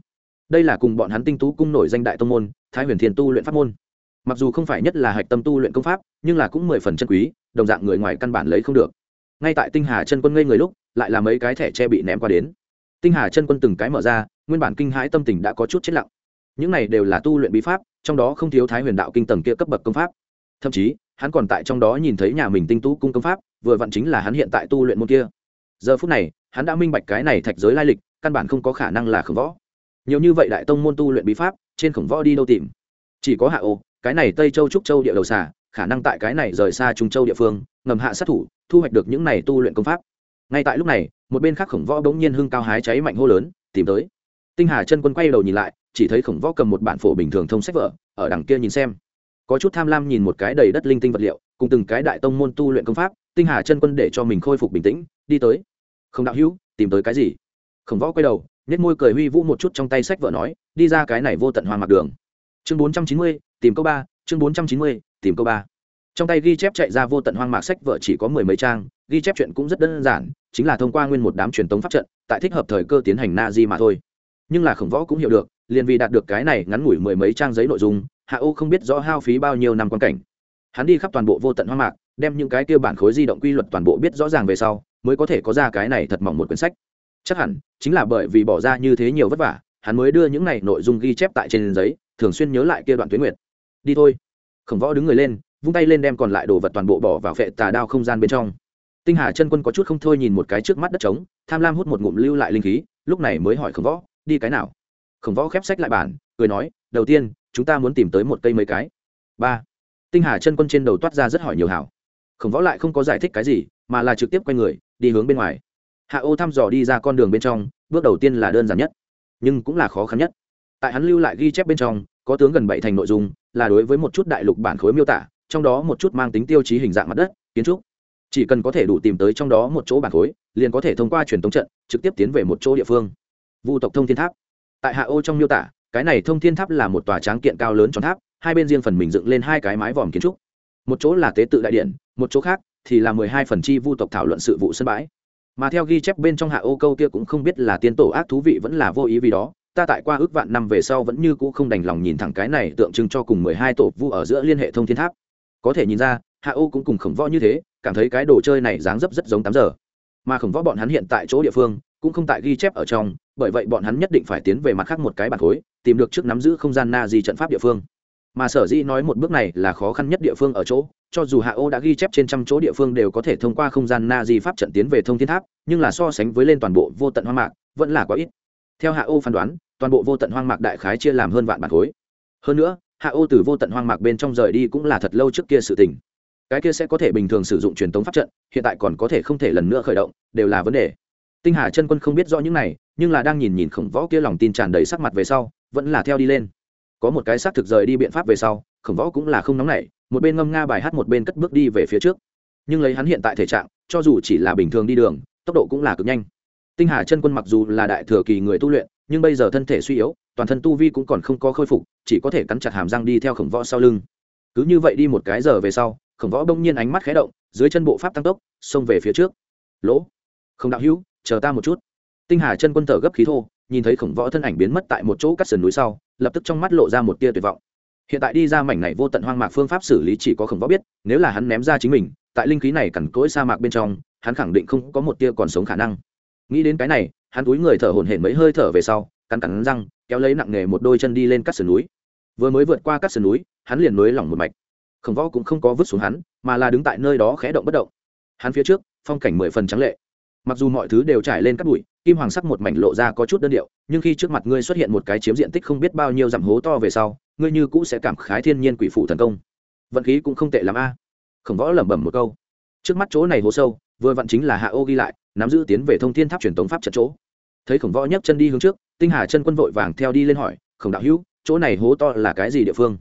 Đây là cùng bọn hắn tinh tú cung nổi danh đại tông môn, thái huyền thiền tu luyện pháp môn mặc dù không phải nhất là hạch tâm tu luyện công pháp, nhưng là cũng mười phần chân quý, đồng dạng người ngoài căn bản lấy không được. Ngay tại tinh hà chân quân ngây người lúc, lại là mấy cái thẻ tre bị ném qua đến. Tinh hà chân quân từng cái mở ra, nguyên bản kinh hãi tâm tình đã có chút chết lặng. Những này đều là tu luyện bí pháp, trong đó không thiếu thái huyền đạo kinh tầng kia cấp bậc công pháp. Thậm chí, hắn còn tại trong đó nhìn thấy nhà mình tinh tú cung công pháp, vừa vặn chính là hắn hiện tại tu luyện môn kia. Giờ phút này, hắn đã minh bạch cái này thạch giới lai lịch, căn bản không có khả năng là khổng võ. Nhiều như vậy đại tông môn tu luyện bí pháp, trên khổng võ đi đâu tìm? Chỉ có hạ ô cái này tây châu trúc châu địa đầu xà, khả năng tại cái này rời xa trung châu địa phương, ngầm hạ sát thủ, thu hoạch được những này tu luyện công pháp. Ngay tại lúc này, một bên khác khổng võ bỗng nhiên hưng cao hái cháy mạnh hô lớn, tìm tới. Tinh hà chân quân quay đầu nhìn lại, chỉ thấy khổng võ cầm một bản phổ bình thường thông sách vở, ở đằng kia nhìn xem. Có chút tham lam nhìn một cái đầy đất linh tinh vật liệu, cùng từng cái đại tông môn tu luyện công pháp, tinh hà chân quân để cho mình khôi phục bình tĩnh, đi tới. Không đạo hữu, tìm tới cái gì? Khổng võ quay đầu nhét môi cười huy vũ một chút trong tay sách vợ nói, đi ra cái này vô tận hoa mặc đường chương bốn trăm chín mươi, tìm câu ba, chương bốn trăm chín mươi, tìm câu ba. Trong tay ghi chép chạy ra vô tận hoang mạc sách vợ chỉ có mười mấy trang, ghi chép chuyện cũng rất đơn giản, chính là thông qua nguyên một đám truyền tống pháp trận, tại thích hợp thời cơ tiến hành na di mà thôi. Nhưng là khổng võ cũng hiểu được, liền vì đạt được cái này ngắn ngủi mười mấy trang giấy nội dung, hạ ô không biết rõ hao phí bao nhiêu năm quan cảnh. Hắn đi khắp toàn bộ vô tận hoang mạc, đem những cái kia bản khối di động quy luật toàn bộ biết rõ ràng về sau, mới có thể có ra cái này thật mỏng một quyển sách. Chắc hẳn, chính là bởi vì bỏ ra như thế nhiều vất vả hắn mới đưa những này nội dung ghi chép tại trên giấy, thường xuyên nhớ lại kia đoạn tuyến nguyệt. Đi thôi. Khổng võ đứng người lên, vung tay lên đem còn lại đồ vật toàn bộ bỏ vào phệ tà đao không gian bên trong. Tinh hà chân quân có chút không thôi nhìn một cái trước mắt đất trống, tham lam hút một ngụm lưu lại linh khí, lúc này mới hỏi khổng võ, đi cái nào? Khổng võ khép sách lại bản, cười nói, đầu tiên, chúng ta muốn tìm tới một cây mấy cái. Ba. Tinh hà chân quân trên đầu toát ra rất hỏi nhiều hảo. Khổng võ lại không có giải thích cái gì, mà là trực tiếp quay người, đi hướng bên ngoài. Hạ ô thăm dò đi ra con đường bên trong, bước đầu tiên là đơn giản nhất nhưng cũng là khó khăn nhất. Tại hắn lưu lại ghi chép bên trong, có tướng gần bảy thành nội dung, là đối với một chút đại lục bản khối miêu tả, trong đó một chút mang tính tiêu chí hình dạng mặt đất, kiến trúc. Chỉ cần có thể đủ tìm tới trong đó một chỗ bản khối, liền có thể thông qua truyền tống trận, trực tiếp tiến về một chỗ địa phương. Vu tộc thông thiên tháp. Tại hạ ô trong miêu tả, cái này thông thiên tháp là một tòa tráng kiện cao lớn tròn tháp, hai bên riêng phần mình dựng lên hai cái mái vòm kiến trúc. Một chỗ là tế tự đại điện, một chỗ khác thì là mười hai phần chi vu tộc thảo luận sự vụ sân bãi mà theo ghi chép bên trong hạ ô câu kia cũng không biết là tiên tổ ác thú vị vẫn là vô ý vì đó, ta tại qua ước vạn năm về sau vẫn như cũ không đành lòng nhìn thẳng cái này tượng trưng cho cùng mười hai tổ vu ở giữa liên hệ thông thiên tháp. Có thể nhìn ra, hạ ô cũng cùng khổng võ như thế, cảm thấy cái đồ chơi này dáng dấp rất giống tám giờ. Mà khổng võ bọn hắn hiện tại chỗ địa phương, cũng không tại ghi chép ở trong, bởi vậy bọn hắn nhất định phải tiến về mặt khác một cái bản khối, tìm được trước nắm giữ không gian na di trận pháp địa phương mà sở dĩ nói một bước này là khó khăn nhất địa phương ở chỗ, cho dù hạ ô đã ghi chép trên trăm chỗ địa phương đều có thể thông qua không gian na di pháp trận tiến về thông thiên tháp, nhưng là so sánh với lên toàn bộ vô tận hoang mạc, vẫn là quá ít. Theo hạ ô phán đoán, toàn bộ vô tận hoang mạc đại khái chia làm hơn vạn bản khối. Hơn nữa, hạ ô từ vô tận hoang mạc bên trong rời đi cũng là thật lâu trước kia sự tình. Cái kia sẽ có thể bình thường sử dụng truyền tống pháp trận, hiện tại còn có thể không thể lần nữa khởi động, đều là vấn đề. Tinh hà chân quân không biết rõ những này, nhưng là đang nhìn nhìn khổng võ kia lòng tin tràn đầy sắc mặt về sau, vẫn là theo đi lên có một cái xác thực rời đi biện pháp về sau, khổng võ cũng là không nóng nảy, một bên ngâm nga bài hát một bên cất bước đi về phía trước. Nhưng lấy hắn hiện tại thể trạng, cho dù chỉ là bình thường đi đường, tốc độ cũng là cực nhanh. Tinh hà chân quân mặc dù là đại thừa kỳ người tu luyện, nhưng bây giờ thân thể suy yếu, toàn thân tu vi cũng còn không có khôi phục, chỉ có thể cắn chặt hàm răng đi theo khổng võ sau lưng. Cứ như vậy đi một cái giờ về sau, khổng võ bỗng nhiên ánh mắt khé động, dưới chân bộ pháp tăng tốc, xông về phía trước. Lỗ, không đạo hữu, chờ ta một chút. Tinh hà chân quân thở gấp khí thô, nhìn thấy khổng võ thân ảnh biến mất tại một chỗ cắt sườn núi sau lập tức trong mắt lộ ra một tia tuyệt vọng. Hiện tại đi ra mảnh này vô tận hoang mạc phương pháp xử lý chỉ có khổng võ biết, nếu là hắn ném ra chính mình, tại linh khí này cằn cỗi sa mạc bên trong, hắn khẳng định không có một tia còn sống khả năng. Nghĩ đến cái này, hắn túi người thở hổn hển mấy hơi thở về sau, cắn cắn răng, kéo lấy nặng nghề một đôi chân đi lên cắt sườn núi. Vừa mới vượt qua cắt sườn núi, hắn liền nối lỏng một mạch. Khổng võ cũng không có vứt xuống hắn, mà là đứng tại nơi đó khẽ động bất động. Hắn phía trước, phong cảnh mười phần trắng lệ mặc dù mọi thứ đều trải lên cắt bụi, kim hoàng sắc một mảnh lộ ra có chút đơn điệu, nhưng khi trước mặt ngươi xuất hiện một cái chiếm diện tích không biết bao nhiêu dặm hố to về sau, ngươi như cũ sẽ cảm khái thiên nhiên quỷ phụ thần công. Vận khí cũng không tệ l ắ m a. Khổng võ lẩm bẩm một câu. Trước mắt chỗ này hố sâu, vừa vặn chính là hạ ô ghi lại, nắm giữ tiến về thông thiên tháp truyền tống pháp trận chỗ. Thấy khổng võ nhấc chân đi hướng trước, tinh hà chân quân vội vàng theo đi lên hỏi, khổng đạo hữu, chỗ này hố to là cái gì địa phương?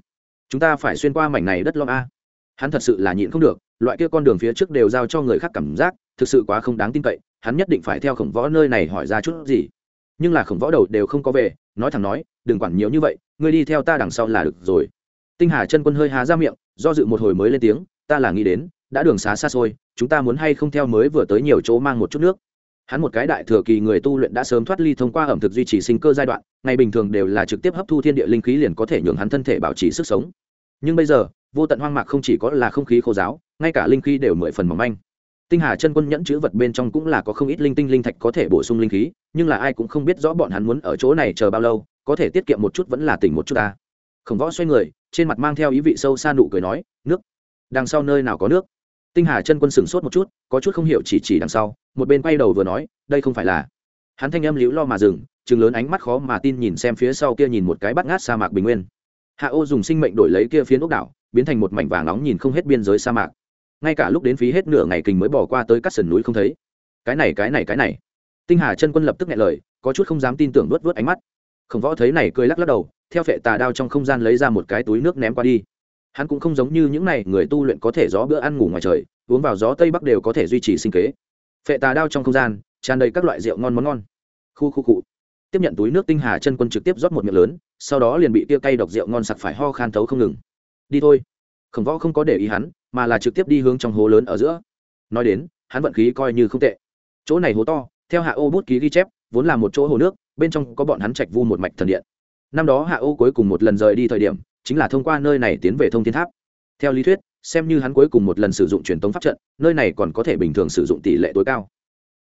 Chúng ta phải xuyên qua mảnh này đất lom a. Hắn thật sự là nhịn không được, loại kia con đường phía trước đều giao cho người khác cảm giác, thực sự quá không đáng tin cậy hắn nhất định phải theo khổng võ nơi này hỏi ra chút gì. Nhưng là khổng võ đầu đều không có về, nói thẳng nói, đừng quản nhiều như vậy, ngươi đi theo ta đằng sau là được rồi. Tinh hà chân quân hơi há ra miệng, do dự một hồi mới lên tiếng, ta là nghĩ đến, đã đường xá xa xôi, chúng ta muốn hay không theo mới vừa tới nhiều chỗ mang một chút nước? Hắn một cái đại thừa kỳ người tu luyện đã sớm thoát ly thông qua ẩm thực duy trì sinh cơ giai đoạn, ngày bình thường đều là trực tiếp hấp thu thiên địa linh khí liền có thể nhường hắn thân thể bảo trì sức sống. Nhưng bây giờ, vô tận hoang mạc không chỉ có là không khí khô giáo, ngay cả linh khí đều mười phần mỏng manh tinh hà chân quân nhẫn chữ vật bên trong cũng là có không ít linh tinh linh thạch có thể bổ sung linh khí, nhưng là ai cũng không biết rõ bọn hắn muốn ở chỗ này chờ bao lâu, có thể tiết kiệm một chút vẫn là tỉnh một chút ta. Khổng võ xoay người, trên mặt mang theo ý vị sâu xa nụ cười nói, nước, đằng sau nơi nào có nước? Tinh hà chân quân sửng sốt một chút, có chút không hiểu chỉ chỉ đằng sau, một bên quay đầu vừa nói, đây không phải là hắn thanh âm liễu lo mà dừng chừng lớn ánh mắt khó mà tin nhìn xem phía sau kia nhìn một cái bắt ngát sa mạc bình nguyên. Hạ ô dùng sinh mệnh đổi lấy kia phiến ốc đảo, biến thành một mảnh vàng nóng nhìn không hết biên giới sa mạc ngay cả lúc đến phí hết nửa ngày kình mới bỏ qua tới các sườn núi không thấy. Cái này cái này cái này. Tinh hà chân quân lập tức nghe lời, có chút không dám tin tưởng vớt vớt ánh mắt. Khổng võ thấy này cười lắc lắc đầu, theo phệ tà đao trong không gian lấy ra một cái túi nước ném qua đi. Hắn cũng không giống như những này người tu luyện có thể gió bữa ăn ngủ ngoài trời, uống vào gió tây bắc đều có thể duy trì sinh kế. Phệ tà đao trong không gian, tràn đầy các loại rượu ngon món ngon. Khu khu cụ tiếp nhận túi nước, tinh hà chân quân trực tiếp rót một miệng lớn, sau đó liền bị tia cay độc rượu ngon sặc phải ho khan thấu không ngừng. Đi thôi. Khổng võ không có để ý hắn mà là trực tiếp đi hướng trong hố lớn ở giữa. Nói đến, hắn vận khí coi như không tệ. Chỗ này hố to, theo hạ ô bút ký ghi chép, vốn là một chỗ hồ nước, bên trong có bọn hắn trạch vu một mạch thần điện. Năm đó hạ ô cuối cùng một lần rời đi thời điểm, chính là thông qua nơi này tiến về thông thiên tháp. Theo lý thuyết, xem như hắn cuối cùng một lần sử dụng truyền tống pháp trận, nơi này còn có thể bình thường sử dụng tỷ lệ tối cao.